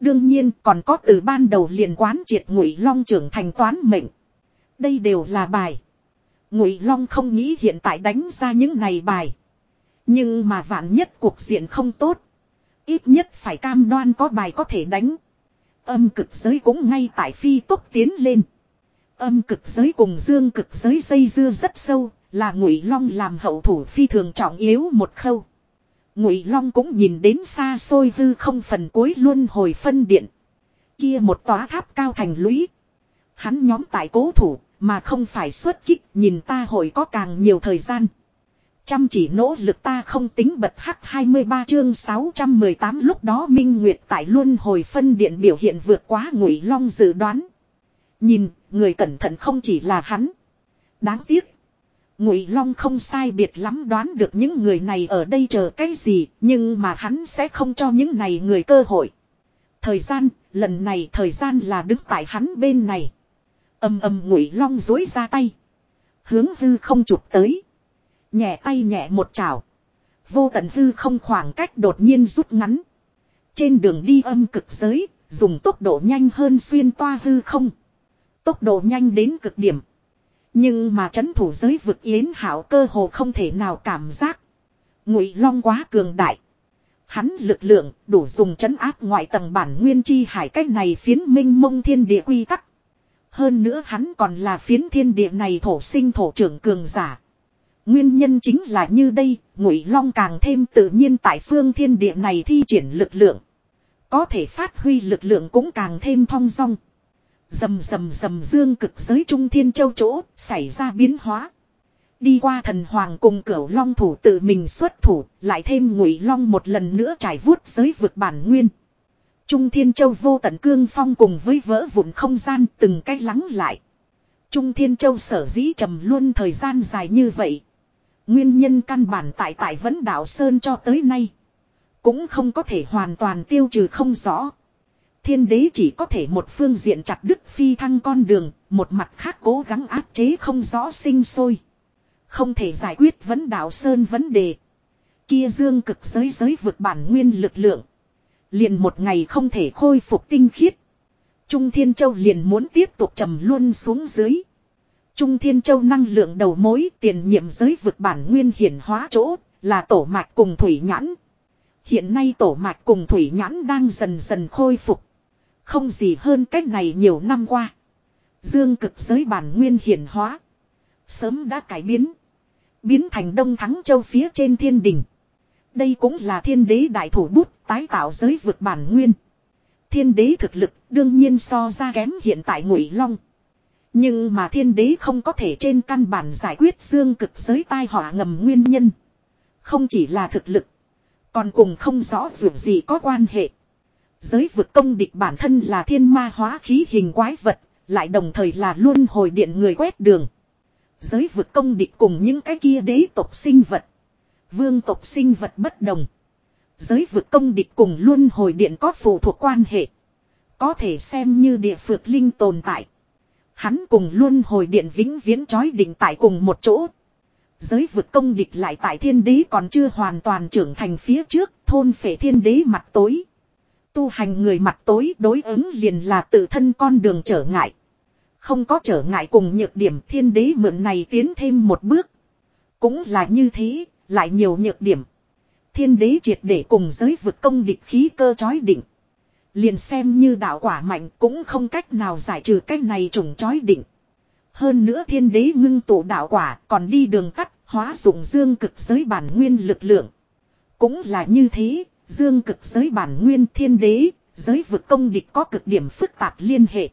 Đương nhiên còn có từ ban đầu liền quán triệt ngụy long trưởng thành toán mệnh. Đây đều là bài. Ngụy long không nghĩ hiện tại đánh ra những này bài. Nhưng mà vạn nhất cuộc diện không tốt. Ít nhất phải cam đoan có bài có thể đánh. Âm cực giới cũng ngay tại phi tốc tiến lên. Âm cực giới cùng dương cực giới dây dưa rất sâu, là ngụy long làm hậu thủ phi thường trọng yếu một khâu. Ngụy Long cũng nhìn đến xa xôi hư không phần cuối luân hồi phân điện. Kia một tòa tháp cao thành lũy. Hắn nhóm tại cố thủ, mà không phải xuất kích, nhìn ta hội có càng nhiều thời gian. Chăm chỉ nỗ lực ta không tính bật hắc 23 chương 618 lúc đó Minh Nguyệt tại luân hồi phân điện biểu hiện vượt quá Ngụy Long dự đoán. Nhìn, người cẩn thận không chỉ là hắn. Đáng tiếc, Ngụy Long không sai biệt lắm đoán được những người này ở đây chờ cái gì, nhưng mà hắn sẽ không cho những này người cơ hội. Thời gian, lần này thời gian là đứng tại hắn bên này. Ầm ầm Ngụy Long dối ra tay, hướng hư không chụp tới. Nhẹ tay nhẹ một chảo, vô tận hư không khoảng cách đột nhiên rút ngắn. Trên đường đi âm cực giới, dùng tốc độ nhanh hơn xuyên toa hư không. Tốc độ nhanh đến cực điểm. Nhưng mà chấn thủ giới vực yến hảo cơ hồ không thể nào cảm giác. Ngụy long quá cường đại. Hắn lực lượng đủ dùng chấn áp ngoại tầng bản nguyên chi hải cách này phiến minh mông thiên địa quy tắc. Hơn nữa hắn còn là phiến thiên địa này thổ sinh thổ trưởng cường giả. Nguyên nhân chính là như đây, Ngụy Long càng thêm tự nhiên tại phương thiên địa này thi triển lực lượng. Có thể phát huy lực lượng cũng càng thêm thong dong. Dầm dầm dầm dương cực giới trung thiên châu chỗ xảy ra biến hóa. Đi qua thần hoàng cùng cửu long thủ tự mình xuất thủ, lại thêm ngụy long một lần nữa trải vuốt giới vực bản nguyên. Trung thiên châu vô tận cương phong cùng với vỡ vụn không gian từng cách lắng lại. Trung thiên châu sở dĩ trầm luôn thời gian dài như vậy. Nguyên nhân căn bản tại tại vấn đảo Sơn cho tới nay. Cũng không có thể hoàn toàn tiêu trừ không rõ. Thiên đế chỉ có thể một phương diện chặt đứt phi thăng con đường, một mặt khác cố gắng áp chế không rõ sinh sôi. Không thể giải quyết vấn đạo sơn vấn đề. Kia dương cực giới giới vượt bản nguyên lực lượng. Liền một ngày không thể khôi phục tinh khiết. Trung Thiên Châu liền muốn tiếp tục trầm luôn xuống dưới. Trung Thiên Châu năng lượng đầu mối tiền nhiệm giới vượt bản nguyên hiển hóa chỗ là tổ mạch cùng thủy nhãn. Hiện nay tổ mạch cùng thủy nhãn đang dần dần khôi phục. Không gì hơn cách này nhiều năm qua. Dương cực giới bản nguyên hiển hóa. Sớm đã cải biến. Biến thành đông thắng châu phía trên thiên đình. Đây cũng là thiên đế đại thủ bút tái tạo giới vực bản nguyên. Thiên đế thực lực đương nhiên so ra kém hiện tại ngụy long. Nhưng mà thiên đế không có thể trên căn bản giải quyết dương cực giới tai họa ngầm nguyên nhân. Không chỉ là thực lực. Còn cùng không rõ dù gì có quan hệ. Giới vực công địch bản thân là thiên ma hóa khí hình quái vật, lại đồng thời là luôn hồi điện người quét đường. Giới vực công địch cùng những cái kia đế tộc sinh vật. Vương tộc sinh vật bất đồng. Giới vực công địch cùng luôn hồi điện có phụ thuộc quan hệ. Có thể xem như địa phược linh tồn tại. Hắn cùng luôn hồi điện vĩnh viễn chói định tại cùng một chỗ. Giới vực công địch lại tại thiên đế còn chưa hoàn toàn trưởng thành phía trước thôn phệ thiên đế mặt tối. Tu hành người mặt tối đối ứng liền là tự thân con đường trở ngại. Không có trở ngại cùng nhược điểm thiên đế mượn này tiến thêm một bước. Cũng là như thế, lại nhiều nhược điểm. Thiên đế triệt để cùng giới vực công địch khí cơ chói định. Liền xem như đạo quả mạnh cũng không cách nào giải trừ cách này trùng chói định. Hơn nữa thiên đế ngưng tụ đạo quả còn đi đường tắt hóa dụng dương cực giới bản nguyên lực lượng. Cũng là như thế, Dương cực giới bản nguyên thiên đế, giới vực công địch có cực điểm phức tạp liên hệ.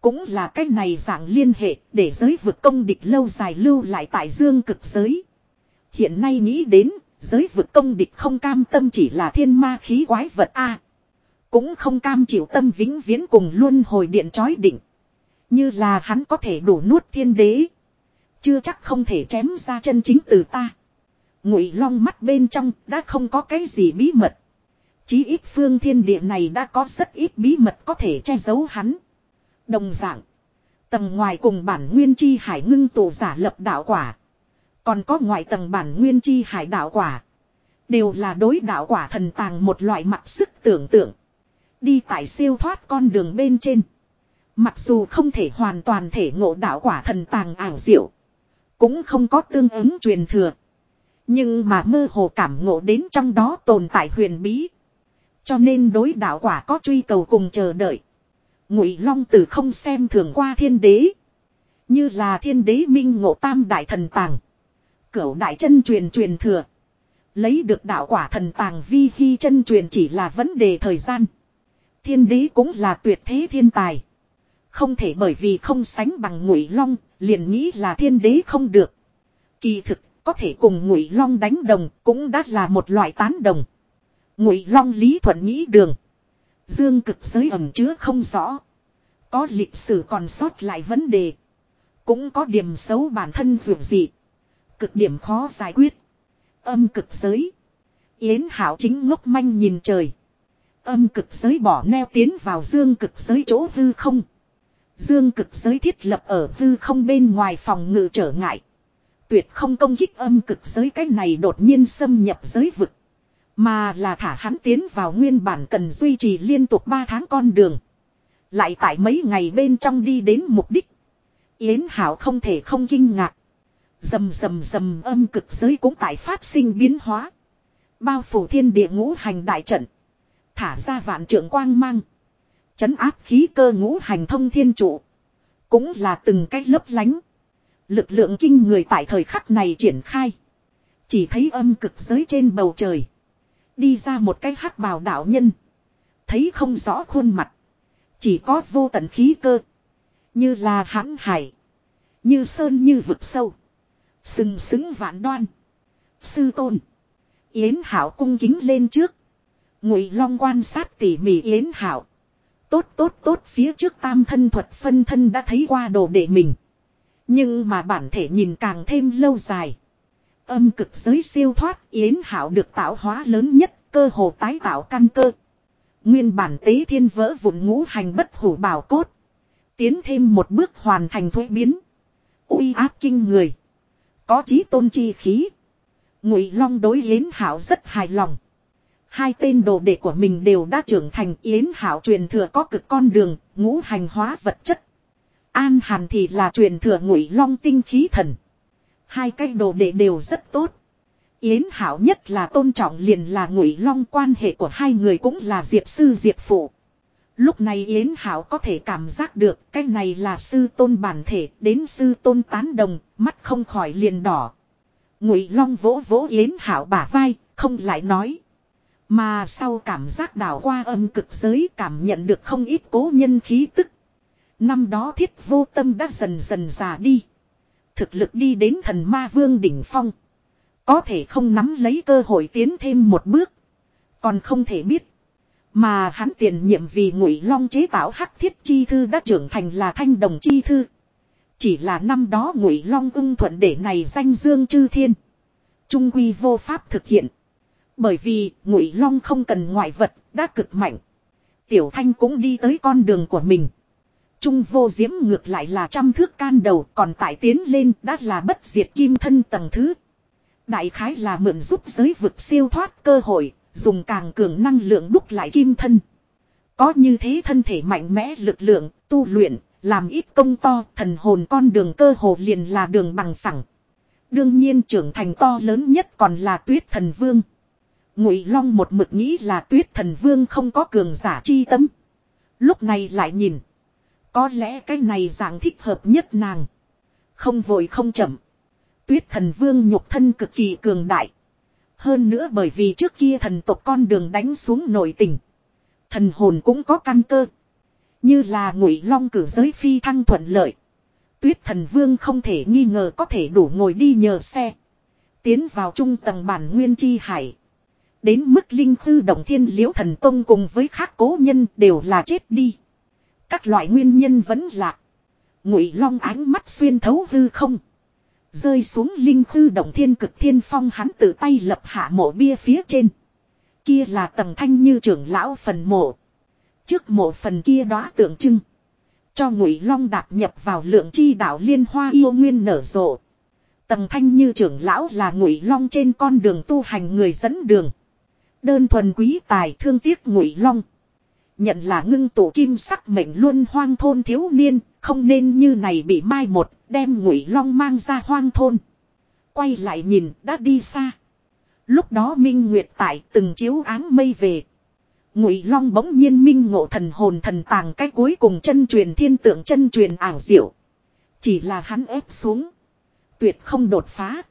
Cũng là cách này dạng liên hệ để giới vực công địch lâu dài lưu lại tại dương cực giới. Hiện nay nghĩ đến, giới vực công địch không cam tâm chỉ là thiên ma khí quái vật A. cũng không cam chịu tâm vĩnh viễn cùng luôn hồi điện chói định. Như là hắn có thể đủ nuốt thiên đế. Chưa chắc không thể chém ra chân chính từ ta. Ngụy long mắt bên trong đã không có cái gì bí mật. Chí ít phương thiên địa này đã có rất ít bí mật có thể che giấu hắn. Đồng dạng. Tầng ngoài cùng bản nguyên chi hải ngưng tụ giả lập đạo quả. Còn có ngoại tầng bản nguyên chi hải đạo quả. Đều là đối đạo quả thần tàng một loại mặc sức tưởng tượng. Đi tại siêu thoát con đường bên trên. Mặc dù không thể hoàn toàn thể ngộ đạo quả thần tàng ảo diệu. Cũng không có tương ứng truyền thừa. Nhưng mà mơ hồ cảm ngộ đến trong đó tồn tại huyền bí. Cho nên đối đạo quả có truy cầu cùng chờ đợi. Ngụy Long Tử không xem thường qua thiên đế. Như là thiên đế minh ngộ tam đại thần tàng. Cửu đại chân truyền truyền thừa. Lấy được đạo quả thần tàng vi hy chân truyền chỉ là vấn đề thời gian. Thiên đế cũng là tuyệt thế thiên tài. Không thể bởi vì không sánh bằng ngụy long, liền nghĩ là thiên đế không được. Kỳ thực, có thể cùng ngụy long đánh đồng cũng đã là một loại tán đồng. Ngụy long lý thuận nghĩ đường. Dương cực giới ẩm chứa không rõ. Có lịch sử còn sót lại vấn đề. Cũng có điểm xấu bản thân dù gì. Cực điểm khó giải quyết. Âm cực giới. Yến Hảo chính ngốc manh nhìn trời. Âm cực giới bỏ neo tiến vào dương cực giới chỗ hư không. Dương cực giới thiết lập ở hư không bên ngoài phòng ngự trở ngại. Tuyệt không công kích âm cực giới cái này đột nhiên xâm nhập giới vực. Mà là thả hắn tiến vào nguyên bản cần duy trì liên tục 3 tháng con đường. Lại tại mấy ngày bên trong đi đến mục đích. Yến Hảo không thể không kinh ngạc. Dầm dầm dầm âm cực giới cũng tại phát sinh biến hóa. Bao phủ thiên địa ngũ hành đại trận. Thả ra vạn trưởng quang mang. Chấn áp khí cơ ngũ hành thông thiên trụ. Cũng là từng cái lấp lánh. Lực lượng kinh người tại thời khắc này triển khai. Chỉ thấy âm cực giới trên bầu trời. Đi ra một cái hắc bào đạo nhân. Thấy không rõ khuôn mặt. Chỉ có vô tận khí cơ. Như là hãn hải. Như sơn như vực sâu. Sừng sững vạn đoan. Sư tôn. Yến Hảo cung kính lên trước. Ngụy Long quan sát tỉ mỉ Yến Hảo. Tốt tốt tốt, phía trước tam thân thuật phân thân đã thấy qua đồ để mình. Nhưng mà bản thể nhìn càng thêm lâu dài. Âm cực giới siêu thoát Yến Hảo được tạo hóa lớn nhất cơ hồ tái tạo căn cơ. Nguyên bản tế thiên vỡ vụn ngũ hành bất hủ bảo cốt. Tiến thêm một bước hoàn thành thuế biến. uy áp kinh người. Có chí tôn chi khí. Ngụy Long đối Yến Hảo rất hài lòng. Hai tên đồ đệ của mình đều đã trưởng thành Yến Hảo truyền thừa có cực con đường, ngũ hành hóa vật chất. An Hàn thì là truyền thừa Ngụy Long tinh khí thần. Hai cái đồ đệ đều rất tốt. Yến Hảo nhất là tôn trọng liền là Ngụy Long quan hệ của hai người cũng là Diệp sư Diệp phụ. Lúc này Yến Hảo có thể cảm giác được cái này là sư tôn bản thể đến sư tôn tán đồng, mắt không khỏi liền đỏ. Ngụy Long vỗ vỗ Yến Hảo bả vai, không lại nói. Mà sau cảm giác đảo qua âm cực giới cảm nhận được không ít cố nhân khí tức. Năm đó thiết vô tâm đã dần dần già đi. Thực lực đi đến thần ma vương đỉnh phong. Có thể không nắm lấy cơ hội tiến thêm một bước. Còn không thể biết. Mà hắn tiền nhiệm vì ngụy long chế tạo hắc thiết chi thư đã trưởng thành là thanh đồng chi thư. Chỉ là năm đó ngụy long ưng thuận để này danh dương chư thiên. Trung quy vô pháp thực hiện. Bởi vì ngụy long không cần ngoại vật đã cực mạnh. Tiểu thanh cũng đi tới con đường của mình. Trung vô diễm ngược lại là trăm thước can đầu còn tại tiến lên đã là bất diệt kim thân tầng thứ. Đại khái là mượn giúp giới vực siêu thoát cơ hội, dùng càng cường năng lượng đúc lại kim thân. Có như thế thân thể mạnh mẽ lực lượng, tu luyện, làm ít công to, thần hồn con đường cơ hồ liền là đường bằng phẳng. Đương nhiên trưởng thành to lớn nhất còn là tuyết thần vương. Ngụy Long một mực nghĩ là tuyết thần vương không có cường giả chi tâm. Lúc này lại nhìn. Có lẽ cái này dạng thích hợp nhất nàng. Không vội không chậm. Tuyết thần vương nhục thân cực kỳ cường đại. Hơn nữa bởi vì trước kia thần tộc con đường đánh xuống nội tình. Thần hồn cũng có căn cơ. Như là ngụy long cử giới phi thăng thuận lợi. Tuyết thần vương không thể nghi ngờ có thể đủ ngồi đi nhờ xe. Tiến vào trung tầng bản nguyên chi hải. Đến mức linh khư động thiên liễu thần tông cùng với khác cố nhân đều là chết đi. Các loại nguyên nhân vẫn lạc. Ngụy long ánh mắt xuyên thấu hư không. Rơi xuống linh khư động thiên cực thiên phong hắn tự tay lập hạ mộ bia phía trên. Kia là tầng thanh như trưởng lão phần mộ. Trước mộ phần kia đó tượng trưng. Cho ngụy long đạp nhập vào lượng chi đạo liên hoa yêu nguyên nở rộ. Tầng thanh như trưởng lão là ngụy long trên con đường tu hành người dẫn đường. Đơn thuần quý tài thương tiếc ngụy long. Nhận là ngưng tụ kim sắc mệnh luôn hoang thôn thiếu niên, không nên như này bị mai một, đem ngụy long mang ra hoang thôn. Quay lại nhìn, đã đi xa. Lúc đó Minh Nguyệt tại từng chiếu áng mây về. Ngụy Long bỗng nhiên minh ngộ thần hồn thần tàng cái cuối cùng chân truyền thiên tượng chân truyền ảo diệu. Chỉ là hắn ép xuống. Tuyệt không đột phá.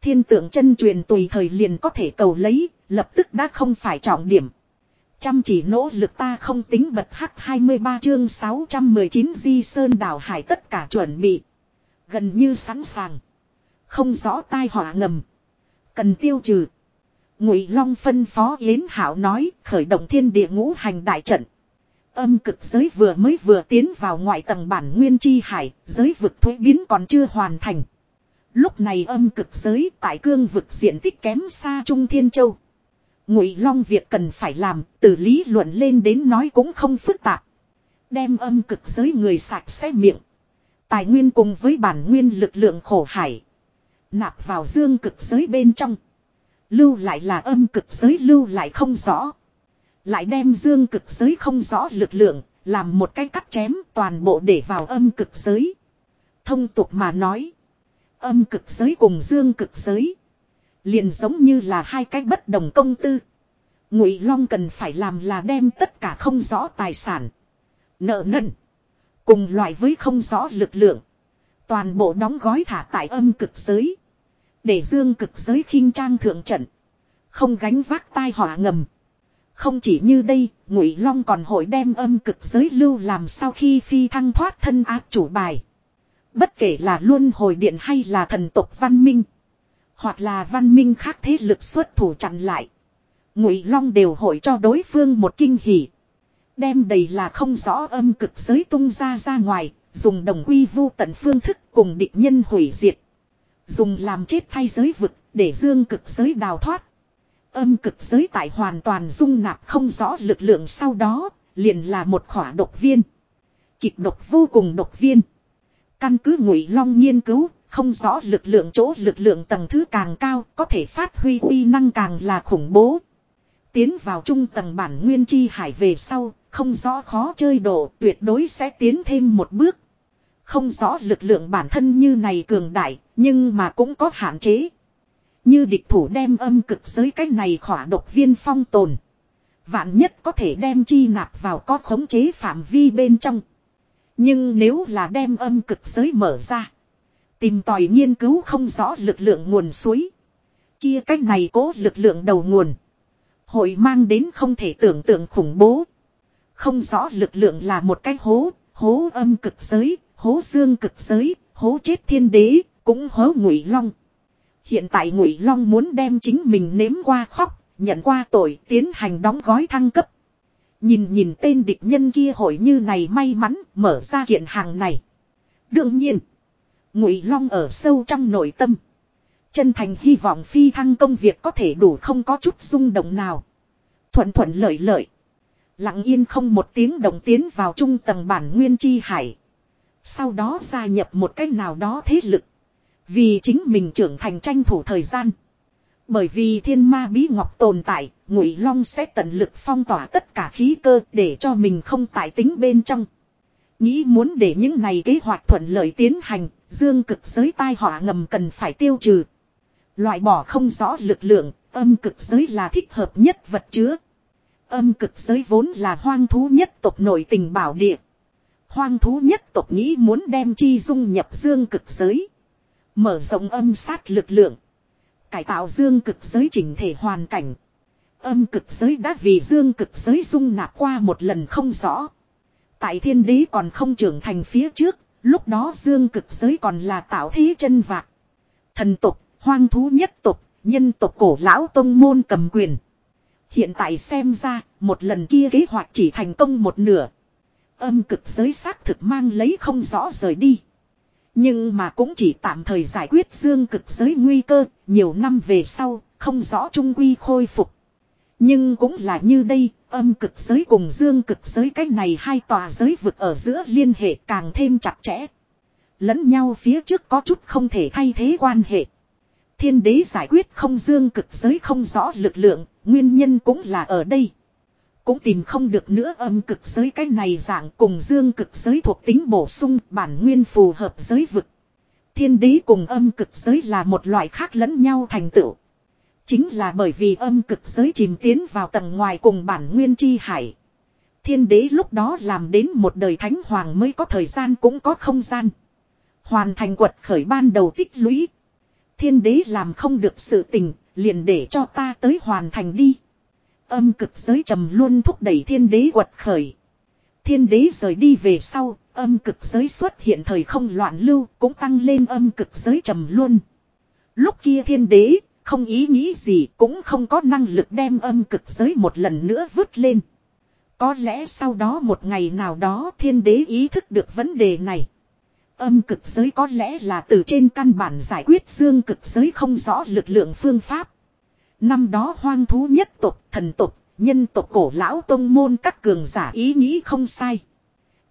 Thiên tượng chân truyền tùy thời liền có thể cầu lấy, lập tức đã không phải trọng điểm. Chăm chỉ nỗ lực ta không tính bật hắc 23 chương 619 di sơn đảo hải tất cả chuẩn bị. Gần như sẵn sàng. Không rõ tai họa ngầm. Cần tiêu trừ. Ngụy Long phân phó Yến Hảo nói khởi động thiên địa ngũ hành đại trận. Âm cực giới vừa mới vừa tiến vào ngoại tầng bản nguyên chi hải, giới vực thuế biến còn chưa hoàn thành. Lúc này âm cực giới tại cương vực diện tích kém xa Trung Thiên Châu. Ngụy Long việc cần phải làm, từ lý luận lên đến nói cũng không phức tạp. Đem âm cực giới người sạch sẽ miệng. Tài nguyên cùng với bản nguyên lực lượng khổ hải. Nạp vào dương cực giới bên trong. Lưu lại là âm cực giới lưu lại không rõ. Lại đem dương cực giới không rõ lực lượng, làm một cái cắt chém toàn bộ để vào âm cực giới. Thông tục mà nói. Âm cực giới cùng dương cực giới. Liền giống như là hai cái bất đồng công tư. Ngụy Long cần phải làm là đem tất cả không rõ tài sản. Nợ nần. Cùng loại với không rõ lực lượng. Toàn bộ đóng gói thả tại âm cực giới. Để dương cực giới khinh trang thượng trận. Không gánh vác tai họa ngầm. Không chỉ như đây, Ngụy Long còn hội đem âm cực giới lưu làm sau khi phi thăng thoát thân ác chủ bài. Bất kể là luân hồi điện hay là thần tộc văn minh. Hoặc là văn minh khác thế lực xuất thủ chặn lại. Ngụy Long đều hội cho đối phương một kinh hỉ. Đem đầy là không rõ âm cực giới tung ra ra ngoài, dùng đồng quy vu tận phương thức cùng địch nhân hủy diệt. Dùng làm chết thay giới vực, để dương cực giới đào thoát. Âm cực giới tại hoàn toàn dung nạp không rõ lực lượng sau đó, liền là một khỏa độc viên. Kịch độc vô cùng độc viên. Căn cứ ngụy long nghiên cứu, không rõ lực lượng chỗ lực lượng tầng thứ càng cao, có thể phát huy uy năng càng là khủng bố. Tiến vào trung tầng bản nguyên chi hải về sau, không rõ khó chơi độ tuyệt đối sẽ tiến thêm một bước. Không rõ lực lượng bản thân như này cường đại, nhưng mà cũng có hạn chế. Như địch thủ đem âm cực giới cách này khỏa độc viên phong tồn. Vạn nhất có thể đem chi nạp vào có khống chế phạm vi bên trong. Nhưng nếu là đem âm cực giới mở ra. Tìm tòi nghiên cứu không rõ lực lượng nguồn suối. Kia cách này cố lực lượng đầu nguồn. Hội mang đến không thể tưởng tượng khủng bố. Không rõ lực lượng là một cái hố, hố âm cực giới, hố dương cực giới, hố chết thiên đế, cũng hố ngụy long. Hiện tại ngụy long muốn đem chính mình nếm qua khóc, nhận qua tội, tiến hành đóng gói thăng cấp. Nhìn nhìn tên địch nhân kia hội như này may mắn mở ra kiện hàng này. Đương nhiên, ngụy long ở sâu trong nội tâm. Chân thành hy vọng phi thăng công việc có thể đủ không có chút rung động nào. Thuận thuận lợi lợi. Lặng yên không một tiếng động tiến vào trung tầng bản nguyên chi hải. Sau đó gia nhập một cách nào đó thế lực. Vì chính mình trưởng thành tranh thủ thời gian. Bởi vì thiên ma bí ngọc tồn tại, ngụy long sẽ tận lực phong tỏa tất cả khí cơ để cho mình không tại tính bên trong. Nghĩ muốn để những này kế hoạch thuận lợi tiến hành, dương cực giới tai họa ngầm cần phải tiêu trừ. Loại bỏ không rõ lực lượng, âm cực giới là thích hợp nhất vật chứa. Âm cực giới vốn là hoang thú nhất tộc nội tình bảo địa. Hoang thú nhất tộc nghĩ muốn đem chi dung nhập dương cực giới. Mở rộng âm sát lực lượng. Cải tạo dương cực giới chỉnh thể hoàn cảnh. Âm cực giới đã vì dương cực giới dung nạp qua một lần không rõ. Tại thiên đế còn không trưởng thành phía trước, lúc đó dương cực giới còn là tạo thế chân vạc. Thần tục, hoang thú nhất tục, nhân tục cổ lão tông môn cầm quyền. Hiện tại xem ra, một lần kia kế hoạch chỉ thành công một nửa. Âm cực giới xác thực mang lấy không rõ rời đi. Nhưng mà cũng chỉ tạm thời giải quyết dương cực giới nguy cơ, nhiều năm về sau, không rõ trung quy khôi phục. Nhưng cũng là như đây, âm cực giới cùng dương cực giới cách này hai tòa giới vực ở giữa liên hệ càng thêm chặt chẽ. Lẫn nhau phía trước có chút không thể thay thế quan hệ. Thiên đế giải quyết không dương cực giới không rõ lực lượng, nguyên nhân cũng là ở đây. Cũng tìm không được nữa âm cực giới cái này dạng cùng dương cực giới thuộc tính bổ sung bản nguyên phù hợp giới vực. Thiên đế cùng âm cực giới là một loại khác lẫn nhau thành tựu. Chính là bởi vì âm cực giới chìm tiến vào tầng ngoài cùng bản nguyên chi hải. Thiên đế lúc đó làm đến một đời thánh hoàng mới có thời gian cũng có không gian. Hoàn thành quật khởi ban đầu tích lũy. Thiên đế làm không được sự tình, liền để cho ta tới hoàn thành đi. Âm cực giới trầm luôn thúc đẩy thiên đế quật khởi. Thiên đế rời đi về sau, âm cực giới xuất hiện thời không loạn lưu cũng tăng lên âm cực giới trầm luôn. Lúc kia thiên đế, không ý nghĩ gì cũng không có năng lực đem âm cực giới một lần nữa vứt lên. Có lẽ sau đó một ngày nào đó thiên đế ý thức được vấn đề này. Âm cực giới có lẽ là từ trên căn bản giải quyết dương cực giới không rõ lực lượng phương pháp. Năm đó hoang thú nhất tộc, thần tộc, nhân tộc cổ lão tông môn các cường giả ý nghĩ không sai.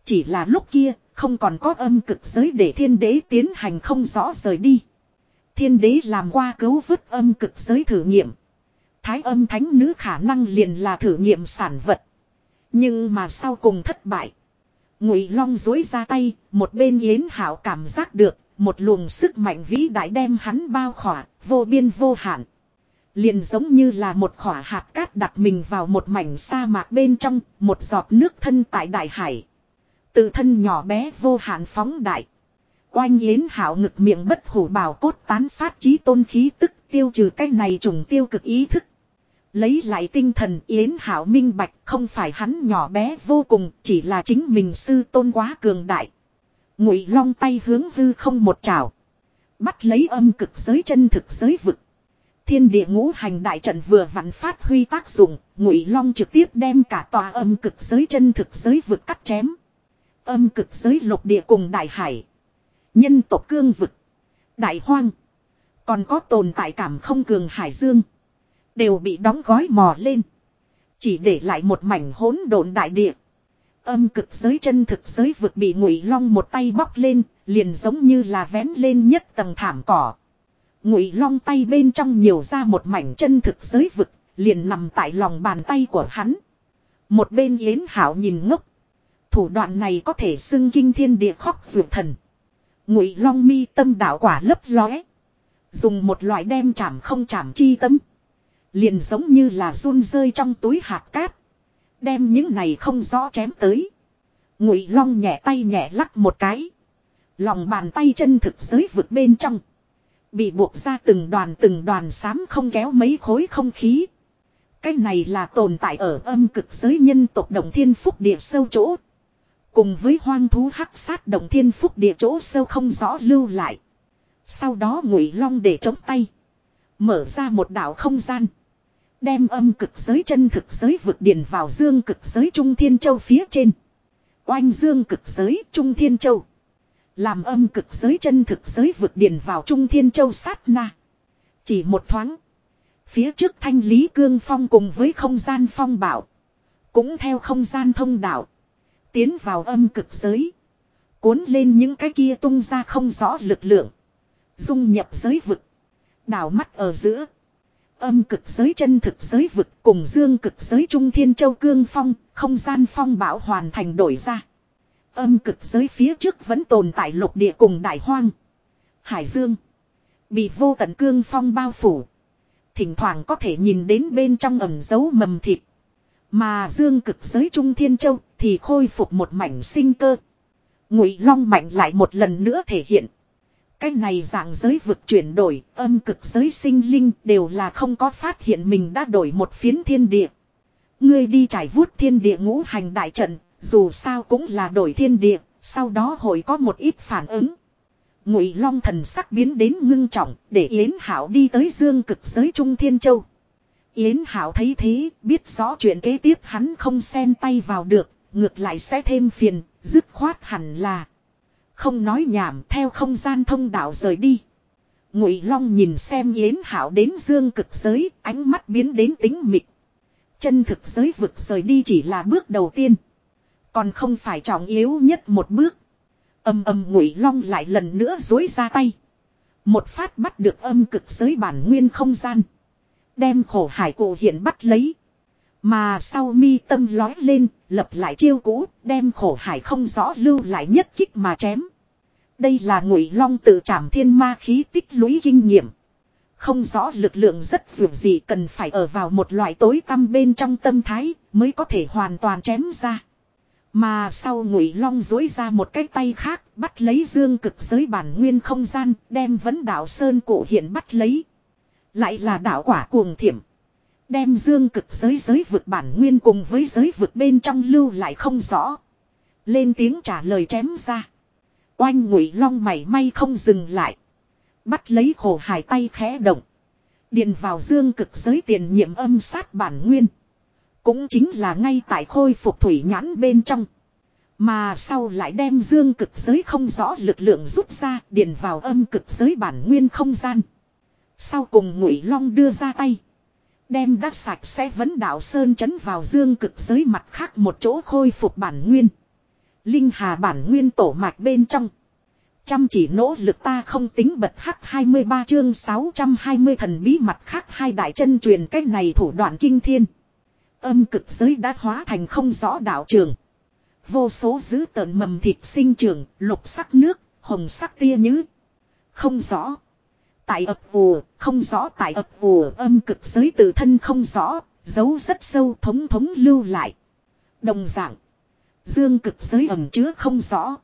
Chỉ là lúc kia, không còn có âm cực giới để thiên đế tiến hành không rõ rời đi. Thiên đế làm qua cứu vứt âm cực giới thử nghiệm. Thái âm thánh nữ khả năng liền là thử nghiệm sản vật. Nhưng mà sau cùng thất bại. Ngụy Long dối ra tay, một bên Yến Hảo cảm giác được, một luồng sức mạnh vĩ đại đem hắn bao khỏa, vô biên vô hạn. Liền giống như là một khỏa hạt cát đặt mình vào một mảnh sa mạc bên trong, một giọt nước thân tại đại hải. Tự thân nhỏ bé vô hạn phóng đại. Oanh Yến Hảo ngực miệng bất hủ bảo cốt tán phát trí tôn khí tức tiêu trừ cái này trùng tiêu cực ý thức. Lấy lại tinh thần Yến Hảo minh bạch không phải hắn nhỏ bé vô cùng chỉ là chính mình sư tôn quá cường đại. Ngụy long tay hướng hư không một trào. Bắt lấy âm cực giới chân thực giới vực. Thiên địa ngũ hành đại trận vừa vặn phát huy tác dụng, Ngụy Long trực tiếp đem cả tòa âm cực giới chân thực giới vực cắt chém. Âm cực giới lục địa cùng đại hải, nhân tộc cương vực, đại hoang, còn có tồn tại cảm không cường hải dương, đều bị đóng gói mò lên, chỉ để lại một mảnh hỗn độn đại địa. Âm cực giới chân thực giới vực bị Ngụy Long một tay bóc lên, liền giống như là vén lên nhất tầng thảm cỏ. Ngụy long tay bên trong nhiều ra một mảnh chân thực giới vực, liền nằm tại lòng bàn tay của hắn. Một bên Yến Hảo nhìn ngốc. Thủ đoạn này có thể xưng kinh thiên địa khóc ruột thần. Ngụy long mi tâm đạo quả lấp lóe. Dùng một loại đem chạm không chạm chi tâm. Liền giống như là run rơi trong túi hạt cát. Đem những này không rõ chém tới. Ngụy long nhẹ tay nhẹ lắc một cái. Lòng bàn tay chân thực giới vực bên trong. Bị buộc ra từng đoàn từng đoàn xám không kéo mấy khối không khí. Cái này là tồn tại ở âm cực giới nhân tộc đồng thiên phúc địa sâu chỗ. Cùng với hoang thú hắc sát đồng thiên phúc địa chỗ sâu không rõ lưu lại. Sau đó ngụy long để chống tay. Mở ra một đảo không gian. Đem âm cực giới chân thực giới vượt điền vào dương cực giới Trung Thiên Châu phía trên. Oanh dương cực giới Trung Thiên Châu. Làm âm cực giới chân thực giới vượt điền vào Trung Thiên Châu sát na. Chỉ một thoáng. Phía trước thanh lý cương phong cùng với không gian phong bảo. Cũng theo không gian thông đạo. Tiến vào âm cực giới. Cuốn lên những cái kia tung ra không rõ lực lượng. Dung nhập giới vực. Đảo mắt ở giữa. Âm cực giới chân thực giới vực cùng dương cực giới trung thiên châu cương phong. Không gian phong bảo hoàn thành đổi ra. Âm cực giới phía trước vẫn tồn tại lục địa cùng đại hoang. Hải dương. Bị vô tận cương phong bao phủ. Thỉnh thoảng có thể nhìn đến bên trong ẩm dấu mầm thịt. Mà dương cực giới Trung Thiên Châu thì khôi phục một mảnh sinh cơ. Ngụy Long mạnh lại một lần nữa thể hiện. Cái này dạng giới vực chuyển đổi, âm cực giới sinh linh đều là không có phát hiện mình đã đổi một phiến thiên địa. Ngươi đi trải vuốt thiên địa ngũ hành đại trận, dù sao cũng là đổi thiên địa, sau đó hội có một ít phản ứng. Ngụy Long thần sắc biến đến ngưng trọng, để Yến Hảo đi tới dương cực giới Trung Thiên Châu. Yến Hảo thấy thế, biết rõ chuyện kế tiếp hắn không xen tay vào được, ngược lại sẽ thêm phiền, dứt khoát hẳn là. Không nói nhảm theo không gian thông đạo rời đi. Ngụy Long nhìn xem Yến Hảo đến dương cực giới, ánh mắt biến đến tính mịch. Chân thực giới vực rời đi chỉ là bước đầu tiên. Còn không phải trọng yếu nhất một bước. Âm âm Ngụy Long lại lần nữa dối ra tay. Một phát bắt được âm cực giới bản nguyên không gian. Đem khổ hải cổ hiện bắt lấy. Mà sau mi tâm lói lên, lập lại chiêu cũ, đem khổ hải không rõ lưu lại nhất kích mà chém. Đây là ngụy long tự trảm thiên ma khí tích lũy kinh nghiệm. Không rõ lực lượng rất dù gì cần phải ở vào một loại tối tăm bên trong tâm thái mới có thể hoàn toàn chém ra. Mà sau ngụy long dối ra một cái tay khác bắt lấy dương cực giới bản nguyên không gian đem vấn đạo sơn cổ hiện bắt lấy. Lại là đạo quả cuồng thiểm. Đem dương cực giới giới vực bản nguyên cùng với giới vực bên trong lưu lại không rõ. Lên tiếng trả lời chém ra. Oanh ngụy long mảy may không dừng lại. Bắt lấy khổ hải tay khẽ động. điền vào dương cực giới tiền nhiệm âm sát bản nguyên. Cũng chính là ngay tại khôi phục thủy nhãn bên trong. Mà sau lại đem dương cực giới không rõ lực lượng rút ra điền vào âm cực giới bản nguyên không gian. Sau cùng ngụy long đưa ra tay. Đem đắt sạch sẽ vấn đảo Sơn chấn vào dương cực giới mặt khác một chỗ khôi phục bản nguyên. Linh hà bản nguyên tổ mạch bên trong. Chăm chỉ nỗ lực ta không tính bật hắc 23 chương 620 thần bí mặt khác hai đại chân truyền cách này thủ đoạn kinh thiên. Âm cực giới đã hóa thành không rõ đạo trường. Vô số giữ tợn mầm thịt sinh trường, lục sắc nước, hồng sắc tia nhứ. Không rõ. Tại ập vùa, không rõ tại ập vùa âm cực giới tự thân không rõ, giấu rất sâu thống thống lưu lại. Đồng dạng. Dương cực giới ẩm chứa không rõ.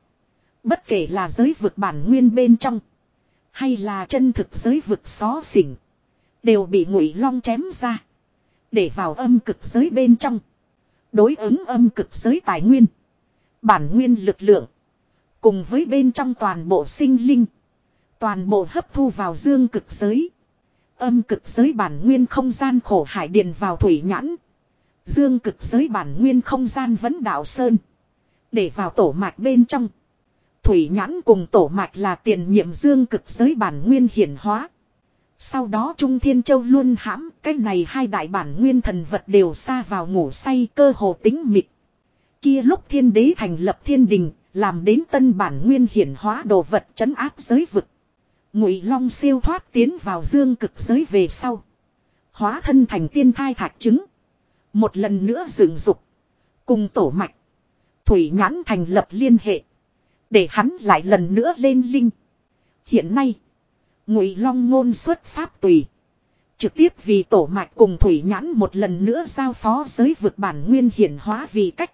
Bất kể là giới vực bản nguyên bên trong. Hay là chân thực giới vực xó xỉnh. Đều bị ngụy long chém ra. Để vào âm cực giới bên trong. Đối ứng âm cực giới tài nguyên. Bản nguyên lực lượng. Cùng với bên trong toàn bộ sinh linh. Toàn bộ hấp thu vào dương cực giới. Âm cực giới bản nguyên không gian khổ hải điền vào thủy nhãn. Dương cực giới bản nguyên không gian vẫn đạo sơn. Để vào tổ mạch bên trong. Thủy nhãn cùng tổ mạch là tiền nhiệm dương cực giới bản nguyên hiển hóa. Sau đó Trung Thiên Châu luôn hãm, cái này hai đại bản nguyên thần vật đều xa vào ngủ say cơ hồ tính mịt. Kia lúc thiên đế thành lập thiên đình, làm đến tân bản nguyên hiển hóa đồ vật chấn áp giới vực. Ngụy Long siêu thoát tiến vào dương cực giới về sau. Hóa thân thành tiên thai thạch trứng. Một lần nữa dựng dục. Cùng tổ mạch. Thủy nhãn thành lập liên hệ. Để hắn lại lần nữa lên linh. Hiện nay. Ngụy Long ngôn xuất pháp tùy. Trực tiếp vì tổ mạch cùng thủy nhãn một lần nữa giao phó giới vực bản nguyên hiển hóa vì cách.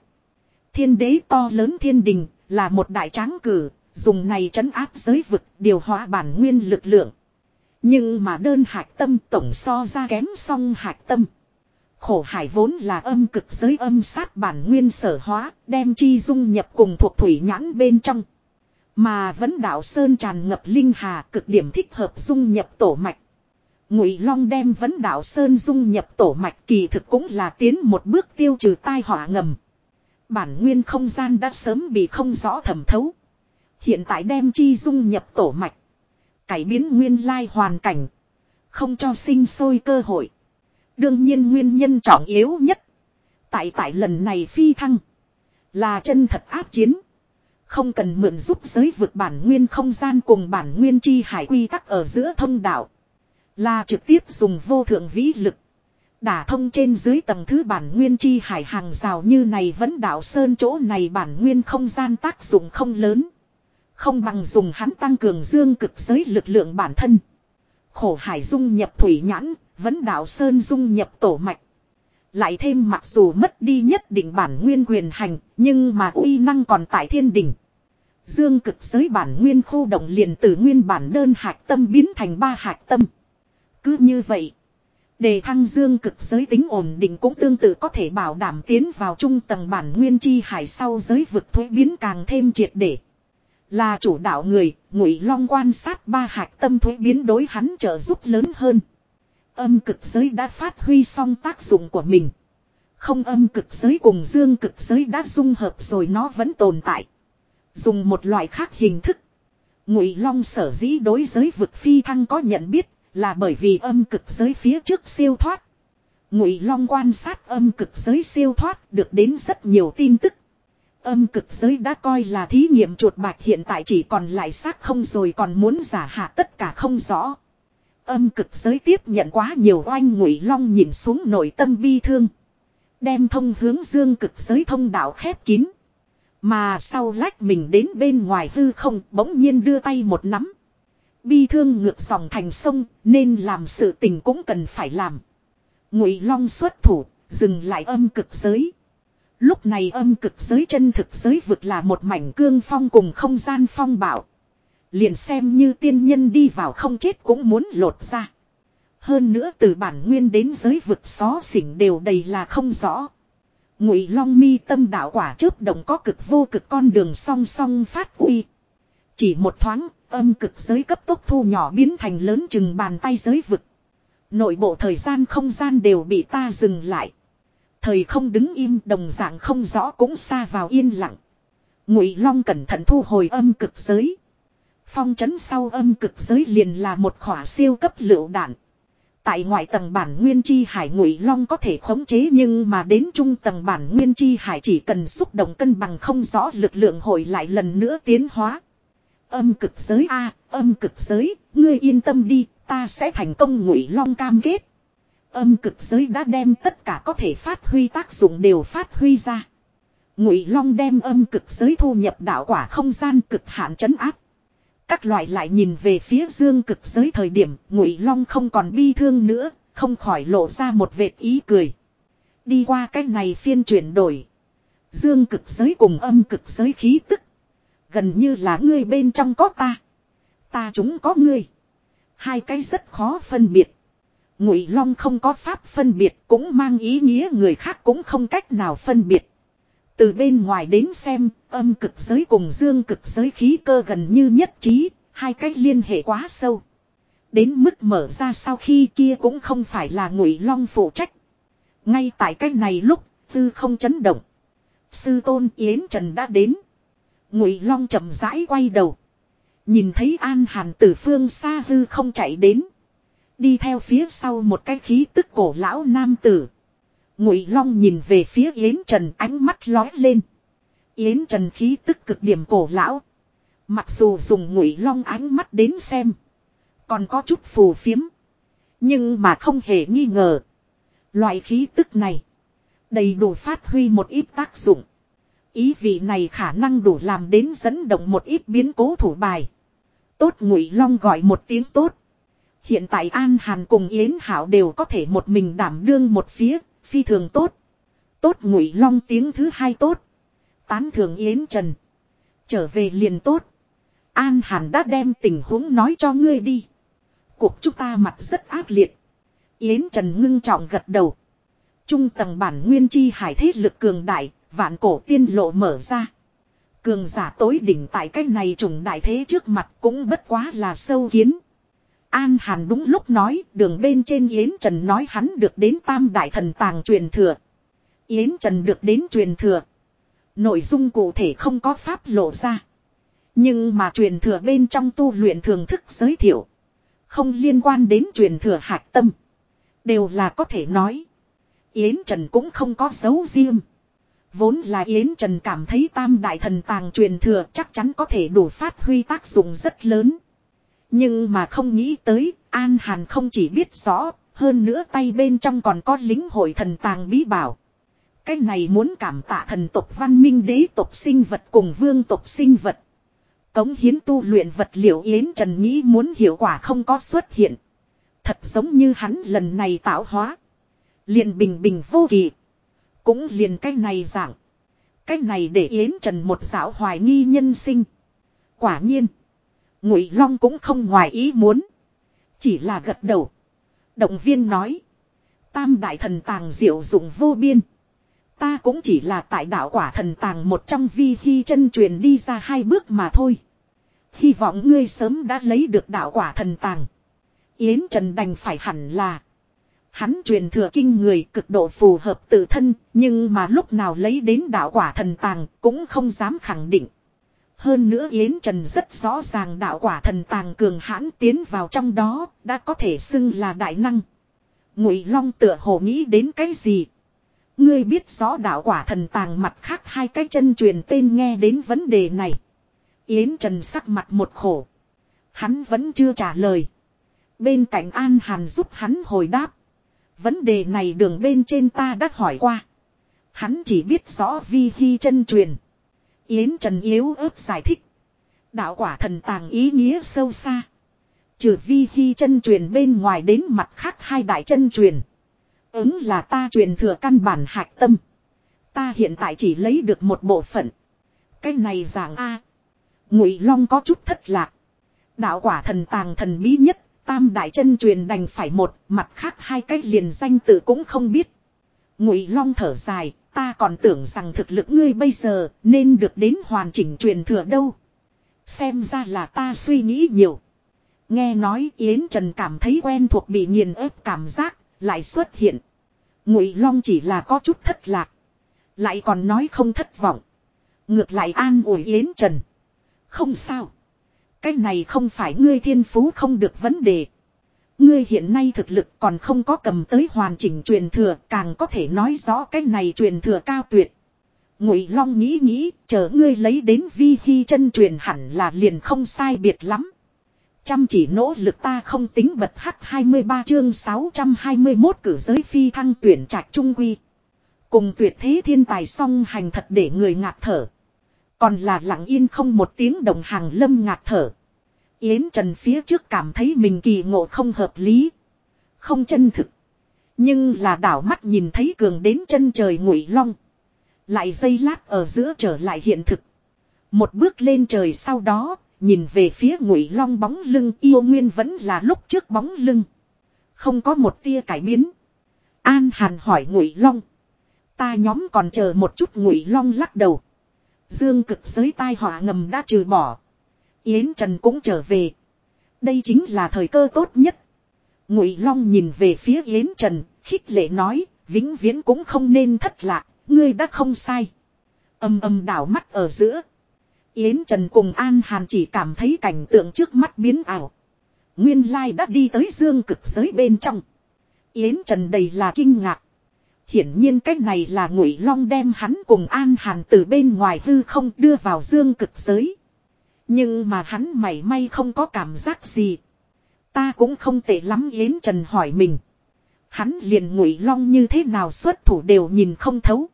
Thiên đế to lớn thiên đình là một đại tráng cử Dùng này trấn áp giới vực điều hóa bản nguyên lực lượng. Nhưng mà đơn hạch tâm tổng so ra kém song hạch tâm. Khổ hải vốn là âm cực giới âm sát bản nguyên sở hóa, đem chi dung nhập cùng thuộc thủy nhãn bên trong. Mà vẫn đạo sơn tràn ngập linh hà cực điểm thích hợp dung nhập tổ mạch. Ngụy Long đem vấn đạo sơn dung nhập tổ mạch kỳ thực cũng là tiến một bước tiêu trừ tai họa ngầm. Bản nguyên không gian đã sớm bị không rõ thẩm thấu. Hiện tại đem chi dung nhập tổ mạch. Cải biến nguyên lai hoàn cảnh. Không cho sinh sôi cơ hội. Đương nhiên nguyên nhân trọng yếu nhất. Tại tại lần này phi thăng. Là chân thật áp chiến. Không cần mượn giúp giới vượt bản nguyên không gian cùng bản nguyên chi hải quy tắc ở giữa thông đạo. Là trực tiếp dùng vô thượng vĩ lực. Đả thông trên dưới tầng thứ bản nguyên chi hải hàng rào như này vẫn đảo sơn chỗ này bản nguyên không gian tác dụng không lớn. Không bằng dùng hắn tăng cường dương cực giới lực lượng bản thân. Khổ hải dung nhập thủy nhãn, vẫn đạo sơn dung nhập tổ mạch. Lại thêm mặc dù mất đi nhất định bản nguyên quyền hành, nhưng mà uy năng còn tại thiên đỉnh. Dương cực giới bản nguyên khu động liền từ nguyên bản đơn hạch tâm biến thành ba hạch tâm. Cứ như vậy, Đề thăng dương cực giới tính ổn định cũng tương tự có thể bảo đảm tiến vào trung tầng bản nguyên chi hải sau giới vực thuế biến càng thêm triệt để. Là chủ đạo người, ngụy long quan sát ba hạt tâm thuế biến đối hắn trợ giúp lớn hơn. Âm cực giới đã phát huy xong tác dụng của mình. Không âm cực giới cùng dương cực giới đã dung hợp rồi nó vẫn tồn tại. Dùng một loại khác hình thức. Ngụy long sở dĩ đối giới vực phi thăng có nhận biết là bởi vì âm cực giới phía trước siêu thoát. Ngụy long quan sát âm cực giới siêu thoát được đến rất nhiều tin tức. Âm cực giới đã coi là thí nghiệm chuột bạch hiện tại chỉ còn lại xác không rồi còn muốn giả hạ tất cả không rõ. Âm cực giới tiếp nhận quá nhiều oanh ngụy long nhìn xuống nội tâm bi thương. Đem thông hướng dương cực giới thông đạo khép kín. Mà sau lách mình đến bên ngoài hư không bỗng nhiên đưa tay một nắm. Bi thương ngược dòng thành sông nên làm sự tình cũng cần phải làm. Ngụy long xuất thủ, dừng lại âm cực giới. Lúc này âm cực giới chân thực giới vực là một mảnh cương phong cùng không gian phong bảo. Liền xem như tiên nhân đi vào không chết cũng muốn lột ra. Hơn nữa từ bản nguyên đến giới vực xó xỉnh đều đầy là không rõ. Ngụy Long mi tâm đạo quả chớp động có cực vô cực con đường song song phát uy. Chỉ một thoáng, âm cực giới cấp tốc thu nhỏ biến thành lớn chừng bàn tay giới vực. Nội bộ thời gian không gian đều bị ta dừng lại. Thời không đứng im đồng dạng không rõ cũng xa vào yên lặng. Ngụy Long cẩn thận thu hồi âm cực giới. Phong chấn sau âm cực giới liền là một khỏa siêu cấp lựu đạn. Tại ngoại tầng bản nguyên chi hải ngụy long có thể khống chế nhưng mà đến trung tầng bản nguyên chi hải chỉ cần xúc động cân bằng không rõ lực lượng hồi lại lần nữa tiến hóa. Âm cực giới a, âm cực giới, ngươi yên tâm đi, ta sẽ thành công ngụy long cam kết. Âm cực giới đã đem tất cả có thể phát huy tác dụng đều phát huy ra. Ngụy long đem âm cực giới thu nhập đạo quả không gian cực hạn chấn áp. Các loại lại nhìn về phía dương cực giới thời điểm ngụy long không còn bi thương nữa, không khỏi lộ ra một vệt ý cười. Đi qua cái này phiên chuyển đổi. Dương cực giới cùng âm cực giới khí tức. Gần như là ngươi bên trong có ta. Ta chúng có ngươi. Hai cái rất khó phân biệt. Ngụy Long không có pháp phân biệt cũng mang ý nghĩa người khác cũng không cách nào phân biệt. Từ bên ngoài đến xem, âm cực giới cùng dương cực giới khí cơ gần như nhất trí, hai cách liên hệ quá sâu. Đến mức mở ra sau khi kia cũng không phải là ngụy long phụ trách. Ngay tại cách này lúc, tư không chấn động. Sư tôn Yến Trần đã đến. Ngụy long chậm rãi quay đầu. Nhìn thấy An Hàn từ phương xa hư không chạy đến. Đi theo phía sau một cái khí tức cổ lão nam tử. Ngụy Long nhìn về phía Yến Trần ánh mắt lóe lên. Yến Trần khí tức cực điểm cổ lão. Mặc dù dùng Ngụy Long ánh mắt đến xem, còn có chút phù phiếm, nhưng mà không hề nghi ngờ, loại khí tức này đầy đủ phát huy một ít tác dụng. Ý vị này khả năng đủ làm đến dẫn động một ít biến cố thủ bài. Tốt Ngụy Long gọi một tiếng tốt. Hiện tại An Hàn cùng Yến Hảo đều có thể một mình đảm đương một phía, Phi thường tốt. Tốt ngụy long tiếng thứ hai tốt. Tán thường Yến Trần. Trở về liền tốt. An Hàn đã đem tình huống nói cho ngươi đi. Cuộc chúng ta mặt rất ác liệt. Yến Trần ngưng trọng gật đầu. Trung tầng bản nguyên chi hải thế lực cường đại, vạn cổ tiên lộ mở ra. Cường giả tối đỉnh tại cái này trùng đại thế trước mặt cũng bất quá là sâu kiến. An Hàn đúng lúc nói, đường bên trên Yến Trần nói hắn được đến tam đại thần tàng truyền thừa. Yến Trần được đến truyền thừa. Nội dung cụ thể không có pháp lộ ra. Nhưng mà truyền thừa bên trong tu luyện thường thức giới thiệu. Không liên quan đến truyền thừa hạch tâm. Đều là có thể nói. Yến Trần cũng không có dấu riêng. Vốn là Yến Trần cảm thấy tam đại thần tàng truyền thừa chắc chắn có thể đủ phát huy tác dụng rất lớn. Nhưng mà không nghĩ tới, An Hàn không chỉ biết rõ, hơn nữa tay bên trong còn có lính hội thần tàng bí bảo. Cái này muốn cảm tạ thần tộc văn minh đế tộc sinh vật cùng vương tộc sinh vật. Cống hiến tu luyện vật liệu Yến Trần nghĩ muốn hiệu quả không có xuất hiện. Thật giống như hắn lần này tạo hóa. Liền bình bình vô kỳ. Cũng liền cái này dạng. Cái này để Yến Trần một dạo hoài nghi nhân sinh. Quả nhiên. Ngụy Long cũng không ngoài ý muốn, chỉ là gật đầu. Động viên nói, Tam đại thần tàng diệu dụng vô biên. Ta cũng chỉ là tại đạo quả thần tàng một trong vi khi chân truyền đi ra hai bước mà thôi. Hy vọng ngươi sớm đã lấy được đạo quả thần tàng. Yến Trần đành phải hẳn là. Hắn truyền thừa kinh người cực độ phù hợp tự thân, nhưng mà lúc nào lấy đến đạo quả thần tàng cũng không dám khẳng định. Hơn nữa Yến Trần rất rõ ràng đạo quả thần tàng cường hãn tiến vào trong đó, đã có thể xưng là đại năng. Ngụy Long tựa hồ nghĩ đến cái gì? Ngươi biết rõ đạo quả thần tàng mặt khác hai cái chân truyền tên nghe đến vấn đề này. Yến Trần sắc mặt một khổ. Hắn vẫn chưa trả lời. Bên cạnh An Hàn giúp hắn hồi đáp. Vấn đề này đường bên trên ta đã hỏi qua. Hắn chỉ biết rõ vi hy chân truyền. Yến Trần yếu ớt giải thích. Đạo quả thần tàng ý nghĩa sâu xa. Trừ vi hy chân truyền bên ngoài đến mặt khác hai đại chân truyền. Ứng là ta truyền thừa căn bản hạch tâm. Ta hiện tại chỉ lấy được một bộ phận. Cái này giảng A. Ngụy Long có chút thất lạc. Đạo quả thần tàng thần bí nhất, tam đại chân truyền đành phải một, mặt khác hai cách liền danh tự cũng không biết. Ngụy Long thở dài, ta còn tưởng rằng thực lực ngươi bây giờ nên được đến hoàn chỉnh truyền thừa đâu. Xem ra là ta suy nghĩ nhiều. Nghe nói Yến Trần cảm thấy quen thuộc bị nghiền ép cảm giác, lại xuất hiện. Ngụy Long chỉ là có chút thất lạc. Lại còn nói không thất vọng. Ngược lại an ủi Yến Trần. Không sao. Cái này không phải ngươi thiên phú không được vấn đề. Ngươi hiện nay thực lực còn không có cầm tới hoàn chỉnh truyền thừa, càng có thể nói rõ cái này truyền thừa cao tuyệt. Ngụy Long nghĩ nghĩ, chờ ngươi lấy đến vi Hi chân truyền hẳn là liền không sai biệt lắm. Chăm chỉ nỗ lực ta không tính bật hắc 23 chương 621 cử giới phi thăng tuyển trạch trung quy. Cùng tuyệt thế thiên tài song hành thật để người ngạt thở. Còn là lặng yên không một tiếng đồng hàng lâm ngạt thở. Yến Trần phía trước cảm thấy mình kỳ ngộ không hợp lý. Không chân thực. Nhưng là đảo mắt nhìn thấy cường đến chân trời ngụy long. Lại dây lát ở giữa trở lại hiện thực. Một bước lên trời sau đó, nhìn về phía ngụy long bóng lưng yêu nguyên vẫn là lúc trước bóng lưng. Không có một tia cải biến. An Hàn hỏi ngụy long. Ta nhóm còn chờ một chút ngụy long lắc đầu. Dương cực giới tai họa ngầm đã trừ bỏ. Yến Trần cũng trở về. Đây chính là thời cơ tốt nhất. Ngụy Long nhìn về phía Yến Trần, khích lệ nói, vĩnh viễn cũng không nên thất lạc, ngươi đã không sai. Âm âm đảo mắt ở giữa. Yến Trần cùng An Hàn chỉ cảm thấy cảnh tượng trước mắt biến ảo. Nguyên lai đã đi tới dương cực giới bên trong. Yến Trần đầy là kinh ngạc. Hiển nhiên cách này là Ngụy Long đem hắn cùng An Hàn từ bên ngoài hư không đưa vào dương cực giới. Nhưng mà hắn mảy may không có cảm giác gì. Ta cũng không tệ lắm, Yến Trần hỏi mình. Hắn liền Ngụy Long như thế nào xuất thủ đều nhìn không thấu.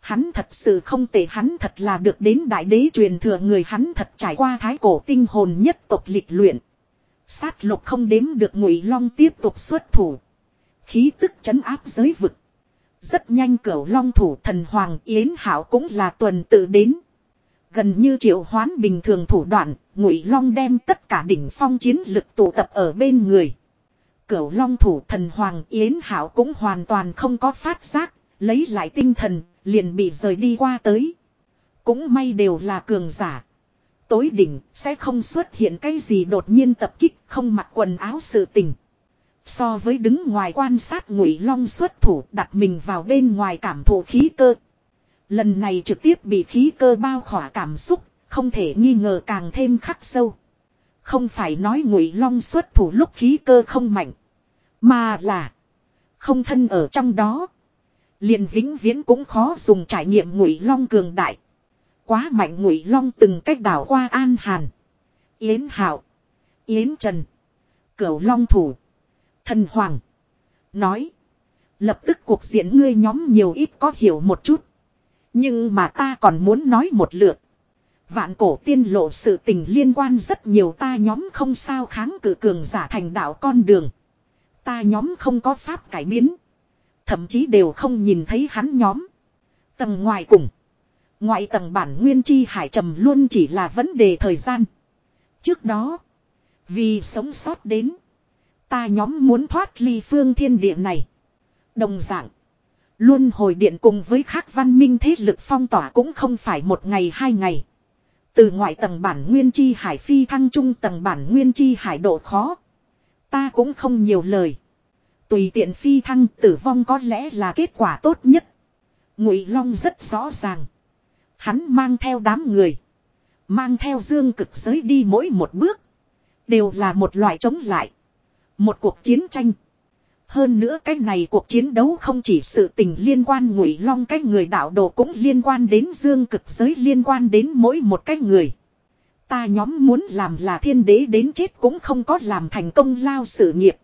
Hắn thật sự không tệ, hắn thật là được đến đại đế truyền thừa người, hắn thật trải qua thái cổ tinh hồn nhất tộc lịch luyện. Sát lục không đếm được Ngụy Long tiếp tục xuất thủ. Khí tức chấn áp giới vực. Rất nhanh cửu long thủ thần Hoàng Yến Hảo cũng là tuần tự đến. Gần như triệu hoán bình thường thủ đoạn, ngụy long đem tất cả đỉnh phong chiến lực tụ tập ở bên người. Cửu long thủ thần Hoàng Yến Hảo cũng hoàn toàn không có phát giác, lấy lại tinh thần, liền bị rời đi qua tới. Cũng may đều là cường giả. Tối đỉnh sẽ không xuất hiện cái gì đột nhiên tập kích không mặc quần áo sự tình. So với đứng ngoài quan sát ngụy long xuất thủ đặt mình vào bên ngoài cảm thụ khí cơ. Lần này trực tiếp bị khí cơ bao khỏa cảm xúc, không thể nghi ngờ càng thêm khắc sâu. Không phải nói ngụy long xuất thủ lúc khí cơ không mạnh. Mà là không thân ở trong đó. liền vĩnh viễn cũng khó dùng trải nghiệm ngụy long cường đại. Quá mạnh ngụy long từng cách đảo qua an hàn. Yến hạo Yến trần. Cửu long thủ. Thần Hoàng. Nói. Lập tức cuộc diện ngươi nhóm nhiều ít có hiểu một chút. Nhưng mà ta còn muốn nói một lượt. Vạn cổ tiên lộ sự tình liên quan rất nhiều ta nhóm không sao kháng cự cường giả thành đạo con đường. Ta nhóm không có pháp cải biến. Thậm chí đều không nhìn thấy hắn nhóm. Tầng ngoài cùng. Ngoại tầng bản nguyên chi hải trầm luôn chỉ là vấn đề thời gian. Trước đó. Vì sống sót đến. Ta nhóm muốn thoát ly phương thiên địa này. Đồng dạng. Luân hồi điện cùng với khác văn minh thế lực phong tỏa cũng không phải một ngày hai ngày. Từ ngoại tầng bản nguyên chi hải phi thăng trung tầng bản nguyên chi hải độ khó. Ta cũng không nhiều lời. Tùy tiện phi thăng tử vong có lẽ là kết quả tốt nhất. Ngụy Long rất rõ ràng. Hắn mang theo đám người. Mang theo dương cực giới đi mỗi một bước. Đều là một loại chống lại. Một cuộc chiến tranh. Hơn nữa cái này cuộc chiến đấu không chỉ sự tình liên quan ngụy long cái người đạo đồ cũng liên quan đến dương cực giới liên quan đến mỗi một cái người. Ta nhóm muốn làm là thiên đế đến chết cũng không có làm thành công lao sự nghiệp.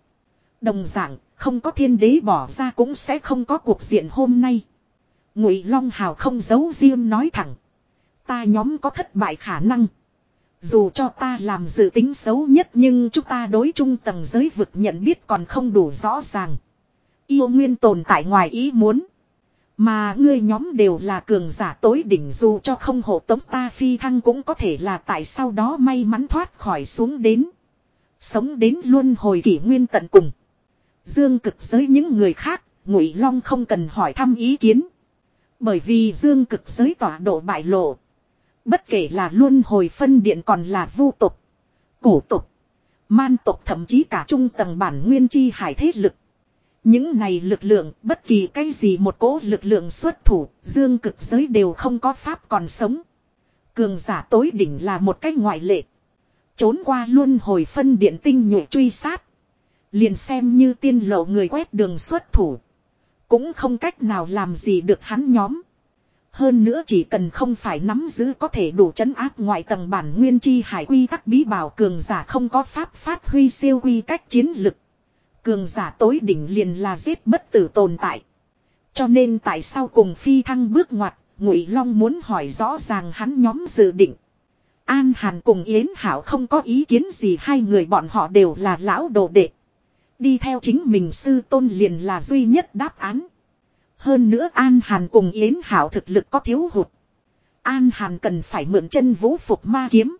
Đồng dạng, không có thiên đế bỏ ra cũng sẽ không có cuộc diện hôm nay. Ngụy Long Hào không giấu riêng nói thẳng. Ta nhóm có thất bại khả năng. Dù cho ta làm dự tính xấu nhất nhưng chúng ta đối chung tầng giới vực nhận biết còn không đủ rõ ràng. Yêu nguyên tồn tại ngoài ý muốn. Mà ngươi nhóm đều là cường giả tối đỉnh dù cho không hộ tống ta phi thăng cũng có thể là tại sau đó may mắn thoát khỏi xuống đến. Sống đến luôn hồi kỷ nguyên tận cùng. Dương cực giới những người khác, ngụy long không cần hỏi thăm ý kiến. Bởi vì dương cực giới tỏa độ bại lộ. Bất kể là luân hồi phân điện còn là vu tục, cổ tục, man tục thậm chí cả trung tầng bản nguyên chi hải thế lực. Những này lực lượng, bất kỳ cái gì một cỗ lực lượng xuất thủ, dương cực giới đều không có pháp còn sống. Cường giả tối đỉnh là một cách ngoại lệ. Trốn qua luân hồi phân điện tinh nhuệ truy sát. Liền xem như tiên lộ người quét đường xuất thủ. Cũng không cách nào làm gì được hắn nhóm. Hơn nữa chỉ cần không phải nắm giữ có thể đủ chấn áp ngoại tầng bản nguyên chi hải quy tắc bí bảo cường giả không có pháp phát huy siêu quy cách chiến lực. Cường giả tối đỉnh liền là giết bất tử tồn tại. Cho nên tại sao cùng phi thăng bước ngoặt, Ngụy Long muốn hỏi rõ ràng hắn nhóm dự định. An Hàn cùng Yến Hảo không có ý kiến gì hai người bọn họ đều là lão đồ đệ. Đi theo chính mình sư tôn liền là duy nhất đáp án. Hơn nữa An Hàn cùng Yến Hảo thực lực có thiếu hụt. An Hàn cần phải mượn chân vũ phục ma kiếm.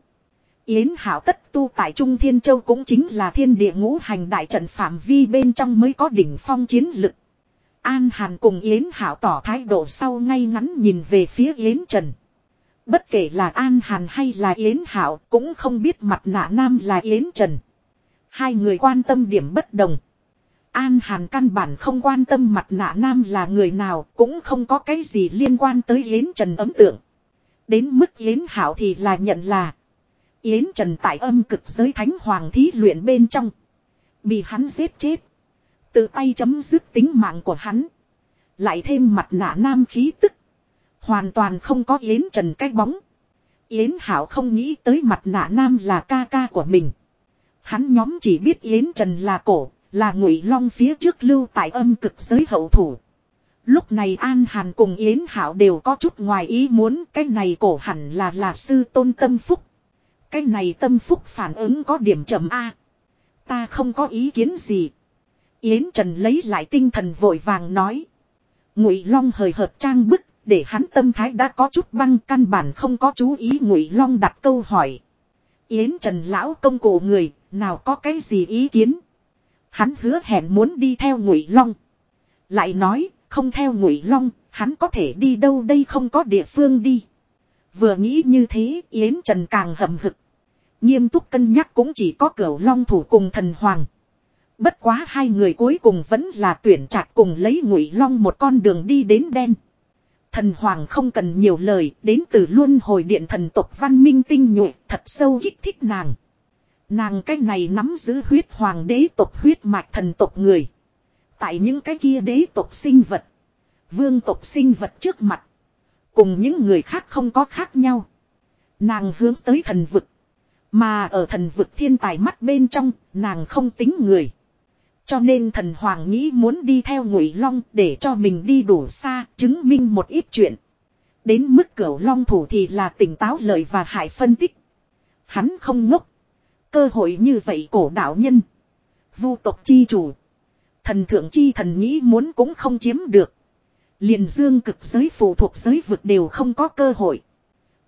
Yến Hảo tất tu tại Trung Thiên Châu cũng chính là thiên địa ngũ hành đại trận phạm vi bên trong mới có đỉnh phong chiến lực. An Hàn cùng Yến Hảo tỏ thái độ sau ngay ngắn nhìn về phía Yến Trần. Bất kể là An Hàn hay là Yến Hảo cũng không biết mặt nạ nam là Yến Trần. Hai người quan tâm điểm bất đồng. An Hàn căn bản không quan tâm mặt nạ nam là người nào cũng không có cái gì liên quan tới Yến Trần ấm tượng. Đến mức Yến Hảo thì là nhận là Yến Trần tại âm cực giới thánh hoàng thí luyện bên trong. Bị hắn giết chết. Tự tay chấm dứt tính mạng của hắn. Lại thêm mặt nạ nam khí tức. Hoàn toàn không có Yến Trần cái bóng. Yến Hảo không nghĩ tới mặt nạ nam là ca ca của mình. Hắn nhóm chỉ biết Yến Trần là cổ, là ngụy long phía trước lưu tại âm cực giới hậu thủ. Lúc này An Hàn cùng Yến Hảo đều có chút ngoài ý muốn cái này cổ hẳn là là sư tôn tâm phúc. Cái này tâm phúc phản ứng có điểm chậm A. Ta không có ý kiến gì. Yến Trần lấy lại tinh thần vội vàng nói. Ngụy Long hời hợt trang bức, để hắn tâm thái đã có chút băng căn bản không có chú ý Ngụy Long đặt câu hỏi. Yến Trần lão công cụ người, nào có cái gì ý kiến? Hắn hứa hẹn muốn đi theo Ngụy Long. Lại nói, không theo Ngụy Long, hắn có thể đi đâu đây không có địa phương đi. Vừa nghĩ như thế, Yến Trần càng hậm hực. Nghiêm túc cân nhắc cũng chỉ có cửu long thủ cùng thần hoàng. Bất quá hai người cuối cùng vẫn là tuyển chặt cùng lấy ngụy long một con đường đi đến đen. Thần hoàng không cần nhiều lời, đến từ luôn hồi điện thần tộc văn minh tinh nhuệ, thật sâu kích thích nàng. Nàng cái này nắm giữ huyết hoàng đế tộc huyết mạch thần tộc người. Tại những cái kia đế tộc sinh vật, vương tộc sinh vật trước mặt. Cùng những người khác không có khác nhau. Nàng hướng tới thần vực. Mà ở thần vực thiên tài mắt bên trong, nàng không tính người. Cho nên thần hoàng nghĩ muốn đi theo ngụy long để cho mình đi đủ xa, chứng minh một ít chuyện. Đến mức cửu long thủ thì là tỉnh táo lợi và hại phân tích. Hắn không ngốc. Cơ hội như vậy cổ đạo nhân. Vu tộc chi chủ. Thần thượng chi thần nghĩ muốn cũng không chiếm được. liền dương cực giới phụ thuộc giới vực đều không có cơ hội.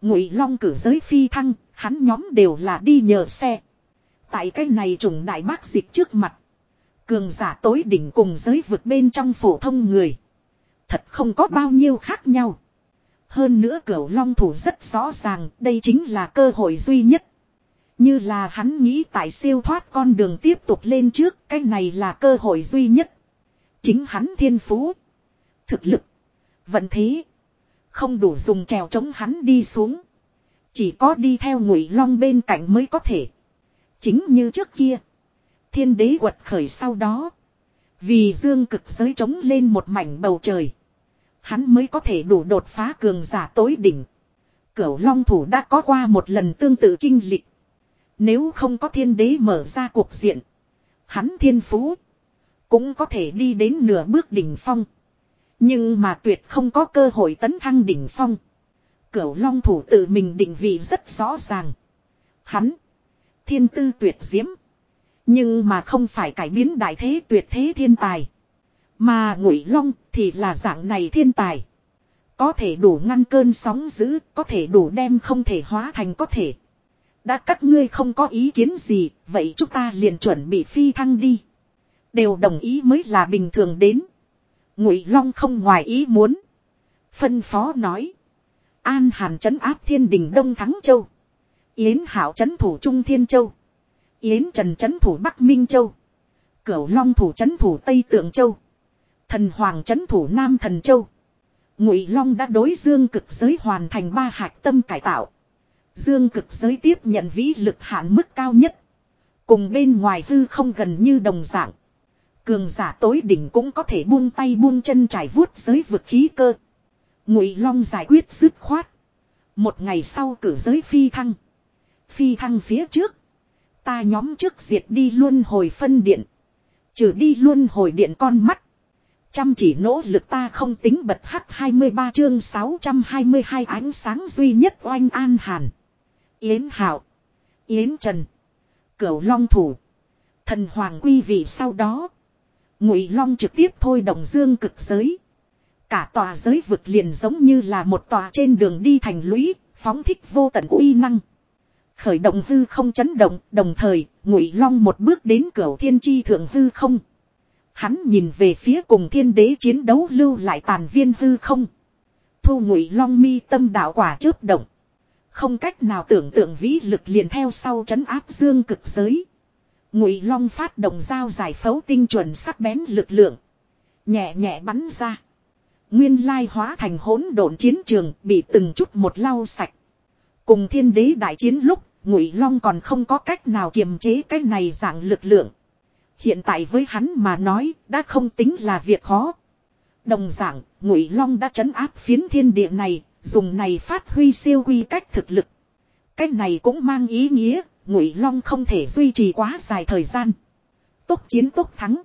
Ngụy long cử giới phi thăng, hắn nhóm đều là đi nhờ xe. Tại cái này trùng đại bác dịch trước mặt. Cường giả tối đỉnh cùng giới vực bên trong phổ thông người. Thật không có bao nhiêu khác nhau. Hơn nữa cửu long thủ rất rõ ràng đây chính là cơ hội duy nhất. Như là hắn nghĩ tại siêu thoát con đường tiếp tục lên trước, cái này là cơ hội duy nhất. Chính hắn thiên phú, thực lực, vận thế, không đủ dùng trèo chống hắn đi xuống. Chỉ có đi theo ngụy long bên cạnh mới có thể. Chính như trước kia, thiên đế quật khởi sau đó. Vì dương cực giới trống lên một mảnh bầu trời. Hắn mới có thể đủ đột phá cường giả tối đỉnh. Cửu long thủ đã có qua một lần tương tự kinh lịch. Nếu không có thiên đế mở ra cuộc diện. Hắn thiên phú. Cũng có thể đi đến nửa bước đỉnh phong. Nhưng mà tuyệt không có cơ hội tấn thăng đỉnh phong. Cửu long thủ tự mình định vị rất rõ ràng. Hắn. Thiên tư tuyệt diễm. Nhưng mà không phải cải biến đại thế tuyệt thế thiên tài. Mà ngụy long thì là dạng này thiên tài. Có thể đủ ngăn cơn sóng dữ, có thể đủ đem không thể hóa thành có thể. Đã các ngươi không có ý kiến gì, vậy chúng ta liền chuẩn bị phi thăng đi. Đều đồng ý mới là bình thường đến. Ngụy Long không ngoài ý muốn. Phân phó nói. An Hàn trấn áp thiên đình Đông Thắng Châu. Yến Hảo trấn thủ Trung Thiên Châu. Yến Trần trấn thủ Bắc Minh Châu. Cửu Long thủ trấn thủ Tây Tượng Châu. Thần Hoàng trấn thủ Nam Thần Châu. Ngụy Long đã đối dương cực giới hoàn thành ba hạch tâm cải tạo. Dương cực giới tiếp nhận vĩ lực hạn mức cao nhất. Cùng bên ngoài hư không gần như đồng dạng. Cường giả tối đỉnh cũng có thể buông tay buông chân trải vuốt giới vực khí cơ. Ngụy Long giải quyết dứt khoát. Một ngày sau cử giới phi thăng. Phi thăng phía trước. Ta nhóm trước diệt đi luôn hồi phân điện. Trừ đi luôn hồi điện con mắt. Chăm chỉ nỗ lực ta không tính bật hắc 23 chương 622 ánh sáng duy nhất oanh an hàn. Yến Hạo, Yến Trần, Cửu Long thủ, Thần Hoàng quy vị sau đó, Ngụy Long trực tiếp thôi đồng dương cực giới. Cả tòa giới vực liền giống như là một tòa trên đường đi thành lũy, phóng thích vô tận uy năng. Khởi động hư không chấn động, đồng thời, Ngụy Long một bước đến cửu thiên chi thượng hư không. Hắn nhìn về phía cùng thiên đế chiến đấu lưu lại tàn viên hư không. Thu Ngụy Long mi tâm đạo quả chớp động. Không cách nào tưởng tượng vĩ lực liền theo sau chấn áp dương cực giới. Ngụy Long phát động dao giải phẫu tinh chuẩn sắc bén lực lượng. Nhẹ nhẹ bắn ra. Nguyên lai hóa thành hỗn độn chiến trường bị từng chút một lau sạch. Cùng thiên đế đại chiến lúc, Ngụy Long còn không có cách nào kiềm chế cái này dạng lực lượng. Hiện tại với hắn mà nói, đã không tính là việc khó. Đồng dạng, Ngụy Long đã chấn áp phiến thiên địa này, Dùng này phát huy siêu quy cách thực lực. Cách này cũng mang ý nghĩa, Ngụy Long không thể duy trì quá dài thời gian. Tốc chiến tốc thắng.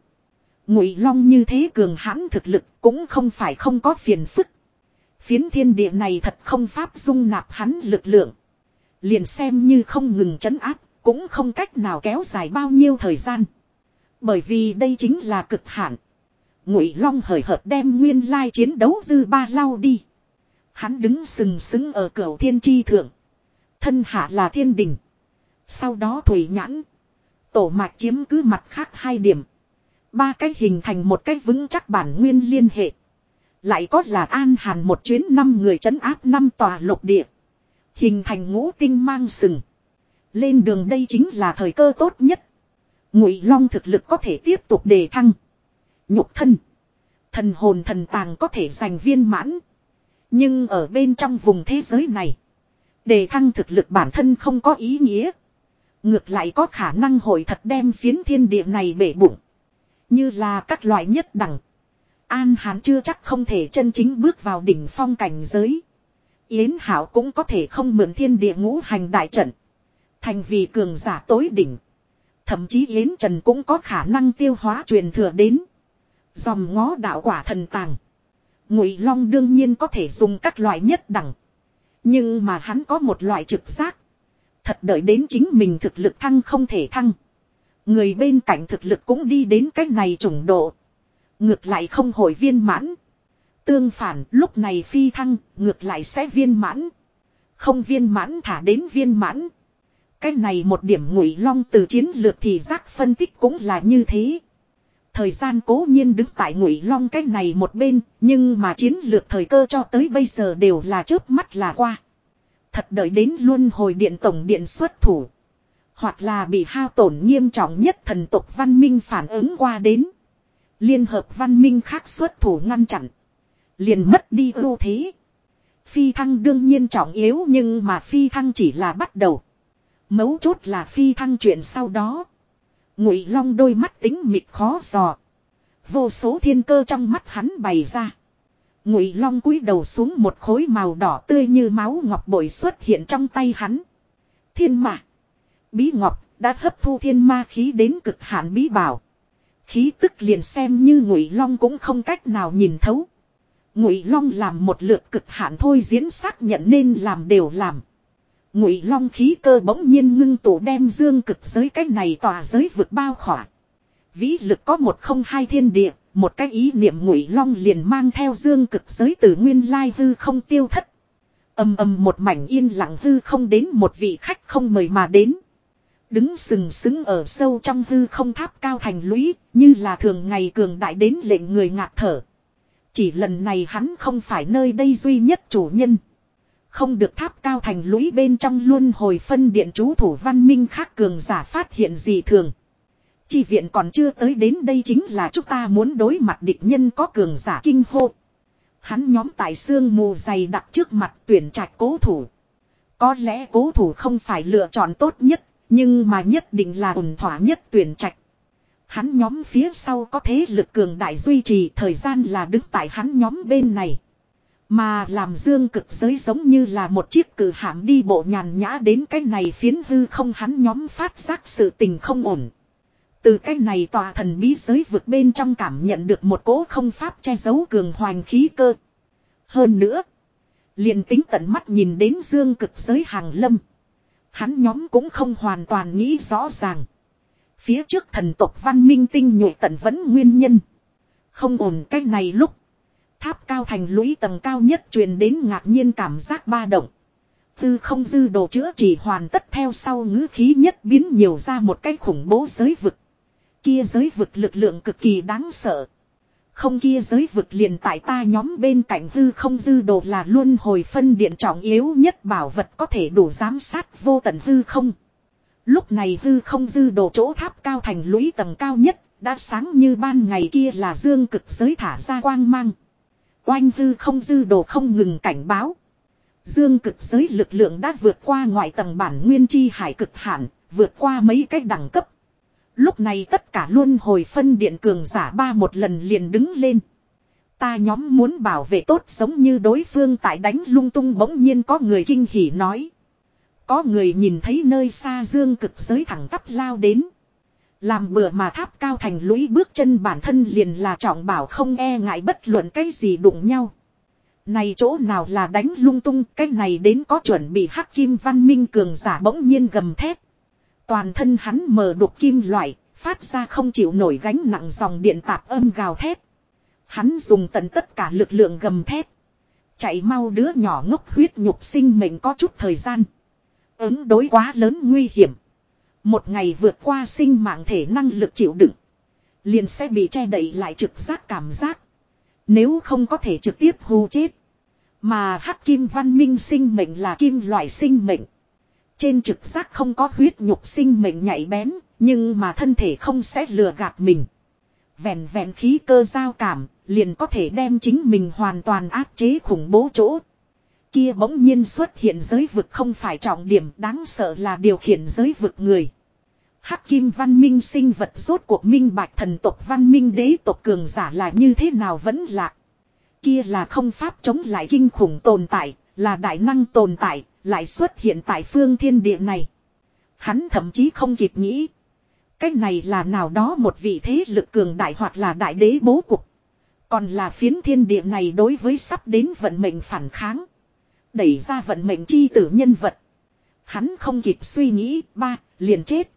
Ngụy Long như thế cường hãn thực lực cũng không phải không có phiền phức. Phiến thiên địa này thật không pháp dung nạp hắn lực lượng. Liền xem như không ngừng chấn áp, cũng không cách nào kéo dài bao nhiêu thời gian. Bởi vì đây chính là cực hạn. Ngụy Long hời hợt đem nguyên lai chiến đấu dư ba lau đi. Hắn đứng sừng sững ở cửa thiên chi thượng. Thân hạ là thiên đình. Sau đó thủy nhãn. Tổ mạch chiếm cứ mặt khác hai điểm. Ba cái hình thành một cái vững chắc bản nguyên liên hệ. Lại có là an hàn một chuyến năm người trấn áp năm tòa lục địa. Hình thành ngũ tinh mang sừng. Lên đường đây chính là thời cơ tốt nhất. Ngụy Long thực lực có thể tiếp tục đề thăng. Nhục thân. Thần hồn thần tàng có thể giành viên mãn. Nhưng ở bên trong vùng thế giới này. Đề thăng thực lực bản thân không có ý nghĩa. Ngược lại có khả năng hội thật đem phiến thiên địa này bể bụng. Như là các loại nhất đẳng. An Hán chưa chắc không thể chân chính bước vào đỉnh phong cảnh giới. Yến Hảo cũng có thể không mượn thiên địa ngũ hành đại trận. Thành vì cường giả tối đỉnh. Thậm chí Yến Trần cũng có khả năng tiêu hóa truyền thừa đến. Dòng ngó đạo quả thần tàng. Ngụy Long đương nhiên có thể dùng các loại nhất đẳng. Nhưng mà hắn có một loại trực giác. Thật đợi đến chính mình thực lực thăng không thể thăng. Người bên cạnh thực lực cũng đi đến cách này trùng độ. Ngược lại không hồi viên mãn. Tương phản, lúc này phi thăng, ngược lại sẽ viên mãn. Không viên mãn thả đến viên mãn. Cái này một điểm ngụy long từ chiến lược thì giác phân tích cũng là như thế. Thời gian cố nhiên đứng tại ngụy long cái này một bên, nhưng mà chiến lược thời cơ cho tới bây giờ đều là chớp mắt là qua. Thật đợi đến luôn hồi điện tổng điện xuất thủ. Hoặc là bị hao tổn nghiêm trọng nhất thần tục văn minh phản ứng qua đến. Liên hợp văn minh khác xuất thủ ngăn chặn. Liền mất đi ưu thế. Phi thăng đương nhiên trọng yếu nhưng mà phi thăng chỉ là bắt đầu. Mấu chốt là phi thăng chuyện sau đó. Ngụy long đôi mắt tính mịt khó dò. Vô số thiên cơ trong mắt hắn bày ra. Ngụy long cúi đầu xuống một khối màu đỏ tươi như máu ngọc bội xuất hiện trong tay hắn. Thiên mạc. Bí ngọc đã hấp thu thiên ma khí đến cực hạn bí bảo. Khí tức liền xem như Ngụy long cũng không cách nào nhìn thấu. Ngụy long làm một lượt cực hạn thôi diễn xác nhận nên làm đều làm. Ngụy long khí cơ bỗng nhiên ngưng tụ đem dương cực giới cái này tòa giới vượt bao khỏa. Vĩ lực có một không hai thiên địa, một cái ý niệm ngụy long liền mang theo dương cực giới từ nguyên lai hư không tiêu thất. ầm ầm một mảnh yên lặng hư không đến một vị khách không mời mà đến. Đứng sừng sững ở sâu trong hư không tháp cao thành lũy, như là thường ngày cường đại đến lệnh người ngạt thở. Chỉ lần này hắn không phải nơi đây duy nhất chủ nhân. Không được tháp cao thành lũy bên trong luôn hồi phân điện chú thủ văn minh khác cường giả phát hiện gì thường. Chi viện còn chưa tới đến đây chính là chúng ta muốn đối mặt địch nhân có cường giả kinh hô. Hắn nhóm tại xương mù dày đặc trước mặt tuyển trạch cố thủ. Có lẽ cố thủ không phải lựa chọn tốt nhất, nhưng mà nhất định là ổn thỏa nhất tuyển trạch. Hắn nhóm phía sau có thế lực cường đại duy trì thời gian là đứng tại hắn nhóm bên này. Mà làm dương cực giới giống như là một chiếc cử hạm đi bộ nhàn nhã đến cái này phiến hư không hắn nhóm phát giác sự tình không ổn. Từ cái này tòa thần bí giới vượt bên trong cảm nhận được một cỗ không pháp che giấu cường hoành khí cơ. Hơn nữa, liền tính tận mắt nhìn đến dương cực giới hàng lâm. Hắn nhóm cũng không hoàn toàn nghĩ rõ ràng. Phía trước thần tộc văn minh tinh nhuệ tận vẫn nguyên nhân. Không ổn cái này lúc. Tháp cao thành lũy tầng cao nhất truyền đến ngạc nhiên cảm giác ba động. Tư không dư đồ chữa chỉ hoàn tất theo sau ngữ khí nhất biến nhiều ra một cái khủng bố giới vực. Kia giới vực lực lượng cực kỳ đáng sợ. Không kia giới vực liền tại ta nhóm bên cạnh hư không dư đồ là luôn hồi phân điện trọng yếu nhất bảo vật có thể đủ giám sát vô tận hư không. Lúc này hư không dư đồ chỗ tháp cao thành lũy tầng cao nhất, đã sáng như ban ngày kia là dương cực giới thả ra quang mang. Oanh hư không dư đồ không ngừng cảnh báo. Dương cực giới lực lượng đã vượt qua ngoại tầng bản nguyên chi hải cực hạn, vượt qua mấy cái đẳng cấp. Lúc này tất cả luôn hồi phân điện cường giả ba một lần liền đứng lên. Ta nhóm muốn bảo vệ tốt giống như đối phương tại đánh lung tung bỗng nhiên có người kinh hỉ nói. Có người nhìn thấy nơi xa dương cực giới thẳng tắp lao đến. Làm bừa mà tháp cao thành lũy bước chân bản thân liền là trọng bảo không e ngại bất luận cái gì đụng nhau. Này chỗ nào là đánh lung tung cái này đến có chuẩn bị hắc kim văn minh cường giả bỗng nhiên gầm thép. Toàn thân hắn mờ đục kim loại, phát ra không chịu nổi gánh nặng dòng điện tạp âm gào thép. Hắn dùng tận tất cả lực lượng gầm thép. Chạy mau đứa nhỏ ngốc huyết nhục sinh mệnh có chút thời gian. Ứng đối quá lớn nguy hiểm. Một ngày vượt qua sinh mạng thể năng lực chịu đựng. Liền sẽ bị che đậy lại trực giác cảm giác. Nếu không có thể trực tiếp hù chết. Mà hắc kim văn minh sinh mệnh là kim loại sinh mệnh. Trên trực giác không có huyết nhục sinh mệnh nhạy bén, nhưng mà thân thể không sẽ lừa gạt mình. Vẹn vẹn khí cơ giao cảm, liền có thể đem chính mình hoàn toàn áp chế khủng bố chỗ. Kia bỗng nhiên xuất hiện giới vực không phải trọng điểm đáng sợ là điều khiển giới vực người. Hắc kim văn minh sinh vật rốt cuộc minh bạch thần tộc văn minh đế tộc cường giả là như thế nào vẫn lạ Kia là không pháp chống lại kinh khủng tồn tại, là đại năng tồn tại, lại xuất hiện tại phương thiên địa này. Hắn thậm chí không kịp nghĩ. Cái này là nào đó một vị thế lực cường đại hoặc là đại đế bố cục. Còn là phiến thiên địa này đối với sắp đến vận mệnh phản kháng. Đẩy ra vận mệnh chi tử nhân vật. Hắn không kịp suy nghĩ, ba, liền chết.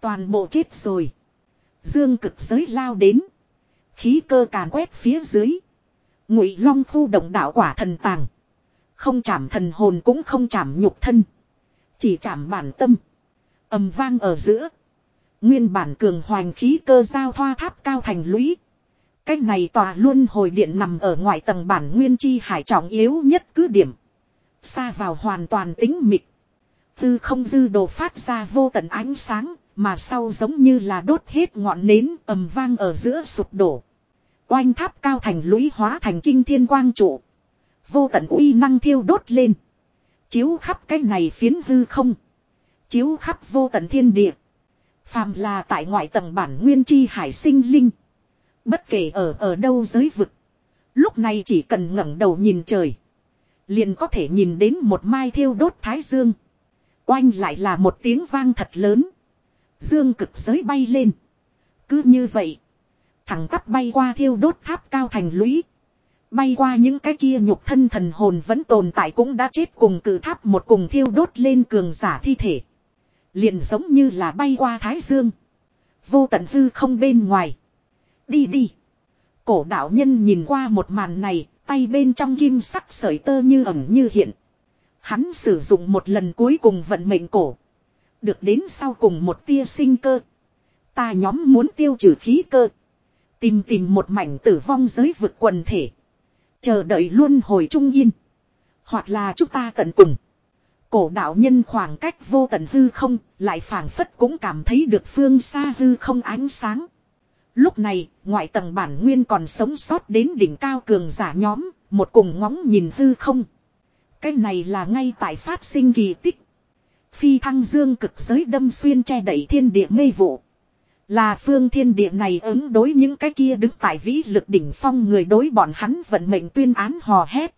Toàn bộ chết rồi. Dương cực giới lao đến. Khí cơ càn quét phía dưới. Ngụy long khu động đạo quả thần tàng. Không chạm thần hồn cũng không chạm nhục thân. Chỉ chạm bản tâm. ầm vang ở giữa. Nguyên bản cường hoành khí cơ giao thoa tháp cao thành lũy. Cách này tòa luôn hồi điện nằm ở ngoài tầng bản nguyên chi hải trọng yếu nhất cứ điểm. Xa vào hoàn toàn tính mịt. Tư không dư đồ phát ra vô tận ánh sáng, mà sau giống như là đốt hết ngọn nến ầm vang ở giữa sụp đổ. Oanh tháp cao thành lũy hóa thành kinh thiên quang trụ. Vô tận uy năng thiêu đốt lên. Chiếu khắp cái này phiến hư không. Chiếu khắp vô tận thiên địa. Phàm là tại ngoại tầng bản nguyên chi hải sinh linh. Bất kể ở ở đâu giới vực. Lúc này chỉ cần ngẩng đầu nhìn trời. Liền có thể nhìn đến một mai thiêu đốt thái dương. Oanh lại là một tiếng vang thật lớn. Dương cực giới bay lên. Cứ như vậy. Thẳng tắp bay qua thiêu đốt tháp cao thành lũy. Bay qua những cái kia nhục thân thần hồn vẫn tồn tại cũng đã chết cùng cử tháp một cùng thiêu đốt lên cường giả thi thể. Liền giống như là bay qua Thái Dương. Vô tận hư không bên ngoài. Đi đi. Cổ đạo nhân nhìn qua một màn này, tay bên trong kim sắc sợi tơ như ẩn như hiện. Hắn sử dụng một lần cuối cùng vận mệnh cổ. Được đến sau cùng một tia sinh cơ. Ta nhóm muốn tiêu trừ khí cơ. Tìm tìm một mảnh tử vong giới vực quần thể. Chờ đợi luôn hồi trung yên. Hoặc là chúng ta tận cùng. Cổ đạo nhân khoảng cách vô tận hư không, lại phảng phất cũng cảm thấy được phương xa hư không ánh sáng. Lúc này, ngoại tầng bản nguyên còn sống sót đến đỉnh cao cường giả nhóm, một cùng ngóng nhìn hư không. Cái này là ngay tại phát sinh kỳ tích. Phi thăng dương cực giới đâm xuyên che đẩy thiên địa mê vụ. Là phương thiên địa này ứng đối những cái kia đứng tại vĩ lực đỉnh phong người đối bọn hắn vận mệnh tuyên án hò hét.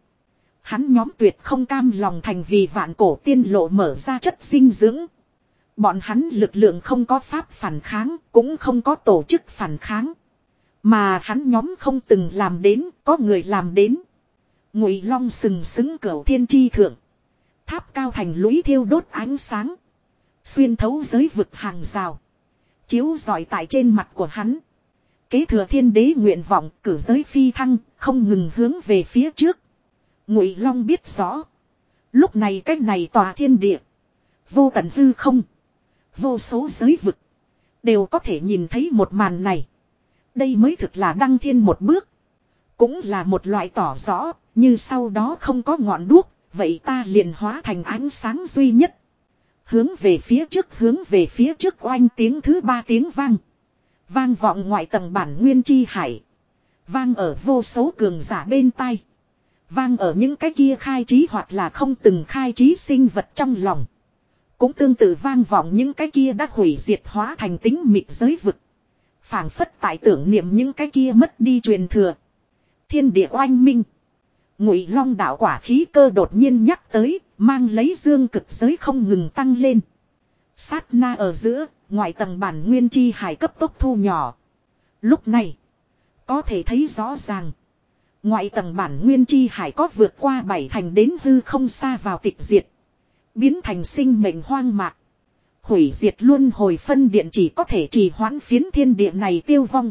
Hắn nhóm tuyệt không cam lòng thành vì vạn cổ tiên lộ mở ra chất dinh dưỡng. Bọn hắn lực lượng không có pháp phản kháng, cũng không có tổ chức phản kháng. Mà hắn nhóm không từng làm đến, có người làm đến. Ngụy Long sừng sững cửu thiên chi thượng. Tháp cao thành lũy thiêu đốt ánh sáng. Xuyên thấu giới vực hàng rào. Chiếu rọi tại trên mặt của hắn. Kế thừa thiên đế nguyện vọng cử giới phi thăng, không ngừng hướng về phía trước. Ngụy Long biết rõ. Lúc này cách này tòa thiên địa. Vô tận hư không. Vô số giới vực. Đều có thể nhìn thấy một màn này. Đây mới thực là đăng thiên một bước. Cũng là một loại tỏ rõ, như sau đó không có ngọn đuốc, vậy ta liền hóa thành ánh sáng duy nhất. Hướng về phía trước hướng về phía trước oanh tiếng thứ ba tiếng vang. Vang vọng ngoại tầng bản nguyên chi hải. Vang ở vô số cường giả bên tai. Vang ở những cái kia khai trí hoặc là không từng khai trí sinh vật trong lòng. Cũng tương tự vang vọng những cái kia đã hủy diệt hóa thành tính mịt giới vực. phảng phất tại tưởng niệm những cái kia mất đi truyền thừa. Thiên địa oanh minh. Ngụy long đạo quả khí cơ đột nhiên nhắc tới, mang lấy dương cực giới không ngừng tăng lên. Sát na ở giữa, ngoài tầng bản nguyên chi hải cấp tốc thu nhỏ. Lúc này, có thể thấy rõ ràng. Ngoại tầng bản nguyên chi hải có vượt qua bảy thành đến hư không xa vào tịch diệt. Biến thành sinh mệnh hoang mạc. Hủy diệt luôn hồi phân điện chỉ có thể trì hoãn phiến thiên địa này tiêu vong.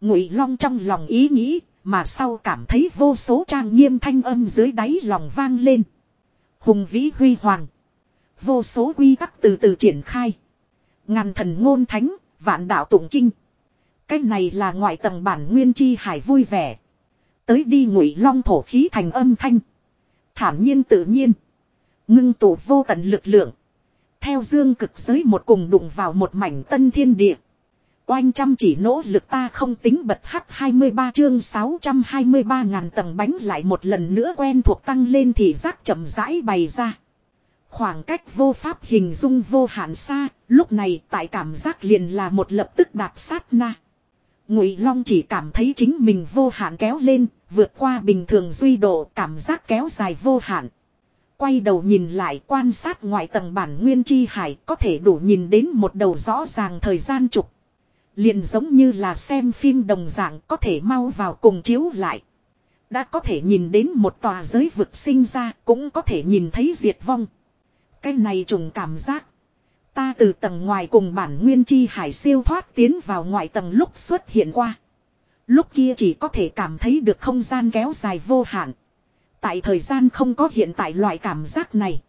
Ngụy Long trong lòng ý nghĩ, mà sau cảm thấy vô số trang nghiêm thanh âm dưới đáy lòng vang lên. Hùng vĩ huy hoàng. Vô số quy tắc từ từ triển khai. Ngàn thần ngôn thánh, vạn đạo tụng kinh. Cái này là ngoại tầng bản nguyên chi hải vui vẻ. Tới đi ngụy long thổ khí thành âm thanh. Thản nhiên tự nhiên. Ngưng tụ vô tận lực lượng. Theo dương cực giới một cùng đụng vào một mảnh tân thiên địa. Oanh chăm chỉ nỗ lực ta không tính bật hắc 23 chương 623 ngàn tầng bánh lại một lần nữa quen thuộc tăng lên thì giác chậm rãi bày ra. Khoảng cách vô pháp hình dung vô hạn xa, lúc này tại cảm giác liền là một lập tức đạp sát na. Ngụy Long chỉ cảm thấy chính mình vô hạn kéo lên, vượt qua bình thường duy độ cảm giác kéo dài vô hạn. Quay đầu nhìn lại quan sát ngoại tầng bản nguyên chi hải có thể đủ nhìn đến một đầu rõ ràng thời gian trục. Liền giống như là xem phim đồng dạng có thể mau vào cùng chiếu lại. Đã có thể nhìn đến một tòa giới vực sinh ra cũng có thể nhìn thấy diệt vong. Cái này trùng cảm giác. Ta từ tầng ngoài cùng bản nguyên chi hải siêu thoát tiến vào ngoại tầng lúc xuất hiện qua. Lúc kia chỉ có thể cảm thấy được không gian kéo dài vô hạn. Tại thời gian không có hiện tại loại cảm giác này.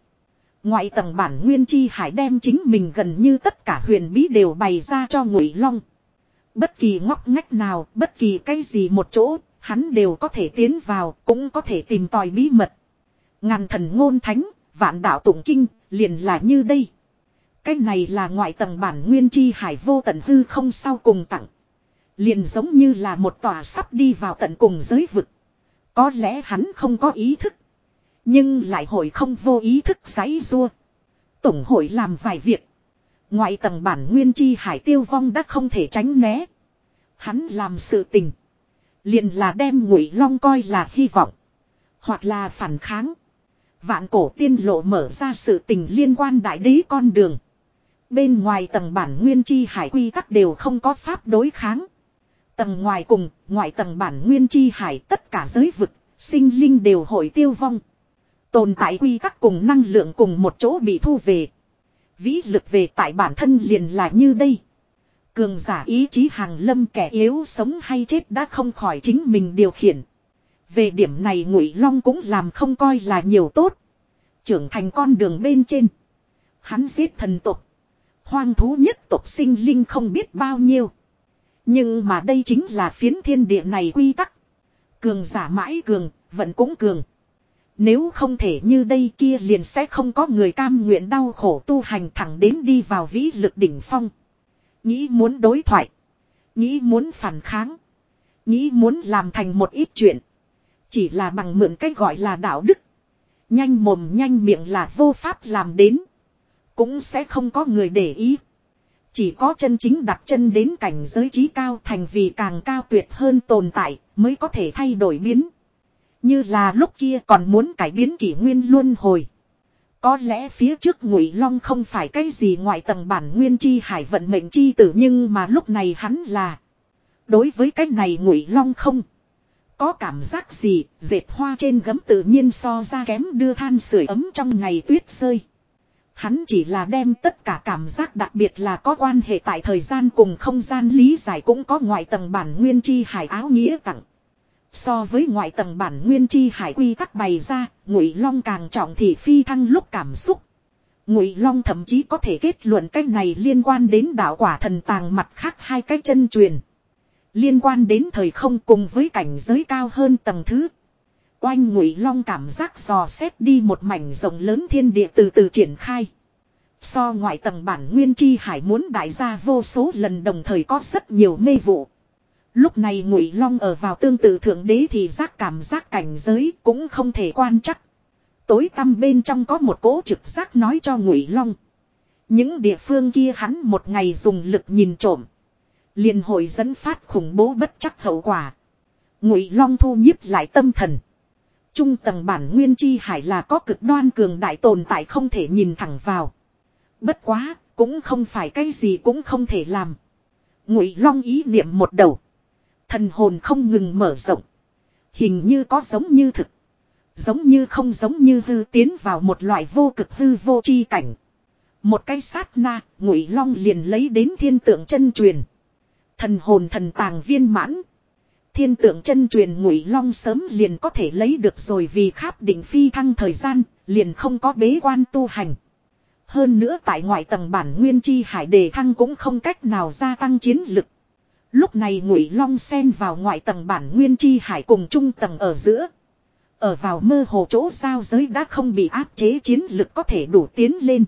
Ngoại tầng bản nguyên chi hải đem chính mình gần như tất cả huyền bí đều bày ra cho ngụy long. Bất kỳ ngóc ngách nào, bất kỳ cái gì một chỗ, hắn đều có thể tiến vào, cũng có thể tìm tòi bí mật. Ngàn thần ngôn thánh, vạn đạo tụng kinh, liền là như đây. Cái này là ngoại tầng bản nguyên chi hải vô tận hư không sau cùng tặng. Liền giống như là một tòa sắp đi vào tận cùng giới vực. Có lẽ hắn không có ý thức. Nhưng lại hội không vô ý thức giấy rua. Tổng hội làm vài việc. Ngoại tầng bản nguyên chi hải tiêu vong đã không thể tránh né. Hắn làm sự tình. Liền là đem ngụy long coi là hy vọng. Hoặc là phản kháng. Vạn cổ tiên lộ mở ra sự tình liên quan đại đế con đường. Bên ngoài tầng bản nguyên chi hải quy tắc đều không có pháp đối kháng. Tầng ngoài cùng, ngoại tầng bản nguyên chi hải tất cả giới vực, sinh linh đều hội tiêu vong. Tồn tại quy tắc cùng năng lượng cùng một chỗ bị thu về. Vĩ lực về tại bản thân liền là như đây. Cường giả ý chí hàng lâm kẻ yếu sống hay chết đã không khỏi chính mình điều khiển. Về điểm này ngụy long cũng làm không coi là nhiều tốt. Trưởng thành con đường bên trên. Hắn giết thần tục. Hoang thú nhất tục sinh linh không biết bao nhiêu. Nhưng mà đây chính là phiến thiên địa này quy tắc. Cường giả mãi cường, vẫn cũng cường. Nếu không thể như đây kia liền sẽ không có người cam nguyện đau khổ tu hành thẳng đến đi vào vĩ lực đỉnh phong. Nghĩ muốn đối thoại. Nghĩ muốn phản kháng. Nghĩ muốn làm thành một ít chuyện. Chỉ là bằng mượn cách gọi là đạo đức. Nhanh mồm nhanh miệng là vô pháp làm đến. Cũng sẽ không có người để ý. Chỉ có chân chính đặt chân đến cảnh giới trí cao thành vì càng cao tuyệt hơn tồn tại mới có thể thay đổi biến. Như là lúc kia còn muốn cải biến kỷ nguyên luân hồi. Có lẽ phía trước ngụy long không phải cái gì ngoại tầng bản nguyên chi hải vận mệnh chi tử nhưng mà lúc này hắn là. Đối với cái này ngụy long không. Có cảm giác gì, dệt hoa trên gấm tự nhiên so ra kém đưa than sưởi ấm trong ngày tuyết rơi. Hắn chỉ là đem tất cả cảm giác đặc biệt là có quan hệ tại thời gian cùng không gian lý giải cũng có ngoại tầng bản nguyên chi hải áo nghĩa tặng. So với ngoại tầng bản nguyên chi hải quy tắc bày ra, ngụy long càng trọng thì phi thăng lúc cảm xúc. Ngụy long thậm chí có thể kết luận cái này liên quan đến đạo quả thần tàng mặt khác hai cái chân truyền. Liên quan đến thời không cùng với cảnh giới cao hơn tầng thứ. Oanh ngụy long cảm giác dò xét đi một mảnh rộng lớn thiên địa từ từ triển khai. So ngoại tầng bản nguyên chi hải muốn đại gia vô số lần đồng thời có rất nhiều mê vụ. Lúc này ngụy long ở vào tương tự thượng đế thì giác cảm giác cảnh giới cũng không thể quan chắc. Tối tăm bên trong có một cỗ trực giác nói cho ngụy long. Những địa phương kia hắn một ngày dùng lực nhìn trộm. liền hội dẫn phát khủng bố bất chắc hậu quả. Ngụy long thu nhiếp lại tâm thần. Trung tầng bản nguyên chi hải là có cực đoan cường đại tồn tại không thể nhìn thẳng vào. Bất quá, cũng không phải cái gì cũng không thể làm. Ngụy long ý niệm một đầu. Thần hồn không ngừng mở rộng. Hình như có giống như thực. Giống như không giống như hư tiến vào một loại vô cực hư vô chi cảnh. Một cái sát na, ngụy long liền lấy đến thiên tượng chân truyền. Thần hồn thần tàng viên mãn. Thiên tượng chân truyền ngụy long sớm liền có thể lấy được rồi vì kháp định phi thăng thời gian, liền không có bế quan tu hành. Hơn nữa tại ngoại tầng bản nguyên chi hải đề thăng cũng không cách nào gia tăng chiến lực. Lúc này ngụy long xen vào ngoại tầng bản nguyên chi hải cùng trung tầng ở giữa. Ở vào mơ hồ chỗ giao giới đã không bị áp chế chiến lực có thể đủ tiến lên.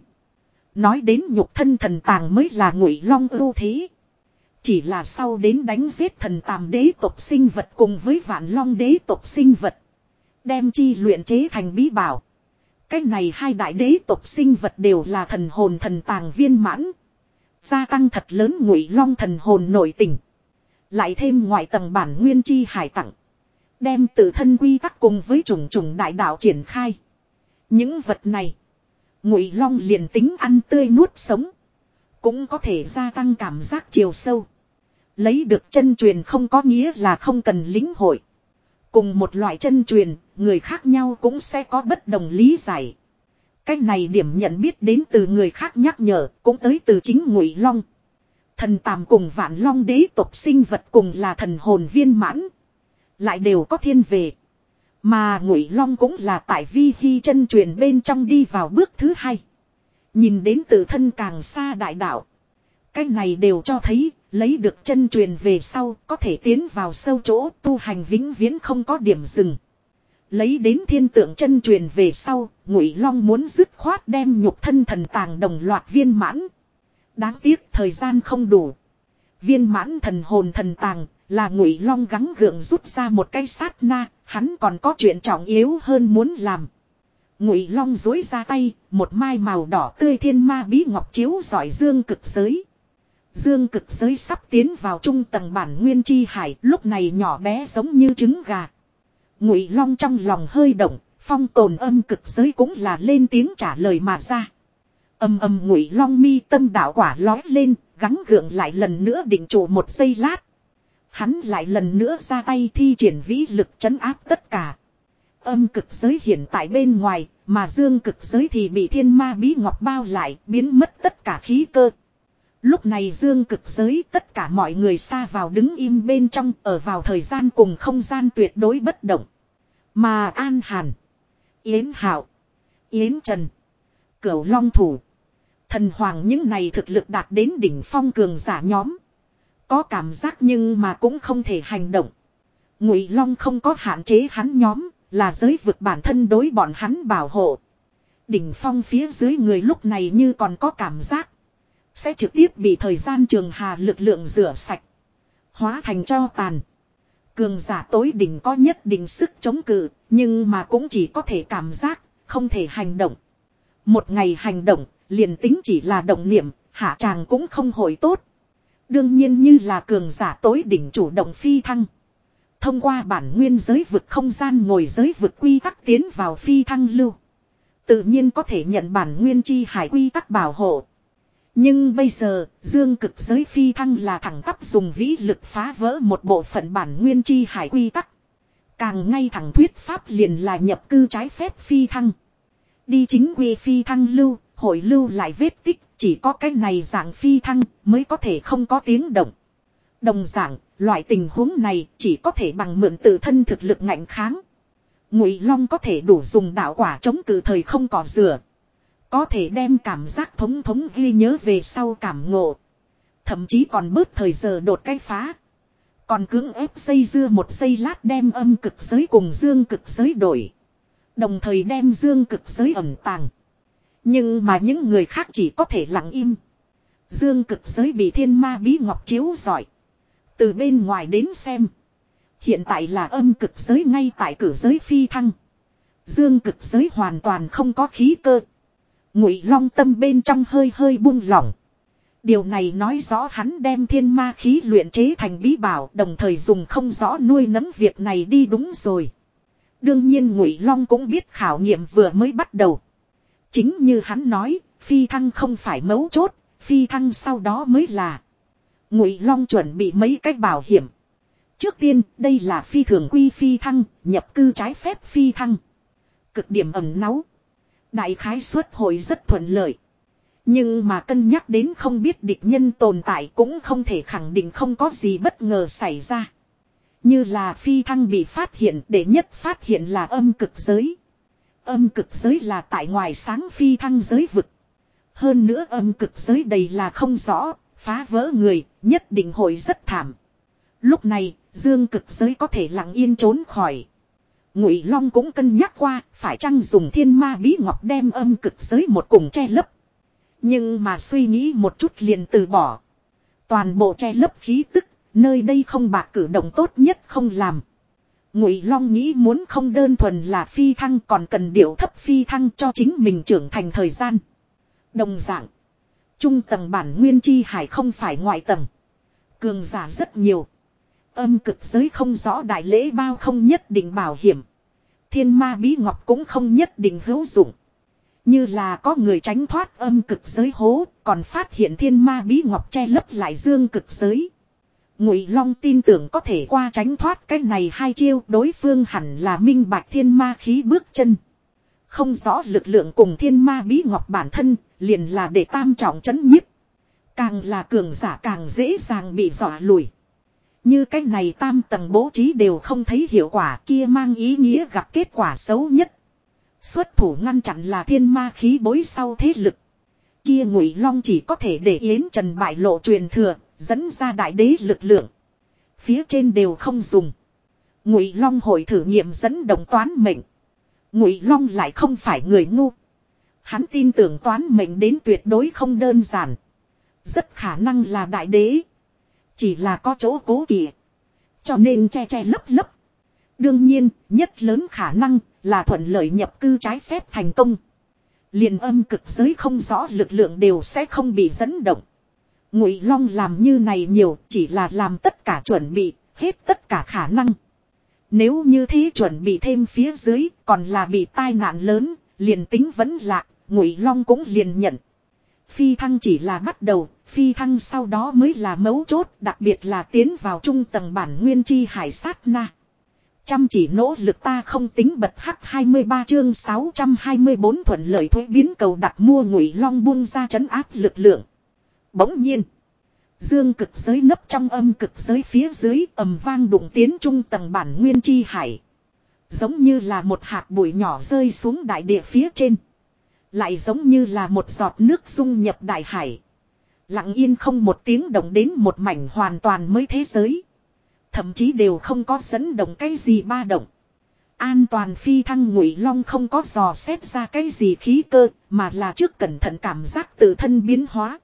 Nói đến nhục thân thần tàng mới là ngụy long ưu thế. Chỉ là sau đến đánh giết thần tàm đế tộc sinh vật cùng với vạn long đế tộc sinh vật. Đem chi luyện chế thành bí bảo. Cách này hai đại đế tộc sinh vật đều là thần hồn thần tàng viên mãn. Gia tăng thật lớn ngụy long thần hồn nội tình. Lại thêm ngoại tầng bản nguyên chi hải tặng. Đem tự thân quy tắc cùng với trùng trùng đại đạo triển khai. Những vật này. Ngụy long liền tính ăn tươi nuốt sống. Cũng có thể gia tăng cảm giác chiều sâu. Lấy được chân truyền không có nghĩa là không cần lính hội. Cùng một loại chân truyền, người khác nhau cũng sẽ có bất đồng lý giải. Cái này điểm nhận biết đến từ người khác nhắc nhở, cũng tới từ chính Ngụy Long. Thần tàm cùng vạn long đế tộc sinh vật cùng là thần hồn viên mãn. Lại đều có thiên về. Mà ngụy long cũng là tại vi hy chân truyền bên trong đi vào bước thứ hai. Nhìn đến tự thân càng xa đại đạo. Cái này đều cho thấy, lấy được chân truyền về sau, có thể tiến vào sâu chỗ tu hành vĩnh viễn không có điểm dừng. Lấy đến thiên tượng chân truyền về sau, Ngụy Long muốn dứt khoát đem nhục thân thần tàng đồng loạt viên mãn. Đáng tiếc thời gian không đủ. Viên mãn thần hồn thần tàng là Ngụy Long gắng gượng rút ra một cái sát na, hắn còn có chuyện trọng yếu hơn muốn làm. Ngụy Long dối ra tay, một mai màu đỏ tươi thiên ma bí ngọc chiếu giỏi dương cực giới. Dương cực giới sắp tiến vào trung tầng bản nguyên chi hải, lúc này nhỏ bé giống như trứng gà. Ngụy Long trong lòng hơi động, phong tồn âm cực giới cũng là lên tiếng trả lời mà ra. Âm âm Ngụy Long mi tâm đạo quả lói lên, gắng gượng lại lần nữa định trụ một giây lát. Hắn lại lần nữa ra tay thi triển vĩ lực chấn áp tất cả. Âm cực giới hiện tại bên ngoài, mà dương cực giới thì bị thiên ma bí ngọc bao lại, biến mất tất cả khí cơ. Lúc này dương cực giới tất cả mọi người xa vào đứng im bên trong ở vào thời gian cùng không gian tuyệt đối bất động. Mà An Hàn, Yến Hạo, Yến Trần, Cửu Long Thủ, Thần Hoàng những này thực lực đạt đến đỉnh phong cường giả nhóm. Có cảm giác nhưng mà cũng không thể hành động. Ngụy Long không có hạn chế hắn nhóm, là giới vực bản thân đối bọn hắn bảo hộ. Đỉnh phong phía dưới người lúc này như còn có cảm giác. Sẽ trực tiếp bị thời gian trường hà lực lượng rửa sạch. Hóa thành cho tàn. Cường giả tối đỉnh có nhất định sức chống cự, nhưng mà cũng chỉ có thể cảm giác, không thể hành động. Một ngày hành động, liền tính chỉ là động niệm, hạ tràng cũng không hồi tốt. Đương nhiên như là cường giả tối đỉnh chủ động phi thăng. Thông qua bản nguyên giới vực không gian ngồi giới vực quy tắc tiến vào phi thăng lưu. Tự nhiên có thể nhận bản nguyên chi hải quy tắc bảo hộ. Nhưng bây giờ, dương cực giới phi thăng là thẳng tắp dùng vĩ lực phá vỡ một bộ phận bản nguyên chi hải quy tắc. Càng ngay thẳng thuyết pháp liền là nhập cư trái phép phi thăng. Đi chính quy phi thăng lưu, hội lưu lại vết tích, chỉ có cái này dạng phi thăng mới có thể không có tiếng động. Đồng dạng, loại tình huống này chỉ có thể bằng mượn tự thân thực lực ngạnh kháng. Ngụy Long có thể đủ dùng đạo quả chống cự thời không cỏ rửa. Có thể đem cảm giác thống thống ghi nhớ về sau cảm ngộ. Thậm chí còn bớt thời giờ đột cái phá. Còn cưỡng ép dây dưa một giây lát đem âm cực giới cùng dương cực giới đổi. Đồng thời đem dương cực giới ẩn tàng. Nhưng mà những người khác chỉ có thể lặng im. Dương cực giới bị thiên ma bí ngọc chiếu giỏi. Từ bên ngoài đến xem. Hiện tại là âm cực giới ngay tại cử giới phi thăng. Dương cực giới hoàn toàn không có khí cơ. Ngụy long tâm bên trong hơi hơi buông lỏng. Điều này nói rõ hắn đem thiên ma khí luyện chế thành bí bảo đồng thời dùng không rõ nuôi nấng việc này đi đúng rồi. Đương nhiên Ngụy Long cũng biết khảo nghiệm vừa mới bắt đầu. Chính như hắn nói, phi thăng không phải mấu chốt, phi thăng sau đó mới là. Ngụy Long chuẩn bị mấy cách bảo hiểm. Trước tiên, đây là phi thường quy phi thăng, nhập cư trái phép phi thăng. Cực điểm ẩm náu. Đại khái xuất hội rất thuận lợi. Nhưng mà cân nhắc đến không biết địch nhân tồn tại cũng không thể khẳng định không có gì bất ngờ xảy ra. Như là phi thăng bị phát hiện để nhất phát hiện là âm cực giới. Âm cực giới là tại ngoài sáng phi thăng giới vực. Hơn nữa âm cực giới đầy là không rõ, phá vỡ người, nhất định hội rất thảm. Lúc này, dương cực giới có thể lặng yên trốn khỏi. Ngụy Long cũng cân nhắc qua, phải chăng dùng thiên ma bí ngọc đem âm cực giới một cùng che lấp. Nhưng mà suy nghĩ một chút liền từ bỏ. Toàn bộ che lấp khí tức, nơi đây không bạc cử động tốt nhất không làm. Ngụy Long nghĩ muốn không đơn thuần là phi thăng còn cần điệu thấp phi thăng cho chính mình trưởng thành thời gian. Đồng dạng, trung tầng bản nguyên chi hải không phải ngoại tầng. Cường giả rất nhiều. Âm cực giới không rõ đại lễ bao không nhất định bảo hiểm. Thiên ma bí ngọc cũng không nhất định hữu dụng. Như là có người tránh thoát âm cực giới hố, còn phát hiện thiên ma bí ngọc che lấp lại dương cực giới. Ngụy Long tin tưởng có thể qua tránh thoát cái này hai chiêu đối phương hẳn là minh bạch thiên ma khí bước chân. Không rõ lực lượng cùng thiên ma bí ngọc bản thân, liền là để tam trọng chấn nhiếp. Càng là cường giả càng dễ dàng bị dọa lùi. Như cái này tam tầng bố trí đều không thấy hiệu quả kia mang ý nghĩa gặp kết quả xấu nhất. Xuất thủ ngăn chặn là thiên ma khí bối sau thế lực. Kia ngụy long chỉ có thể để yến trần bại lộ truyền thừa, dẫn ra đại đế lực lượng. Phía trên đều không dùng. Ngụy long hội thử nghiệm dẫn động toán mệnh. Ngụy long lại không phải người ngu. Hắn tin tưởng toán mệnh đến tuyệt đối không đơn giản. Rất khả năng là đại đế. Chỉ là có chỗ cố kỵ. Cho nên che che lấp lấp. Đương nhiên, nhất lớn khả năng là thuận lợi nhập cư trái phép thành công. liền âm cực giới không rõ lực lượng đều sẽ không bị dẫn động. Ngụy Long làm như này nhiều chỉ là làm tất cả chuẩn bị, hết tất cả khả năng. Nếu như thế chuẩn bị thêm phía dưới, còn là bị tai nạn lớn, liền tính vẫn lạc, Ngụy Long cũng liền nhận. Phi thăng chỉ là bắt đầu, phi thăng sau đó mới là mấu chốt, đặc biệt là tiến vào trung tầng bản nguyên chi hải sát na. Chăm chỉ nỗ lực ta không tính bật hắc 23 chương 624 thuận lợi thuế biến cầu đặt mua ngụy long buông ra chấn áp lực lượng. Bỗng nhiên. Dương cực giới nấp trong âm cực giới phía dưới ầm vang đụng tiến trung tầng bản nguyên chi hải. Giống như là một hạt bụi nhỏ rơi xuống đại địa phía trên. Lại giống như là một giọt nước dung nhập đại hải. Lặng yên không một tiếng động đến một mảnh hoàn toàn mới thế giới. Thậm chí đều không có dẫn động cái gì ba động. An toàn phi thăng ngụy long không có dò xét ra cái gì khí cơ, mà là trước cẩn thận cảm giác tự thân biến hóa.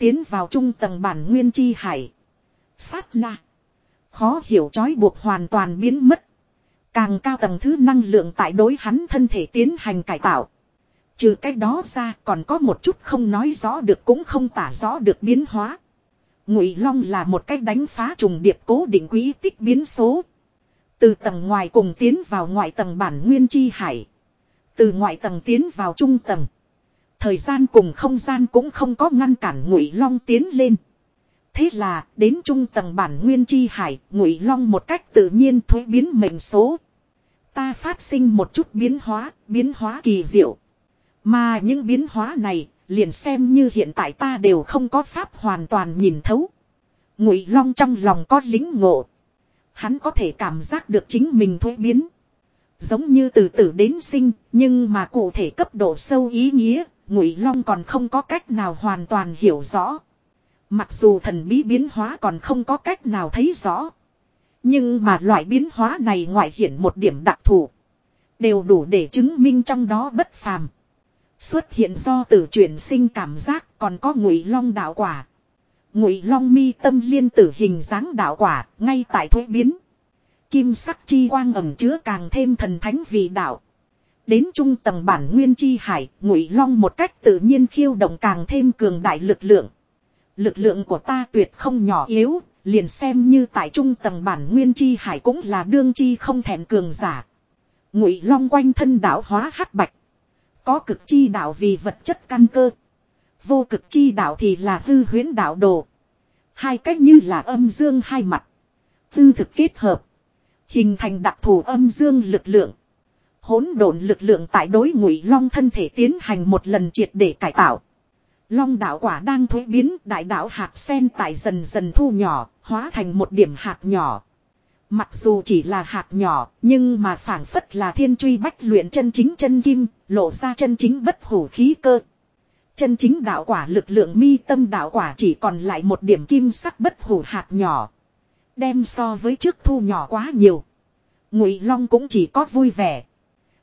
Tiến vào trung tầng bản nguyên chi hải. Sát na. Khó hiểu trói buộc hoàn toàn biến mất. Càng cao tầng thứ năng lượng tại đối hắn thân thể tiến hành cải tạo. Trừ cái đó ra còn có một chút không nói rõ được cũng không tả rõ được biến hóa. Ngụy Long là một cách đánh phá trùng điệp cố định quý tích biến số. Từ tầng ngoài cùng tiến vào ngoại tầng bản nguyên chi hải. Từ ngoại tầng tiến vào trung tầng. Thời gian cùng không gian cũng không có ngăn cản Ngụy Long tiến lên. Thế là, đến trung tầng bản nguyên chi hải, Ngụy Long một cách tự nhiên thuế biến mệnh số. Ta phát sinh một chút biến hóa, biến hóa kỳ diệu. Mà những biến hóa này, liền xem như hiện tại ta đều không có pháp hoàn toàn nhìn thấu. Ngụy Long trong lòng có lính ngộ. Hắn có thể cảm giác được chính mình thuế biến. Giống như từ tử đến sinh, nhưng mà cụ thể cấp độ sâu ý nghĩa, Ngụy Long còn không có cách nào hoàn toàn hiểu rõ. Mặc dù thần bí biến hóa còn không có cách nào thấy rõ. Nhưng mà loại biến hóa này ngoại hiển một điểm đặc thù. Đều đủ để chứng minh trong đó bất phàm. Xuất hiện do tử chuyển sinh cảm giác còn có ngụy long đạo quả. Ngụy long mi tâm liên tử hình dáng đạo quả ngay tại thuế biến. Kim sắc chi quang ẩm chứa càng thêm thần thánh vì đạo. Đến trung tầng bản nguyên chi hải, ngụy long một cách tự nhiên khiêu động càng thêm cường đại lực lượng. Lực lượng của ta tuyệt không nhỏ yếu, liền xem như tại trung tầng bản nguyên chi hải cũng là đương chi không thèm cường giả. Ngụy long quanh thân đạo hóa hắc bạch. Có cực chi đạo vì vật chất căn cơ. Vô cực chi đạo thì là hư huyến đạo đồ. Hai cách như là âm dương hai mặt. Tư thực kết hợp. Hình thành đặc thù âm dương lực lượng. Hỗn độn lực lượng tại đối ngụy long thân thể tiến hành một lần triệt để cải tạo. Long đạo quả đang thuế biến đại đạo hạt sen tại dần dần thu nhỏ, hóa thành một điểm hạt nhỏ. Mặc dù chỉ là hạt nhỏ, nhưng mà phảng phất là thiên truy bách luyện chân chính chân kim, lộ ra chân chính bất hủ khí cơ. Chân chính đạo quả lực lượng mi tâm đạo quả chỉ còn lại một điểm kim sắc bất hủ hạt nhỏ. Đem so với trước thu nhỏ quá nhiều. Ngụy Long cũng chỉ có vui vẻ.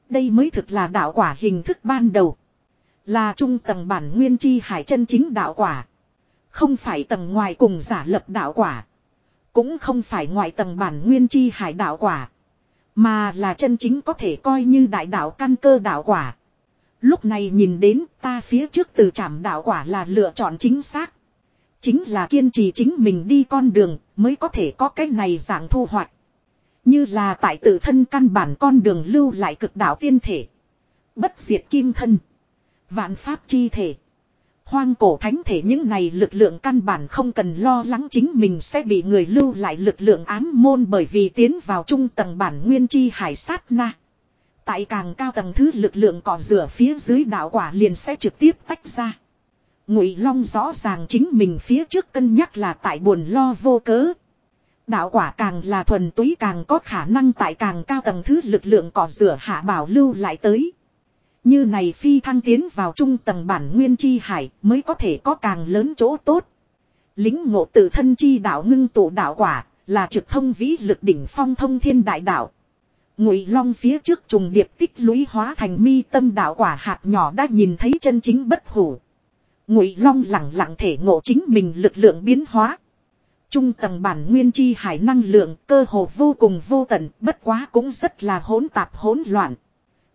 Đây mới thực là đạo quả hình thức ban đầu. Là trung tầng bản nguyên chi hải chân chính đạo quả. Không phải tầng ngoài cùng giả lập đạo quả. Cũng không phải ngoại tầng bản nguyên chi hải đạo quả. Mà là chân chính có thể coi như đại đạo căn cơ đạo quả. Lúc này nhìn đến ta phía trước từ trảm đạo quả là lựa chọn chính xác. Chính là kiên trì chính mình đi con đường mới có thể có cái này dạng thu hoạch. Như là tại tự thân căn bản con đường lưu lại cực đạo tiên thể. Bất diệt kim thân. Vạn pháp chi thể. Hoang cổ thánh thể những này lực lượng căn bản không cần lo lắng chính mình sẽ bị người lưu lại lực lượng ám môn bởi vì tiến vào trung tầng bản nguyên chi hải sát na. Tại càng cao tầng thứ lực lượng cỏ rửa phía dưới đạo quả liền sẽ trực tiếp tách ra. Ngụy Long rõ ràng chính mình phía trước cân nhắc là tại buồn lo vô cớ. Đạo quả càng là thuần túy càng có khả năng tại càng cao tầng thứ lực lượng cỏ rửa hạ bảo lưu lại tới. Như này phi thăng tiến vào trung tầng bản nguyên chi hải mới có thể có càng lớn chỗ tốt. Lính ngộ tự thân chi đạo ngưng tụ đạo quả là trực thông vĩ lực đỉnh phong thông thiên đại đạo. Ngụy Long phía trước trùng điệp tích lũy hóa thành mi tâm đạo quả hạt nhỏ đã nhìn thấy chân chính bất hủ. Ngụy Long lặng lặng thể ngộ chính mình lực lượng biến hóa. Trung tầng bản nguyên chi hải năng lượng cơ hồ vô cùng vô tận, bất quá cũng rất là hỗn tạp hỗn loạn.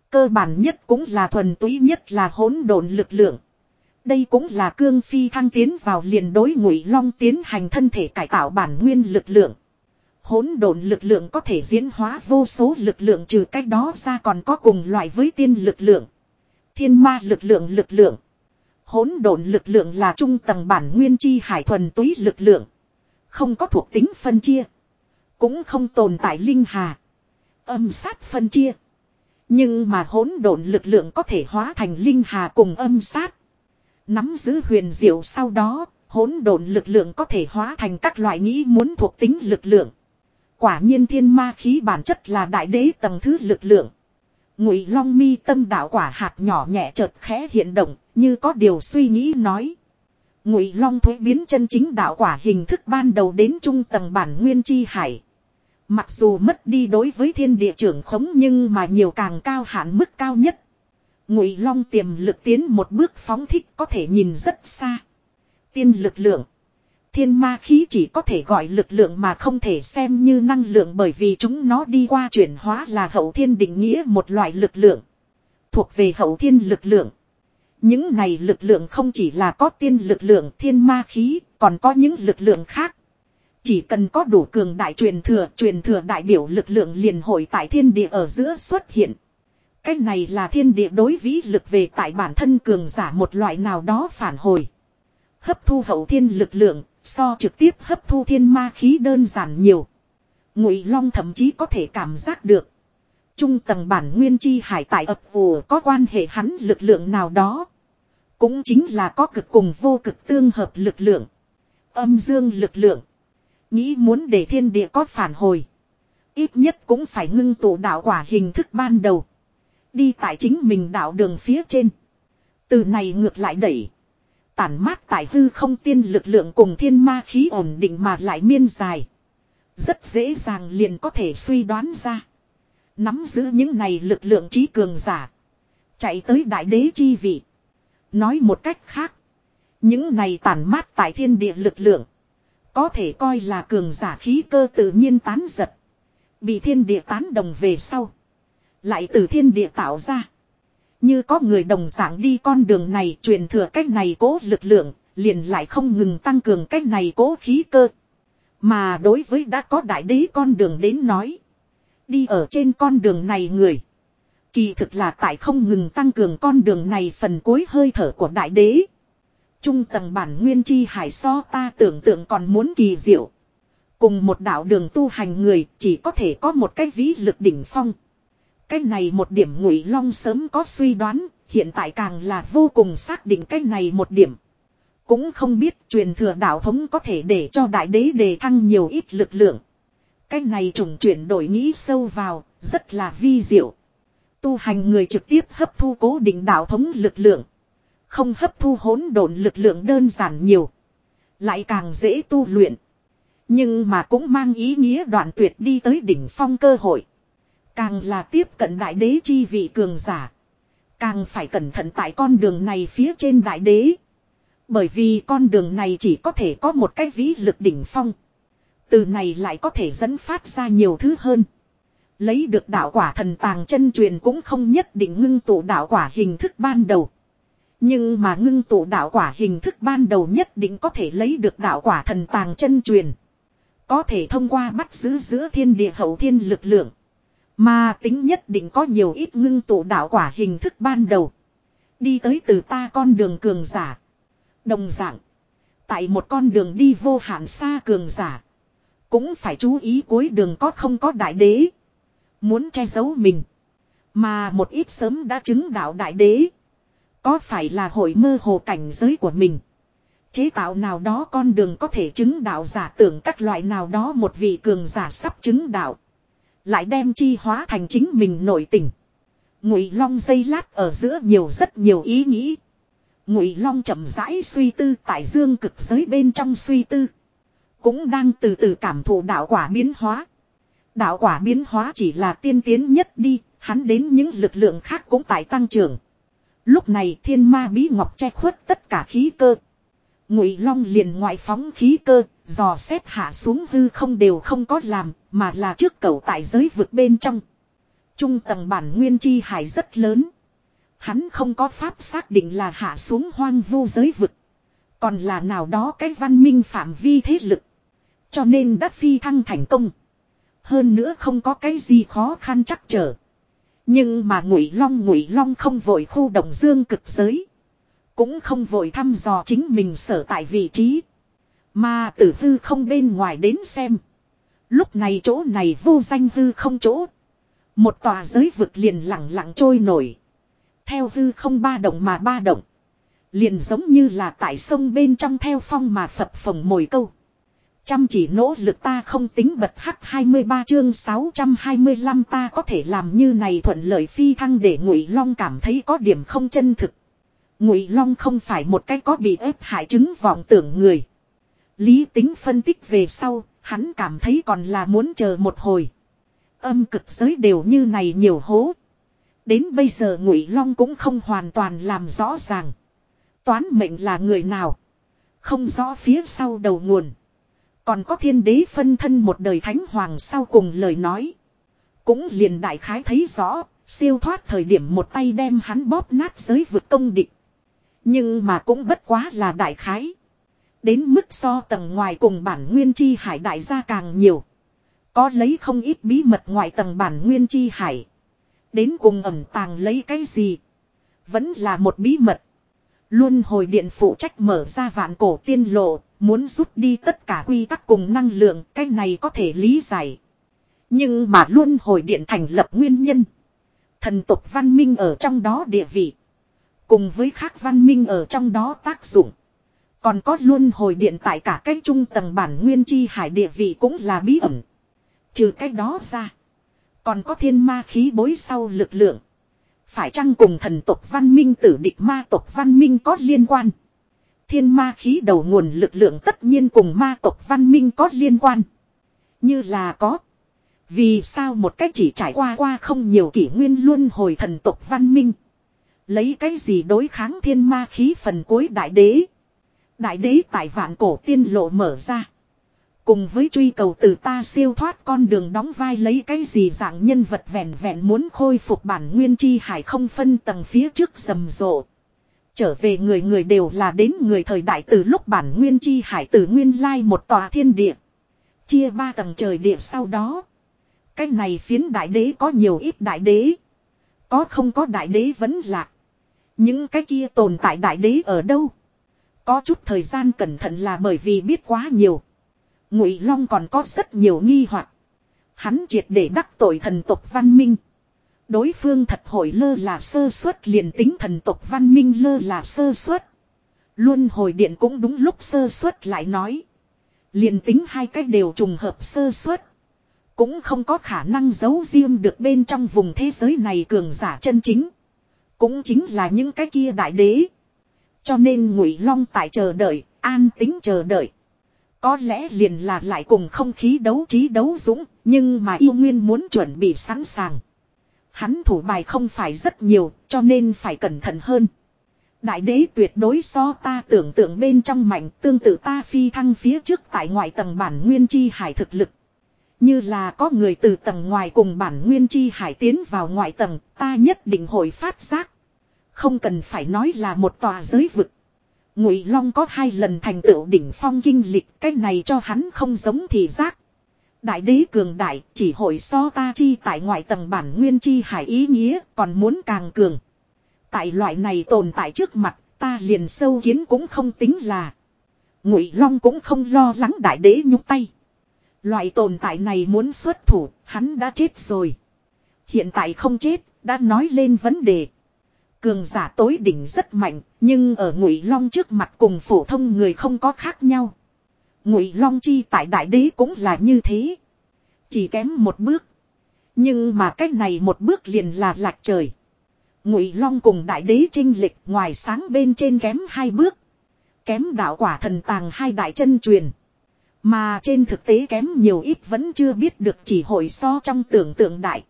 Cơ bản nhất cũng là thuần túy nhất là hỗn độn lực lượng. Đây cũng là cương phi thăng tiến vào liền đối ngụy long tiến hành thân thể cải tạo bản nguyên lực lượng. Hỗn độn lực lượng có thể diễn hóa vô số lực lượng trừ cách đó ra còn có cùng loại với tiên lực lượng. Thiên ma lực lượng lực lượng. Hỗn độn lực lượng là trung tầng bản nguyên chi hải thuần túy lực lượng. Không có thuộc tính phân chia. Cũng không tồn tại linh hà. Âm sát phân chia. Nhưng mà hỗn độn lực lượng có thể hóa thành linh hà cùng âm sát. Nắm giữ huyền diệu sau đó, hỗn độn lực lượng có thể hóa thành các loại nghĩ muốn thuộc tính lực lượng. Quả nhiên thiên ma khí bản chất là đại đế tầng thứ lực lượng. Ngụy Long mi tâm đạo quả hạt nhỏ nhẹ chợt khẽ hiện động, như có điều suy nghĩ nói. Ngụy Long thuế biến chân chính đạo quả hình thức ban đầu đến trung tầng bản nguyên chi hải. Mặc dù mất đi đối với thiên địa trưởng khống nhưng mà nhiều càng cao hạn mức cao nhất. Ngụy Long tiềm lực tiến một bước phóng thích có thể nhìn rất xa. Tiên lực lượng. Thiên ma khí chỉ có thể gọi lực lượng mà không thể xem như năng lượng bởi vì chúng nó đi qua chuyển hóa là hậu thiên định nghĩa một loại lực lượng. Thuộc về hậu thiên lực lượng. Những này lực lượng không chỉ là có tiên lực lượng thiên ma khí, còn có những lực lượng khác. Chỉ cần có đủ cường đại truyền thừa, truyền thừa đại biểu lực lượng liền hội tại thiên địa ở giữa xuất hiện. Cách này là thiên địa đối vĩ lực về tại bản thân cường giả một loại nào đó phản hồi. Hấp thu hậu thiên lực lượng, so trực tiếp hấp thu thiên ma khí đơn giản nhiều. Ngụy Long thậm chí có thể cảm giác được. Trung tầng bản nguyên chi hải tại ập vù có quan hệ hắn lực lượng nào đó. Cũng chính là có cực cùng vô cực tương hợp lực lượng. Âm dương lực lượng. Nghĩ muốn để thiên địa có phản hồi. Ít nhất cũng phải ngưng tụ đạo quả hình thức ban đầu. Đi tại chính mình đạo đường phía trên. Từ này ngược lại đẩy. Tản mát tại hư không tiên lực lượng cùng thiên ma khí ổn định mà lại miên dài. Rất dễ dàng liền có thể suy đoán ra. Nắm giữ những này lực lượng trí cường giả. Chạy tới đại đế chi vị. Nói một cách khác. Những này tản mát tại thiên địa lực lượng. Có thể coi là cường giả khí cơ tự nhiên tán giật. Bị thiên địa tán đồng về sau. Lại từ thiên địa tạo ra. Như có người đồng dạng đi con đường này truyền thừa cách này cố lực lượng, liền lại không ngừng tăng cường cách này cố khí cơ. Mà đối với đã có đại đế con đường đến nói. Đi ở trên con đường này người. Kỳ thực là tại không ngừng tăng cường con đường này phần cuối hơi thở của đại đế. Trung tầng bản nguyên chi hải so ta tưởng tượng còn muốn kỳ diệu. Cùng một đạo đường tu hành người chỉ có thể có một cái vĩ lực đỉnh phong. Cái này một điểm ngụy long sớm có suy đoán, hiện tại càng là vô cùng xác định cái này một điểm. Cũng không biết truyền thừa đạo thống có thể để cho đại đế đề thăng nhiều ít lực lượng. Cái này trùng chuyển đổi nghĩ sâu vào, rất là vi diệu. Tu hành người trực tiếp hấp thu cố định đạo thống lực lượng. Không hấp thu hỗn độn lực lượng đơn giản nhiều. Lại càng dễ tu luyện. Nhưng mà cũng mang ý nghĩa đoạn tuyệt đi tới đỉnh phong cơ hội. Càng là tiếp cận đại đế chi vị cường giả. Càng phải cẩn thận tại con đường này phía trên đại đế. Bởi vì con đường này chỉ có thể có một cái vĩ lực đỉnh phong. Từ này lại có thể dẫn phát ra nhiều thứ hơn. Lấy được đạo quả thần tàng chân truyền cũng không nhất định ngưng tụ đạo quả hình thức ban đầu. Nhưng mà ngưng tụ đạo quả hình thức ban đầu nhất định có thể lấy được đạo quả thần tàng chân truyền. Có thể thông qua bắt giữ giữa thiên địa hậu thiên lực lượng. Mà tính nhất định có nhiều ít ngưng tụ đạo quả hình thức ban đầu. Đi tới từ ta con đường cường giả. Đồng dạng. Tại một con đường đi vô hạn xa cường giả. Cũng phải chú ý cuối đường có không có đại đế. Muốn che giấu mình. Mà một ít sớm đã chứng đạo đại đế. Có phải là hội mơ hồ cảnh giới của mình. Chế tạo nào đó con đường có thể chứng đạo giả tưởng các loại nào đó một vị cường giả sắp chứng đạo. Lại đem chi hóa thành chính mình nội tình. Ngụy Long dây lát ở giữa nhiều rất nhiều ý nghĩ. Ngụy Long chậm rãi suy tư tại dương cực giới bên trong suy tư, cũng đang từ từ cảm thụ đạo quả biến hóa. Đạo quả biến hóa chỉ là tiên tiến nhất đi, hắn đến những lực lượng khác cũng tại tăng trưởng. Lúc này thiên ma bí ngọc che khuất tất cả khí cơ. Ngụy Long liền ngoại phóng khí cơ, dò xét hạ xuống hư không đều không có làm, mà là trước cầu tại giới vực bên trong. Trung tầng bản nguyên chi hải rất lớn. Hắn không có pháp xác định là hạ xuống hoang vu giới vực. Còn là nào đó cái văn minh phạm vi thế lực. Cho nên đã phi thăng thành công. Hơn nữa không có cái gì khó khăn chắc trở. Nhưng mà ngụy long ngụy long không vội khu động dương cực giới. Cũng không vội thăm dò chính mình sở tại vị trí. Mà tử hư không bên ngoài đến xem. Lúc này chỗ này vô danh hư không chỗ. Một tòa giới vực liền lặng lặng trôi nổi. Theo hư không ba động mà ba động. Liền giống như là tại sông bên trong theo phong mà phập phồng mồi câu. Chăm chỉ nỗ lực ta không tính bật hắc 23 chương 625 ta có thể làm như này thuận lợi phi thăng để Ngụy Long cảm thấy có điểm không chân thực. Ngụy Long không phải một cái có bị ép hại chứng vọng tưởng người. Lý tính phân tích về sau, hắn cảm thấy còn là muốn chờ một hồi. Âm cực giới đều như này nhiều hố. Đến bây giờ Ngụy Long cũng không hoàn toàn làm rõ ràng. Toán mệnh là người nào? Không rõ phía sau đầu nguồn. Còn có thiên đế phân thân một đời thánh hoàng sau cùng lời nói. Cũng liền đại khái thấy rõ, siêu thoát thời điểm một tay đem hắn bóp nát giới vực công địch. Nhưng mà cũng bất quá là đại khái. Đến mức so tầng ngoài cùng bản nguyên chi hải đại gia càng nhiều. Có lấy không ít bí mật ngoài tầng bản nguyên chi hải. Đến cùng ẩm tàng lấy cái gì. Vẫn là một bí mật. Luôn hồi điện phụ trách mở ra vạn cổ tiên lộ, muốn rút đi tất cả quy tắc cùng năng lượng, cái này có thể lý giải. Nhưng mà luôn hồi điện thành lập nguyên nhân. Thần tục văn minh ở trong đó địa vị. Cùng với khác văn minh ở trong đó tác dụng. Còn có luôn hồi điện tại cả cái trung tầng bản nguyên chi hải địa vị cũng là bí ẩn. Trừ cái đó ra. Còn có thiên ma khí bối sau lực lượng. Phải chăng cùng thần tộc văn minh tử địch ma tộc văn minh có liên quan? Thiên ma khí đầu nguồn lực lượng tất nhiên cùng ma tộc văn minh có liên quan. Như là có. Vì sao một cách chỉ trải qua qua không nhiều kỷ nguyên luôn hồi thần tộc văn minh. Lấy cái gì đối kháng thiên ma khí phần cuối đại đế. Đại đế tại vạn cổ tiên lộ mở ra. Cùng với truy cầu từ ta siêu thoát con đường đóng vai lấy cái gì dạng nhân vật vẹn vẹn muốn khôi phục bản nguyên chi hải không phân tầng phía trước rầm rộ. Trở về người người đều là đến người thời đại từ lúc bản nguyên chi hải từ nguyên lai một tòa thiên địa. Chia ba tầng trời địa sau đó. Cái này phiến đại đế có nhiều ít đại đế. Có không có đại đế vẫn lạc. Những cái kia tồn tại đại đế ở đâu? Có chút thời gian cẩn thận là bởi vì biết quá nhiều. Ngụy Long còn có rất nhiều nghi hoặc. Hắn triệt để đắc tội thần tộc văn minh. Đối phương thật hồi lơ là sơ suất liền tính thần tộc văn minh lơ là sơ suất. Luôn hồi điện cũng đúng lúc sơ suất lại nói. Liền tính hai cách đều trùng hợp sơ suất. Cũng không có khả năng giấu riêng được bên trong vùng thế giới này cường giả chân chính. Cũng chính là những cái kia đại đế. Cho nên ngụy long tại chờ đợi, an tính chờ đợi. Có lẽ liền là lại cùng không khí đấu trí đấu dũng, nhưng mà yêu nguyên muốn chuẩn bị sẵn sàng. Hắn thủ bài không phải rất nhiều, cho nên phải cẩn thận hơn. Đại đế tuyệt đối so ta tưởng tượng bên trong mạnh tương tự ta phi thăng phía trước tại ngoại tầng bản nguyên chi hải thực lực. Như là có người từ tầng ngoài cùng bản nguyên chi hải tiến vào ngoại tầng, ta nhất định hồi phát giác. Không cần phải nói là một tòa giới vực. Ngụy Long có hai lần thành tựu đỉnh phong kinh lịch, cái này cho hắn không giống thì giác. Đại đế cường đại, chỉ hội so ta chi tại ngoại tầng bản nguyên chi hải ý nghĩa, còn muốn càng cường. Tại loại này tồn tại trước mặt, ta liền sâu kiến cũng không tính là. Ngụy Long cũng không lo lắng đại đế nhúc tay. Loại tồn tại này muốn xuất thủ, hắn đã chết rồi. Hiện tại không chết, đã nói lên vấn đề. Cường giả tối đỉnh rất mạnh, nhưng ở Ngụy Long trước mặt cùng phổ thông người không có khác nhau. Ngụy Long chi tại đại đế cũng là như thế. Chỉ kém một bước. Nhưng mà cách này một bước liền là lạc trời. Ngụy Long cùng đại đế trinh lịch ngoài sáng bên trên kém hai bước. Kém đạo quả thần tàng hai đại chân truyền. Mà trên thực tế kém nhiều ít vẫn chưa biết được chỉ hội so trong tưởng tượng đại.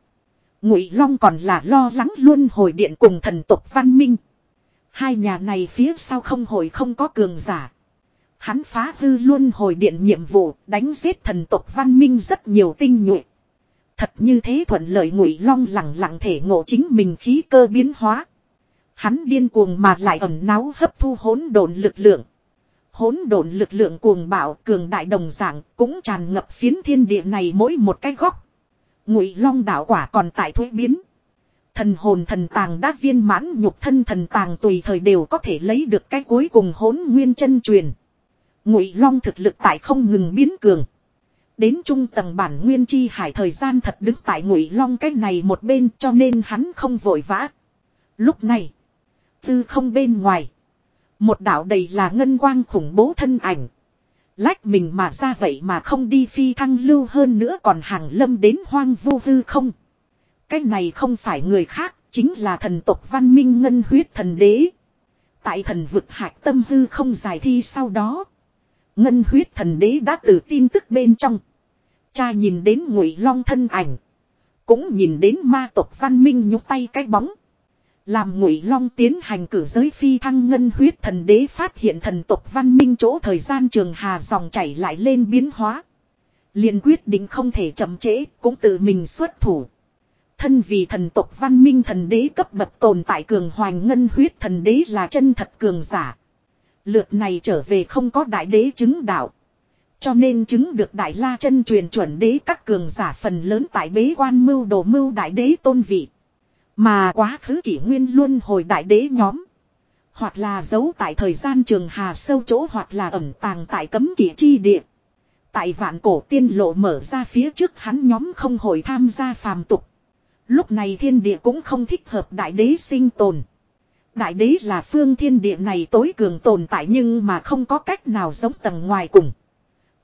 Ngụy Long còn là lo lắng luôn hồi điện cùng thần tộc văn minh. Hai nhà này phía sau không hồi không có cường giả. Hắn phá hư luôn hồi điện nhiệm vụ, đánh giết thần tộc văn minh rất nhiều tinh nhuệ. Thật như thế thuận lợi ngụy long lặng lặng thể ngộ chính mình khí cơ biến hóa. Hắn điên cuồng mà lại ẩn náu hấp thu hỗn độn lực lượng. Hỗn độn lực lượng cuồng bạo, cường đại đồng dạng, cũng tràn ngập phiến thiên địa này mỗi một cái góc. Ngụy long đạo quả còn tại thuế biến. Thần hồn thần tàng đã viên mãn nhục thân thần tàng tùy thời đều có thể lấy được cái cuối cùng hỗn nguyên chân truyền. Ngụy long thực lực tại không ngừng biến cường. Đến trung tầng bản nguyên chi hải thời gian thật đứng tại ngụy long cái này một bên cho nên hắn không vội vã. Lúc này, tư không bên ngoài. Một đạo đầy là ngân quang khủng bố thân ảnh. Lách mình mà ra vậy mà không đi phi thăng lưu hơn nữa còn hàng lâm đến hoang vu hư không. Cái này không phải người khác, chính là thần tộc văn minh ngân huyết thần đế. Tại thần vực hạc tâm hư không giải thi sau đó. Ngân huyết thần đế đã từ tin tức bên trong. Cha nhìn đến ngụy long thân ảnh. Cũng nhìn đến ma tộc văn minh nhúc tay cái bóng. Làm ngụy long tiến hành cử giới phi thăng ngân huyết thần đế phát hiện thần tộc văn minh chỗ thời gian trường hà dòng chảy lại lên biến hóa. liền quyết định không thể chậm trễ, cũng tự mình xuất thủ. Thân vì thần tộc văn minh thần đế cấp bậc tồn tại cường hoành ngân huyết thần đế là chân thật cường giả. Lượt này trở về không có đại đế chứng đạo. Cho nên chứng được đại la chân truyền chuẩn đế các cường giả phần lớn tại bế quan mưu đồ mưu đại đế tôn vị. Mà quá khứ kỷ nguyên luôn hồi đại đế nhóm. Hoặc là giấu tại thời gian trường hà sâu chỗ hoặc là ẩn tàng tại cấm kỷ chi địa. Tại vạn cổ tiên lộ mở ra phía trước hắn nhóm không hồi tham gia phàm tục. Lúc này thiên địa cũng không thích hợp đại đế sinh tồn. Đại đế là phương thiên địa này tối cường tồn tại nhưng mà không có cách nào giống tầng ngoài cùng.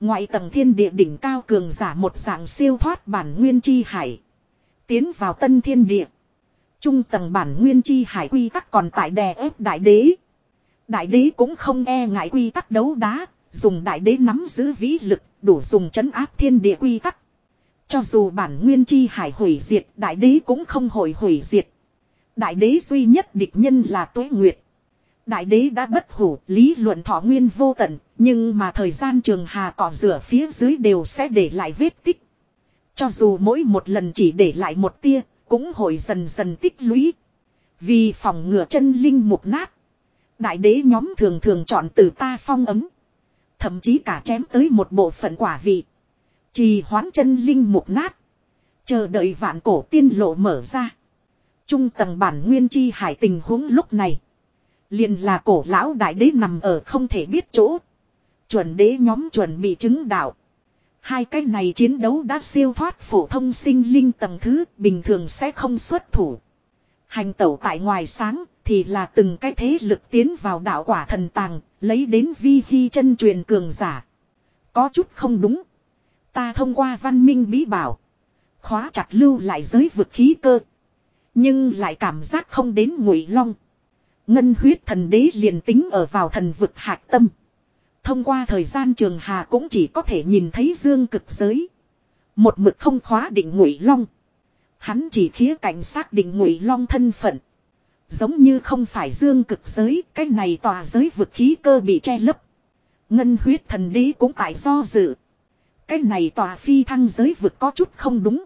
Ngoại tầng thiên địa đỉnh cao cường giả một dạng siêu thoát bản nguyên chi hải. Tiến vào tân thiên địa. Trung tầng bản nguyên chi hải quy tắc còn tại đè ép đại đế. Đại đế cũng không e ngại quy tắc đấu đá, dùng đại đế nắm giữ vĩ lực, đủ dùng chấn áp thiên địa quy tắc. Cho dù bản nguyên chi hải hủy diệt, đại đế cũng không hồi hủy diệt. Đại đế duy nhất địch nhân là tuế nguyệt. Đại đế đã bất hủ, lý luận thọ nguyên vô tận, nhưng mà thời gian trường hà cỏ rửa phía dưới đều sẽ để lại vết tích. Cho dù mỗi một lần chỉ để lại một tia, cũng hồi dần dần tích lũy. Vì phòng ngừa chân linh mục nát. Đại đế nhóm thường thường chọn từ ta phong ấm. Thậm chí cả chém tới một bộ phận quả vị. Trì hoán chân linh mục nát. Chờ đợi vạn cổ tiên lộ mở ra. Trung tầng bản nguyên chi hải tình huống lúc này. Liền là cổ lão đại đế nằm ở không thể biết chỗ. Chuẩn đế nhóm chuẩn bị chứng đạo. Hai cái này chiến đấu đã siêu thoát phổ thông sinh linh tầng thứ bình thường sẽ không xuất thủ. Hành tẩu tại ngoài sáng thì là từng cái thế lực tiến vào đạo quả thần tàng, lấy đến vi hy chân truyền cường giả. Có chút không đúng. Ta thông qua văn minh bí bảo. Khóa chặt lưu lại giới vực khí cơ. Nhưng lại cảm giác không đến ngụy long. Ngân huyết thần đế liền tính ở vào thần vực hạc tâm. Thông qua thời gian trường hà cũng chỉ có thể nhìn thấy dương cực giới. Một mực không khóa định ngụy long. Hắn chỉ khía cảnh xác định ngụy long thân phận. Giống như không phải dương cực giới, cái này tòa giới vực khí cơ bị che lấp. Ngân huyết thần đế cũng tại do dự. Cái này tòa phi thăng giới vực có chút không đúng.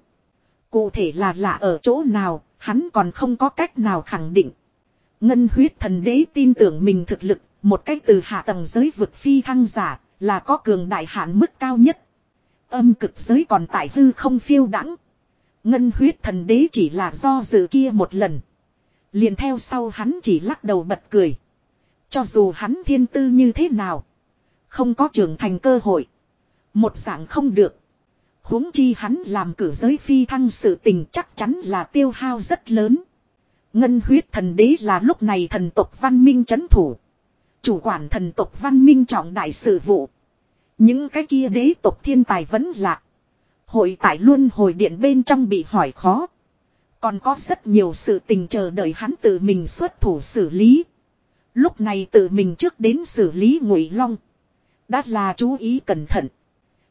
Cụ thể là lạ ở chỗ nào, hắn còn không có cách nào khẳng định. Ngân huyết thần đế tin tưởng mình thực lực, một cách từ hạ tầng giới vực phi thăng giả, là có cường đại hạn mức cao nhất. Âm cực giới còn tại hư không phiêu đẳng. Ngân huyết thần đế chỉ là do dự kia một lần. Liền theo sau hắn chỉ lắc đầu bật cười. Cho dù hắn thiên tư như thế nào. Không có trưởng thành cơ hội. Một dạng không được huống chi hắn làm cử giới phi thăng sự tình chắc chắn là tiêu hao rất lớn. Ngân huyết thần đế là lúc này thần tộc văn minh chấn thủ. Chủ quản thần tộc văn minh trọng đại sự vụ. Những cái kia đế tộc thiên tài vẫn lạc. Hội tại luôn hồi điện bên trong bị hỏi khó. Còn có rất nhiều sự tình chờ đợi hắn tự mình xuất thủ xử lý. Lúc này tự mình trước đến xử lý ngụy long. Đã là chú ý cẩn thận.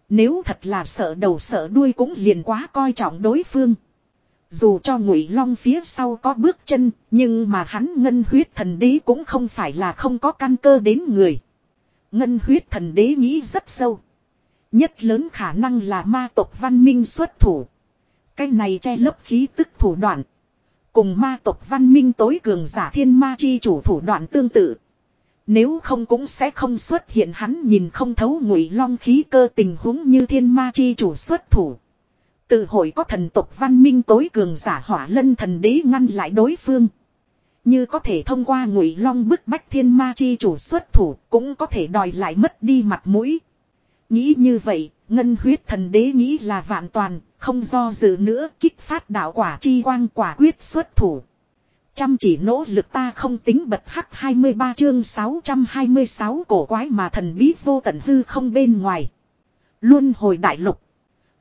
Nếu thật là sợ đầu sợ đuôi cũng liền quá coi trọng đối phương. Dù cho ngụy long phía sau có bước chân, nhưng mà hắn ngân huyết thần đế cũng không phải là không có căn cơ đến người. Ngân huyết thần đế nghĩ rất sâu. Nhất lớn khả năng là ma tộc văn minh xuất thủ. Cái này che lấp khí tức thủ đoạn. Cùng ma tộc văn minh tối cường giả thiên ma chi chủ thủ đoạn tương tự. Nếu không cũng sẽ không xuất hiện hắn nhìn không thấu ngụy long khí cơ tình huống như thiên ma chi chủ xuất thủ. Tự hội có thần tộc văn minh tối cường giả hỏa lân thần đế ngăn lại đối phương. Như có thể thông qua ngụy long bức bách thiên ma chi chủ xuất thủ cũng có thể đòi lại mất đi mặt mũi. Nghĩ như vậy, ngân huyết thần đế nghĩ là vạn toàn, không do dự nữa kích phát đạo quả chi quang quả quyết xuất thủ. Chăm chỉ nỗ lực ta không tính bật hắc 23 chương 626 cổ quái mà thần bí vô tận hư không bên ngoài. Luôn hồi đại lục.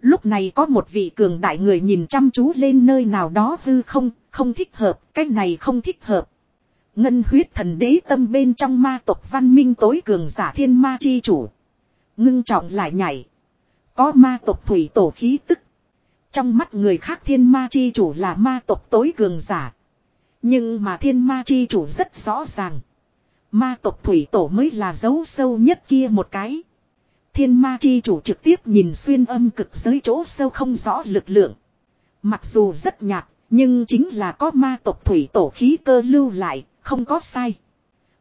Lúc này có một vị cường đại người nhìn chăm chú lên nơi nào đó hư không, không thích hợp, cái này không thích hợp. Ngân huyết thần đế tâm bên trong ma tộc văn minh tối cường giả thiên ma chi chủ. Ngưng trọng lại nhảy. Có ma tộc thủy tổ khí tức. Trong mắt người khác thiên ma chi chủ là ma tộc tối cường giả. Nhưng mà thiên ma chi chủ rất rõ ràng. Ma tộc thủy tổ mới là dấu sâu nhất kia một cái. Thiên ma chi chủ trực tiếp nhìn xuyên âm cực giới chỗ sâu không rõ lực lượng. Mặc dù rất nhạt, nhưng chính là có ma tộc thủy tổ khí cơ lưu lại, không có sai.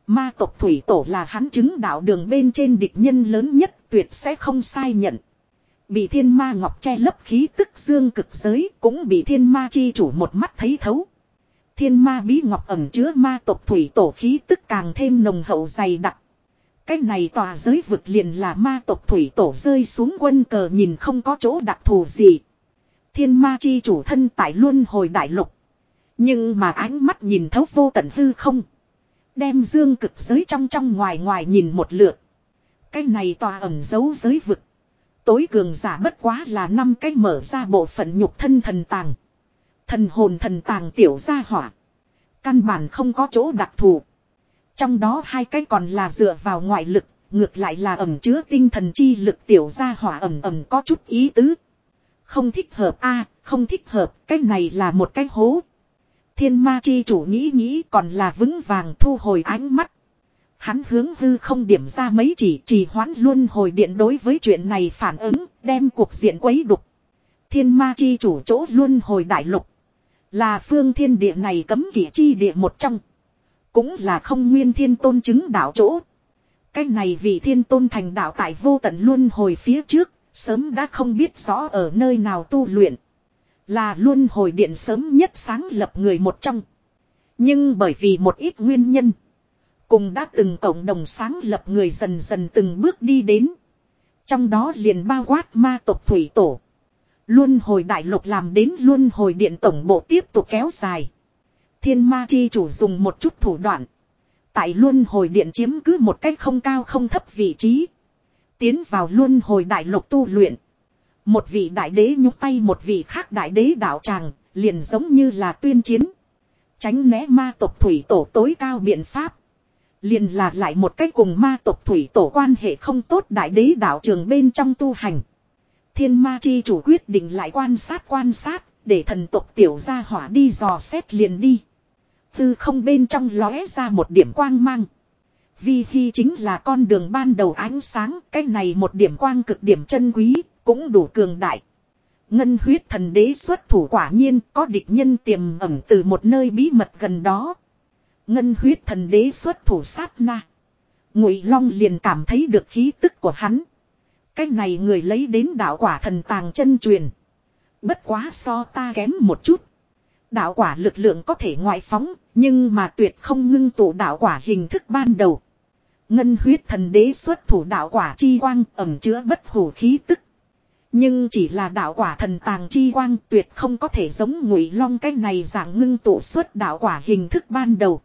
Ma tộc thủy tổ là hắn chứng đạo đường bên trên địch nhân lớn nhất tuyệt sẽ không sai nhận. Bị thiên ma ngọc che lấp khí tức dương cực giới cũng bị thiên ma chi chủ một mắt thấy thấu. Thiên ma bí ngọc ẩm chứa ma tộc thủy tổ khí tức càng thêm nồng hậu dày đặc. Cái này tòa giới vực liền là ma tộc thủy tổ rơi xuống quân cờ nhìn không có chỗ đặc thù gì. Thiên ma chi chủ thân tại luân hồi đại lục. Nhưng mà ánh mắt nhìn thấu vô tận hư không. Đem dương cực giới trong trong ngoài ngoài nhìn một lượt. Cái này tòa ẩn giấu giới vực. Tối cường giả bất quá là năm cái mở ra bộ phận nhục thân thần tàng. Thần hồn thần tàng tiểu gia hỏa. Căn bản không có chỗ đặc thù. Trong đó hai cái còn là dựa vào ngoại lực, ngược lại là ẩm chứa tinh thần chi lực tiểu gia hỏa ẩm ẩm có chút ý tứ. Không thích hợp a không thích hợp, cái này là một cái hố. Thiên ma chi chủ nghĩ nghĩ còn là vững vàng thu hồi ánh mắt. Hắn hướng hư không điểm ra mấy chỉ trì hoãn luôn hồi điện đối với chuyện này phản ứng, đem cuộc diện quấy đục. Thiên ma chi chủ chỗ luôn hồi đại lục. Là phương thiên địa này cấm kỵ chi địa một trong. Cũng là không nguyên thiên tôn chứng đạo chỗ. Cái này vì thiên tôn thành đạo tại vô tận luôn hồi phía trước, sớm đã không biết rõ ở nơi nào tu luyện. Là luôn hồi điện sớm nhất sáng lập người một trong. Nhưng bởi vì một ít nguyên nhân. Cùng đã từng cộng đồng sáng lập người dần dần từng bước đi đến. Trong đó liền bao quát ma tộc thủy tổ. Luân hồi đại lục làm đến luân hồi điện tổng bộ tiếp tục kéo dài. Thiên ma chi chủ dùng một chút thủ đoạn. Tại luân hồi điện chiếm cứ một cách không cao không thấp vị trí. Tiến vào luân hồi đại lục tu luyện. Một vị đại đế nhúc tay một vị khác đại đế đạo tràng, liền giống như là tuyên chiến. Tránh né ma tộc thủy tổ tối cao biện pháp. Liền là lại một cách cùng ma tộc thủy tổ quan hệ không tốt đại đế đạo trường bên trong tu hành. Thiên ma chi chủ quyết định lại quan sát quan sát, để thần tộc tiểu gia hỏa đi dò xét liền đi. Tư không bên trong lóe ra một điểm quang mang. Vi Hi chính là con đường ban đầu ánh sáng, cái này một điểm quang cực điểm chân quý, cũng đủ cường đại. Ngân huyết thần đế xuất thủ quả nhiên có địch nhân tiềm ẩn từ một nơi bí mật gần đó. Ngân huyết thần đế xuất thủ sát na. Ngụy Long liền cảm thấy được khí tức của hắn. Cái này người lấy đến đạo quả thần tàng chân truyền. Bất quá so ta kém một chút. Đạo quả lực lượng có thể ngoại phóng, nhưng mà tuyệt không ngưng tụ đạo quả hình thức ban đầu. Ngân huyết thần đế xuất thủ đạo quả chi quang ẩm chứa bất hủ khí tức. Nhưng chỉ là đạo quả thần tàng chi quang tuyệt không có thể giống ngụy long cái này dạng ngưng tụ xuất đạo quả hình thức ban đầu.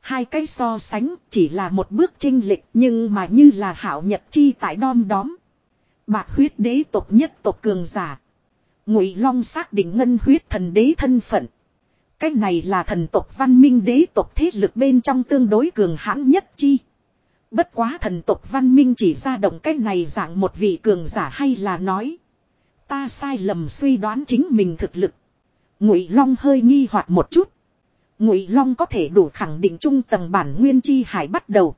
Hai cái so sánh chỉ là một bước trinh lịch nhưng mà như là hảo nhật chi tại đom đóm. Bạc huyết đế tộc nhất tộc cường giả. Ngụy Long xác định ngân huyết thần đế thân phận. Cái này là thần tộc văn minh đế tộc thế lực bên trong tương đối cường hãn nhất chi. Bất quá thần tộc văn minh chỉ ra động cái này dạng một vị cường giả hay là nói. Ta sai lầm suy đoán chính mình thực lực. Ngụy Long hơi nghi hoặc một chút. Ngụy Long có thể đủ khẳng định trung tầng bản nguyên chi hải bắt đầu.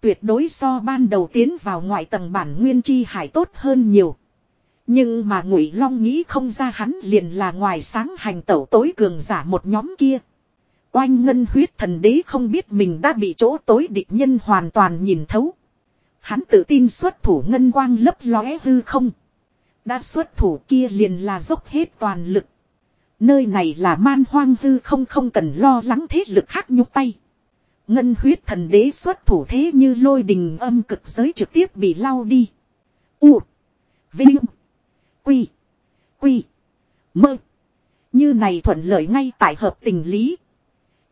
Tuyệt đối so ban đầu tiến vào ngoại tầng bản nguyên chi hải tốt hơn nhiều. Nhưng mà Ngụy Long nghĩ không ra hắn liền là ngoài sáng hành tẩu tối cường giả một nhóm kia. Oanh ngân huyết thần đế không biết mình đã bị chỗ tối địch nhân hoàn toàn nhìn thấu. Hắn tự tin xuất thủ ngân quang lấp lóe hư không. Đã xuất thủ kia liền là dốc hết toàn lực. Nơi này là man hoang hư không không cần lo lắng thế lực khác nhúc tay. Ngân huyết thần đế xuất thủ thế như lôi đình âm cực giới trực tiếp bị lau đi. U. Vinh. Quy. Quy. Mơ. Như này thuận lợi ngay tại hợp tình lý.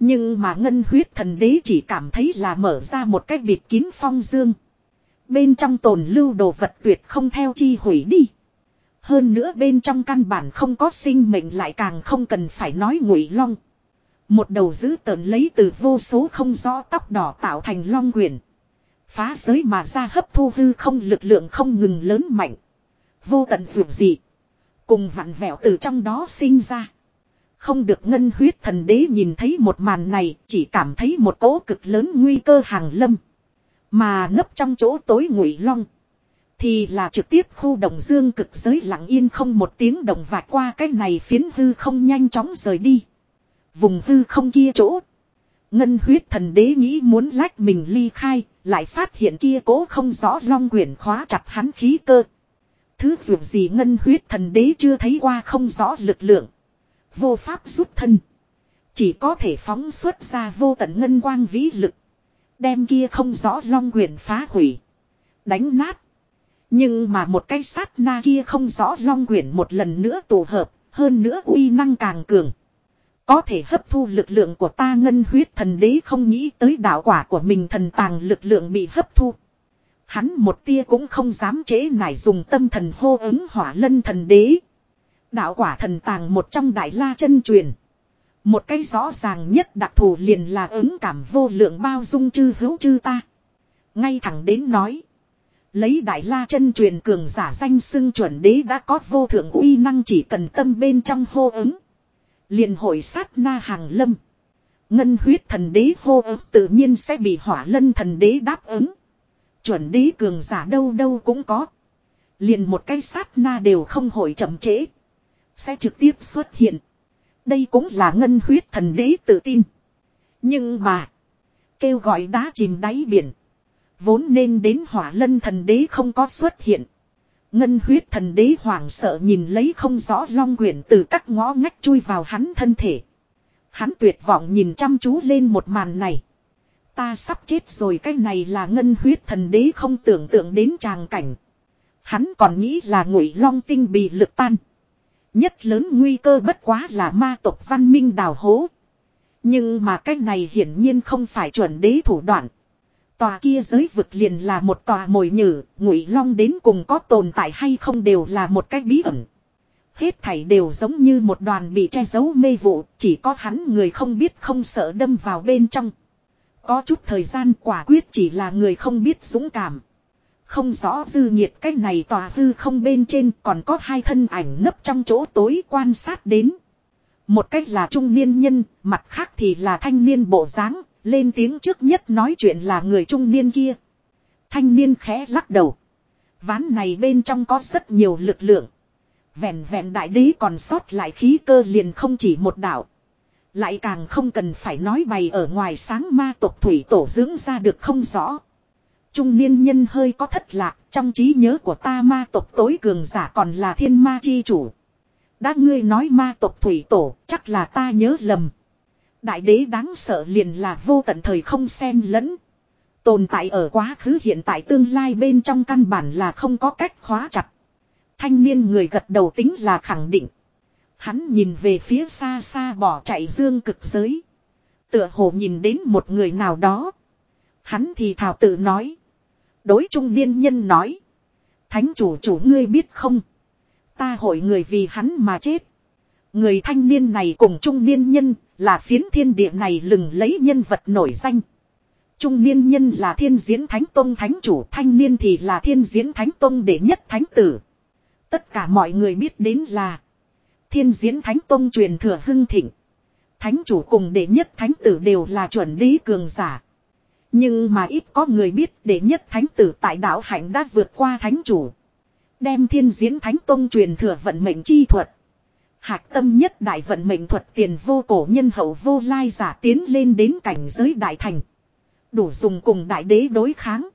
Nhưng mà ngân huyết thần đế chỉ cảm thấy là mở ra một cách bịt kín phong dương. Bên trong tồn lưu đồ vật tuyệt không theo chi hủy đi. Hơn nữa bên trong căn bản không có sinh mệnh lại càng không cần phải nói ngụy long. Một đầu giữ tợn lấy từ vô số không rõ tóc đỏ tạo thành long quyển. Phá giới mà ra hấp thu hư không lực lượng không ngừng lớn mạnh. Vô tận dù gì. Cùng vặn vẹo từ trong đó sinh ra. Không được ngân huyết thần đế nhìn thấy một màn này, chỉ cảm thấy một cỗ cực lớn nguy cơ hàng lâm. Mà nấp trong chỗ tối ngụy long. Thì là trực tiếp khu đồng dương cực giới lặng yên không một tiếng đồng vạch qua cái này phiến hư không nhanh chóng rời đi. Vùng hư không kia chỗ. Ngân huyết thần đế nghĩ muốn lách mình ly khai, lại phát hiện kia cố không rõ long quyển khóa chặt hắn khí cơ. Thứ dù gì ngân huyết thần đế chưa thấy qua không rõ lực lượng. Vô pháp rút thân. Chỉ có thể phóng xuất ra vô tận ngân quang vĩ lực. Đem kia không rõ long quyển phá hủy. Đánh nát. Nhưng mà một cái sát na kia không rõ long quyển một lần nữa tổ hợp, hơn nữa uy năng càng cường. Có thể hấp thu lực lượng của ta ngân huyết thần đế không nghĩ tới đạo quả của mình thần tàng lực lượng bị hấp thu. Hắn một tia cũng không dám chế nải dùng tâm thần hô ứng hỏa lân thần đế. Đạo quả thần tàng một trong đại la chân truyền. Một cái rõ ràng nhất đặc thù liền là ứng cảm vô lượng bao dung chư hữu chư ta. Ngay thẳng đến nói. Lấy đại la chân truyền cường giả danh xưng chuẩn đế đã có vô thượng uy năng chỉ cần tâm bên trong hô ứng liền hội sát na hàng lâm. Ngân huyết thần đế hô ứng tự nhiên sẽ bị hỏa lân thần đế đáp ứng. Chuẩn đế cường giả đâu đâu cũng có. Liền một cái sát na đều không hội chậm trễ. Sẽ trực tiếp xuất hiện. Đây cũng là ngân huyết thần đế tự tin. Nhưng mà. Kêu gọi đá chìm đáy biển. Vốn nên đến hỏa lân thần đế không có xuất hiện. Ngân huyết thần đế hoảng sợ nhìn lấy không rõ long quyển từ các ngõ ngách chui vào hắn thân thể. Hắn tuyệt vọng nhìn chăm chú lên một màn này. Ta sắp chết rồi, cái này là ngân huyết thần đế không tưởng tượng đến tràng cảnh. Hắn còn nghĩ là ngụy long tinh bị lực tan. Nhất lớn nguy cơ bất quá là ma tộc văn minh đào hố. Nhưng mà cái này hiển nhiên không phải chuẩn đế thủ đoạn. Tòa kia giới vực liền là một tòa mồi nhử, ngụy long đến cùng có tồn tại hay không đều là một cái bí ẩn. Hết thảy đều giống như một đoàn bị che giấu mê vụ, chỉ có hắn người không biết không sợ đâm vào bên trong. Có chút thời gian quả quyết chỉ là người không biết dũng cảm. Không rõ dư nhiệt cái này tòa hư không bên trên còn có hai thân ảnh nấp trong chỗ tối quan sát đến. Một cách là trung niên nhân, mặt khác thì là thanh niên bộ dáng, lên tiếng trước nhất nói chuyện là người trung niên kia. Thanh niên khẽ lắc đầu. Ván này bên trong có rất nhiều lực lượng. Vẹn vẹn đại đế còn sót lại khí cơ liền không chỉ một đạo. Lại càng không cần phải nói bày ở ngoài sáng ma tộc thủy tổ dưỡng ra được không rõ. Trung niên nhân hơi có thất lạc, trong trí nhớ của ta ma tộc tối cường giả còn là thiên ma chi chủ. Đã ngươi nói ma tộc thủy tổ, chắc là ta nhớ lầm. Đại đế đáng sợ liền là vô tận thời không xen lẫn. Tồn tại ở quá khứ hiện tại tương lai bên trong căn bản là không có cách khóa chặt. Thanh niên người gật đầu tính là khẳng định. Hắn nhìn về phía xa xa bỏ chạy dương cực giới. Tựa hồ nhìn đến một người nào đó. Hắn thì thảo tự nói. Đối trung niên nhân nói. Thánh chủ chủ ngươi biết không. Ta hội người vì hắn mà chết. Người thanh niên này cùng trung niên nhân là phiến thiên địa này lừng lấy nhân vật nổi danh. Trung niên nhân là thiên diễn thánh tông thánh chủ, thanh niên thì là thiên diễn thánh tông đệ nhất thánh tử. Tất cả mọi người biết đến là thiên diễn thánh tông truyền thừa hưng thịnh. Thánh chủ cùng đệ nhất thánh tử đều là chuẩn lý cường giả. Nhưng mà ít có người biết đệ nhất thánh tử tại đạo hạnh đã vượt qua thánh chủ. Đem thiên diễn thánh tông truyền thừa vận mệnh chi thuật. Hạc tâm nhất đại vận mệnh thuật tiền vô cổ nhân hậu vô lai giả tiến lên đến cảnh giới đại thành. Đủ dùng cùng đại đế đối kháng.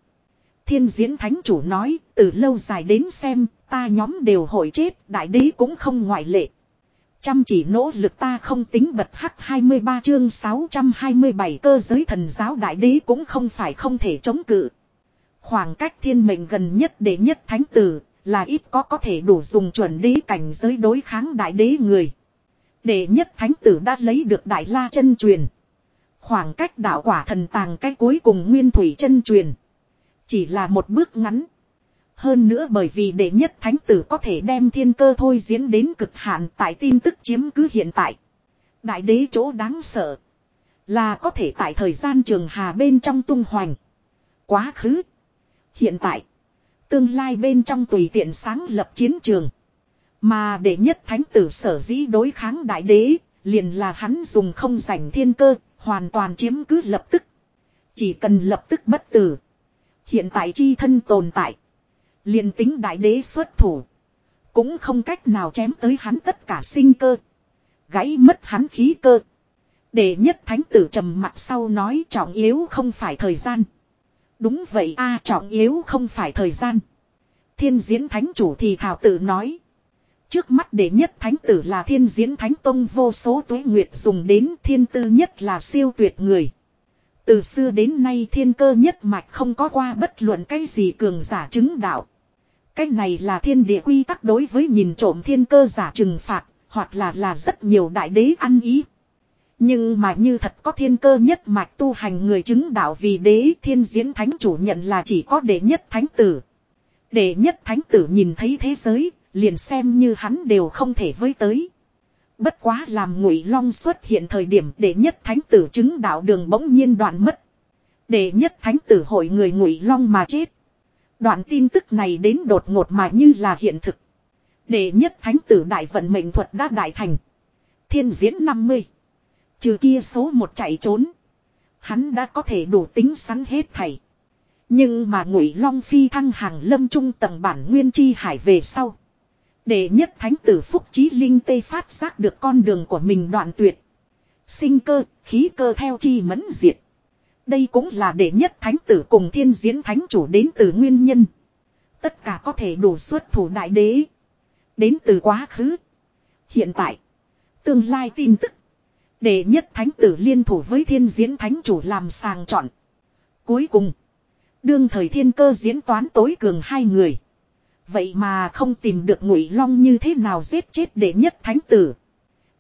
Thiên diễn thánh chủ nói, từ lâu dài đến xem, ta nhóm đều hội chết, đại đế cũng không ngoại lệ. Chăm chỉ nỗ lực ta không tính bật hắc 23 chương 627 cơ giới thần giáo đại đế cũng không phải không thể chống cự. Khoảng cách thiên mệnh gần nhất để nhất thánh tử, là ít có có thể đủ dùng chuẩn đế cảnh giới đối kháng đại đế người. Đệ nhất thánh tử đã lấy được đại la chân truyền. Khoảng cách đạo quả thần tàng cái cuối cùng nguyên thủy chân truyền. Chỉ là một bước ngắn. Hơn nữa bởi vì đệ nhất thánh tử có thể đem thiên cơ thôi diễn đến cực hạn tại tin tức chiếm cứ hiện tại. Đại đế chỗ đáng sợ. Là có thể tại thời gian trường hà bên trong tung hoành. Quá khứ. Hiện tại. Tương lai bên trong tùy tiện sáng lập chiến trường. Mà đệ nhất thánh tử sở dĩ đối kháng đại đế. Liền là hắn dùng không giành thiên cơ. Hoàn toàn chiếm cứ lập tức. Chỉ cần lập tức bất tử. Hiện tại chi thân tồn tại. liền tính đại đế xuất thủ. Cũng không cách nào chém tới hắn tất cả sinh cơ. Gãy mất hắn khí cơ. Để nhất thánh tử trầm mặt sau nói trọng yếu không phải thời gian. Đúng vậy a trọng yếu không phải thời gian. Thiên diễn thánh chủ thì thảo tự nói. Trước mắt đệ nhất thánh tử là thiên diễn thánh tông vô số tuế nguyệt dùng đến thiên tư nhất là siêu tuyệt người. Từ xưa đến nay thiên cơ nhất mạch không có qua bất luận cái gì cường giả chứng đạo. Cái này là thiên địa quy tắc đối với nhìn trộm thiên cơ giả trừng phạt, hoặc là là rất nhiều đại đế ăn ý. Nhưng mà như thật có thiên cơ nhất mạch tu hành người chứng đạo vì đế thiên diễn thánh chủ nhận là chỉ có đệ nhất thánh tử. Đệ nhất thánh tử nhìn thấy thế giới, liền xem như hắn đều không thể với tới. Bất quá làm ngụy long xuất hiện thời điểm đệ nhất thánh tử chứng đạo đường bỗng nhiên đoạn mất. Đệ nhất thánh tử hội người ngụy long mà chết. Đoạn tin tức này đến đột ngột mà như là hiện thực. Đệ nhất thánh tử đại vận mệnh thuật đã đại thành. Thiên diễn 50. Trừ kia số một chạy trốn. Hắn đã có thể đủ tính sắn hết thảy. Nhưng mà ngụy long phi thăng hàng lâm trung tầng bản nguyên chi hải về sau. Để nhất thánh tử phúc trí linh tê phát giác được con đường của mình đoạn tuyệt. Sinh cơ, khí cơ theo chi mẫn diệt. Đây cũng là để nhất thánh tử cùng thiên diễn thánh chủ đến từ nguyên nhân. Tất cả có thể đủ xuất thủ đại đế. Đến từ quá khứ. Hiện tại. Tương lai tin tức. Để nhất thánh tử liên thủ với thiên diễn thánh chủ làm sàng chọn. Cuối cùng. Đương thời thiên cơ diễn toán tối cường hai người. Vậy mà không tìm được ngụy long như thế nào giết chết đệ nhất thánh tử.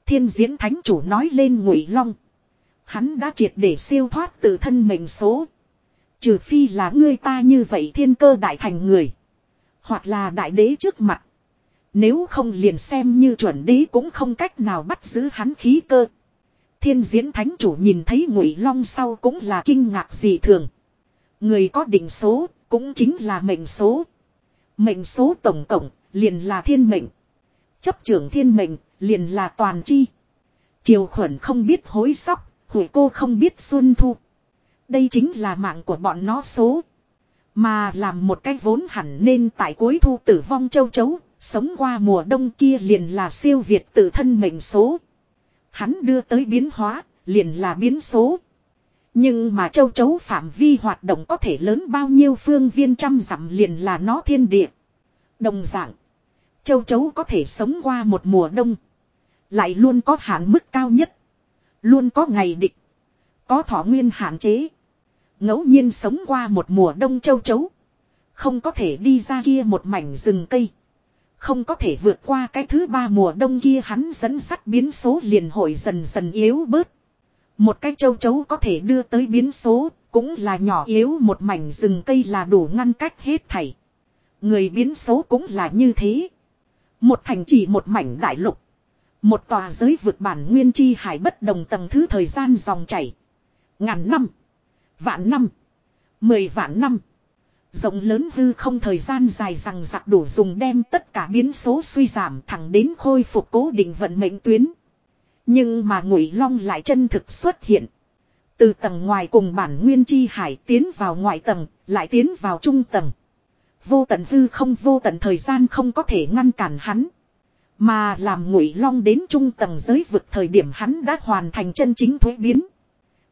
Thiên diễn thánh chủ nói lên ngụy long. Hắn đã triệt để siêu thoát từ thân mệnh số. Trừ phi là ngươi ta như vậy thiên cơ đại thành người. Hoặc là đại đế trước mặt. Nếu không liền xem như chuẩn đế cũng không cách nào bắt giữ hắn khí cơ. Thiên diễn thánh chủ nhìn thấy ngụy long sau cũng là kinh ngạc dị thường. Người có định số, cũng chính là mệnh số. Mệnh số tổng cộng, liền là thiên mệnh. Chấp trưởng thiên mệnh, liền là toàn chi. Triều khuẩn không biết hối sóc, hủy cô không biết xuân thu. Đây chính là mạng của bọn nó số. Mà làm một cái vốn hẳn nên tại cuối thu tử vong châu chấu, sống qua mùa đông kia liền là siêu việt tự thân mệnh số. Hắn đưa tới biến hóa, liền là biến số. Nhưng mà châu chấu phạm vi hoạt động có thể lớn bao nhiêu phương viên trăm dặm liền là nó thiên địa. Đồng dạng. Châu chấu có thể sống qua một mùa đông. Lại luôn có hạn mức cao nhất. Luôn có ngày địch. Có thọ nguyên hạn chế. ngẫu nhiên sống qua một mùa đông châu chấu. Không có thể đi ra kia một mảnh rừng cây. Không có thể vượt qua cái thứ ba mùa đông kia hắn dẫn sắt biến số liền hội dần dần yếu bớt. Một cái châu chấu có thể đưa tới biến số, cũng là nhỏ yếu một mảnh rừng cây là đủ ngăn cách hết thảy. Người biến số cũng là như thế. Một thành chỉ một mảnh đại lục. Một tòa giới vượt bản nguyên chi hải bất đồng tầng thứ thời gian dòng chảy. Ngàn năm. Vạn năm. Mười vạn năm. Rộng lớn hư không thời gian dài rằng giặc đủ dùng đem tất cả biến số suy giảm thẳng đến khôi phục cố định vận mệnh tuyến. Nhưng mà ngụy long lại chân thực xuất hiện. Từ tầng ngoài cùng bản nguyên chi hải tiến vào ngoại tầng, lại tiến vào trung tầng. Vô tận hư không vô tận thời gian không có thể ngăn cản hắn. Mà làm ngụy long đến trung tầng giới vực thời điểm hắn đã hoàn thành chân chính thuế biến.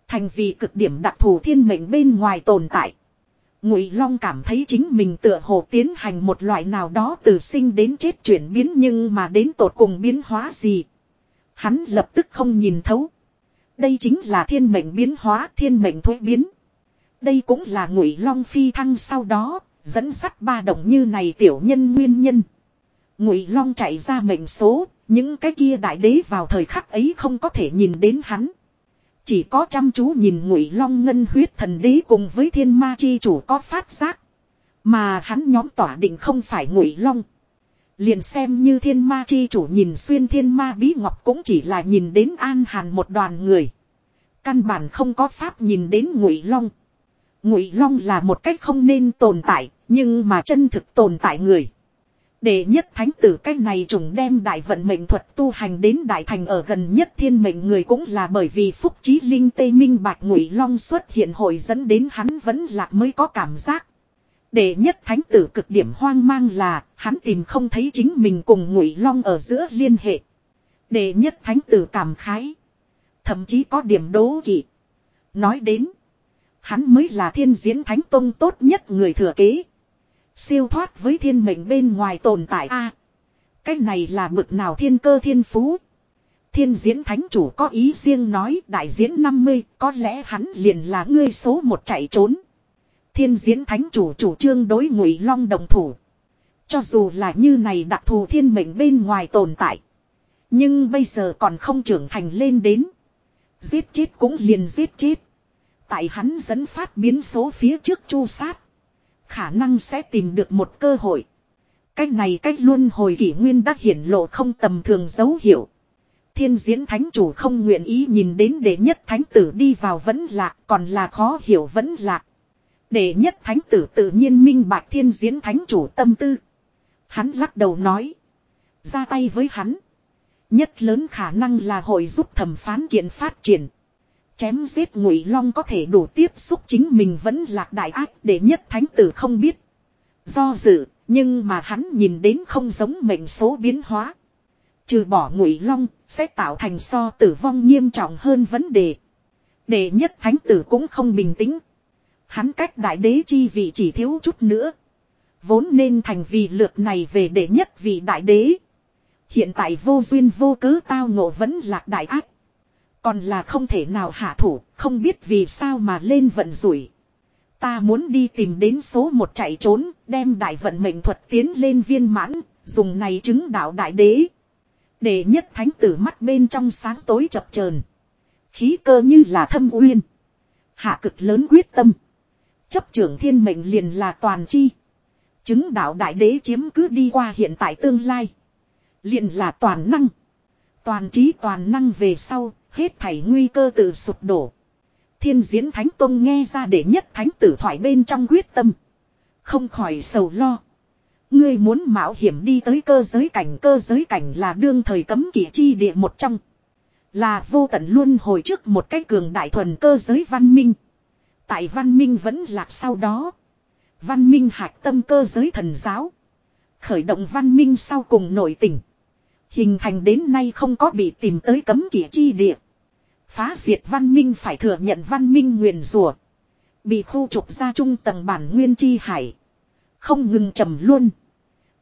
Thành vì cực điểm đặc thù thiên mệnh bên ngoài tồn tại. Ngụy Long cảm thấy chính mình tựa hồ tiến hành một loại nào đó từ sinh đến chết chuyển biến nhưng mà đến tột cùng biến hóa gì. Hắn lập tức không nhìn thấu. Đây chính là thiên mệnh biến hóa thiên mệnh thuế biến. Đây cũng là ngụy Long phi thăng sau đó, dẫn sắt ba động như này tiểu nhân nguyên nhân. Ngụy Long chạy ra mệnh số, những cái kia đại đế vào thời khắc ấy không có thể nhìn đến hắn. Chỉ có chăm chú nhìn ngụy long ngân huyết thần đế cùng với thiên ma chi chủ có phát giác. Mà hắn nhóm tỏa định không phải ngụy long. Liền xem như thiên ma chi chủ nhìn xuyên thiên ma bí ngọc cũng chỉ là nhìn đến an hàn một đoàn người. Căn bản không có pháp nhìn đến ngụy long. Ngụy long là một cách không nên tồn tại, nhưng mà chân thực tồn tại người để nhất thánh tử cách này trùng đem đại vận mệnh thuật tu hành đến đại thành ở gần nhất thiên mệnh người cũng là bởi vì phúc trí linh tây minh bạch ngụy long xuất hiện hội dẫn đến hắn vẫn lạc mới có cảm giác. để nhất thánh tử cực điểm hoang mang là, hắn tìm không thấy chính mình cùng ngụy long ở giữa liên hệ. để nhất thánh tử cảm khái. Thậm chí có điểm đố kỵ. Nói đến. Hắn mới là thiên diễn thánh tông tốt nhất người thừa kế. Siêu thoát với thiên mệnh bên ngoài tồn tại a Cái này là bực nào thiên cơ thiên phú. Thiên diễn thánh chủ có ý riêng nói, đại diễn 50 có lẽ hắn liền là ngươi số một chạy trốn. Thiên diễn thánh chủ chủ trương đối ngụy long đồng thủ. Cho dù là như này đặc thù thiên mệnh bên ngoài tồn tại. Nhưng bây giờ còn không trưởng thành lên đến. Giết chết cũng liền giết chết. Tại hắn dẫn phát biến số phía trước chu sát khả năng sẽ tìm được một cơ hội. Cách này cách luôn hồi kỷ nguyên đã hiển lộ không tầm thường dấu hiệu. Thiên diễn thánh chủ không nguyện ý nhìn đến đệ nhất thánh tử đi vào vẫn lạc còn là khó hiểu vẫn lạc. Đệ nhất thánh tử tự nhiên minh bạch thiên diễn thánh chủ tâm tư. Hắn lắc đầu nói. Ra tay với hắn. Nhất lớn khả năng là hội giúp thẩm phán kiện phát triển. Chém giết ngụy long có thể đủ tiếp xúc chính mình vẫn lạc đại ác để nhất thánh tử không biết. Do dự, nhưng mà hắn nhìn đến không giống mệnh số biến hóa. Trừ bỏ ngụy long, sẽ tạo thành so tử vong nghiêm trọng hơn vấn đề. Để nhất thánh tử cũng không bình tĩnh. Hắn cách đại đế chi vị chỉ thiếu chút nữa. Vốn nên thành vì lượt này về để nhất vị đại đế. Hiện tại vô duyên vô cớ tao ngộ vẫn lạc đại ác. Còn là không thể nào hạ thủ, không biết vì sao mà lên vận rủi. Ta muốn đi tìm đến số một chạy trốn, đem đại vận mệnh thuật tiến lên viên mãn, dùng này chứng đạo đại đế. Để nhất thánh tử mắt bên trong sáng tối chập chờn Khí cơ như là thâm uyên. Hạ cực lớn quyết tâm. Chấp trưởng thiên mệnh liền là toàn chi. Chứng đạo đại đế chiếm cứ đi qua hiện tại tương lai. Liền là toàn năng. Toàn trí toàn năng về sau, hết thảy nguy cơ tự sụp đổ. Thiên diễn thánh tông nghe ra để nhất thánh tử thoại bên trong quyết tâm. Không khỏi sầu lo. Ngươi muốn mạo hiểm đi tới cơ giới cảnh, cơ giới cảnh là đương thời cấm kỵ chi địa một trong. Là vô tận luôn hồi trước một cái cường đại thuần cơ giới văn minh. Tại văn minh vẫn lạc sau đó. Văn minh hạch tâm cơ giới thần giáo. Khởi động văn minh sau cùng nổi tỉnh. Hình thành đến nay không có bị tìm tới cấm kỵ chi địa. Phá diệt văn minh phải thừa nhận văn minh nguyền rủa Bị khu trục ra trung tầng bản nguyên chi hải. Không ngừng trầm luôn.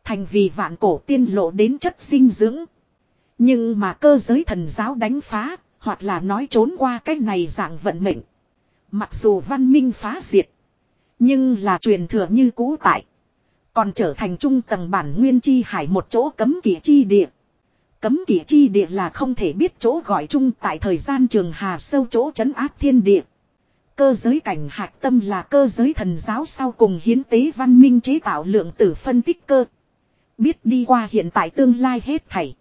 Thành vì vạn cổ tiên lộ đến chất sinh dưỡng. Nhưng mà cơ giới thần giáo đánh phá, hoặc là nói trốn qua cái này dạng vận mệnh. Mặc dù văn minh phá diệt, nhưng là truyền thừa như cũ tại. Còn trở thành trung tầng bản nguyên chi hải một chỗ cấm kỵ chi địa. Cấm kỵ chi địa là không thể biết chỗ gọi chung tại thời gian trường hà sâu chỗ trấn áp thiên địa. Cơ giới cảnh hạc tâm là cơ giới thần giáo sau cùng hiến tế văn minh chế tạo lượng tử phân tích cơ. Biết đi qua hiện tại tương lai hết thảy.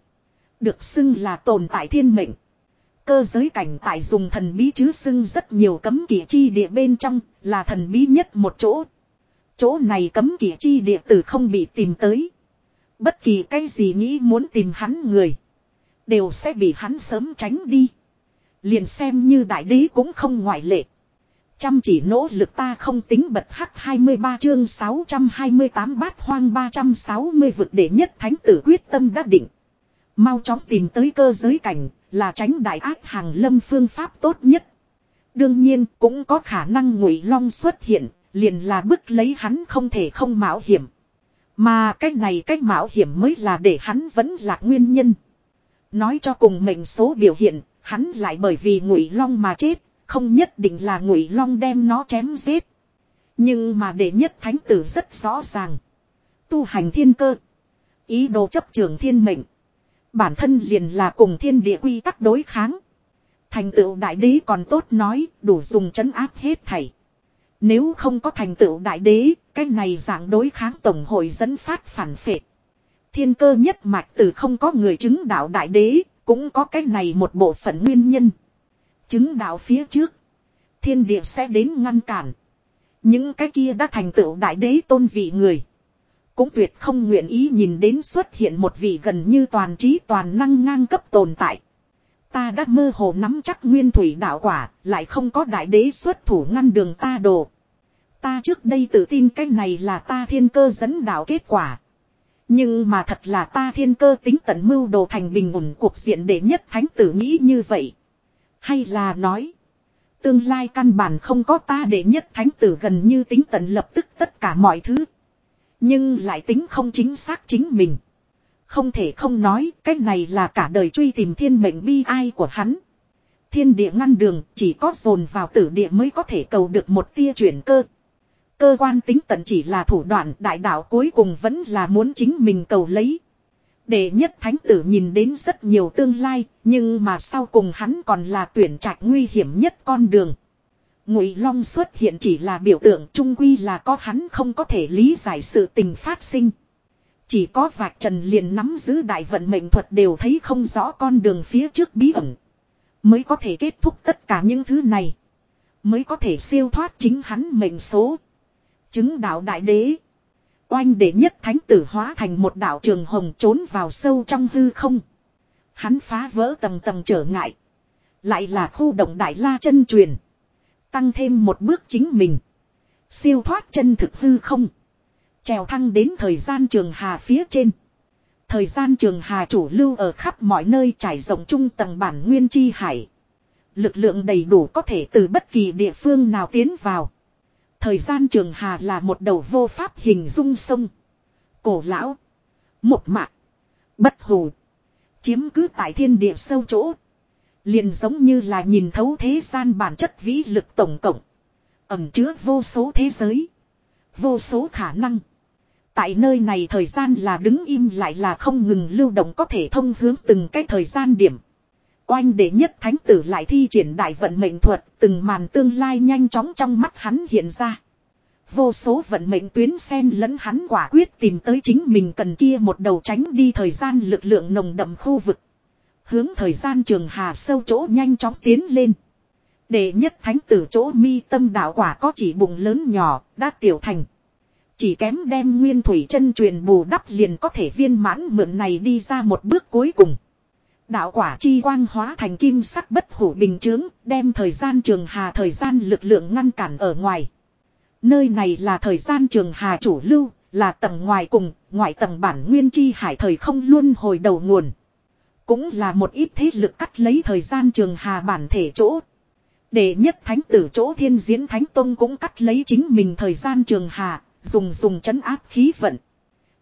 Được xưng là tồn tại thiên mệnh. Cơ giới cảnh tại dùng thần bí chứ xưng rất nhiều cấm kỵ chi địa bên trong là thần bí nhất một chỗ. Chỗ này cấm kỵ chi địa tử không bị tìm tới. Bất kỳ cái gì nghĩ muốn tìm hắn người. Đều sẽ bị hắn sớm tránh đi. Liền xem như đại đế cũng không ngoại lệ. Chăm chỉ nỗ lực ta không tính bật hắc 23 chương 628 bát hoang 360 vực để nhất thánh tử quyết tâm đã định. Mau chóng tìm tới cơ giới cảnh là tránh đại ác hàng lâm phương pháp tốt nhất. Đương nhiên cũng có khả năng ngụy long xuất hiện, liền là bức lấy hắn không thể không mạo hiểm. Mà cách này cách mạo hiểm mới là để hắn vẫn là nguyên nhân. Nói cho cùng mệnh số biểu hiện, hắn lại bởi vì ngụy long mà chết, không nhất định là ngụy long đem nó chém giết. Nhưng mà để nhất thánh tử rất rõ ràng. Tu hành thiên cơ. Ý đồ chấp trường thiên mệnh. Bản thân liền là cùng thiên địa quy tắc đối kháng. Thành tựu đại đế còn tốt nói, đủ dùng chấn áp hết thảy. Nếu không có thành tựu đại đế, cái này dạng đối kháng tổng hội dẫn phát phản phệ. Thiên cơ nhất mạch từ không có người chứng đạo đại đế, cũng có cái này một bộ phận nguyên nhân. Chứng đạo phía trước, thiên địa sẽ đến ngăn cản. Những cái kia đã thành tựu đại đế tôn vị người. Cũng tuyệt không nguyện ý nhìn đến xuất hiện một vị gần như toàn trí toàn năng ngang cấp tồn tại. Ta đã mơ hồ nắm chắc nguyên thủy đạo quả, lại không có đại đế xuất thủ ngăn đường ta đồ. Ta trước đây tự tin cái này là ta thiên cơ dẫn đạo kết quả. Nhưng mà thật là ta thiên cơ tính tận mưu đồ thành bình ổn cuộc diện để nhất thánh tử nghĩ như vậy. Hay là nói. Tương lai căn bản không có ta để nhất thánh tử gần như tính tận lập tức tất cả mọi thứ. Nhưng lại tính không chính xác chính mình. Không thể không nói cái này là cả đời truy tìm thiên mệnh bi ai của hắn. Thiên địa ngăn đường chỉ có dồn vào tử địa mới có thể cầu được một tia chuyển cơ. Cơ quan tính tận chỉ là thủ đoạn đại đạo cuối cùng vẫn là muốn chính mình cầu lấy. Để nhất thánh tử nhìn đến rất nhiều tương lai, nhưng mà sau cùng hắn còn là tuyển trạch nguy hiểm nhất con đường. Ngụy Long xuất hiện chỉ là biểu tượng trung quy là có hắn không có thể lý giải sự tình phát sinh. Chỉ có vạch trần liền nắm giữ đại vận mệnh thuật đều thấy không rõ con đường phía trước bí ẩn. Mới có thể kết thúc tất cả những thứ này. Mới có thể siêu thoát chính hắn mệnh số. Chứng đạo đại đế. Oanh đệ nhất thánh tử hóa thành một đạo trường hồng trốn vào sâu trong hư không. Hắn phá vỡ tầng tầng trở ngại. Lại là khu động đại la chân truyền. Tăng thêm một bước chính mình. Siêu thoát chân thực hư không. Trèo thăng đến thời gian trường hà phía trên. Thời gian trường hà chủ lưu ở khắp mọi nơi trải rộng trung tầng bản nguyên chi hải. Lực lượng đầy đủ có thể từ bất kỳ địa phương nào tiến vào. Thời gian trường hà là một đầu vô pháp hình dung sông. Cổ lão. Một mạc. Bất hù. Chiếm cứ tại thiên địa sâu chỗ. Liền giống như là nhìn thấu thế gian bản chất vĩ lực tổng cộng. Ẩm chứa vô số thế giới. Vô số khả năng. Tại nơi này thời gian là đứng im lại là không ngừng lưu động có thể thông hướng từng cái thời gian điểm. Oanh đệ nhất thánh tử lại thi triển đại vận mệnh thuật, từng màn tương lai nhanh chóng trong mắt hắn hiện ra. Vô số vận mệnh tuyến sen lẫn hắn quả quyết tìm tới chính mình cần kia một đầu tránh đi thời gian lực lượng nồng đậm khu vực. Hướng thời gian trường hà sâu chỗ nhanh chóng tiến lên. Đệ nhất thánh tử chỗ mi tâm đạo quả có chỉ bụng lớn nhỏ, đã tiểu thành. Chỉ kém đem nguyên thủy chân truyền bù đắp liền có thể viên mãn mượn này đi ra một bước cuối cùng. Đạo quả chi quang hóa thành kim sắc bất hủ bình chướng, đem thời gian trường hà thời gian lực lượng ngăn cản ở ngoài. Nơi này là thời gian trường hà chủ lưu, là tầng ngoài cùng, ngoại tầng bản nguyên chi hải thời không luôn hồi đầu nguồn. Cũng là một ít thế lực cắt lấy thời gian trường hà bản thể chỗ. Để nhất thánh tử chỗ thiên diễn thánh tông cũng cắt lấy chính mình thời gian trường hà, dùng dùng chấn áp khí vận.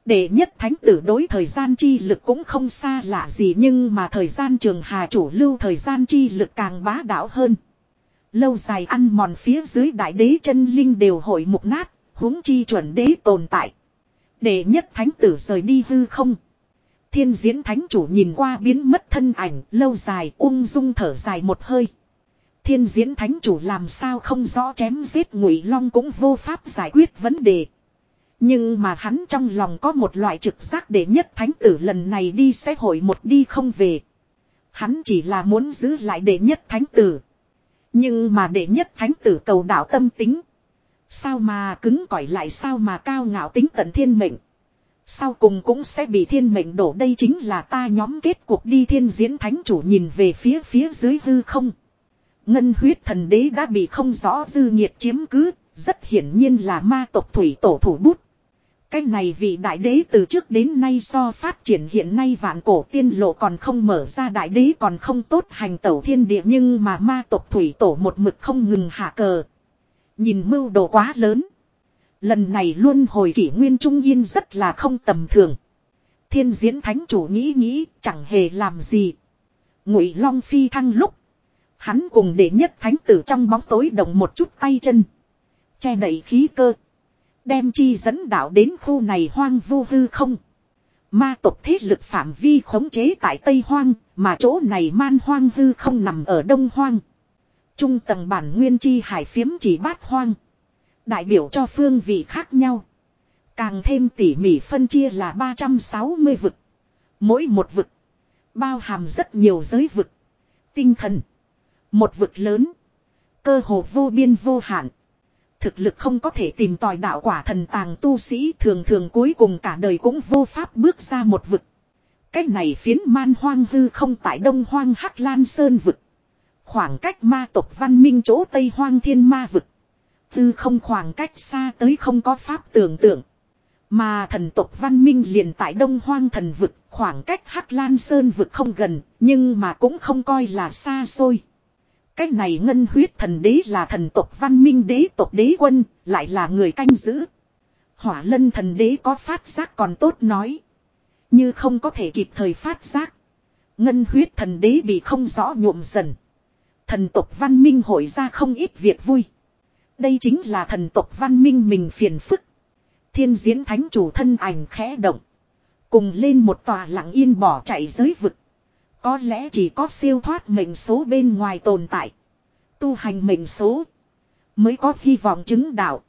Để nhất thánh tử đối thời gian chi lực cũng không xa lạ gì nhưng mà thời gian trường hà chủ lưu thời gian chi lực càng bá đạo hơn. Lâu dài ăn mòn phía dưới đại đế chân linh đều hội mục nát, huống chi chuẩn đế tồn tại. Để nhất thánh tử rời đi hư không. Thiên diễn thánh chủ nhìn qua biến mất thân ảnh lâu dài ung dung thở dài một hơi. Thiên diễn thánh chủ làm sao không rõ chém giết ngụy long cũng vô pháp giải quyết vấn đề. Nhưng mà hắn trong lòng có một loại trực giác để nhất thánh tử lần này đi sẽ hội một đi không về. Hắn chỉ là muốn giữ lại đệ nhất thánh tử. Nhưng mà đệ nhất thánh tử cầu đạo tâm tính. Sao mà cứng cỏi lại sao mà cao ngạo tính tận thiên mệnh. Sau cùng cũng sẽ bị thiên mệnh đổ đây chính là ta nhóm kết cuộc đi thiên diễn thánh chủ nhìn về phía phía dưới hư không. Ngân huyết thần đế đã bị không rõ dư nhiệt chiếm cứ, rất hiển nhiên là ma tộc thủy tổ thủ bút. Cái này vị đại đế từ trước đến nay so phát triển hiện nay vạn cổ tiên lộ còn không mở ra đại đế còn không tốt hành tẩu thiên địa nhưng mà ma tộc thủy tổ một mực không ngừng hạ cờ. Nhìn mưu đồ quá lớn. Lần này luôn hồi kỷ nguyên trung yên rất là không tầm thường. Thiên diễn thánh chủ nghĩ nghĩ chẳng hề làm gì. Ngụy Long phi thăng lúc. Hắn cùng đệ nhất thánh tử trong bóng tối động một chút tay chân. Che đẩy khí cơ. Đem chi dẫn đạo đến khu này hoang vu hư không. Ma tộc thế lực phạm vi khống chế tại Tây Hoang, mà chỗ này man hoang hư không nằm ở Đông Hoang. Trung tầng bản nguyên chi hải phiếm chỉ bát hoang. Đại biểu cho phương vị khác nhau. Càng thêm tỉ mỉ phân chia là 360 vực. Mỗi một vực. Bao hàm rất nhiều giới vực. Tinh thần. Một vực lớn. Cơ hồ vô biên vô hạn. Thực lực không có thể tìm tòi đạo quả thần tàng tu sĩ thường thường cuối cùng cả đời cũng vô pháp bước ra một vực. Cái này phiến man hoang hư không tại đông hoang hắc lan sơn vực. Khoảng cách ma tộc văn minh chỗ tây hoang thiên ma vực. Hư không khoảng cách xa tới không có pháp tưởng tượng. Mà thần tộc văn minh liền tại đông hoang thần vực, khoảng cách hắc lan sơn vực không gần, nhưng mà cũng không coi là xa xôi. Cái này ngân huyết thần đế là thần tộc văn minh đế tộc đế quân, lại là người canh giữ. Hỏa lân thần đế có phát giác còn tốt nói. Như không có thể kịp thời phát giác. Ngân huyết thần đế bị không rõ nhuộm dần. Thần tộc văn minh hội ra không ít việc vui. Đây chính là thần tộc văn minh mình phiền phức. Thiên diễn thánh chủ thân ảnh khẽ động. Cùng lên một tòa lặng yên bỏ chạy giới vực. Có lẽ chỉ có siêu thoát mệnh số bên ngoài tồn tại. Tu hành mệnh số. Mới có hy vọng chứng đạo.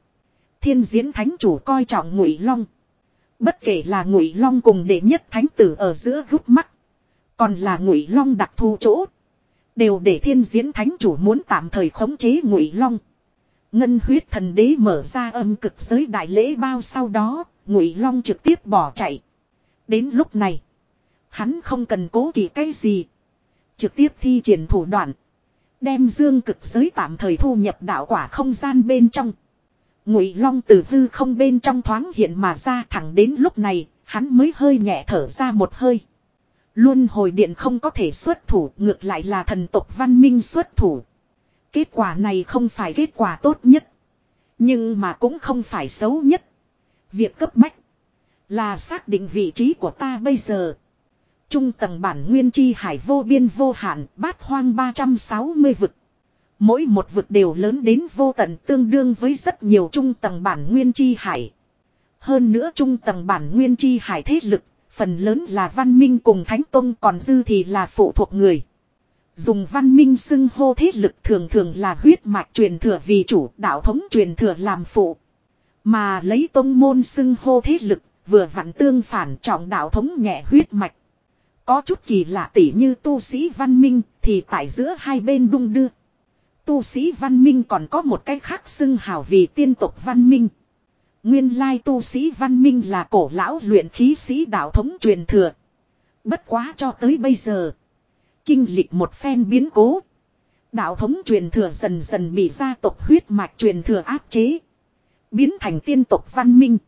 Thiên diễn thánh chủ coi trọng ngụy long. Bất kể là ngụy long cùng đệ nhất thánh tử ở giữa gút mắt. Còn là ngụy long đặc thù chỗ. Đều để thiên diễn thánh chủ muốn tạm thời khống chế ngụy long. Ngân huyết thần đế mở ra âm cực giới đại lễ bao sau đó, ngụy long trực tiếp bỏ chạy. Đến lúc này, Hắn không cần cố kỳ cái gì. Trực tiếp thi triển thủ đoạn. Đem dương cực giới tạm thời thu nhập đạo quả không gian bên trong. Ngụy long từ hư không bên trong thoáng hiện mà ra thẳng đến lúc này, hắn mới hơi nhẹ thở ra một hơi. Luôn hồi điện không có thể xuất thủ, ngược lại là thần tộc văn minh xuất thủ. Kết quả này không phải kết quả tốt nhất. Nhưng mà cũng không phải xấu nhất. Việc cấp bách là xác định vị trí của ta bây giờ. Trung tầng bản nguyên chi hải vô biên vô hạn, bát hoang 360 vực. Mỗi một vực đều lớn đến vô tận tương đương với rất nhiều trung tầng bản nguyên chi hải. Hơn nữa trung tầng bản nguyên chi hải thế lực, phần lớn là văn minh cùng thánh tông còn dư thì là phụ thuộc người. Dùng văn minh xưng hô thế lực thường thường là huyết mạch truyền thừa vì chủ đạo thống truyền thừa làm phụ. Mà lấy tông môn xưng hô thế lực, vừa vặn tương phản trọng đạo thống nhẹ huyết mạch. Có chút kỳ lạ tỉ như tu sĩ văn minh thì tại giữa hai bên đung đưa. Tu sĩ văn minh còn có một cái khác xưng hào vì tiên tộc văn minh. Nguyên lai tu sĩ văn minh là cổ lão luyện khí sĩ đạo thống truyền thừa. Bất quá cho tới bây giờ. Kinh lịch một phen biến cố. Đạo thống truyền thừa dần dần bị gia tộc huyết mạch truyền thừa áp chế. Biến thành tiên tộc văn minh.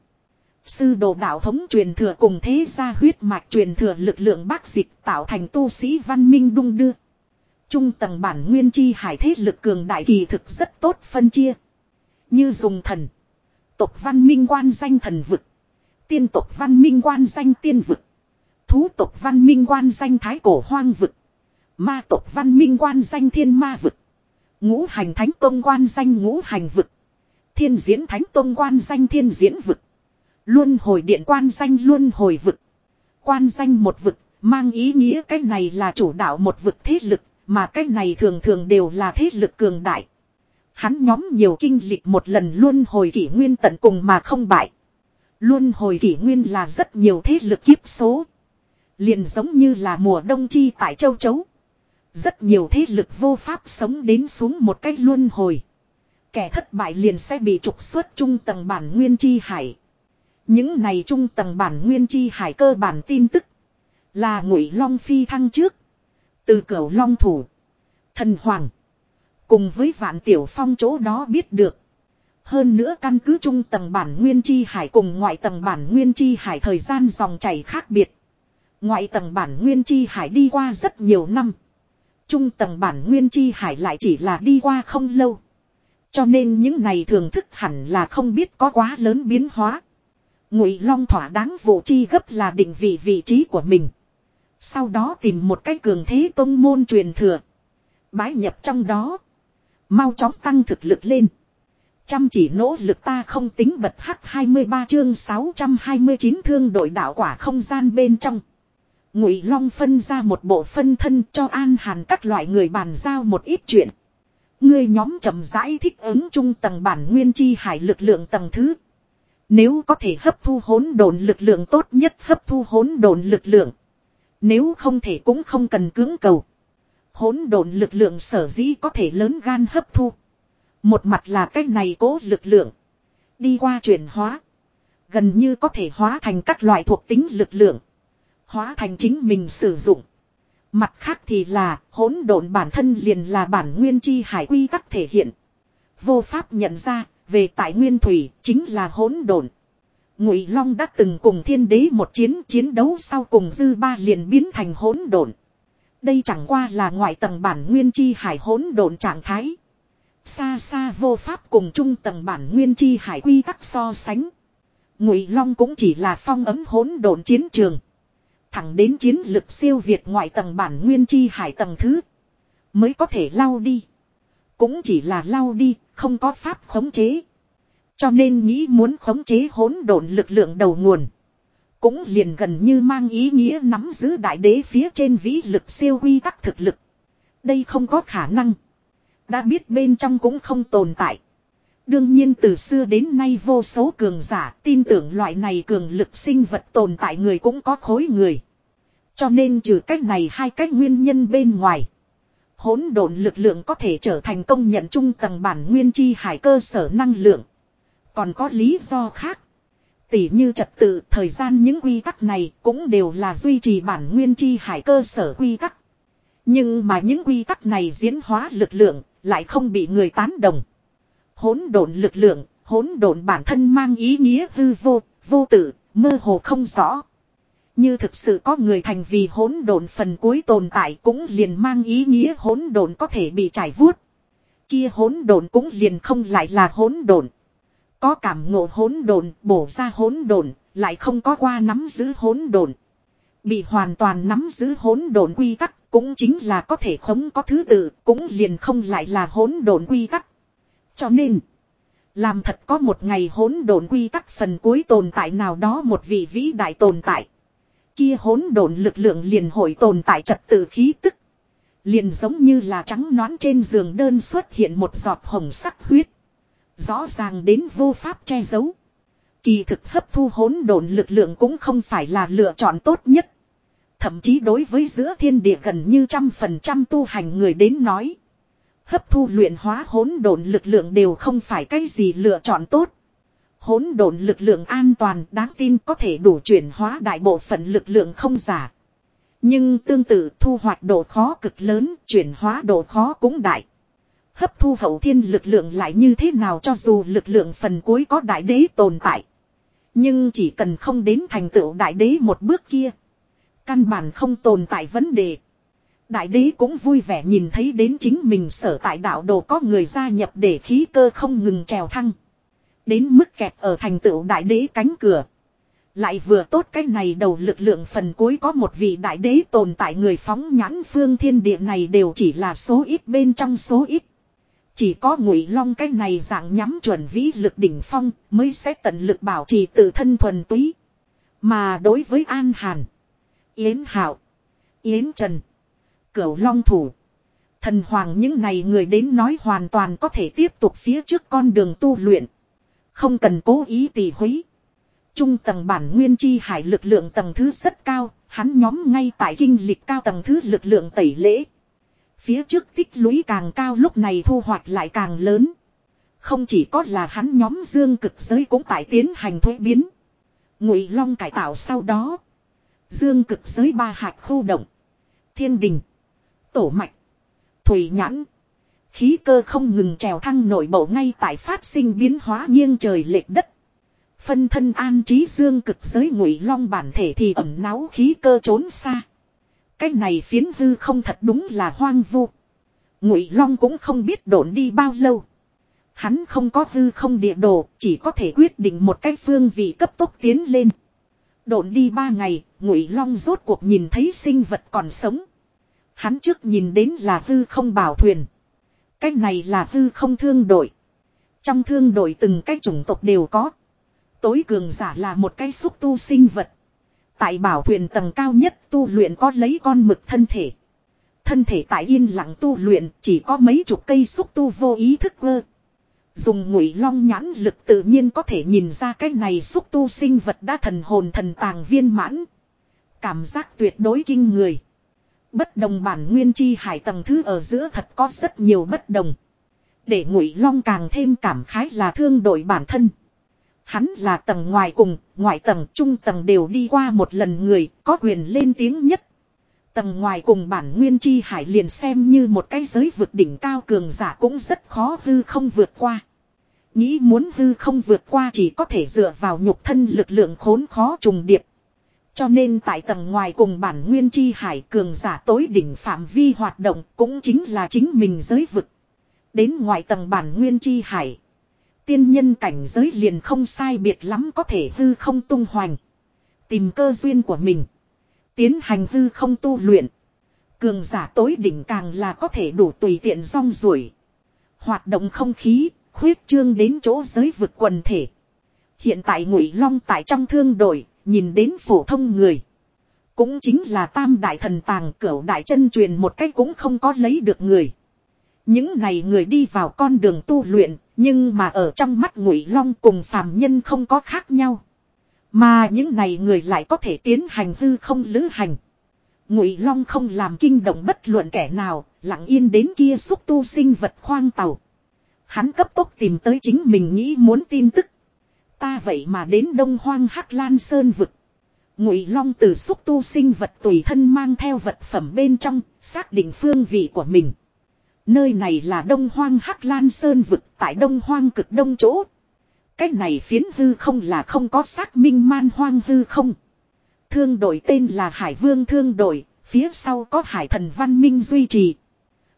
Sư đồ đạo thống truyền thừa cùng thế gia huyết mạch truyền thừa lực lượng bác dịch tạo thành tu sĩ văn minh đung đưa. Trung tầng bản nguyên chi hải thế lực cường đại kỳ thực rất tốt phân chia. Như dùng thần. Tộc văn minh quan danh thần vực. Tiên tộc văn minh quan danh tiên vực. Thú tộc văn minh quan danh thái cổ hoang vực. Ma tộc văn minh quan danh thiên ma vực. Ngũ hành thánh tông quan danh ngũ hành vực. Thiên diễn thánh tông quan danh thiên diễn vực. Luân hồi điện quan danh luân hồi vực. Quan danh một vực, mang ý nghĩa cái này là chủ đạo một vực thế lực, mà cái này thường thường đều là thế lực cường đại. Hắn nhóm nhiều kinh lịch một lần luân hồi kỷ nguyên tận cùng mà không bại. Luân hồi kỷ nguyên là rất nhiều thế lực kiếp số. Liền giống như là mùa đông chi tại châu chấu. Rất nhiều thế lực vô pháp sống đến xuống một cách luân hồi. Kẻ thất bại liền sẽ bị trục xuất trung tầng bản nguyên chi hải. Những này trung tầng bản nguyên chi hải cơ bản tin tức. Là ngụy long phi thăng trước. Từ cửu long thủ. Thần hoàng. Cùng với vạn tiểu phong chỗ đó biết được. Hơn nữa căn cứ trung tầng bản nguyên chi hải cùng ngoại tầng bản nguyên chi hải thời gian dòng chảy khác biệt. Ngoại tầng bản nguyên chi hải đi qua rất nhiều năm. Trung tầng bản nguyên chi hải lại chỉ là đi qua không lâu. Cho nên những này thường thức hẳn là không biết có quá lớn biến hóa. Ngụy Long thỏa đáng vụ chi gấp là định vị vị trí của mình. Sau đó tìm một cái cường thế tông môn truyền thừa. Bái nhập trong đó. Mau chóng tăng thực lực lên. Chăm chỉ nỗ lực ta không tính bật hắc 23 chương 629 thương đội đạo quả không gian bên trong. Ngụy Long phân ra một bộ phân thân cho An Hàn các loại người bàn giao một ít chuyện. Ngươi nhóm chậm rãi thích ứng trung tầng bản nguyên chi hải lực lượng tầng thứ. Nếu có thể hấp thu hỗn độn lực lượng tốt nhất hấp thu hỗn độn lực lượng. Nếu không thể cũng không cần cưỡng cầu. Hỗn độn lực lượng sở dĩ có thể lớn gan hấp thu. Một mặt là cách này cố lực lượng. Đi qua chuyển hóa. Gần như có thể hóa thành các loại thuộc tính lực lượng. Hóa thành chính mình sử dụng. Mặt khác thì là hỗn độn bản thân liền là bản nguyên chi hải quy tắc thể hiện. Vô pháp nhận ra, về tại nguyên thủy chính là hỗn độn. Ngụy Long đã từng cùng thiên đế một chiến chiến đấu sau cùng dư ba liền biến thành hỗn độn. Đây chẳng qua là ngoại tầng bản nguyên chi hải hỗn độn trạng thái. Xa xa vô pháp cùng trung tầng bản nguyên chi hải quy tắc so sánh. Ngụy Long cũng chỉ là phong ấm hỗn độn chiến trường. Thẳng đến chiến lực siêu việt ngoại tầng bản nguyên chi hải tầng thứ. Mới có thể lau đi. Cũng chỉ là lau đi, không có pháp khống chế. Cho nên nghĩ muốn khống chế hỗn độn lực lượng đầu nguồn. Cũng liền gần như mang ý nghĩa nắm giữ đại đế phía trên vĩ lực siêu quy tắc thực lực. Đây không có khả năng. Đã biết bên trong cũng không tồn tại. Đương nhiên từ xưa đến nay vô số cường giả tin tưởng loại này cường lực sinh vật tồn tại người cũng có khối người. Cho nên trừ cách này hai cách nguyên nhân bên ngoài. Hỗn độn lực lượng có thể trở thành công nhận trung tầng bản nguyên chi hải cơ sở năng lượng. Còn có lý do khác. Tỉ như trật tự thời gian những quy tắc này cũng đều là duy trì bản nguyên chi hải cơ sở quy tắc. Nhưng mà những quy tắc này diễn hóa lực lượng lại không bị người tán đồng. Hỗn độn lực lượng, hỗn độn bản thân mang ý nghĩa hư vô, vô tử, mơ hồ không rõ. Như thực sự có người thành vì hỗn độn phần cuối tồn tại cũng liền mang ý nghĩa hỗn độn có thể bị trải vuốt. Kia hỗn độn cũng liền không lại là hỗn độn. Có cảm ngộ hỗn độn, bổ ra hỗn độn, lại không có qua nắm giữ hỗn độn. Bị hoàn toàn nắm giữ hỗn độn quy tắc, cũng chính là có thể không có thứ tự, cũng liền không lại là hỗn độn quy tắc. Cho nên, làm thật có một ngày hỗn độn quy tắc phần cuối tồn tại nào đó một vị vĩ đại tồn tại. Kia hỗn độn lực lượng liền hội tồn tại trật tự khí tức. Liền giống như là trắng nõn trên giường đơn xuất hiện một giọt hồng sắc huyết. Rõ ràng đến vô pháp che giấu. Kỳ thực hấp thu hỗn độn lực lượng cũng không phải là lựa chọn tốt nhất. Thậm chí đối với giữa thiên địa gần như trăm phần trăm tu hành người đến nói. Hấp thu luyện hóa hỗn độn lực lượng đều không phải cái gì lựa chọn tốt. Hỗn độn lực lượng an toàn đáng tin có thể đủ chuyển hóa đại bộ phận lực lượng không giả. Nhưng tương tự thu hoạch độ khó cực lớn, chuyển hóa độ khó cũng đại. Hấp thu hậu thiên lực lượng lại như thế nào cho dù lực lượng phần cuối có đại đế tồn tại. Nhưng chỉ cần không đến thành tựu đại đế một bước kia. Căn bản không tồn tại vấn đề. Đại đế cũng vui vẻ nhìn thấy đến chính mình sở tại đạo đồ có người gia nhập để khí cơ không ngừng trèo thăng. Đến mức kẹt ở thành tựu đại đế cánh cửa. Lại vừa tốt cái này đầu lực lượng phần cuối có một vị đại đế tồn tại người phóng nhãn phương thiên địa này đều chỉ là số ít bên trong số ít. Chỉ có ngụy long cái này dạng nhắm chuẩn vĩ lực đỉnh phong mới sẽ tận lực bảo trì tự thân thuần túy. Mà đối với An Hàn, Yến Hạo, Yến Trần, Cửu Long Thủ, Thần Hoàng những này người đến nói hoàn toàn có thể tiếp tục phía trước con đường tu luyện. Không cần cố ý tỉ húy. Trung tầng bản nguyên chi hải lực lượng tầng thứ rất cao, hắn nhóm ngay tại kinh lịch cao tầng thứ lực lượng tẩy lễ. Phía trước tích lũy càng cao lúc này thu hoạch lại càng lớn. Không chỉ có là hắn nhóm dương cực giới cũng tại tiến hành thuế biến. Ngụy Long cải tạo sau đó. Dương cực giới ba hạt khu động. Thiên đình. Tổ mạch. Thủy nhãn. Khí cơ không ngừng trèo thăng nội bộ ngay tại phát sinh biến hóa nghiêng trời lệch đất. Phân thân an trí dương cực giới ngụy long bản thể thì ẩm náu khí cơ trốn xa. Cái này phiến hư không thật đúng là hoang vu. Ngụy long cũng không biết đổn đi bao lâu. Hắn không có hư không địa đồ, chỉ có thể quyết định một cái phương vị cấp tốc tiến lên. Độn đi ba ngày, Ngụy Long rốt cuộc nhìn thấy sinh vật còn sống. Hắn trước nhìn đến là hư không bảo thuyền. Cái này là hư không thương đội. Trong thương đội từng cái chủng tộc đều có. Tối cường giả là một cái xúc tu sinh vật. Tại bảo thuyền tầng cao nhất tu luyện có lấy con mực thân thể. Thân thể tại yên lặng tu luyện, chỉ có mấy chục cây xúc tu vô ý thức vơ. Dùng ngụy long nhãn lực tự nhiên có thể nhìn ra cái này xúc tu sinh vật đã thần hồn thần tàng viên mãn. Cảm giác tuyệt đối kinh người. Bất đồng bản nguyên chi hải tầng thứ ở giữa thật có rất nhiều bất đồng. Để ngụy long càng thêm cảm khái là thương đội bản thân. Hắn là tầng ngoài cùng, ngoại tầng, trung tầng đều đi qua một lần người, có quyền lên tiếng nhất. Tầng ngoài cùng bản nguyên chi hải liền xem như một cái giới vượt đỉnh cao cường giả cũng rất khó hư không vượt qua. Nghĩ muốn hư không vượt qua chỉ có thể dựa vào nhục thân lực lượng khốn khó trùng điệp. Cho nên tại tầng ngoài cùng bản nguyên chi hải cường giả tối đỉnh phạm vi hoạt động cũng chính là chính mình giới vực. Đến ngoài tầng bản nguyên chi hải. Tiên nhân cảnh giới liền không sai biệt lắm có thể hư không tung hoành. Tìm cơ duyên của mình. Tiến hành hư không tu luyện. Cường giả tối đỉnh càng là có thể đủ tùy tiện rong ruổi. Hoạt động không khí, khuyết trương đến chỗ giới vực quần thể. Hiện tại ngụy long tại trong thương đội, nhìn đến phổ thông người. Cũng chính là tam đại thần tàng cửu đại chân truyền một cách cũng không có lấy được người. Những này người đi vào con đường tu luyện, nhưng mà ở trong mắt ngụy long cùng phàm nhân không có khác nhau. Mà những này người lại có thể tiến hành hư không lữ hành. Ngụy long không làm kinh động bất luận kẻ nào, lặng yên đến kia xúc tu sinh vật khoang tàu. Hắn cấp tốc tìm tới chính mình nghĩ muốn tin tức. Ta vậy mà đến đông hoang hắc lan sơn vực. Ngụy long từ xúc tu sinh vật tùy thân mang theo vật phẩm bên trong, xác định phương vị của mình. Nơi này là đông hoang hắc lan sơn vực tại đông hoang cực đông chỗ. Cách này phiến hư không là không có xác minh man hoang hư không. Thương đội tên là Hải Vương Thương đội, phía sau có Hải Thần Văn Minh duy trì.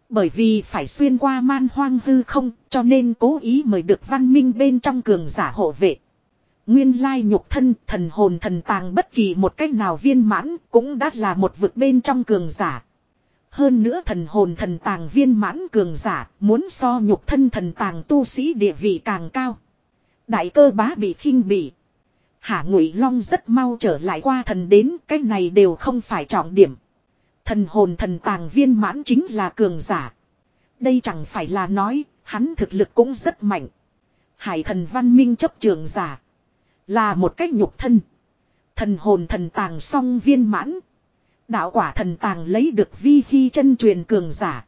Bởi vì phải xuyên qua man hoang hư không, cho nên cố ý mời được văn minh bên trong cường giả hộ vệ. Nguyên lai nhục thân, thần hồn thần tàng bất kỳ một cách nào viên mãn, cũng đã là một vực bên trong cường giả. Hơn nữa thần hồn thần tàng viên mãn cường giả, muốn so nhục thân thần tàng tu sĩ địa vị càng cao. Đại cơ bá bị khinh bị. Hạ Ngụy Long rất mau trở lại qua thần đến, cái này đều không phải trọng điểm. Thần hồn thần tàng viên mãn chính là cường giả. Đây chẳng phải là nói, hắn thực lực cũng rất mạnh. Hải thần văn minh chấp trường giả. Là một cách nhục thân. Thần hồn thần tàng song viên mãn. Đạo quả thần tàng lấy được vi khi chân truyền cường giả.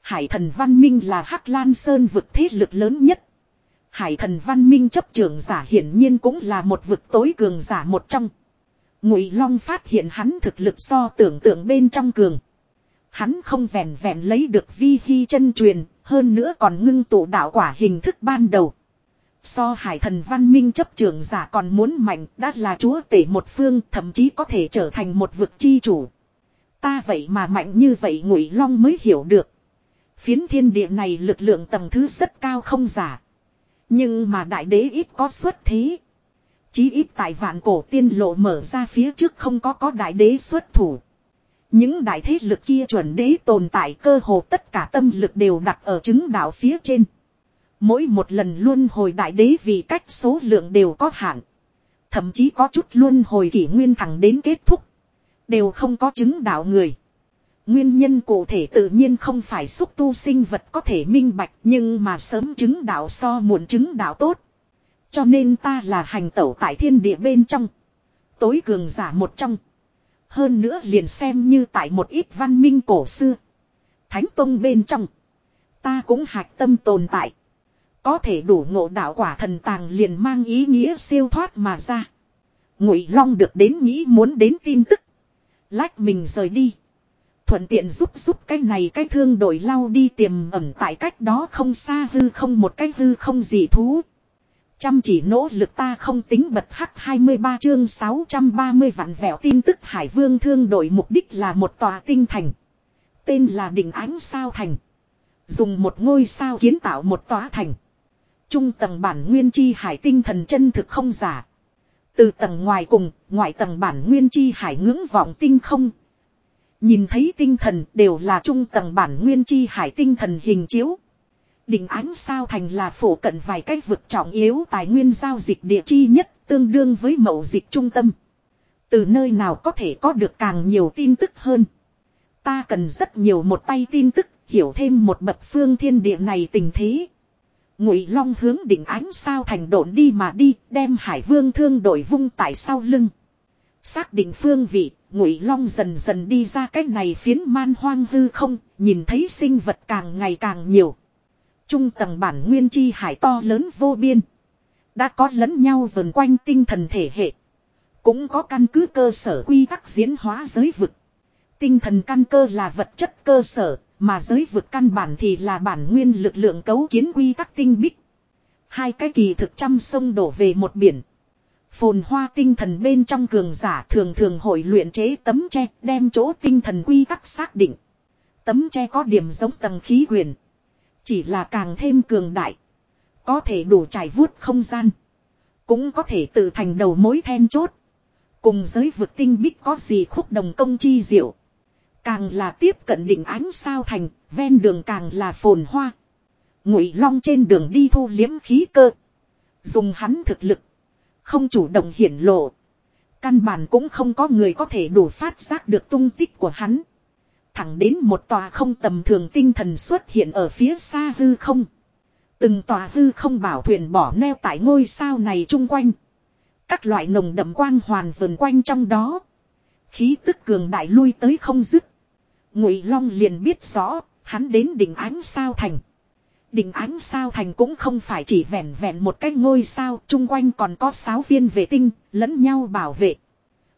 Hải thần văn minh là Hắc Lan Sơn vực thế lực lớn nhất. Hải thần văn minh chấp trưởng giả hiển nhiên cũng là một vực tối cường giả một trong. Ngụy Long phát hiện hắn thực lực so tưởng tượng bên trong cường. Hắn không vẹn vẹn lấy được vi hy chân truyền, hơn nữa còn ngưng tụ đạo quả hình thức ban đầu. So hải thần văn minh chấp trưởng giả còn muốn mạnh, đã là chúa tể một phương, thậm chí có thể trở thành một vực chi chủ. Ta vậy mà mạnh như vậy ngụy long mới hiểu được. Phiến thiên địa này lực lượng tầng thứ rất cao không giả. Nhưng mà đại đế ít có xuất thế. Chí ít tại vạn cổ tiên lộ mở ra phía trước không có có đại đế xuất thủ. Những đại thế lực kia chuẩn đế tồn tại cơ hồ tất cả tâm lực đều đặt ở chứng đạo phía trên. Mỗi một lần luân hồi đại đế vì cách số lượng đều có hạn. Thậm chí có chút luân hồi kỷ nguyên thẳng đến kết thúc. Đều không có chứng đạo người. Nguyên nhân cụ thể tự nhiên không phải xúc tu sinh vật có thể minh bạch nhưng mà sớm chứng đạo so muộn chứng đạo tốt. Cho nên ta là hành tẩu tại thiên địa bên trong. Tối cường giả một trong. Hơn nữa liền xem như tại một ít văn minh cổ xưa. Thánh Tông bên trong. Ta cũng hạch tâm tồn tại. Có thể đủ ngộ đạo quả thần tàng liền mang ý nghĩa siêu thoát mà ra. Ngụy Long được đến nghĩ muốn đến tin tức. Lách mình rời đi. Thuận tiện giúp giúp cái này cái thương đổi lau đi tiềm ẩn tại cách đó không xa hư không một cái hư không gì thú. Chăm chỉ nỗ lực ta không tính bật hắc 23 chương 630 vạn vẹo tin tức Hải Vương thương đổi mục đích là một tòa tinh thành. Tên là đỉnh ánh sao thành. Dùng một ngôi sao kiến tạo một tòa thành. Trung tầng bản nguyên chi hải tinh thần chân thực không giả. Từ tầng ngoài cùng, ngoại tầng bản nguyên chi hải ngưỡng vọng tinh không. Nhìn thấy tinh thần đều là trung tầng bản nguyên chi hải tinh thần hình chiếu. Đỉnh ánh sao thành là phổ cận vài cách vực trọng yếu tài nguyên giao dịch địa chi nhất tương đương với mậu dịch trung tâm. Từ nơi nào có thể có được càng nhiều tin tức hơn. Ta cần rất nhiều một tay tin tức, hiểu thêm một bậc phương thiên địa này tình thế. Ngụy Long hướng đỉnh ánh sao thành độn đi mà đi, đem Hải Vương thương đội vung tại sau lưng. Xác định phương vị, Ngụy Long dần dần đi ra cách này phiến man hoang hư không, nhìn thấy sinh vật càng ngày càng nhiều. Trung tầng bản nguyên chi hải to lớn vô biên. Đã có lẫn nhau vần quanh tinh thần thể hệ. Cũng có căn cứ cơ sở quy tắc diễn hóa giới vực. Tinh thần căn cơ là vật chất cơ sở, mà giới vực căn bản thì là bản nguyên lực lượng cấu kiến quy tắc tinh bích. Hai cái kỳ thực trăm sông đổ về một biển. Phồn hoa tinh thần bên trong cường giả thường thường hội luyện chế tấm tre, đem chỗ tinh thần quy tắc xác định. Tấm tre có điểm giống tầng khí quyền. Chỉ là càng thêm cường đại. Có thể đủ trải vuốt không gian. Cũng có thể tự thành đầu mối then chốt. Cùng giới vực tinh bích có gì khúc đồng công chi diệu. Càng là tiếp cận đỉnh ánh sao thành, ven đường càng là phồn hoa. Ngụy Long trên đường đi thu liếm khí cơ. Dùng hắn thực lực. Không chủ động hiển lộ. Căn bản cũng không có người có thể đủ phát giác được tung tích của hắn. Thẳng đến một tòa không tầm thường tinh thần xuất hiện ở phía xa hư không. Từng tòa hư không bảo thuyền bỏ neo tại ngôi sao này chung quanh. Các loại nồng đậm quang hoàn vần quanh trong đó. Khí tức cường đại lui tới không dứt. Ngụy Long liền biết rõ, hắn đến đỉnh ánh sao thành. Đỉnh ánh sao thành cũng không phải chỉ vẹn vẹn một cái ngôi sao, chung quanh còn có sáu viên vệ tinh, lẫn nhau bảo vệ.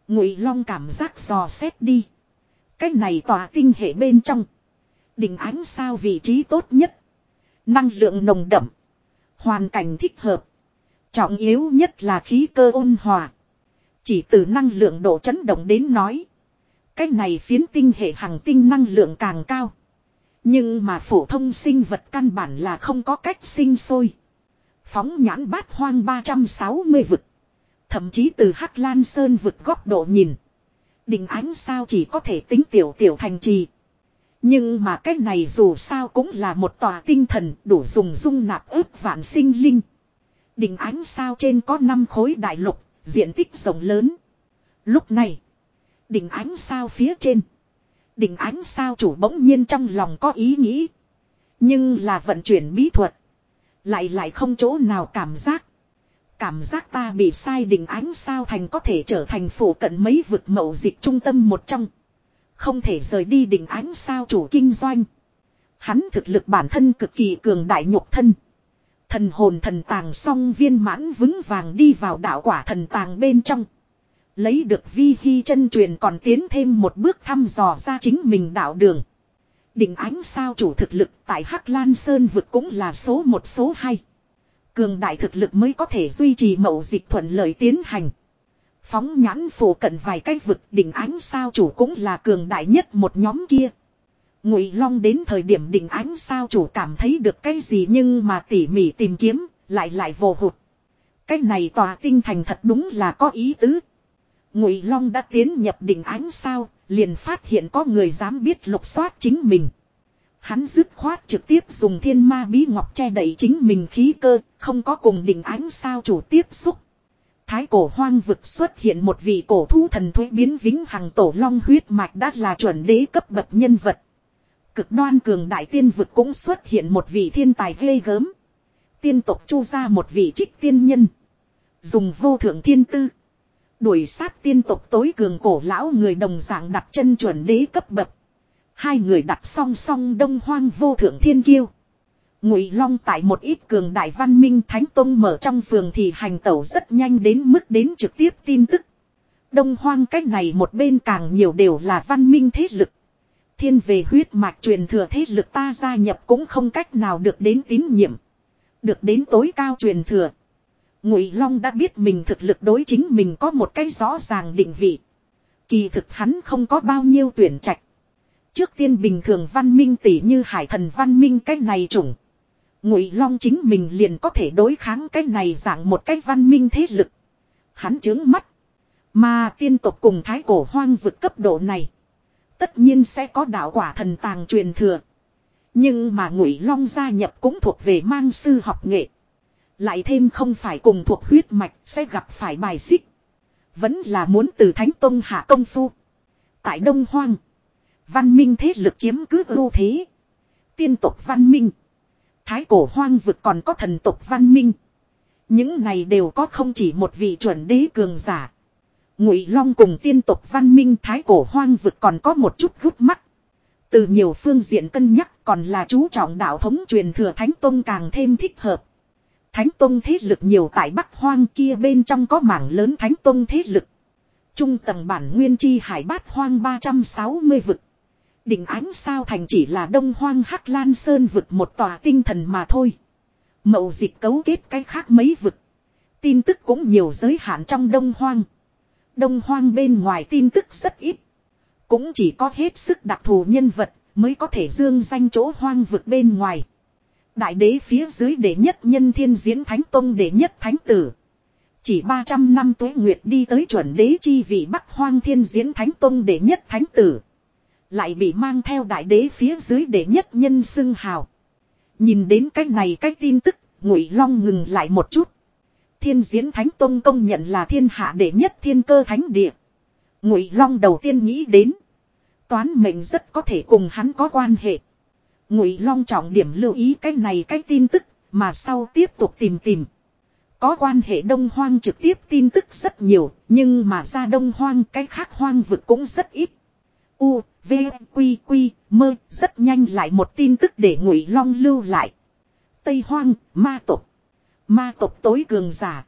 Ngụy Long cảm giác dò xét đi. Cái này tòa tinh hệ bên trong. Đỉnh ánh sao vị trí tốt nhất. Năng lượng nồng đậm. Hoàn cảnh thích hợp. Trọng yếu nhất là khí cơ ôn hòa. Chỉ từ năng lượng độ chấn động đến nói. Cái này phiến tinh hệ hàng tinh năng lượng càng cao. Nhưng mà phổ thông sinh vật căn bản là không có cách sinh sôi. Phóng nhãn bát hoang 360 vực. Thậm chí từ Hắc Lan Sơn vực góc độ nhìn. Đình ánh sao chỉ có thể tính tiểu tiểu thành trì. Nhưng mà cái này dù sao cũng là một tòa tinh thần đủ dùng dung nạp ước vạn sinh linh. Đình ánh sao trên có 5 khối đại lục, diện tích rộng lớn. Lúc này, đỉnh ánh sao phía trên. Đỉnh ánh sao chủ bỗng nhiên trong lòng có ý nghĩ. Nhưng là vận chuyển bí thuật. Lại lại không chỗ nào cảm giác. Cảm giác ta bị sai đỉnh ánh sao thành có thể trở thành phủ cận mấy vực mậu dịch trung tâm một trong. Không thể rời đi đỉnh ánh sao chủ kinh doanh. Hắn thực lực bản thân cực kỳ cường đại nhục thân. Thần hồn thần tàng song viên mãn vững vàng đi vào đạo quả thần tàng bên trong. Lấy được vi hy chân truyền còn tiến thêm một bước thăm dò ra chính mình đạo đường. Định ánh sao chủ thực lực tại Hắc Lan Sơn vực cũng là số một số hai. Cường đại thực lực mới có thể duy trì mậu dịch thuận lợi tiến hành. Phóng nhãn phổ cận vài cái vực đỉnh ánh sao chủ cũng là cường đại nhất một nhóm kia. Ngụy Long đến thời điểm đỉnh ánh sao chủ cảm thấy được cái gì nhưng mà tỉ mỉ tìm kiếm, lại lại vô hụt. Cái này tòa tinh thành thật đúng là có ý tứ. Ngụy Long đã tiến nhập đỉnh ánh sao, liền phát hiện có người dám biết lục soát chính mình. Hắn dứt khoát trực tiếp dùng thiên ma bí ngọc che đậy chính mình khí cơ, không có cùng đỉnh ánh sao chủ tiếp xúc. Thái cổ hoang vực xuất hiện một vị cổ thu thần thuế biến vĩnh hằng tổ long huyết mạch đã là chuẩn đế cấp bậc nhân vật. Cực đoan cường đại tiên vực cũng xuất hiện một vị thiên tài ghê gớm. Tiên tộc chu ra một vị trích tiên nhân. Dùng vô thượng thiên tư. Đuổi sát tiên tộc tối cường cổ lão người đồng dạng đặt chân chuẩn đế cấp bậc. Hai người đặt song song đông hoang vô thượng thiên kiêu. Ngụy Long tại một ít cường đại văn minh thánh tông mở trong phường thì hành tẩu rất nhanh đến mức đến trực tiếp tin tức. Đông hoang cách này một bên càng nhiều đều là văn minh thế lực. Thiên về huyết mạch truyền thừa thế lực ta gia nhập cũng không cách nào được đến tín nhiệm. Được đến tối cao truyền thừa. Ngụy Long đã biết mình thực lực đối chính mình có một cái rõ ràng định vị. Kỳ thực hắn không có bao nhiêu tuyển trạch. Trước tiên bình thường văn minh tỷ như hải thần văn minh cách này chủng. Ngụy Long chính mình liền có thể đối kháng cái này dạng một cách văn minh thế lực. Hắn trướng mắt. Mà tiên tộc cùng thái cổ hoang vực cấp độ này. Tất nhiên sẽ có đạo quả thần tàng truyền thừa. Nhưng mà Ngụy Long gia nhập cũng thuộc về mang sư học nghệ. Lại thêm không phải cùng thuộc huyết mạch sẽ gặp phải bài xích. Vẫn là muốn từ Thánh Tông hạ công phu. Tại Đông Hoang. Văn minh thế lực chiếm cứ ưu thế. Tiên tộc văn minh. Thái cổ hoang vực còn có thần tộc văn minh. Những này đều có không chỉ một vị chuẩn đế cường giả. Ngụy Long cùng tiên tộc văn minh thái cổ hoang vực còn có một chút gút mắt. Từ nhiều phương diện cân nhắc còn là chú trọng đạo thống truyền thừa Thánh Tông càng thêm thích hợp. Thánh Tông thế lực nhiều tại Bắc Hoang kia bên trong có mảng lớn Thánh Tông thế lực. Trung tầng bản nguyên chi hải bát hoang 360 vực. Đỉnh ánh sao thành chỉ là đông hoang hắc lan sơn vực một tòa tinh thần mà thôi. Mậu dịch cấu kết cái khác mấy vực. Tin tức cũng nhiều giới hạn trong đông hoang. Đông hoang bên ngoài tin tức rất ít. Cũng chỉ có hết sức đặc thù nhân vật mới có thể dương danh chỗ hoang vực bên ngoài. Đại đế phía dưới đệ nhất nhân thiên diễn thánh tông đệ nhất thánh tử. Chỉ 300 năm tuế nguyệt đi tới chuẩn đế chi vị bắc hoang thiên diễn thánh tông đệ nhất thánh tử. Lại bị mang theo đại đế phía dưới đệ nhất nhân xưng hào. Nhìn đến cái này cái tin tức, ngụy long ngừng lại một chút. Thiên diễn thánh tông công nhận là thiên hạ đệ nhất thiên cơ thánh địa. Ngụy long đầu tiên nghĩ đến. Toán mệnh rất có thể cùng hắn có quan hệ. Ngụy long trọng điểm lưu ý cái này cái tin tức, mà sau tiếp tục tìm tìm. Có quan hệ đông hoang trực tiếp tin tức rất nhiều, nhưng mà ra đông hoang cái khác hoang vực cũng rất ít. U, V, Quy, Quy, Mơ, rất nhanh lại một tin tức để ngụy long lưu lại. Tây hoang, ma tộc. Ma tộc tối cường giả.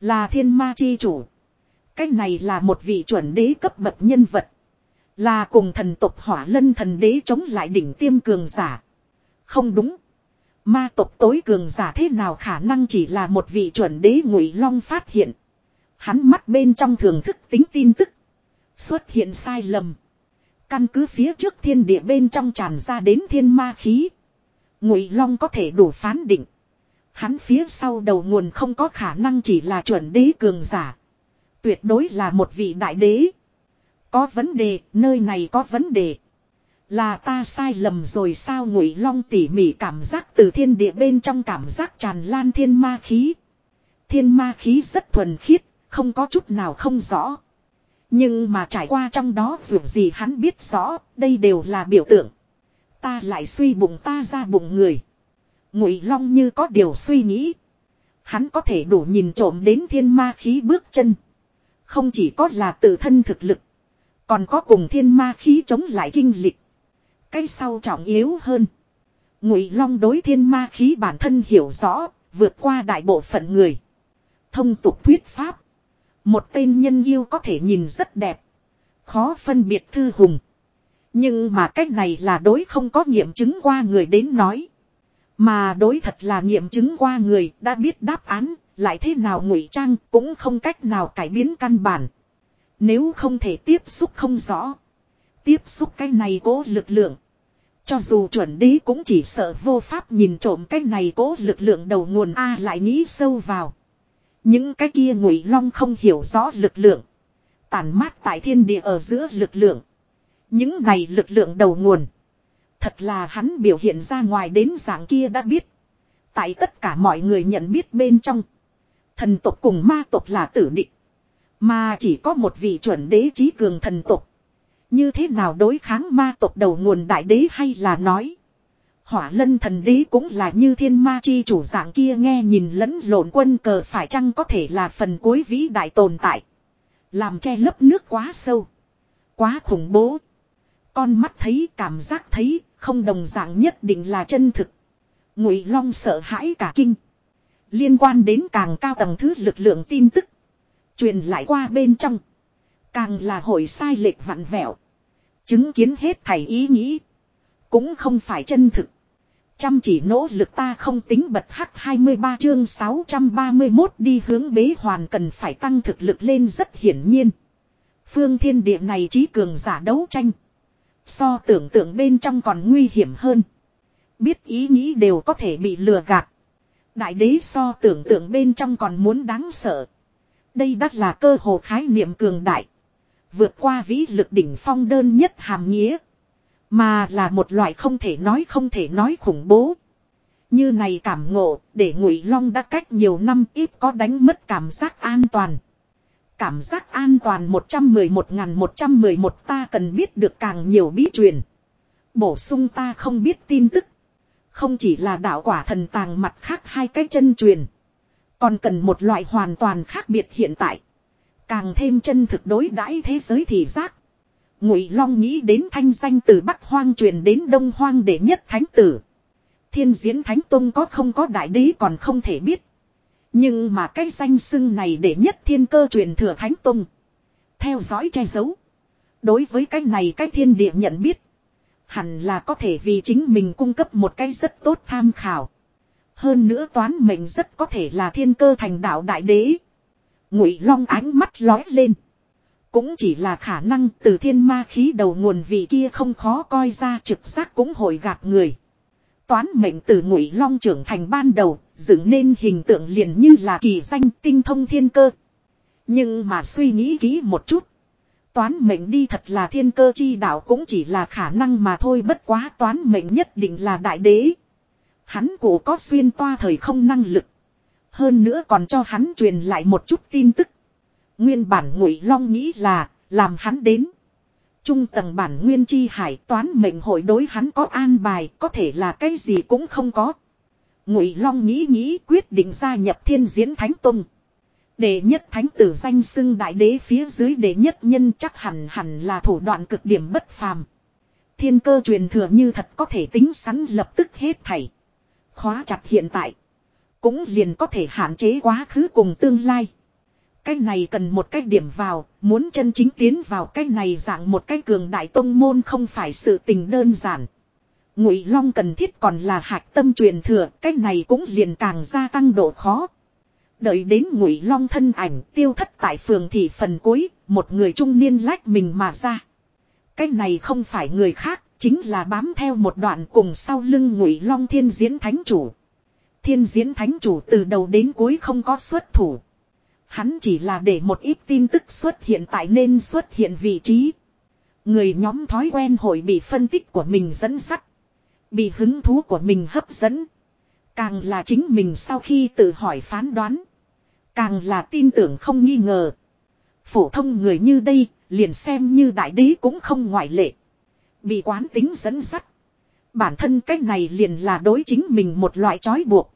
Là thiên ma chi chủ. Cái này là một vị chuẩn đế cấp bậc nhân vật. Là cùng thần tộc hỏa lân thần đế chống lại đỉnh tiêm cường giả. Không đúng. Ma tộc tối cường giả thế nào khả năng chỉ là một vị chuẩn đế ngụy long phát hiện. Hắn mắt bên trong thường thức tính tin tức. Xuất hiện sai lầm. Căn cứ phía trước thiên địa bên trong tràn ra đến thiên ma khí. Ngụy long có thể đủ phán định. Hắn phía sau đầu nguồn không có khả năng chỉ là chuẩn đế cường giả. Tuyệt đối là một vị đại đế. Có vấn đề, nơi này có vấn đề. Là ta sai lầm rồi sao ngụy long tỉ mỉ cảm giác từ thiên địa bên trong cảm giác tràn lan thiên ma khí. Thiên ma khí rất thuần khiết, không có chút nào không rõ. Nhưng mà trải qua trong đó dù gì hắn biết rõ, đây đều là biểu tượng. Ta lại suy bụng ta ra bụng người. Ngụy Long như có điều suy nghĩ. Hắn có thể đủ nhìn trộm đến thiên ma khí bước chân. Không chỉ có là tự thân thực lực. Còn có cùng thiên ma khí chống lại kinh lịch. Cái sau trọng yếu hơn. Ngụy Long đối thiên ma khí bản thân hiểu rõ, vượt qua đại bộ phận người. Thông tục thuyết pháp. Một tên nhân yêu có thể nhìn rất đẹp. Khó phân biệt thư hùng. Nhưng mà cách này là đối không có nghiệm chứng qua người đến nói. Mà đối thật là nghiệm chứng qua người đã biết đáp án, lại thế nào ngụy trang cũng không cách nào cải biến căn bản. Nếu không thể tiếp xúc không rõ. Tiếp xúc cái này cố lực lượng. Cho dù chuẩn đế cũng chỉ sợ vô pháp nhìn trộm cái này cố lực lượng đầu nguồn A lại nghĩ sâu vào. Những cái kia ngụy long không hiểu rõ lực lượng. Tản mát tại thiên địa ở giữa lực lượng. Những này lực lượng đầu nguồn. Thật là hắn biểu hiện ra ngoài đến dạng kia đã biết. Tại tất cả mọi người nhận biết bên trong. Thần tộc cùng ma tộc là tử định. Mà chỉ có một vị chuẩn đế trí cường thần tộc. Như thế nào đối kháng ma tộc đầu nguồn đại đế hay là nói. Hỏa lân thần đế cũng là như thiên ma chi chủ dạng kia nghe nhìn lẫn lộn quân cờ phải chăng có thể là phần cuối vĩ đại tồn tại. Làm che lấp nước quá sâu. Quá khủng bố. Con mắt thấy, cảm giác thấy, không đồng dạng nhất định là chân thực. Ngụy Long sợ hãi cả kinh. Liên quan đến càng cao tầng thứ lực lượng tin tức. Truyền lại qua bên trong. Càng là hồi sai lệch vặn vẹo. Chứng kiến hết thầy ý nghĩ. Cũng không phải chân thực. Chăm chỉ nỗ lực ta không tính bật hắc 23 chương 631 đi hướng bế hoàn cần phải tăng thực lực lên rất hiển nhiên. Phương thiên địa này trí cường giả đấu tranh. So tưởng tượng bên trong còn nguy hiểm hơn. Biết ý nghĩ đều có thể bị lừa gạt. Đại đế so tưởng tượng bên trong còn muốn đáng sợ. Đây đắt là cơ hồ khái niệm cường đại. Vượt qua vĩ lực đỉnh phong đơn nhất hàm nghĩa. Mà là một loại không thể nói không thể nói khủng bố. Như này cảm ngộ, để ngụy long đã cách nhiều năm ít có đánh mất cảm giác an toàn. Cảm giác an toàn 111.111 ta cần biết được càng nhiều bí truyền. Bổ sung ta không biết tin tức. Không chỉ là đạo quả thần tàng mặt khác hai cái chân truyền. Còn cần một loại hoàn toàn khác biệt hiện tại. Càng thêm chân thực đối đãi thế giới thì giác. Ngụy Long nghĩ đến thanh danh từ Bắc Hoang truyền đến Đông Hoang để nhất thánh tử. Thiên diễn thánh tông có không có đại đế còn không thể biết. Nhưng mà cái danh xưng này để nhất thiên cơ truyền thừa thánh tông. Theo dõi che giấu. Đối với cái này cái thiên địa nhận biết. Hẳn là có thể vì chính mình cung cấp một cái rất tốt tham khảo. Hơn nữa toán mệnh rất có thể là thiên cơ thành đạo đại đế. Ngụy Long ánh mắt lói lên. Cũng chỉ là khả năng từ thiên ma khí đầu nguồn vị kia không khó coi ra trực giác cũng hồi gạt người. Toán mệnh từ ngụy long trưởng thành ban đầu, dựng nên hình tượng liền như là kỳ danh tinh thông thiên cơ. Nhưng mà suy nghĩ kỹ một chút. Toán mệnh đi thật là thiên cơ chi đạo cũng chỉ là khả năng mà thôi bất quá toán mệnh nhất định là đại đế. Hắn cổ có xuyên toa thời không năng lực. Hơn nữa còn cho hắn truyền lại một chút tin tức. Nguyên bản ngụy long nghĩ là, làm hắn đến. Trung tầng bản nguyên chi hải toán mệnh hội đối hắn có an bài, có thể là cái gì cũng không có. Ngụy Long nghĩ nghĩ quyết định gia nhập thiên diễn thánh tông. Đệ nhất thánh tử danh xưng đại đế phía dưới đệ nhất nhân chắc hẳn hẳn là thủ đoạn cực điểm bất phàm. Thiên cơ truyền thừa như thật có thể tính sẵn lập tức hết thảy. Khóa chặt hiện tại. Cũng liền có thể hạn chế quá khứ cùng tương lai. Cái này cần một cái điểm vào, muốn chân chính tiến vào cái này dạng một cái cường đại tông môn không phải sự tình đơn giản. Ngụy Long cần thiết còn là hạch tâm truyền thừa, cái này cũng liền càng gia tăng độ khó. Đợi đến Ngụy Long thân ảnh tiêu thất tại phường thị phần cuối, một người trung niên lách mình mà ra. Cái này không phải người khác, chính là bám theo một đoạn cùng sau lưng Ngụy Long Thiên Diễn Thánh chủ. Thiên Diễn Thánh chủ từ đầu đến cuối không có xuất thủ. Hắn chỉ là để một ít tin tức xuất hiện tại nên xuất hiện vị trí. Người nhóm thói quen hội bị phân tích của mình dẫn sắt. Bị hứng thú của mình hấp dẫn. Càng là chính mình sau khi tự hỏi phán đoán. Càng là tin tưởng không nghi ngờ. Phổ thông người như đây, liền xem như đại đế cũng không ngoại lệ. Bị quán tính dẫn sắt. Bản thân cách này liền là đối chính mình một loại trói buộc.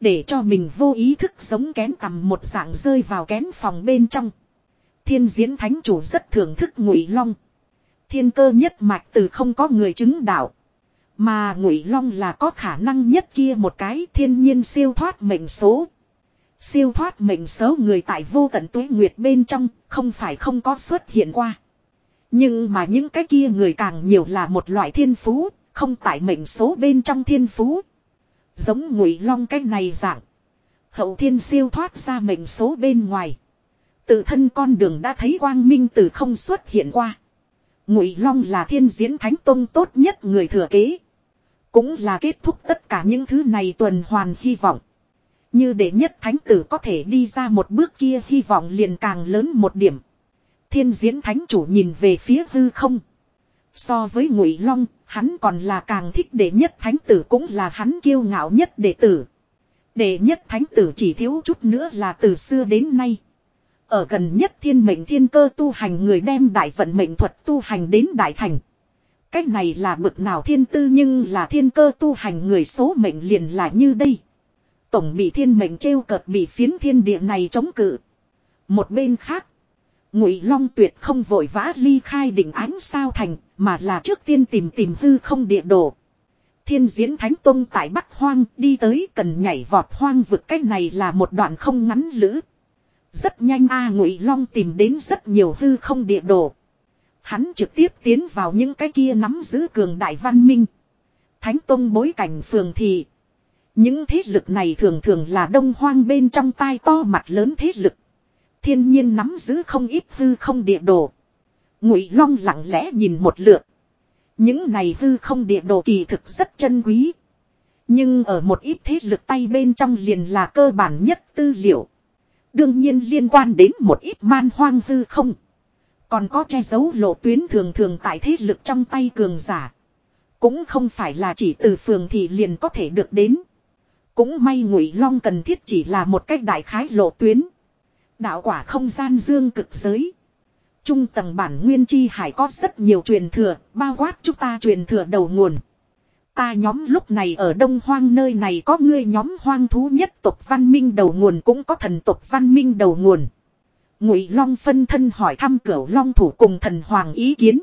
Để cho mình vô ý thức sống kén tầm một dạng rơi vào kén phòng bên trong. Thiên diễn thánh chủ rất thưởng thức ngụy long. Thiên cơ nhất mạch từ không có người chứng đạo. Mà ngụy long là có khả năng nhất kia một cái thiên nhiên siêu thoát mệnh số. Siêu thoát mệnh số người tại vô tận tuế nguyệt bên trong không phải không có xuất hiện qua. Nhưng mà những cái kia người càng nhiều là một loại thiên phú, không tại mệnh số bên trong thiên phú. Giống ngụy long cái này dạng. Hậu thiên siêu thoát ra mệnh số bên ngoài. Tự thân con đường đã thấy quang minh từ không xuất hiện qua. Ngụy long là thiên diễn thánh tông tốt nhất người thừa kế. Cũng là kết thúc tất cả những thứ này tuần hoàn hy vọng. Như để nhất thánh tử có thể đi ra một bước kia hy vọng liền càng lớn một điểm. Thiên diễn thánh chủ nhìn về phía hư không. So với ngụy long, hắn còn là càng thích đệ nhất thánh tử cũng là hắn kiêu ngạo nhất đệ tử. Đệ nhất thánh tử chỉ thiếu chút nữa là từ xưa đến nay. Ở gần nhất thiên mệnh thiên cơ tu hành người đem đại vận mệnh thuật tu hành đến đại thành. cách này là bực nào thiên tư nhưng là thiên cơ tu hành người số mệnh liền là như đây. Tổng bị thiên mệnh trêu cợt bị phiến thiên địa này chống cự. Một bên khác. Ngụy Long tuyệt không vội vã ly khai đỉnh ánh sao thành, mà là trước tiên tìm tìm hư không địa đồ. Thiên diễn Thánh Tông tại Bắc Hoang đi tới cần nhảy vọt hoang vực cách này là một đoạn không ngắn lữ. Rất nhanh A Ngụy Long tìm đến rất nhiều hư không địa đồ. Hắn trực tiếp tiến vào những cái kia nắm giữ cường đại văn minh. Thánh Tông bối cảnh phường thị. Những thế lực này thường thường là đông hoang bên trong tai to mặt lớn thế lực. Thiên nhiên nắm giữ không ít hư không địa đồ. Ngụy Long lặng lẽ nhìn một lượt. Những này hư không địa đồ kỳ thực rất chân quý. Nhưng ở một ít thế lực tay bên trong liền là cơ bản nhất tư liệu. Đương nhiên liên quan đến một ít man hoang hư không. Còn có che giấu lộ tuyến thường thường tại thế lực trong tay cường giả. Cũng không phải là chỉ từ phường thì liền có thể được đến. Cũng may ngụy long cần thiết chỉ là một cách đại khái lộ tuyến. Đạo quả không gian dương cực giới. Trung tầng bản nguyên chi hải có rất nhiều truyền thừa, bao quát chúng ta truyền thừa đầu nguồn. Ta nhóm lúc này ở đông hoang nơi này có ngươi nhóm hoang thú nhất tộc văn minh đầu nguồn cũng có thần tộc văn minh đầu nguồn. Ngụy Long phân thân hỏi thăm cửu Long thủ cùng thần hoàng ý kiến.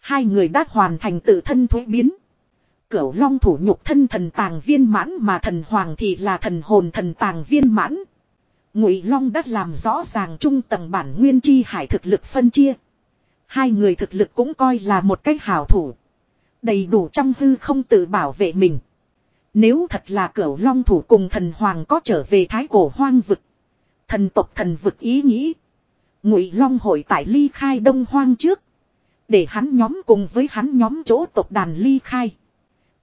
Hai người đã hoàn thành tự thân thuế biến. Cửu Long thủ nhục thân thần tàng viên mãn mà thần hoàng thì là thần hồn thần tàng viên mãn. Ngụy Long đã làm rõ ràng trung tầng bản nguyên chi hải thực lực phân chia. Hai người thực lực cũng coi là một cách hảo thủ. Đầy đủ trong hư không tự bảo vệ mình. Nếu thật là cửu long thủ cùng thần hoàng có trở về thái cổ hoang vực. Thần tộc thần vực ý nghĩ. Ngụy long hội tại ly khai đông hoang trước. Để hắn nhóm cùng với hắn nhóm chỗ tộc đàn ly khai.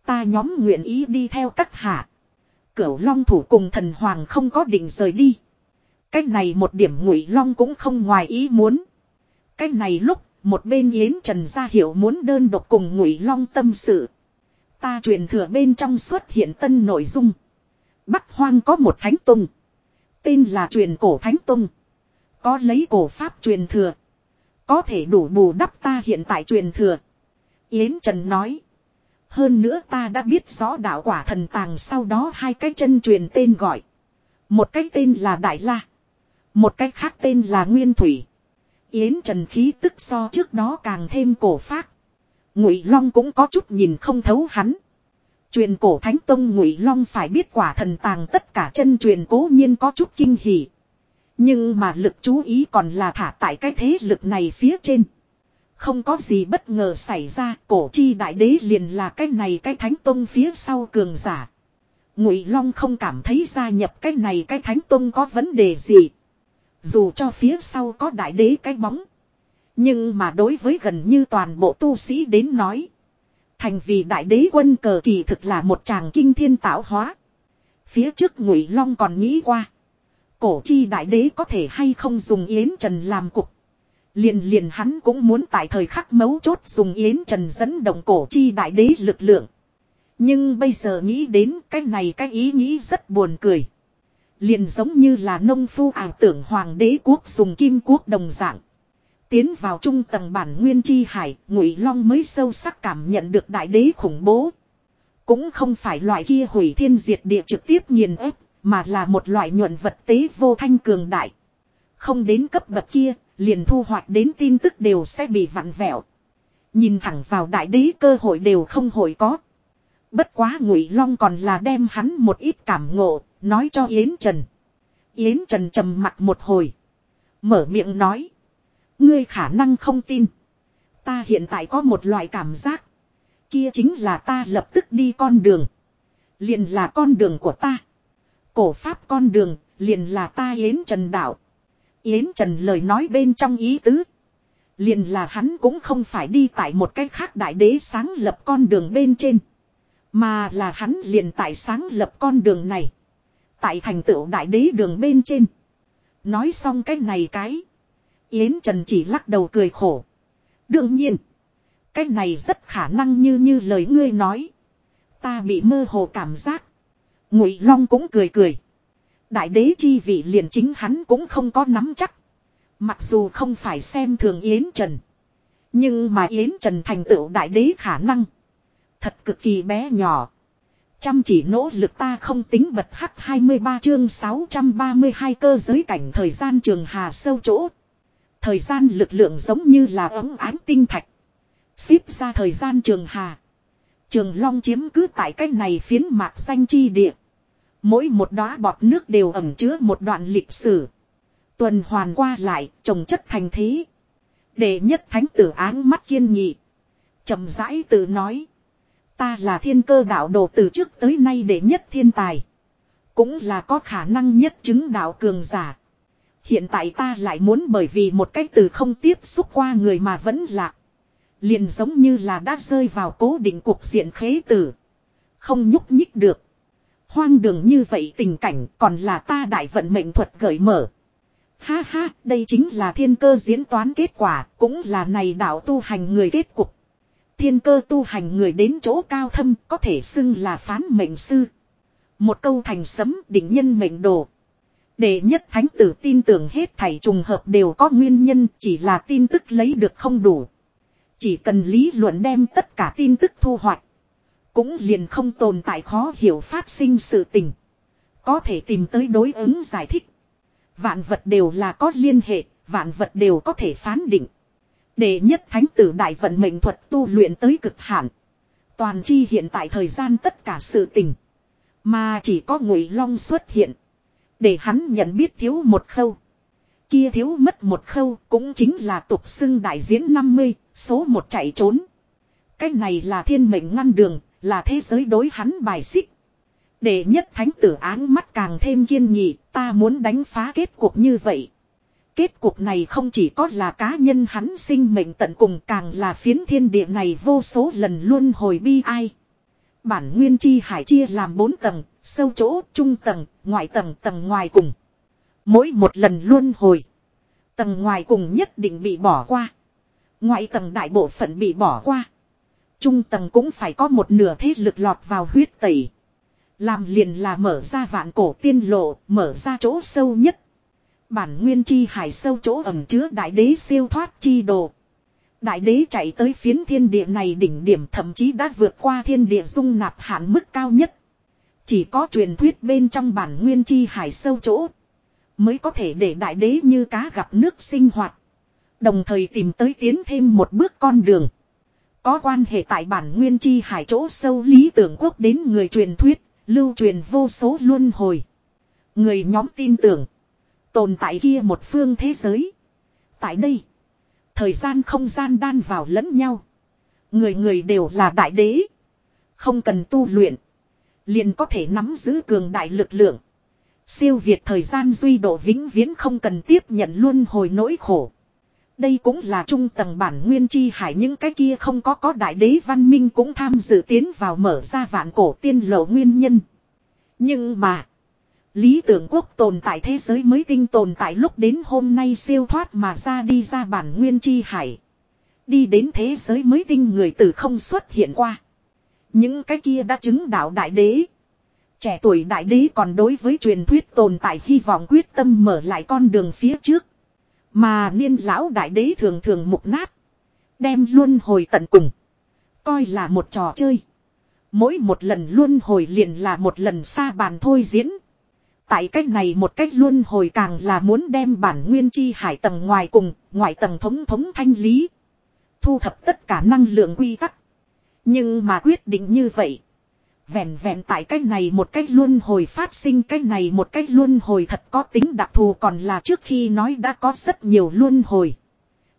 Ta nhóm nguyện ý đi theo các hạ. Cửu long thủ cùng thần hoàng không có định rời đi. Cách này một điểm ngụy long cũng không ngoài ý muốn. Cách này lúc, một bên Yến Trần ra hiểu muốn đơn độc cùng Ngụy Long tâm sự. Ta truyền thừa bên trong xuất hiện tân nội dung. Bắc Hoang có một thánh tùng Tên là truyền cổ thánh tùng Có lấy cổ pháp truyền thừa. Có thể đủ bù đắp ta hiện tại truyền thừa. Yến Trần nói. Hơn nữa ta đã biết rõ đạo quả thần tàng sau đó hai cái chân truyền tên gọi. Một cái tên là Đại La. Một cách khác tên là Nguyên Thủy. Yến Trần khí tức so trước đó càng thêm cổ phát. Ngụy Long cũng có chút nhìn không thấu hắn. Truyền cổ Thánh Tông Ngụy Long phải biết quả thần tàng tất cả chân truyền cố nhiên có chút kinh hỉ. Nhưng mà lực chú ý còn là thả tại cái thế lực này phía trên. Không có gì bất ngờ xảy ra, cổ chi đại đế liền là cái này cái thánh tông phía sau cường giả. Ngụy Long không cảm thấy gia nhập cái này cái thánh tông có vấn đề gì. Dù cho phía sau có đại đế cái bóng. Nhưng mà đối với gần như toàn bộ tu sĩ đến nói. Thành vì đại đế quân cờ kỳ thực là một chàng kinh thiên tạo hóa. Phía trước ngụy long còn nghĩ qua. Cổ chi đại đế có thể hay không dùng yến trần làm cục. Liền liền hắn cũng muốn tại thời khắc mấu chốt dùng yến trần dẫn động cổ chi đại đế lực lượng. Nhưng bây giờ nghĩ đến cái này cái ý nghĩ rất buồn cười. Liền giống như là nông phu ảo tưởng hoàng đế quốc dùng kim quốc đồng dạng. Tiến vào trung tầng bản nguyên chi hải, ngụy long mới sâu sắc cảm nhận được đại đế khủng bố. Cũng không phải loại kia hủy thiên diệt địa trực tiếp nghiền ép, mà là một loại nhuận vật tế vô thanh cường đại. Không đến cấp bậc kia, liền thu hoạch đến tin tức đều sẽ bị vặn vẹo. Nhìn thẳng vào đại đế cơ hội đều không hội có. Bất quá ngụy long còn là đem hắn một ít cảm ngộ, nói cho Yến Trần. Yến Trần trầm mặt một hồi. Mở miệng nói. Ngươi khả năng không tin. Ta hiện tại có một loại cảm giác. Kia chính là ta lập tức đi con đường. Liền là con đường của ta. Cổ pháp con đường, liền là ta Yến Trần đạo. Yến Trần lời nói bên trong ý tứ. Liền là hắn cũng không phải đi tại một cách khác đại đế sáng lập con đường bên trên. Mà là hắn liền tại sáng lập con đường này. Tại thành tựu đại đế đường bên trên. Nói xong cái này cái. Yến Trần chỉ lắc đầu cười khổ. Đương nhiên. Cái này rất khả năng như như lời ngươi nói. Ta bị mơ hồ cảm giác. Ngụy Long cũng cười cười. Đại đế chi vị liền chính hắn cũng không có nắm chắc. Mặc dù không phải xem thường Yến Trần. Nhưng mà Yến Trần thành tựu đại đế khả năng. Thật cực kỳ bé nhỏ. Chăm chỉ nỗ lực ta không tính bật hắc 23 chương 632 cơ giới cảnh thời gian trường hà sâu chỗ. Thời gian lực lượng giống như là ống ánh tinh thạch. xíp ra thời gian trường hà. Trường Long chiếm cứ tại cách này phiến mạc xanh chi địa. Mỗi một đóa bọt nước đều ẩm chứa một đoạn lịch sử. Tuần hoàn qua lại, trồng chất thành thế. Đệ nhất thánh tử áng mắt kiên nghị. chậm rãi tự nói. Ta là thiên cơ đạo đồ từ trước tới nay đệ nhất thiên tài. Cũng là có khả năng nhất chứng đạo cường giả. Hiện tại ta lại muốn bởi vì một cái từ không tiếp xúc qua người mà vẫn lạc. Liền giống như là đã rơi vào cố định cuộc diện khế tử. Không nhúc nhích được. Hoang đường như vậy tình cảnh còn là ta đại vận mệnh thuật gợi mở. Ha ha, đây chính là thiên cơ diễn toán kết quả, cũng là này đạo tu hành người kết cục. Thiên cơ tu hành người đến chỗ cao thâm có thể xưng là phán mệnh sư. Một câu thành sấm đỉnh nhân mệnh đồ. Đệ nhất thánh tử tin tưởng hết thảy trùng hợp đều có nguyên nhân chỉ là tin tức lấy được không đủ. Chỉ cần lý luận đem tất cả tin tức thu hoạch. Cũng liền không tồn tại khó hiểu phát sinh sự tình. Có thể tìm tới đối ứng giải thích. Vạn vật đều là có liên hệ, vạn vật đều có thể phán định. Đệ nhất thánh tử đại vận mệnh thuật tu luyện tới cực hạn. Toàn chi hiện tại thời gian tất cả sự tình. Mà chỉ có ngụy long xuất hiện. Để hắn nhận biết thiếu một khâu. Kia thiếu mất một khâu cũng chính là tục xưng đại diễn 50, số một chạy trốn. Cái này là thiên mệnh ngăn đường, là thế giới đối hắn bài xích. Để nhất thánh tử áng mắt càng thêm kiên nghị, ta muốn đánh phá kết cục như vậy. Kết cục này không chỉ có là cá nhân hắn sinh mệnh tận cùng càng là phiến thiên địa này vô số lần luôn hồi bi ai. Bản nguyên chi hải chia làm bốn tầng, sâu chỗ, trung tầng, ngoại tầng, tầng ngoài cùng. Mỗi một lần luôn hồi. Tầng ngoài cùng nhất định bị bỏ qua. Ngoại tầng đại bộ phận bị bỏ qua. Trung tầng cũng phải có một nửa thế lực lọt vào huyết tẩy. Làm liền là mở ra vạn cổ tiên lộ, mở ra chỗ sâu nhất. Bản nguyên chi hải sâu chỗ ẩm chứa đại đế siêu thoát chi đồ. Đại đế chạy tới phiến thiên địa này đỉnh điểm thậm chí đã vượt qua thiên địa dung nạp hạn mức cao nhất. Chỉ có truyền thuyết bên trong bản nguyên chi hải sâu chỗ. Mới có thể để đại đế như cá gặp nước sinh hoạt. Đồng thời tìm tới tiến thêm một bước con đường. Có quan hệ tại bản nguyên chi hải chỗ sâu lý tưởng quốc đến người truyền thuyết, lưu truyền vô số luân hồi. Người nhóm tin tưởng. Tồn tại kia một phương thế giới. Tại đây. Thời gian không gian đan vào lẫn nhau. Người người đều là đại đế. Không cần tu luyện. Liền có thể nắm giữ cường đại lực lượng. Siêu việt thời gian duy độ vĩnh viễn không cần tiếp nhận luôn hồi nỗi khổ. Đây cũng là trung tầng bản nguyên chi hải, những cái kia không có có đại đế văn minh cũng tham dự tiến vào mở ra vạn cổ tiên lộ nguyên nhân. Nhưng mà. Lý tưởng quốc tồn tại thế giới mới tinh tồn tại lúc đến hôm nay siêu thoát mà ra đi ra bản nguyên chi hải. Đi đến thế giới mới tinh người tử không xuất hiện qua. Những cái kia đã chứng đạo đại đế. Trẻ tuổi đại đế còn đối với truyền thuyết tồn tại hy vọng quyết tâm mở lại con đường phía trước. Mà niên lão đại đế thường thường mục nát. Đem luôn hồi tận cùng. Coi là một trò chơi. Mỗi một lần luôn hồi liền là một lần xa bàn thôi diễn. Tại cách này một cách luôn hồi càng là muốn đem bản nguyên chi hải tầng ngoài cùng, ngoại tầng thống thống thanh lý. Thu thập tất cả năng lượng quy tắc. Nhưng mà quyết định như vậy. Vẹn vẹn tại cách này một cách luôn hồi phát sinh cách này một cách luôn hồi thật có tính đặc thù còn là trước khi nói đã có rất nhiều luôn hồi.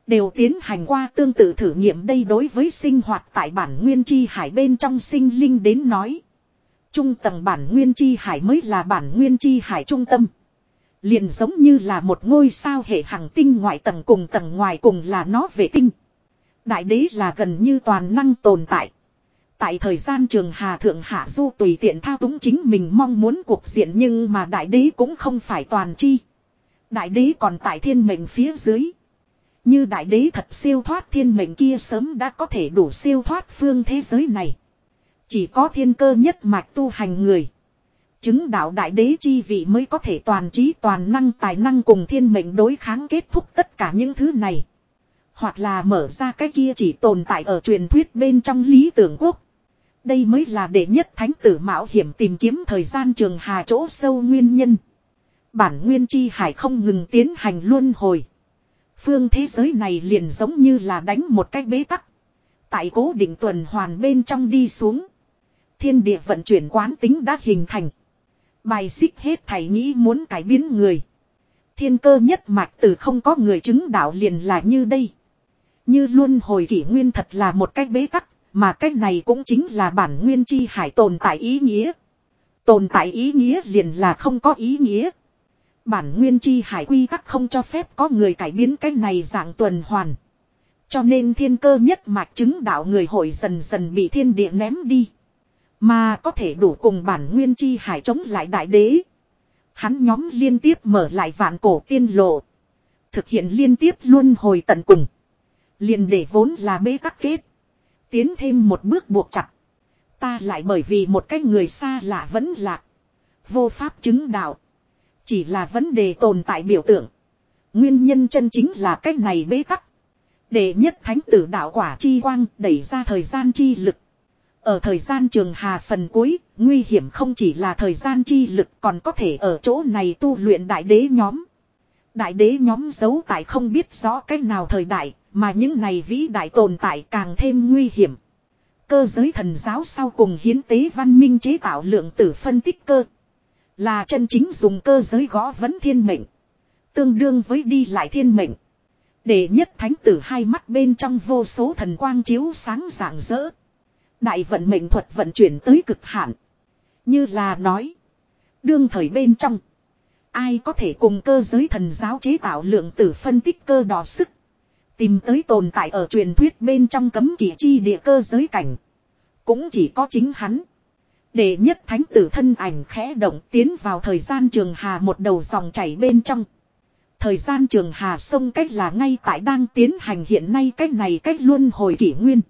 Đều tiến hành qua tương tự thử nghiệm đây đối với sinh hoạt tại bản nguyên chi hải bên trong sinh linh đến nói. Trung tầng bản nguyên chi hải mới là bản nguyên chi hải trung tâm. Liền giống như là một ngôi sao hệ hành tinh ngoại tầng cùng tầng ngoài cùng là nó vệ tinh. Đại đế là gần như toàn năng tồn tại. Tại thời gian trường Hà Thượng Hạ Du tùy tiện thao túng chính mình mong muốn cuộc diện nhưng mà đại đế cũng không phải toàn chi. Đại đế còn tại thiên mệnh phía dưới. Như đại đế thật siêu thoát thiên mệnh kia sớm đã có thể đủ siêu thoát phương thế giới này. Chỉ có thiên cơ nhất mạch tu hành người. Chứng đạo đại đế chi vị mới có thể toàn trí toàn năng tài năng cùng thiên mệnh đối kháng kết thúc tất cả những thứ này. Hoặc là mở ra cái kia chỉ tồn tại ở truyền thuyết bên trong lý tưởng quốc. Đây mới là đệ nhất thánh tử mạo hiểm tìm kiếm thời gian trường hà chỗ sâu nguyên nhân. Bản nguyên chi hải không ngừng tiến hành luân hồi. Phương thế giới này liền giống như là đánh một cái bế tắc. Tại cố định tuần hoàn bên trong đi xuống. Thiên địa vận chuyển quán tính đã hình thành. Bài xích hết thảy nghĩ muốn cải biến người. Thiên cơ nhất mạch từ không có người chứng đạo liền là như đây. Như luôn hồi kỷ nguyên thật là một cách bế tắc, mà cách này cũng chính là bản nguyên chi hải tồn tại ý nghĩa. Tồn tại ý nghĩa liền là không có ý nghĩa. Bản nguyên chi hải quy tắc không cho phép có người cải biến cách này dạng tuần hoàn. Cho nên thiên cơ nhất mạch chứng đạo người hội dần dần bị thiên địa ném đi. Mà có thể đủ cùng bản nguyên chi hải chống lại đại đế. Hắn nhóm liên tiếp mở lại vạn cổ tiên lộ. Thực hiện liên tiếp luôn hồi tận cùng. liền để vốn là bế tắc kết. Tiến thêm một bước buộc chặt. Ta lại bởi vì một cái người xa lạ vẫn lạc. Vô pháp chứng đạo. Chỉ là vấn đề tồn tại biểu tượng. Nguyên nhân chân chính là cái này bế tắc. Để nhất thánh tử đạo quả chi quang đẩy ra thời gian chi lực. Ở thời gian trường hà phần cuối, nguy hiểm không chỉ là thời gian chi lực còn có thể ở chỗ này tu luyện đại đế nhóm. Đại đế nhóm giấu tại không biết rõ cách nào thời đại, mà những này vĩ đại tồn tại càng thêm nguy hiểm. Cơ giới thần giáo sau cùng hiến tế văn minh chế tạo lượng tử phân tích cơ. Là chân chính dùng cơ giới gõ vấn thiên mệnh. Tương đương với đi lại thiên mệnh. Để nhất thánh tử hai mắt bên trong vô số thần quang chiếu sáng rạng rỡ. Đại vận mệnh thuật vận chuyển tới cực hạn. Như là nói. Đương thời bên trong. Ai có thể cùng cơ giới thần giáo chế tạo lượng tử phân tích cơ đỏ sức. Tìm tới tồn tại ở truyền thuyết bên trong cấm kỵ chi địa cơ giới cảnh. Cũng chỉ có chính hắn. Để nhất thánh tử thân ảnh khẽ động tiến vào thời gian trường hà một đầu dòng chảy bên trong. Thời gian trường hà sông cách là ngay tại đang tiến hành hiện nay cách này cách luôn hồi kỷ nguyên.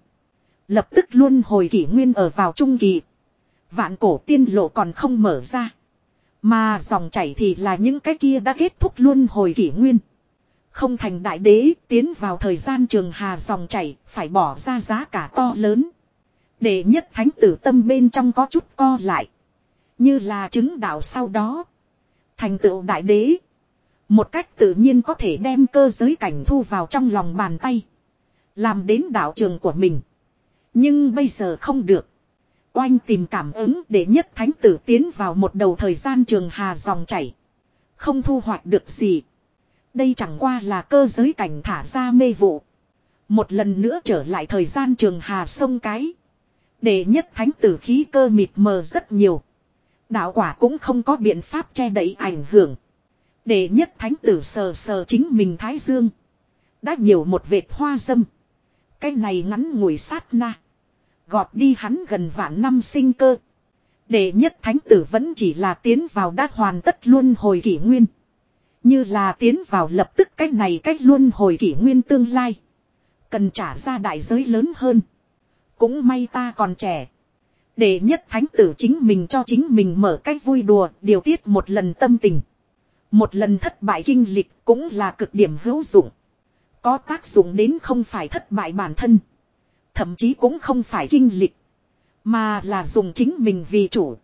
Lập tức luôn hồi kỷ nguyên ở vào trung kỳ. Vạn cổ tiên lộ còn không mở ra. Mà dòng chảy thì là những cái kia đã kết thúc luôn hồi kỷ nguyên. Không thành đại đế tiến vào thời gian trường hà dòng chảy phải bỏ ra giá cả to lớn. Để nhất thánh tử tâm bên trong có chút co lại. Như là chứng đạo sau đó. Thành tựu đại đế. Một cách tự nhiên có thể đem cơ giới cảnh thu vào trong lòng bàn tay. Làm đến đạo trường của mình. Nhưng bây giờ không được. Oanh tìm cảm ứng để nhất thánh tử tiến vào một đầu thời gian trường hà dòng chảy. Không thu hoạch được gì. Đây chẳng qua là cơ giới cảnh thả ra mê vụ. Một lần nữa trở lại thời gian trường hà sông cái. Để nhất thánh tử khí cơ mịt mờ rất nhiều. Đạo quả cũng không có biện pháp che đậy ảnh hưởng. Để nhất thánh tử sờ sờ chính mình thái dương. Đã nhiều một vệt hoa dâm. Cái này ngắn ngủi sát na. Gọt đi hắn gần vạn năm sinh cơ. Để nhất thánh tử vẫn chỉ là tiến vào đã hoàn tất luôn hồi kỷ nguyên. Như là tiến vào lập tức cách này cách luôn hồi kỷ nguyên tương lai. Cần trả ra đại giới lớn hơn. Cũng may ta còn trẻ. Để nhất thánh tử chính mình cho chính mình mở cách vui đùa, điều tiết một lần tâm tình. Một lần thất bại kinh lịch cũng là cực điểm hữu dụng. Có tác dụng đến không phải thất bại bản thân. Thậm chí cũng không phải kinh lịch. Mà là dùng chính mình vì chủ.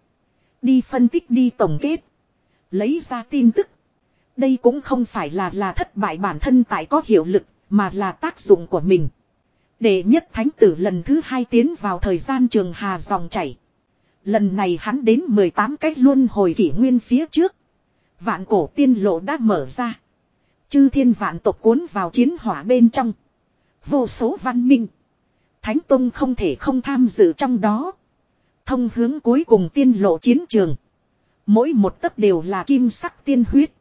Đi phân tích đi tổng kết. Lấy ra tin tức. Đây cũng không phải là là thất bại bản thân tại có hiệu lực, mà là tác dụng của mình. Để nhất thánh tử lần thứ hai tiến vào thời gian trường hà dòng chảy. Lần này hắn đến 18 cách luôn hồi kỷ nguyên phía trước. Vạn cổ tiên lộ đã mở ra. Chư thiên vạn tộc cuốn vào chiến hỏa bên trong. Vô số văn minh. Thánh Tông không thể không tham dự trong đó. Thông hướng cuối cùng tiên lộ chiến trường. Mỗi một tấc đều là kim sắc tiên huyết.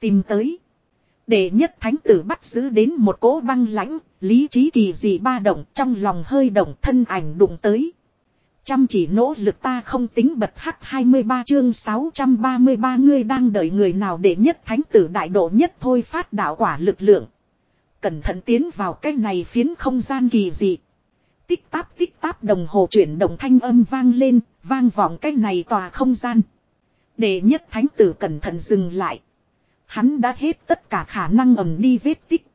Tìm tới. Để nhất thánh tử bắt giữ đến một cỗ băng lãnh, lý trí kỳ dị ba động trong lòng hơi động thân ảnh đụng tới. Chăm chỉ nỗ lực ta không tính bật hắc 23 chương 633 ngươi đang đợi người nào để nhất thánh tử đại độ nhất thôi phát đạo quả lực lượng. Cẩn thận tiến vào cái này phiến không gian kỳ dị. Tích táp tích táp đồng hồ chuyển động thanh âm vang lên, vang vọng cái này tòa không gian. Để nhất thánh tử cẩn thận dừng lại. Hắn đã hết tất cả khả năng ẩm đi vết tích.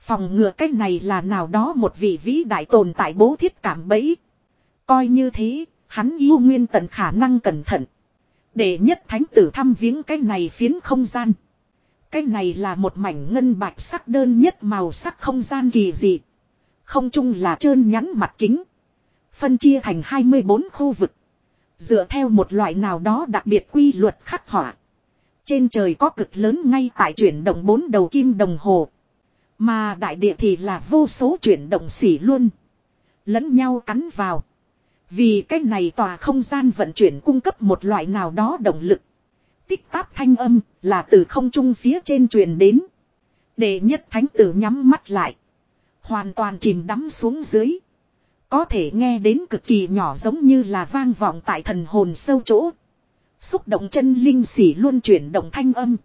Phòng ngừa cái này là nào đó một vị vĩ đại tồn tại bố thiết cảm bẫy. Coi như thế, hắn yêu nguyên tận khả năng cẩn thận. Để nhất thánh tử thăm viếng cái này phiến không gian. Cái này là một mảnh ngân bạch sắc đơn nhất màu sắc không gian kỳ dị. Không chung là trơn nhắn mặt kính. Phân chia thành 24 khu vực. Dựa theo một loại nào đó đặc biệt quy luật khắc họa. Trên trời có cực lớn ngay tại chuyển động bốn đầu kim đồng hồ. Mà đại địa thì là vô số chuyển động xỉ luôn. Lẫn nhau cắn vào. Vì cái này tòa không gian vận chuyển cung cấp một loại nào đó động lực. Tích táp thanh âm là từ không trung phía trên truyền đến. Đệ nhất thánh tử nhắm mắt lại. Hoàn toàn chìm đắm xuống dưới. Có thể nghe đến cực kỳ nhỏ giống như là vang vọng tại thần hồn sâu chỗ. Xúc động chân linh xỉ luôn chuyển động thanh âm.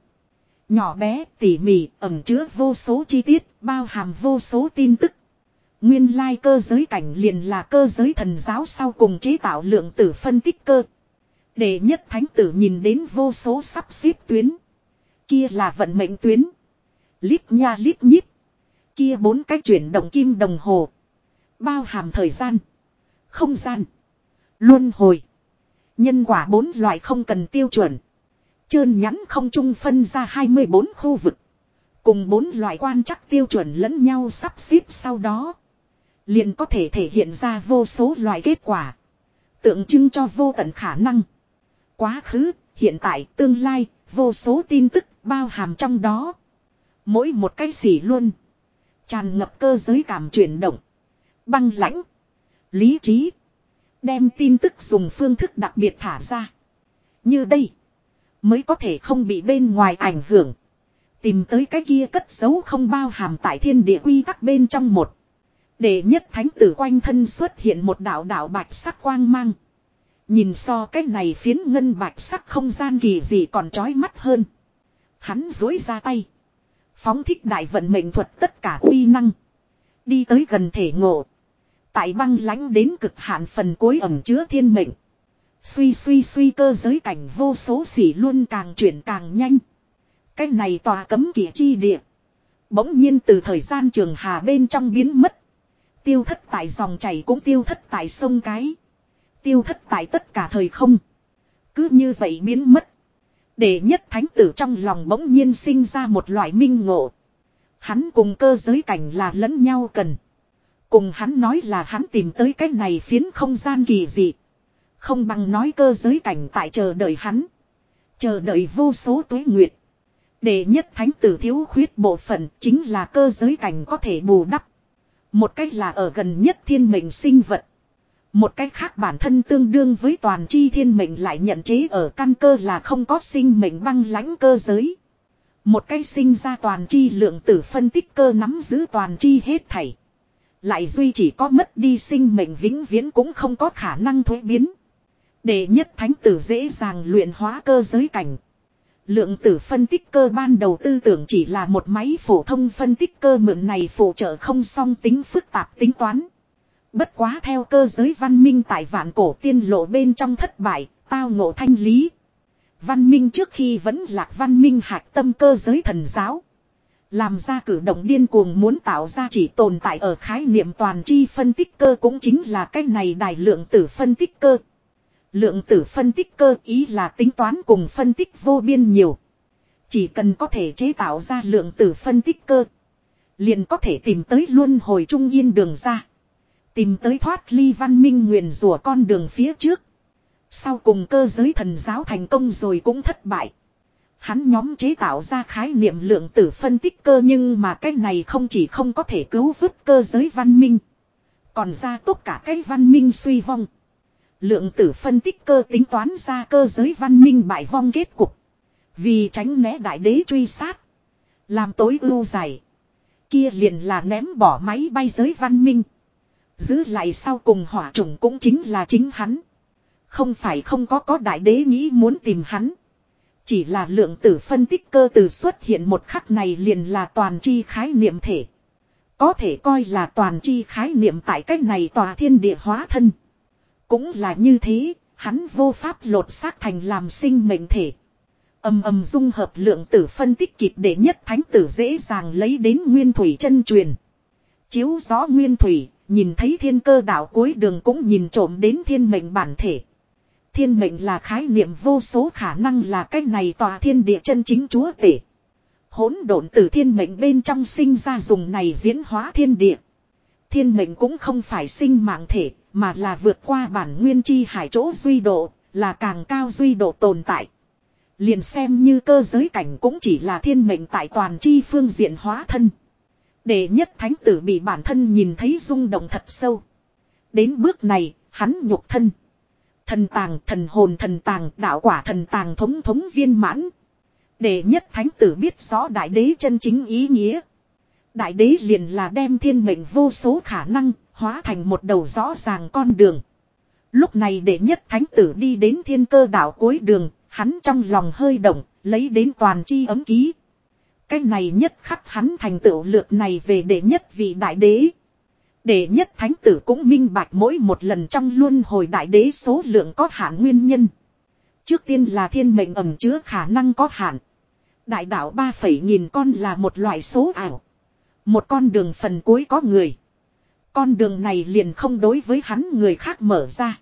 Nhỏ bé, tỉ mỉ, ẩm chứa vô số chi tiết, bao hàm vô số tin tức. Nguyên lai cơ giới cảnh liền là cơ giới thần giáo sau cùng chế tạo lượng tử phân tích cơ. Để nhất thánh tử nhìn đến vô số sắp xếp tuyến. Kia là vận mệnh tuyến. Lít nha lít nhít. Kia bốn cách chuyển động kim đồng hồ. Bao hàm thời gian. Không gian. Luân hồi. Nhân quả bốn loại không cần tiêu chuẩn. Trơn nhắn không trung phân ra 24 khu vực. Cùng bốn loại quan chắc tiêu chuẩn lẫn nhau sắp xếp sau đó. Liền có thể thể hiện ra vô số loại kết quả. Tượng trưng cho vô tận khả năng. Quá khứ, hiện tại, tương lai, vô số tin tức bao hàm trong đó. Mỗi một cái gì luôn. Tràn ngập cơ giới cảm chuyển động. Băng lãnh. Lý trí. Đem tin tức dùng phương thức đặc biệt thả ra. Như đây. Mới có thể không bị bên ngoài ảnh hưởng. Tìm tới cái kia cất giấu không bao hàm tại thiên địa quy tắc bên trong một. Để nhất thánh tử quanh thân xuất hiện một đạo đạo bạch sắc quang mang. Nhìn so cái này phiến ngân bạch sắc không gian kỳ gì còn trói mắt hơn. Hắn dối ra tay. Phóng thích đại vận mệnh thuật tất cả uy năng. Đi tới gần thể ngộ. Tại băng lánh đến cực hạn phần cuối ẩm chứa thiên mệnh. Suy suy suy cơ giới cảnh vô số xỉ luôn càng chuyển càng nhanh. Cái này tòa cấm kỵ chi địa. Bỗng nhiên từ thời gian trường hà bên trong biến mất. Tiêu thất tại dòng chảy cũng tiêu thất tại sông cái. Tiêu thất tại tất cả thời không. Cứ như vậy biến mất. Để nhất thánh tử trong lòng bỗng nhiên sinh ra một loại minh ngộ. Hắn cùng cơ giới cảnh là lẫn nhau cần. Cùng hắn nói là hắn tìm tới cái này phiến không gian kỳ dị. Không bằng nói cơ giới cảnh tại chờ đợi hắn. Chờ đợi vô số tuế nguyệt. Để nhất thánh tử thiếu khuyết bộ phận chính là cơ giới cảnh có thể bù đắp. Một cách là ở gần nhất thiên mệnh sinh vật. Một cách khác bản thân tương đương với toàn chi thiên mệnh lại nhận chế ở căn cơ là không có sinh mệnh băng lãnh cơ giới. Một cách sinh ra toàn chi lượng tử phân tích cơ nắm giữ toàn chi hết thảy. Lại duy chỉ có mất đi sinh mệnh vĩnh viễn cũng không có khả năng thuế biến. Để nhất thánh tử dễ dàng luyện hóa cơ giới cảnh. Lượng tử phân tích cơ ban đầu tư tưởng chỉ là một máy phổ thông phân tích cơ mượn này phụ trợ không song tính phức tạp tính toán. Bất quá theo cơ giới văn minh tại vạn cổ tiên lộ bên trong thất bại, tao ngộ thanh lý. Văn minh trước khi vẫn lạc văn minh hạc tâm cơ giới thần giáo. Làm ra cử động điên cuồng muốn tạo ra chỉ tồn tại ở khái niệm toàn chi phân tích cơ cũng chính là cái này đài lượng tử phân tích cơ. Lượng tử phân tích cơ, ý là tính toán cùng phân tích vô biên nhiều. Chỉ cần có thể chế tạo ra lượng tử phân tích cơ. Liền có thể tìm tới luân hồi trung yên đường ra. Tìm tới thoát ly văn minh nguyền rủa con đường phía trước. Sau cùng cơ giới thần giáo thành công rồi cũng thất bại. Hắn nhóm chế tạo ra khái niệm lượng tử phân tích cơ nhưng mà cái này không chỉ không có thể cứu vớt cơ giới văn minh. Còn ra tất cả cái văn minh suy vong. Lượng tử phân tích cơ tính toán ra cơ giới văn minh bại vong kết cục. Vì tránh né đại đế truy sát. Làm tối ưu dài. Kia liền là ném bỏ máy bay giới văn minh. Giữ lại sau cùng hỏa trùng cũng chính là chính hắn. Không phải không có có đại đế nghĩ muốn tìm hắn. Chỉ là lượng tử phân tích cơ từ xuất hiện một khắc này liền là toàn chi khái niệm thể. Có thể coi là toàn chi khái niệm tại cách này tòa thiên địa hóa thân. Cũng là như thế, hắn vô pháp lột xác thành làm sinh mệnh thể. Âm âm dung hợp lượng tử phân tích kịp để nhất thánh tử dễ dàng lấy đến nguyên thủy chân truyền. Chiếu gió nguyên thủy, nhìn thấy thiên cơ đạo cuối đường cũng nhìn trộm đến thiên mệnh bản thể. Thiên mệnh là khái niệm vô số khả năng là cách này tòa thiên địa chân chính chúa tể. Hỗn độn từ thiên mệnh bên trong sinh ra dùng này diễn hóa thiên địa. Thiên mệnh cũng không phải sinh mạng thể, mà là vượt qua bản nguyên chi hải chỗ duy độ, là càng cao duy độ tồn tại. Liền xem như cơ giới cảnh cũng chỉ là thiên mệnh tại toàn chi phương diện hóa thân. Để nhất thánh tử bị bản thân nhìn thấy rung động thật sâu. Đến bước này, hắn nhục thân. Thần tàng, thần hồn thần tàng, đạo quả thần tàng thống thống viên mãn. Để nhất thánh tử biết rõ đại đế chân chính ý nghĩa. Đại đế liền là đem thiên mệnh vô số khả năng, hóa thành một đầu rõ ràng con đường. Lúc này đệ nhất thánh tử đi đến thiên cơ đảo cuối đường, hắn trong lòng hơi động, lấy đến toàn chi ấm ký. Cái này nhất khắc hắn thành tựu lượt này về đệ nhất vị đại đế. Đệ nhất thánh tử cũng minh bạch mỗi một lần trong luân hồi đại đế số lượng có hạn nguyên nhân. Trước tiên là thiên mệnh ẩm chứa khả năng có hạn. Đại đạo ba phẩy nghìn con là một loại số ảo. Một con đường phần cuối có người. Con đường này liền không đối với hắn người khác mở ra.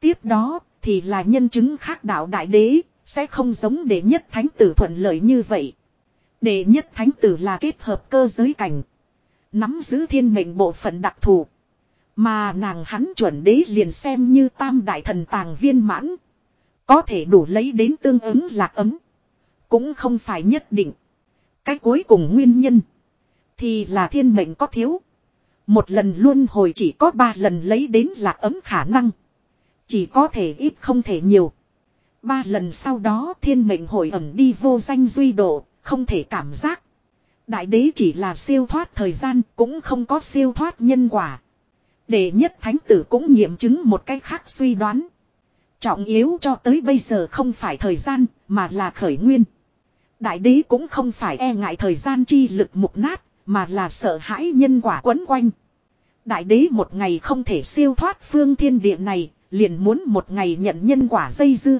Tiếp đó thì là nhân chứng khác đạo đại đế, sẽ không giống đệ nhất thánh tử thuận lợi như vậy. Đệ nhất thánh tử là kết hợp cơ giới cảnh. Nắm giữ thiên mệnh bộ phận đặc thù. Mà nàng hắn chuẩn đế liền xem như tam đại thần tàng viên mãn. Có thể đủ lấy đến tương ứng lạc ấm. Cũng không phải nhất định. Cái cuối cùng nguyên nhân. Thì là thiên mệnh có thiếu. Một lần luôn hồi chỉ có ba lần lấy đến là ấm khả năng. Chỉ có thể ít không thể nhiều. Ba lần sau đó thiên mệnh hồi ẩm đi vô danh duy độ, không thể cảm giác. Đại đế chỉ là siêu thoát thời gian, cũng không có siêu thoát nhân quả. Để nhất thánh tử cũng nghiệm chứng một cách khác suy đoán. Trọng yếu cho tới bây giờ không phải thời gian, mà là khởi nguyên. Đại đế cũng không phải e ngại thời gian chi lực mục nát, mà là sợ hãi nhân quả quấn quanh. Đại đế một ngày không thể siêu thoát phương thiên địa này, liền muốn một ngày nhận nhân quả dây dưa.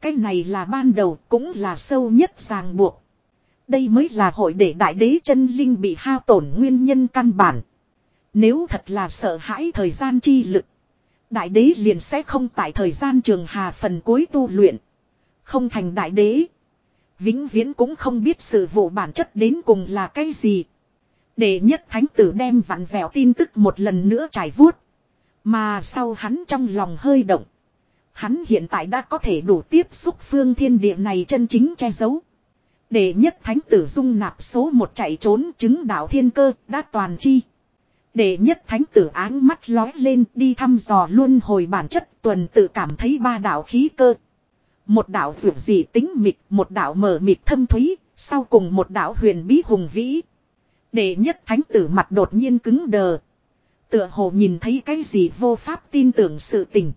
Cái này là ban đầu cũng là sâu nhất ràng buộc. Đây mới là hội để đại đế chân linh bị hao tổn nguyên nhân căn bản. Nếu thật là sợ hãi thời gian chi lực. Đại đế liền sẽ không tại thời gian trường hà phần cuối tu luyện. Không thành đại đế. Vĩnh viễn cũng không biết sự vụ bản chất đến cùng là cái gì. Để nhất thánh tử đem vặn vẹo tin tức một lần nữa trải vuốt. Mà sau hắn trong lòng hơi động. Hắn hiện tại đã có thể đủ tiếp xúc phương thiên địa này chân chính che giấu. Để nhất thánh tử dung nạp số một chạy trốn chứng đạo thiên cơ đã toàn chi. Để nhất thánh tử áng mắt lói lên đi thăm dò luôn hồi bản chất tuần tự cảm thấy ba đạo khí cơ. Một đạo vượt dị tính mịt, một đạo mở mịt thâm thúy, sau cùng một đạo huyền bí hùng vĩ. Để nhất thánh tử mặt đột nhiên cứng đờ. Tựa hồ nhìn thấy cái gì vô pháp tin tưởng sự tình.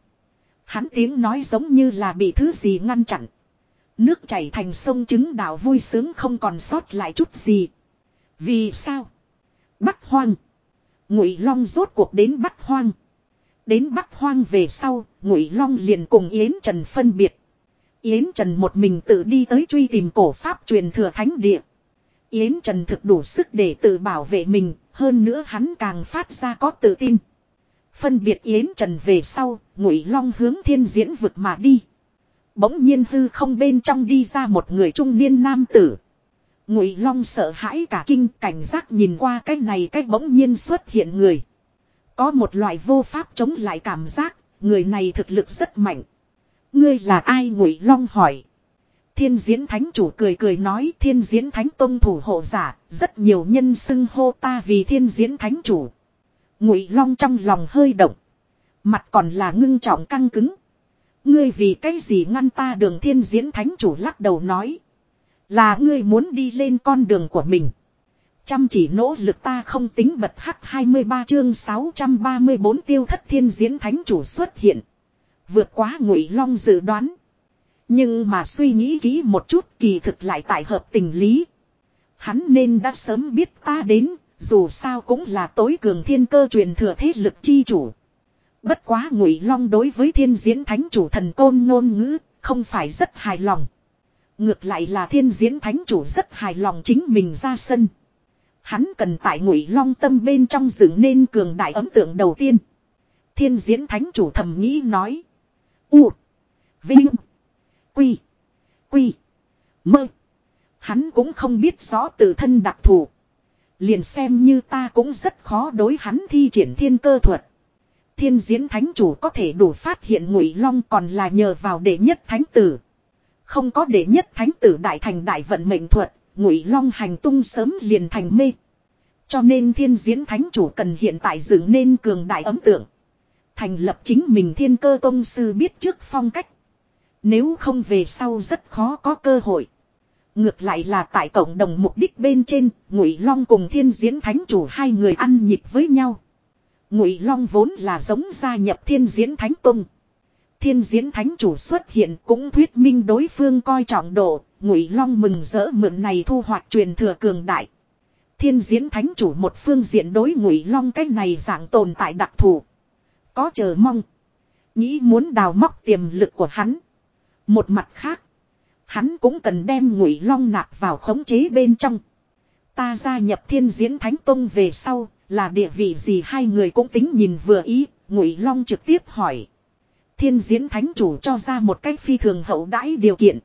Hắn tiếng nói giống như là bị thứ gì ngăn chặn. Nước chảy thành sông chứng đạo vui sướng không còn sót lại chút gì. Vì sao? Bắc hoang. Ngụy Long rốt cuộc đến Bắc hoang. Đến Bắc hoang về sau, Ngụy Long liền cùng Yến Trần phân biệt. Yến Trần một mình tự đi tới truy tìm cổ pháp truyền thừa thánh địa. Yến Trần thực đủ sức để tự bảo vệ mình, hơn nữa hắn càng phát ra có tự tin. Phân biệt Yến Trần về sau, Ngụy Long hướng thiên diễn vực mà đi. Bỗng nhiên hư không bên trong đi ra một người trung niên nam tử. Ngụy Long sợ hãi cả kinh cảnh giác nhìn qua cái này cái bỗng nhiên xuất hiện người. Có một loại vô pháp chống lại cảm giác, người này thực lực rất mạnh. Ngươi là ai Ngụy Long hỏi. Thiên diễn thánh chủ cười cười nói thiên diễn thánh tông thủ hộ giả, rất nhiều nhân xưng hô ta vì thiên diễn thánh chủ. Ngụy Long trong lòng hơi động. Mặt còn là ngưng trọng căng cứng. Ngươi vì cái gì ngăn ta đường thiên diễn thánh chủ lắc đầu nói. Là ngươi muốn đi lên con đường của mình. Chăm chỉ nỗ lực ta không tính bật hắc 23 chương 634 tiêu thất thiên diễn thánh chủ xuất hiện. Vượt quá ngụy long dự đoán. Nhưng mà suy nghĩ kỹ một chút kỳ thực lại tại hợp tình lý. Hắn nên đã sớm biết ta đến, dù sao cũng là tối cường thiên cơ truyền thừa thế lực chi chủ. Bất quá ngụy long đối với thiên diễn thánh chủ thần côn ngôn ngữ, không phải rất hài lòng. Ngược lại là thiên diễn thánh chủ rất hài lòng chính mình ra sân. Hắn cần tại ngụy long tâm bên trong dựng nên cường đại ấn tượng đầu tiên. Thiên diễn thánh chủ thầm nghĩ nói. U. Vinh. Quy. Quy. Mơ. Hắn cũng không biết rõ tự thân đặc thù. Liền xem như ta cũng rất khó đối hắn thi triển thiên cơ thuật. Thiên diễn thánh chủ có thể đủ phát hiện ngụy long còn là nhờ vào đệ nhất thánh tử. Không có đệ nhất thánh tử đại thành đại vận mệnh thuật, ngụy long hành tung sớm liền thành mê. Cho nên thiên diễn thánh chủ cần hiện tại dựng nên cường đại ấm tượng. Thành lập chính mình thiên cơ công sư biết trước phong cách. Nếu không về sau rất khó có cơ hội. Ngược lại là tại cộng đồng mục đích bên trên, Ngụy Long cùng Thiên Diễn Thánh chủ hai người ăn nhịp với nhau. Ngụy Long vốn là giống gia nhập Thiên Diễn Thánh Tông. Thiên Diễn Thánh chủ xuất hiện cũng thuyết minh đối phương coi trọng độ, Ngụy Long mừng rỡ mượn này thu hoạch truyền thừa cường đại. Thiên Diễn Thánh chủ một phương diện đối Ngụy Long cái này dạng tồn tại đặc thù, có chờ mong, nghĩ muốn đào móc tiềm lực của hắn. Một mặt khác, Hắn cũng cần đem ngụy long nạp vào khống chế bên trong. Ta gia nhập thiên diễn thánh tông về sau, là địa vị gì hai người cũng tính nhìn vừa ý, ngụy long trực tiếp hỏi. Thiên diễn thánh chủ cho ra một cách phi thường hậu đãi điều kiện.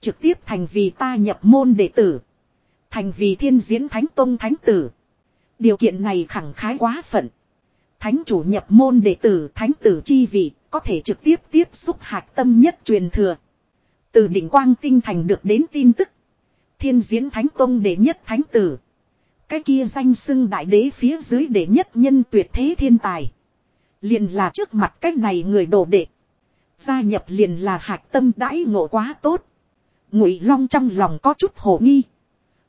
Trực tiếp thành vì ta nhập môn đệ tử. Thành vì thiên diễn thánh tông thánh tử. Điều kiện này khẳng khái quá phận. Thánh chủ nhập môn đệ tử thánh tử chi vị, có thể trực tiếp tiếp xúc hạch tâm nhất truyền thừa. Từ đỉnh quang tinh thành được đến tin tức. Thiên diễn thánh tông đệ nhất thánh tử. Cái kia danh xưng đại đế phía dưới đệ nhất nhân tuyệt thế thiên tài. Liền là trước mặt cái này người đồ đệ. Gia nhập liền là hạch tâm đãi ngộ quá tốt. Ngụy Long trong lòng có chút hồ nghi.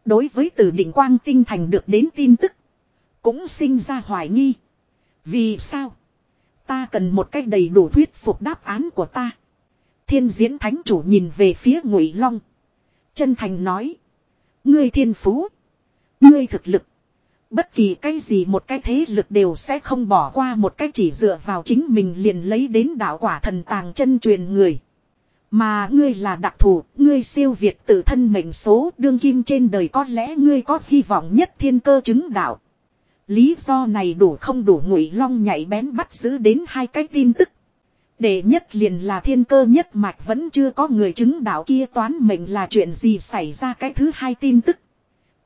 Đối với từ đỉnh quang tinh thành được đến tin tức. Cũng sinh ra hoài nghi. Vì sao? Ta cần một cách đầy đủ thuyết phục đáp án của ta. Thiên diễn thánh chủ nhìn về phía ngụy long. Chân thành nói. Ngươi thiên phú. Ngươi thực lực. Bất kỳ cái gì một cái thế lực đều sẽ không bỏ qua một cái chỉ dựa vào chính mình liền lấy đến đạo quả thần tàng chân truyền người. Mà ngươi là đặc thù, ngươi siêu việt tự thân mệnh số đương kim trên đời có lẽ ngươi có hy vọng nhất thiên cơ chứng đạo. Lý do này đủ không đủ ngụy long nhảy bén bắt giữ đến hai cái tin tức. Đệ nhất liền là thiên cơ nhất mạch vẫn chưa có người chứng đạo kia toán mệnh là chuyện gì xảy ra cái thứ hai tin tức.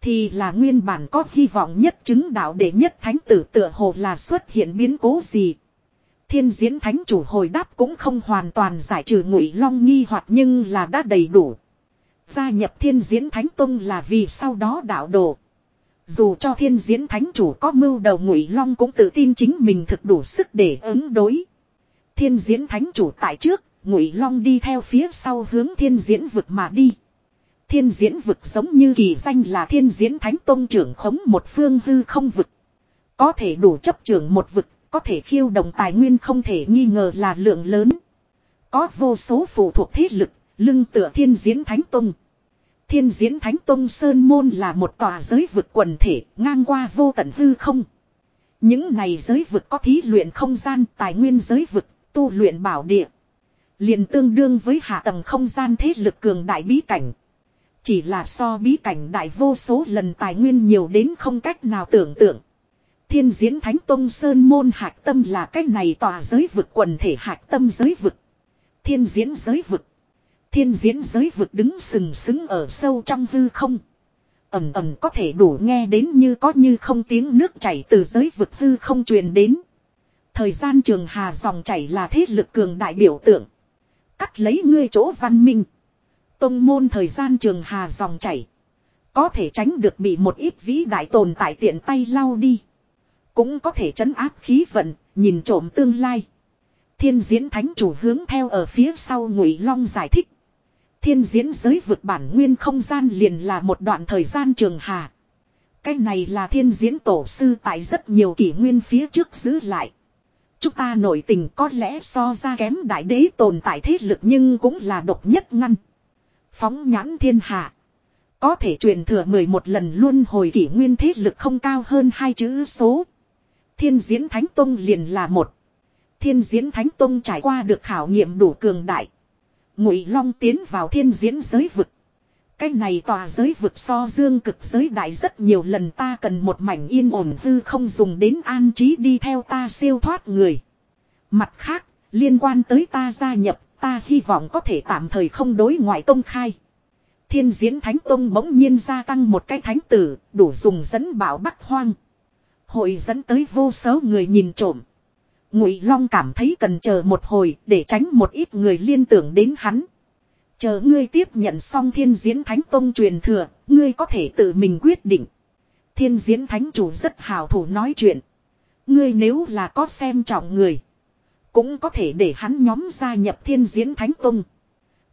Thì là nguyên bản có hy vọng nhất chứng đạo đệ nhất thánh tử tựa hồ là xuất hiện biến cố gì. Thiên diễn thánh chủ hồi đáp cũng không hoàn toàn giải trừ ngụy long nghi hoặc nhưng là đã đầy đủ. Gia nhập thiên diễn thánh tông là vì sau đó đạo đồ. Dù cho thiên diễn thánh chủ có mưu đầu ngụy long cũng tự tin chính mình thực đủ sức để ứng đối. Thiên diễn thánh chủ tại trước, ngụy long đi theo phía sau hướng thiên diễn vực mà đi. Thiên diễn vực giống như kỳ danh là thiên diễn thánh tôn trưởng khống một phương hư không vực. Có thể đủ chấp trưởng một vực, có thể khiêu động tài nguyên không thể nghi ngờ là lượng lớn. Có vô số phụ thuộc thế lực, lưng tựa thiên diễn thánh tôn. Thiên diễn thánh Tông Sơn Môn là một tòa giới vực quần thể, ngang qua vô tận hư không. Những này giới vực có thí luyện không gian tài nguyên giới vực tu luyện bảo địa. Liền tương đương với hạ tầng không gian thế lực cường đại bí cảnh. Chỉ là so bí cảnh đại vô số lần tài nguyên nhiều đến không cách nào tưởng tượng. Thiên diễn thánh tông sơn môn hạc tâm là cách này tòa giới vực quần thể hạc tâm giới vực. Thiên diễn giới vực. Thiên diễn giới vực đứng sừng sững ở sâu trong hư không. Ẩm ẩm có thể đủ nghe đến như có như không tiếng nước chảy từ giới vực hư không truyền đến. Thời gian trường hà dòng chảy là thế lực cường đại biểu tượng. Cắt lấy ngươi chỗ văn minh. Tông môn thời gian trường hà dòng chảy. Có thể tránh được bị một ít vĩ đại tồn tại tiện tay lau đi. Cũng có thể trấn áp khí vận, nhìn trộm tương lai. Thiên diễn thánh chủ hướng theo ở phía sau ngụy long giải thích. Thiên diễn giới vượt bản nguyên không gian liền là một đoạn thời gian trường hà. Cái này là thiên diễn tổ sư tại rất nhiều kỷ nguyên phía trước giữ lại. Chúng ta nổi tình có lẽ so ra kém đại đế tồn tại thế lực nhưng cũng là độc nhất ngăn. Phóng nhãn thiên hạ. Có thể truyền thừa 11 lần luôn hồi kỷ nguyên thế lực không cao hơn hai chữ số. Thiên diễn Thánh Tông liền là một. Thiên diễn Thánh Tông trải qua được khảo nghiệm đủ cường đại. Ngụy Long tiến vào thiên diễn giới vực. Cái này tòa giới vực so dương cực giới đại rất nhiều lần ta cần một mảnh yên ổn hư không dùng đến an trí đi theo ta siêu thoát người. Mặt khác, liên quan tới ta gia nhập, ta hy vọng có thể tạm thời không đối ngoại công khai. Thiên diễn thánh tông bỗng nhiên gia tăng một cái thánh tử, đủ dùng dẫn bảo bắc hoang. Hội dẫn tới vô số người nhìn trộm. Ngụy Long cảm thấy cần chờ một hồi để tránh một ít người liên tưởng đến hắn. Chờ ngươi tiếp nhận xong thiên diễn thánh tông truyền thừa, ngươi có thể tự mình quyết định. Thiên diễn thánh chủ rất hào thủ nói chuyện. Ngươi nếu là có xem trọng người. Cũng có thể để hắn nhóm gia nhập thiên diễn thánh tông.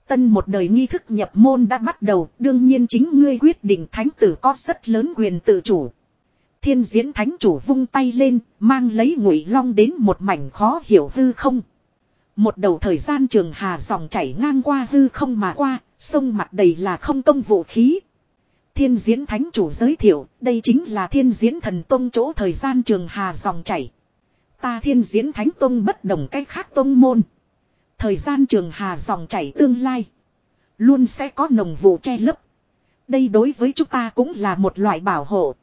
Tân một đời nghi thức nhập môn đã bắt đầu, đương nhiên chính ngươi quyết định thánh tử có rất lớn quyền tự chủ. Thiên diễn thánh chủ vung tay lên, mang lấy ngụy long đến một mảnh khó hiểu hư không. Một đầu thời gian trường hà dòng chảy ngang qua hư không mà qua, sông mặt đầy là không công vũ khí. Thiên diễn thánh chủ giới thiệu, đây chính là thiên diễn thần tông chỗ thời gian trường hà dòng chảy. Ta thiên diễn thánh tông bất đồng cách khác tông môn. Thời gian trường hà dòng chảy tương lai. Luôn sẽ có nồng vụ che lấp. Đây đối với chúng ta cũng là một loại bảo hộ.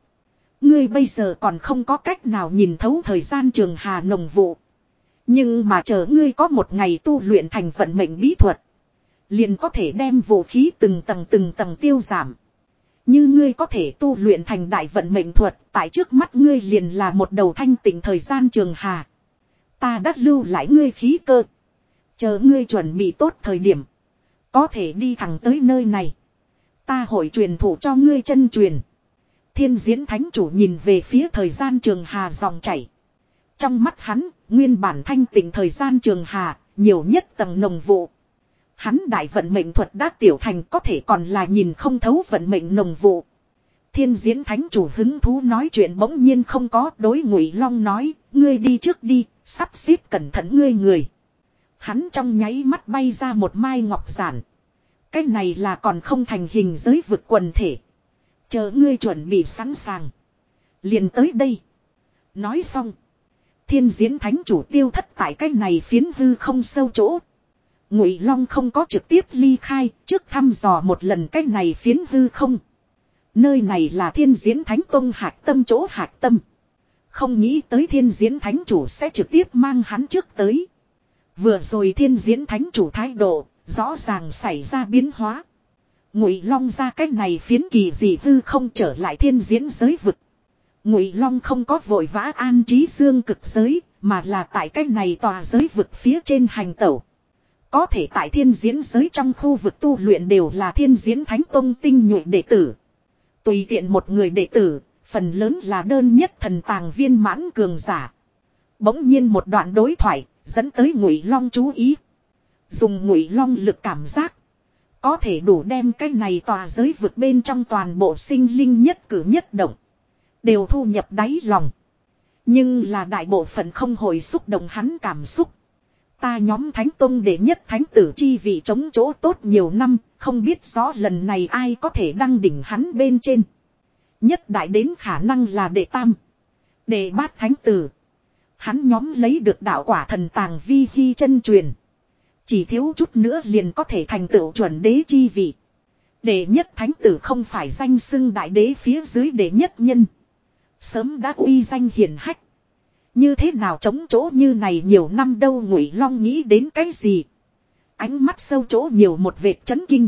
Ngươi bây giờ còn không có cách nào nhìn thấu thời gian trường hà nồng vụ. Nhưng mà chờ ngươi có một ngày tu luyện thành vận mệnh bí thuật. Liền có thể đem vũ khí từng tầng từng tầng tiêu giảm. Như ngươi có thể tu luyện thành đại vận mệnh thuật, tại trước mắt ngươi liền là một đầu thanh tịnh thời gian trường hà. Ta đã lưu lại ngươi khí cơ. Chờ ngươi chuẩn bị tốt thời điểm. Có thể đi thẳng tới nơi này. Ta hội truyền thủ cho ngươi chân truyền. Thiên diễn thánh chủ nhìn về phía thời gian trường hà dòng chảy. Trong mắt hắn, nguyên bản thanh tịnh thời gian trường hà, nhiều nhất tầng nồng vụ. Hắn đại vận mệnh thuật đã tiểu thành có thể còn là nhìn không thấu vận mệnh nồng vụ. Thiên diễn thánh chủ hứng thú nói chuyện bỗng nhiên không có đối ngụy long nói, ngươi đi trước đi, sắp xếp cẩn thận ngươi người. Hắn trong nháy mắt bay ra một mai ngọc giản. Cái này là còn không thành hình giới vực quần thể. Chờ ngươi chuẩn bị sẵn sàng. Liền tới đây. Nói xong. Thiên diễn thánh chủ tiêu thất tại cái này phiến hư không sâu chỗ. Ngụy Long không có trực tiếp ly khai, trước thăm dò một lần cái này phiến hư không. Nơi này là thiên diễn thánh tông hạc tâm chỗ hạc tâm. Không nghĩ tới thiên diễn thánh chủ sẽ trực tiếp mang hắn trước tới. Vừa rồi thiên diễn thánh chủ thái độ, rõ ràng xảy ra biến hóa. Ngụy Long ra cái này phiến kỳ gì hư không trở lại thiên diễn giới vực. Ngụy Long không có vội vã an trí dương cực giới, mà là tại cái này tòa giới vực phía trên hành tẩu. Có thể tại thiên diễn giới trong khu vực tu luyện đều là thiên diễn thánh tông tinh nhuệ đệ tử. Tùy tiện một người đệ tử, phần lớn là đơn nhất thần tàng viên mãn cường giả. Bỗng nhiên một đoạn đối thoại, dẫn tới Ngụy Long chú ý. Dùng Ngụy Long lực cảm giác, có thể đủ đem cái này tòa giới vượt bên trong toàn bộ sinh linh nhất cử nhất động. Đều thu nhập đáy lòng. Nhưng là đại bộ phận không hồi xúc động hắn cảm xúc. Ta nhóm Thánh Tông để nhất Thánh Tử chi vị chống chỗ tốt nhiều năm, không biết rõ lần này ai có thể đăng đỉnh hắn bên trên. Nhất đại đến khả năng là đệ tam. Đệ bát Thánh Tử. Hắn nhóm lấy được đạo quả thần tàng vi hy chân truyền. Chỉ thiếu chút nữa liền có thể thành tựu chuẩn đế chi vị. Đệ nhất thánh tử không phải danh xưng đại đế phía dưới đệ nhất nhân. Sớm đã uy danh hiển hách. Như thế nào chống chỗ như này nhiều năm đâu ngụy long nghĩ đến cái gì. Ánh mắt sâu chỗ nhiều một vệt chấn kinh.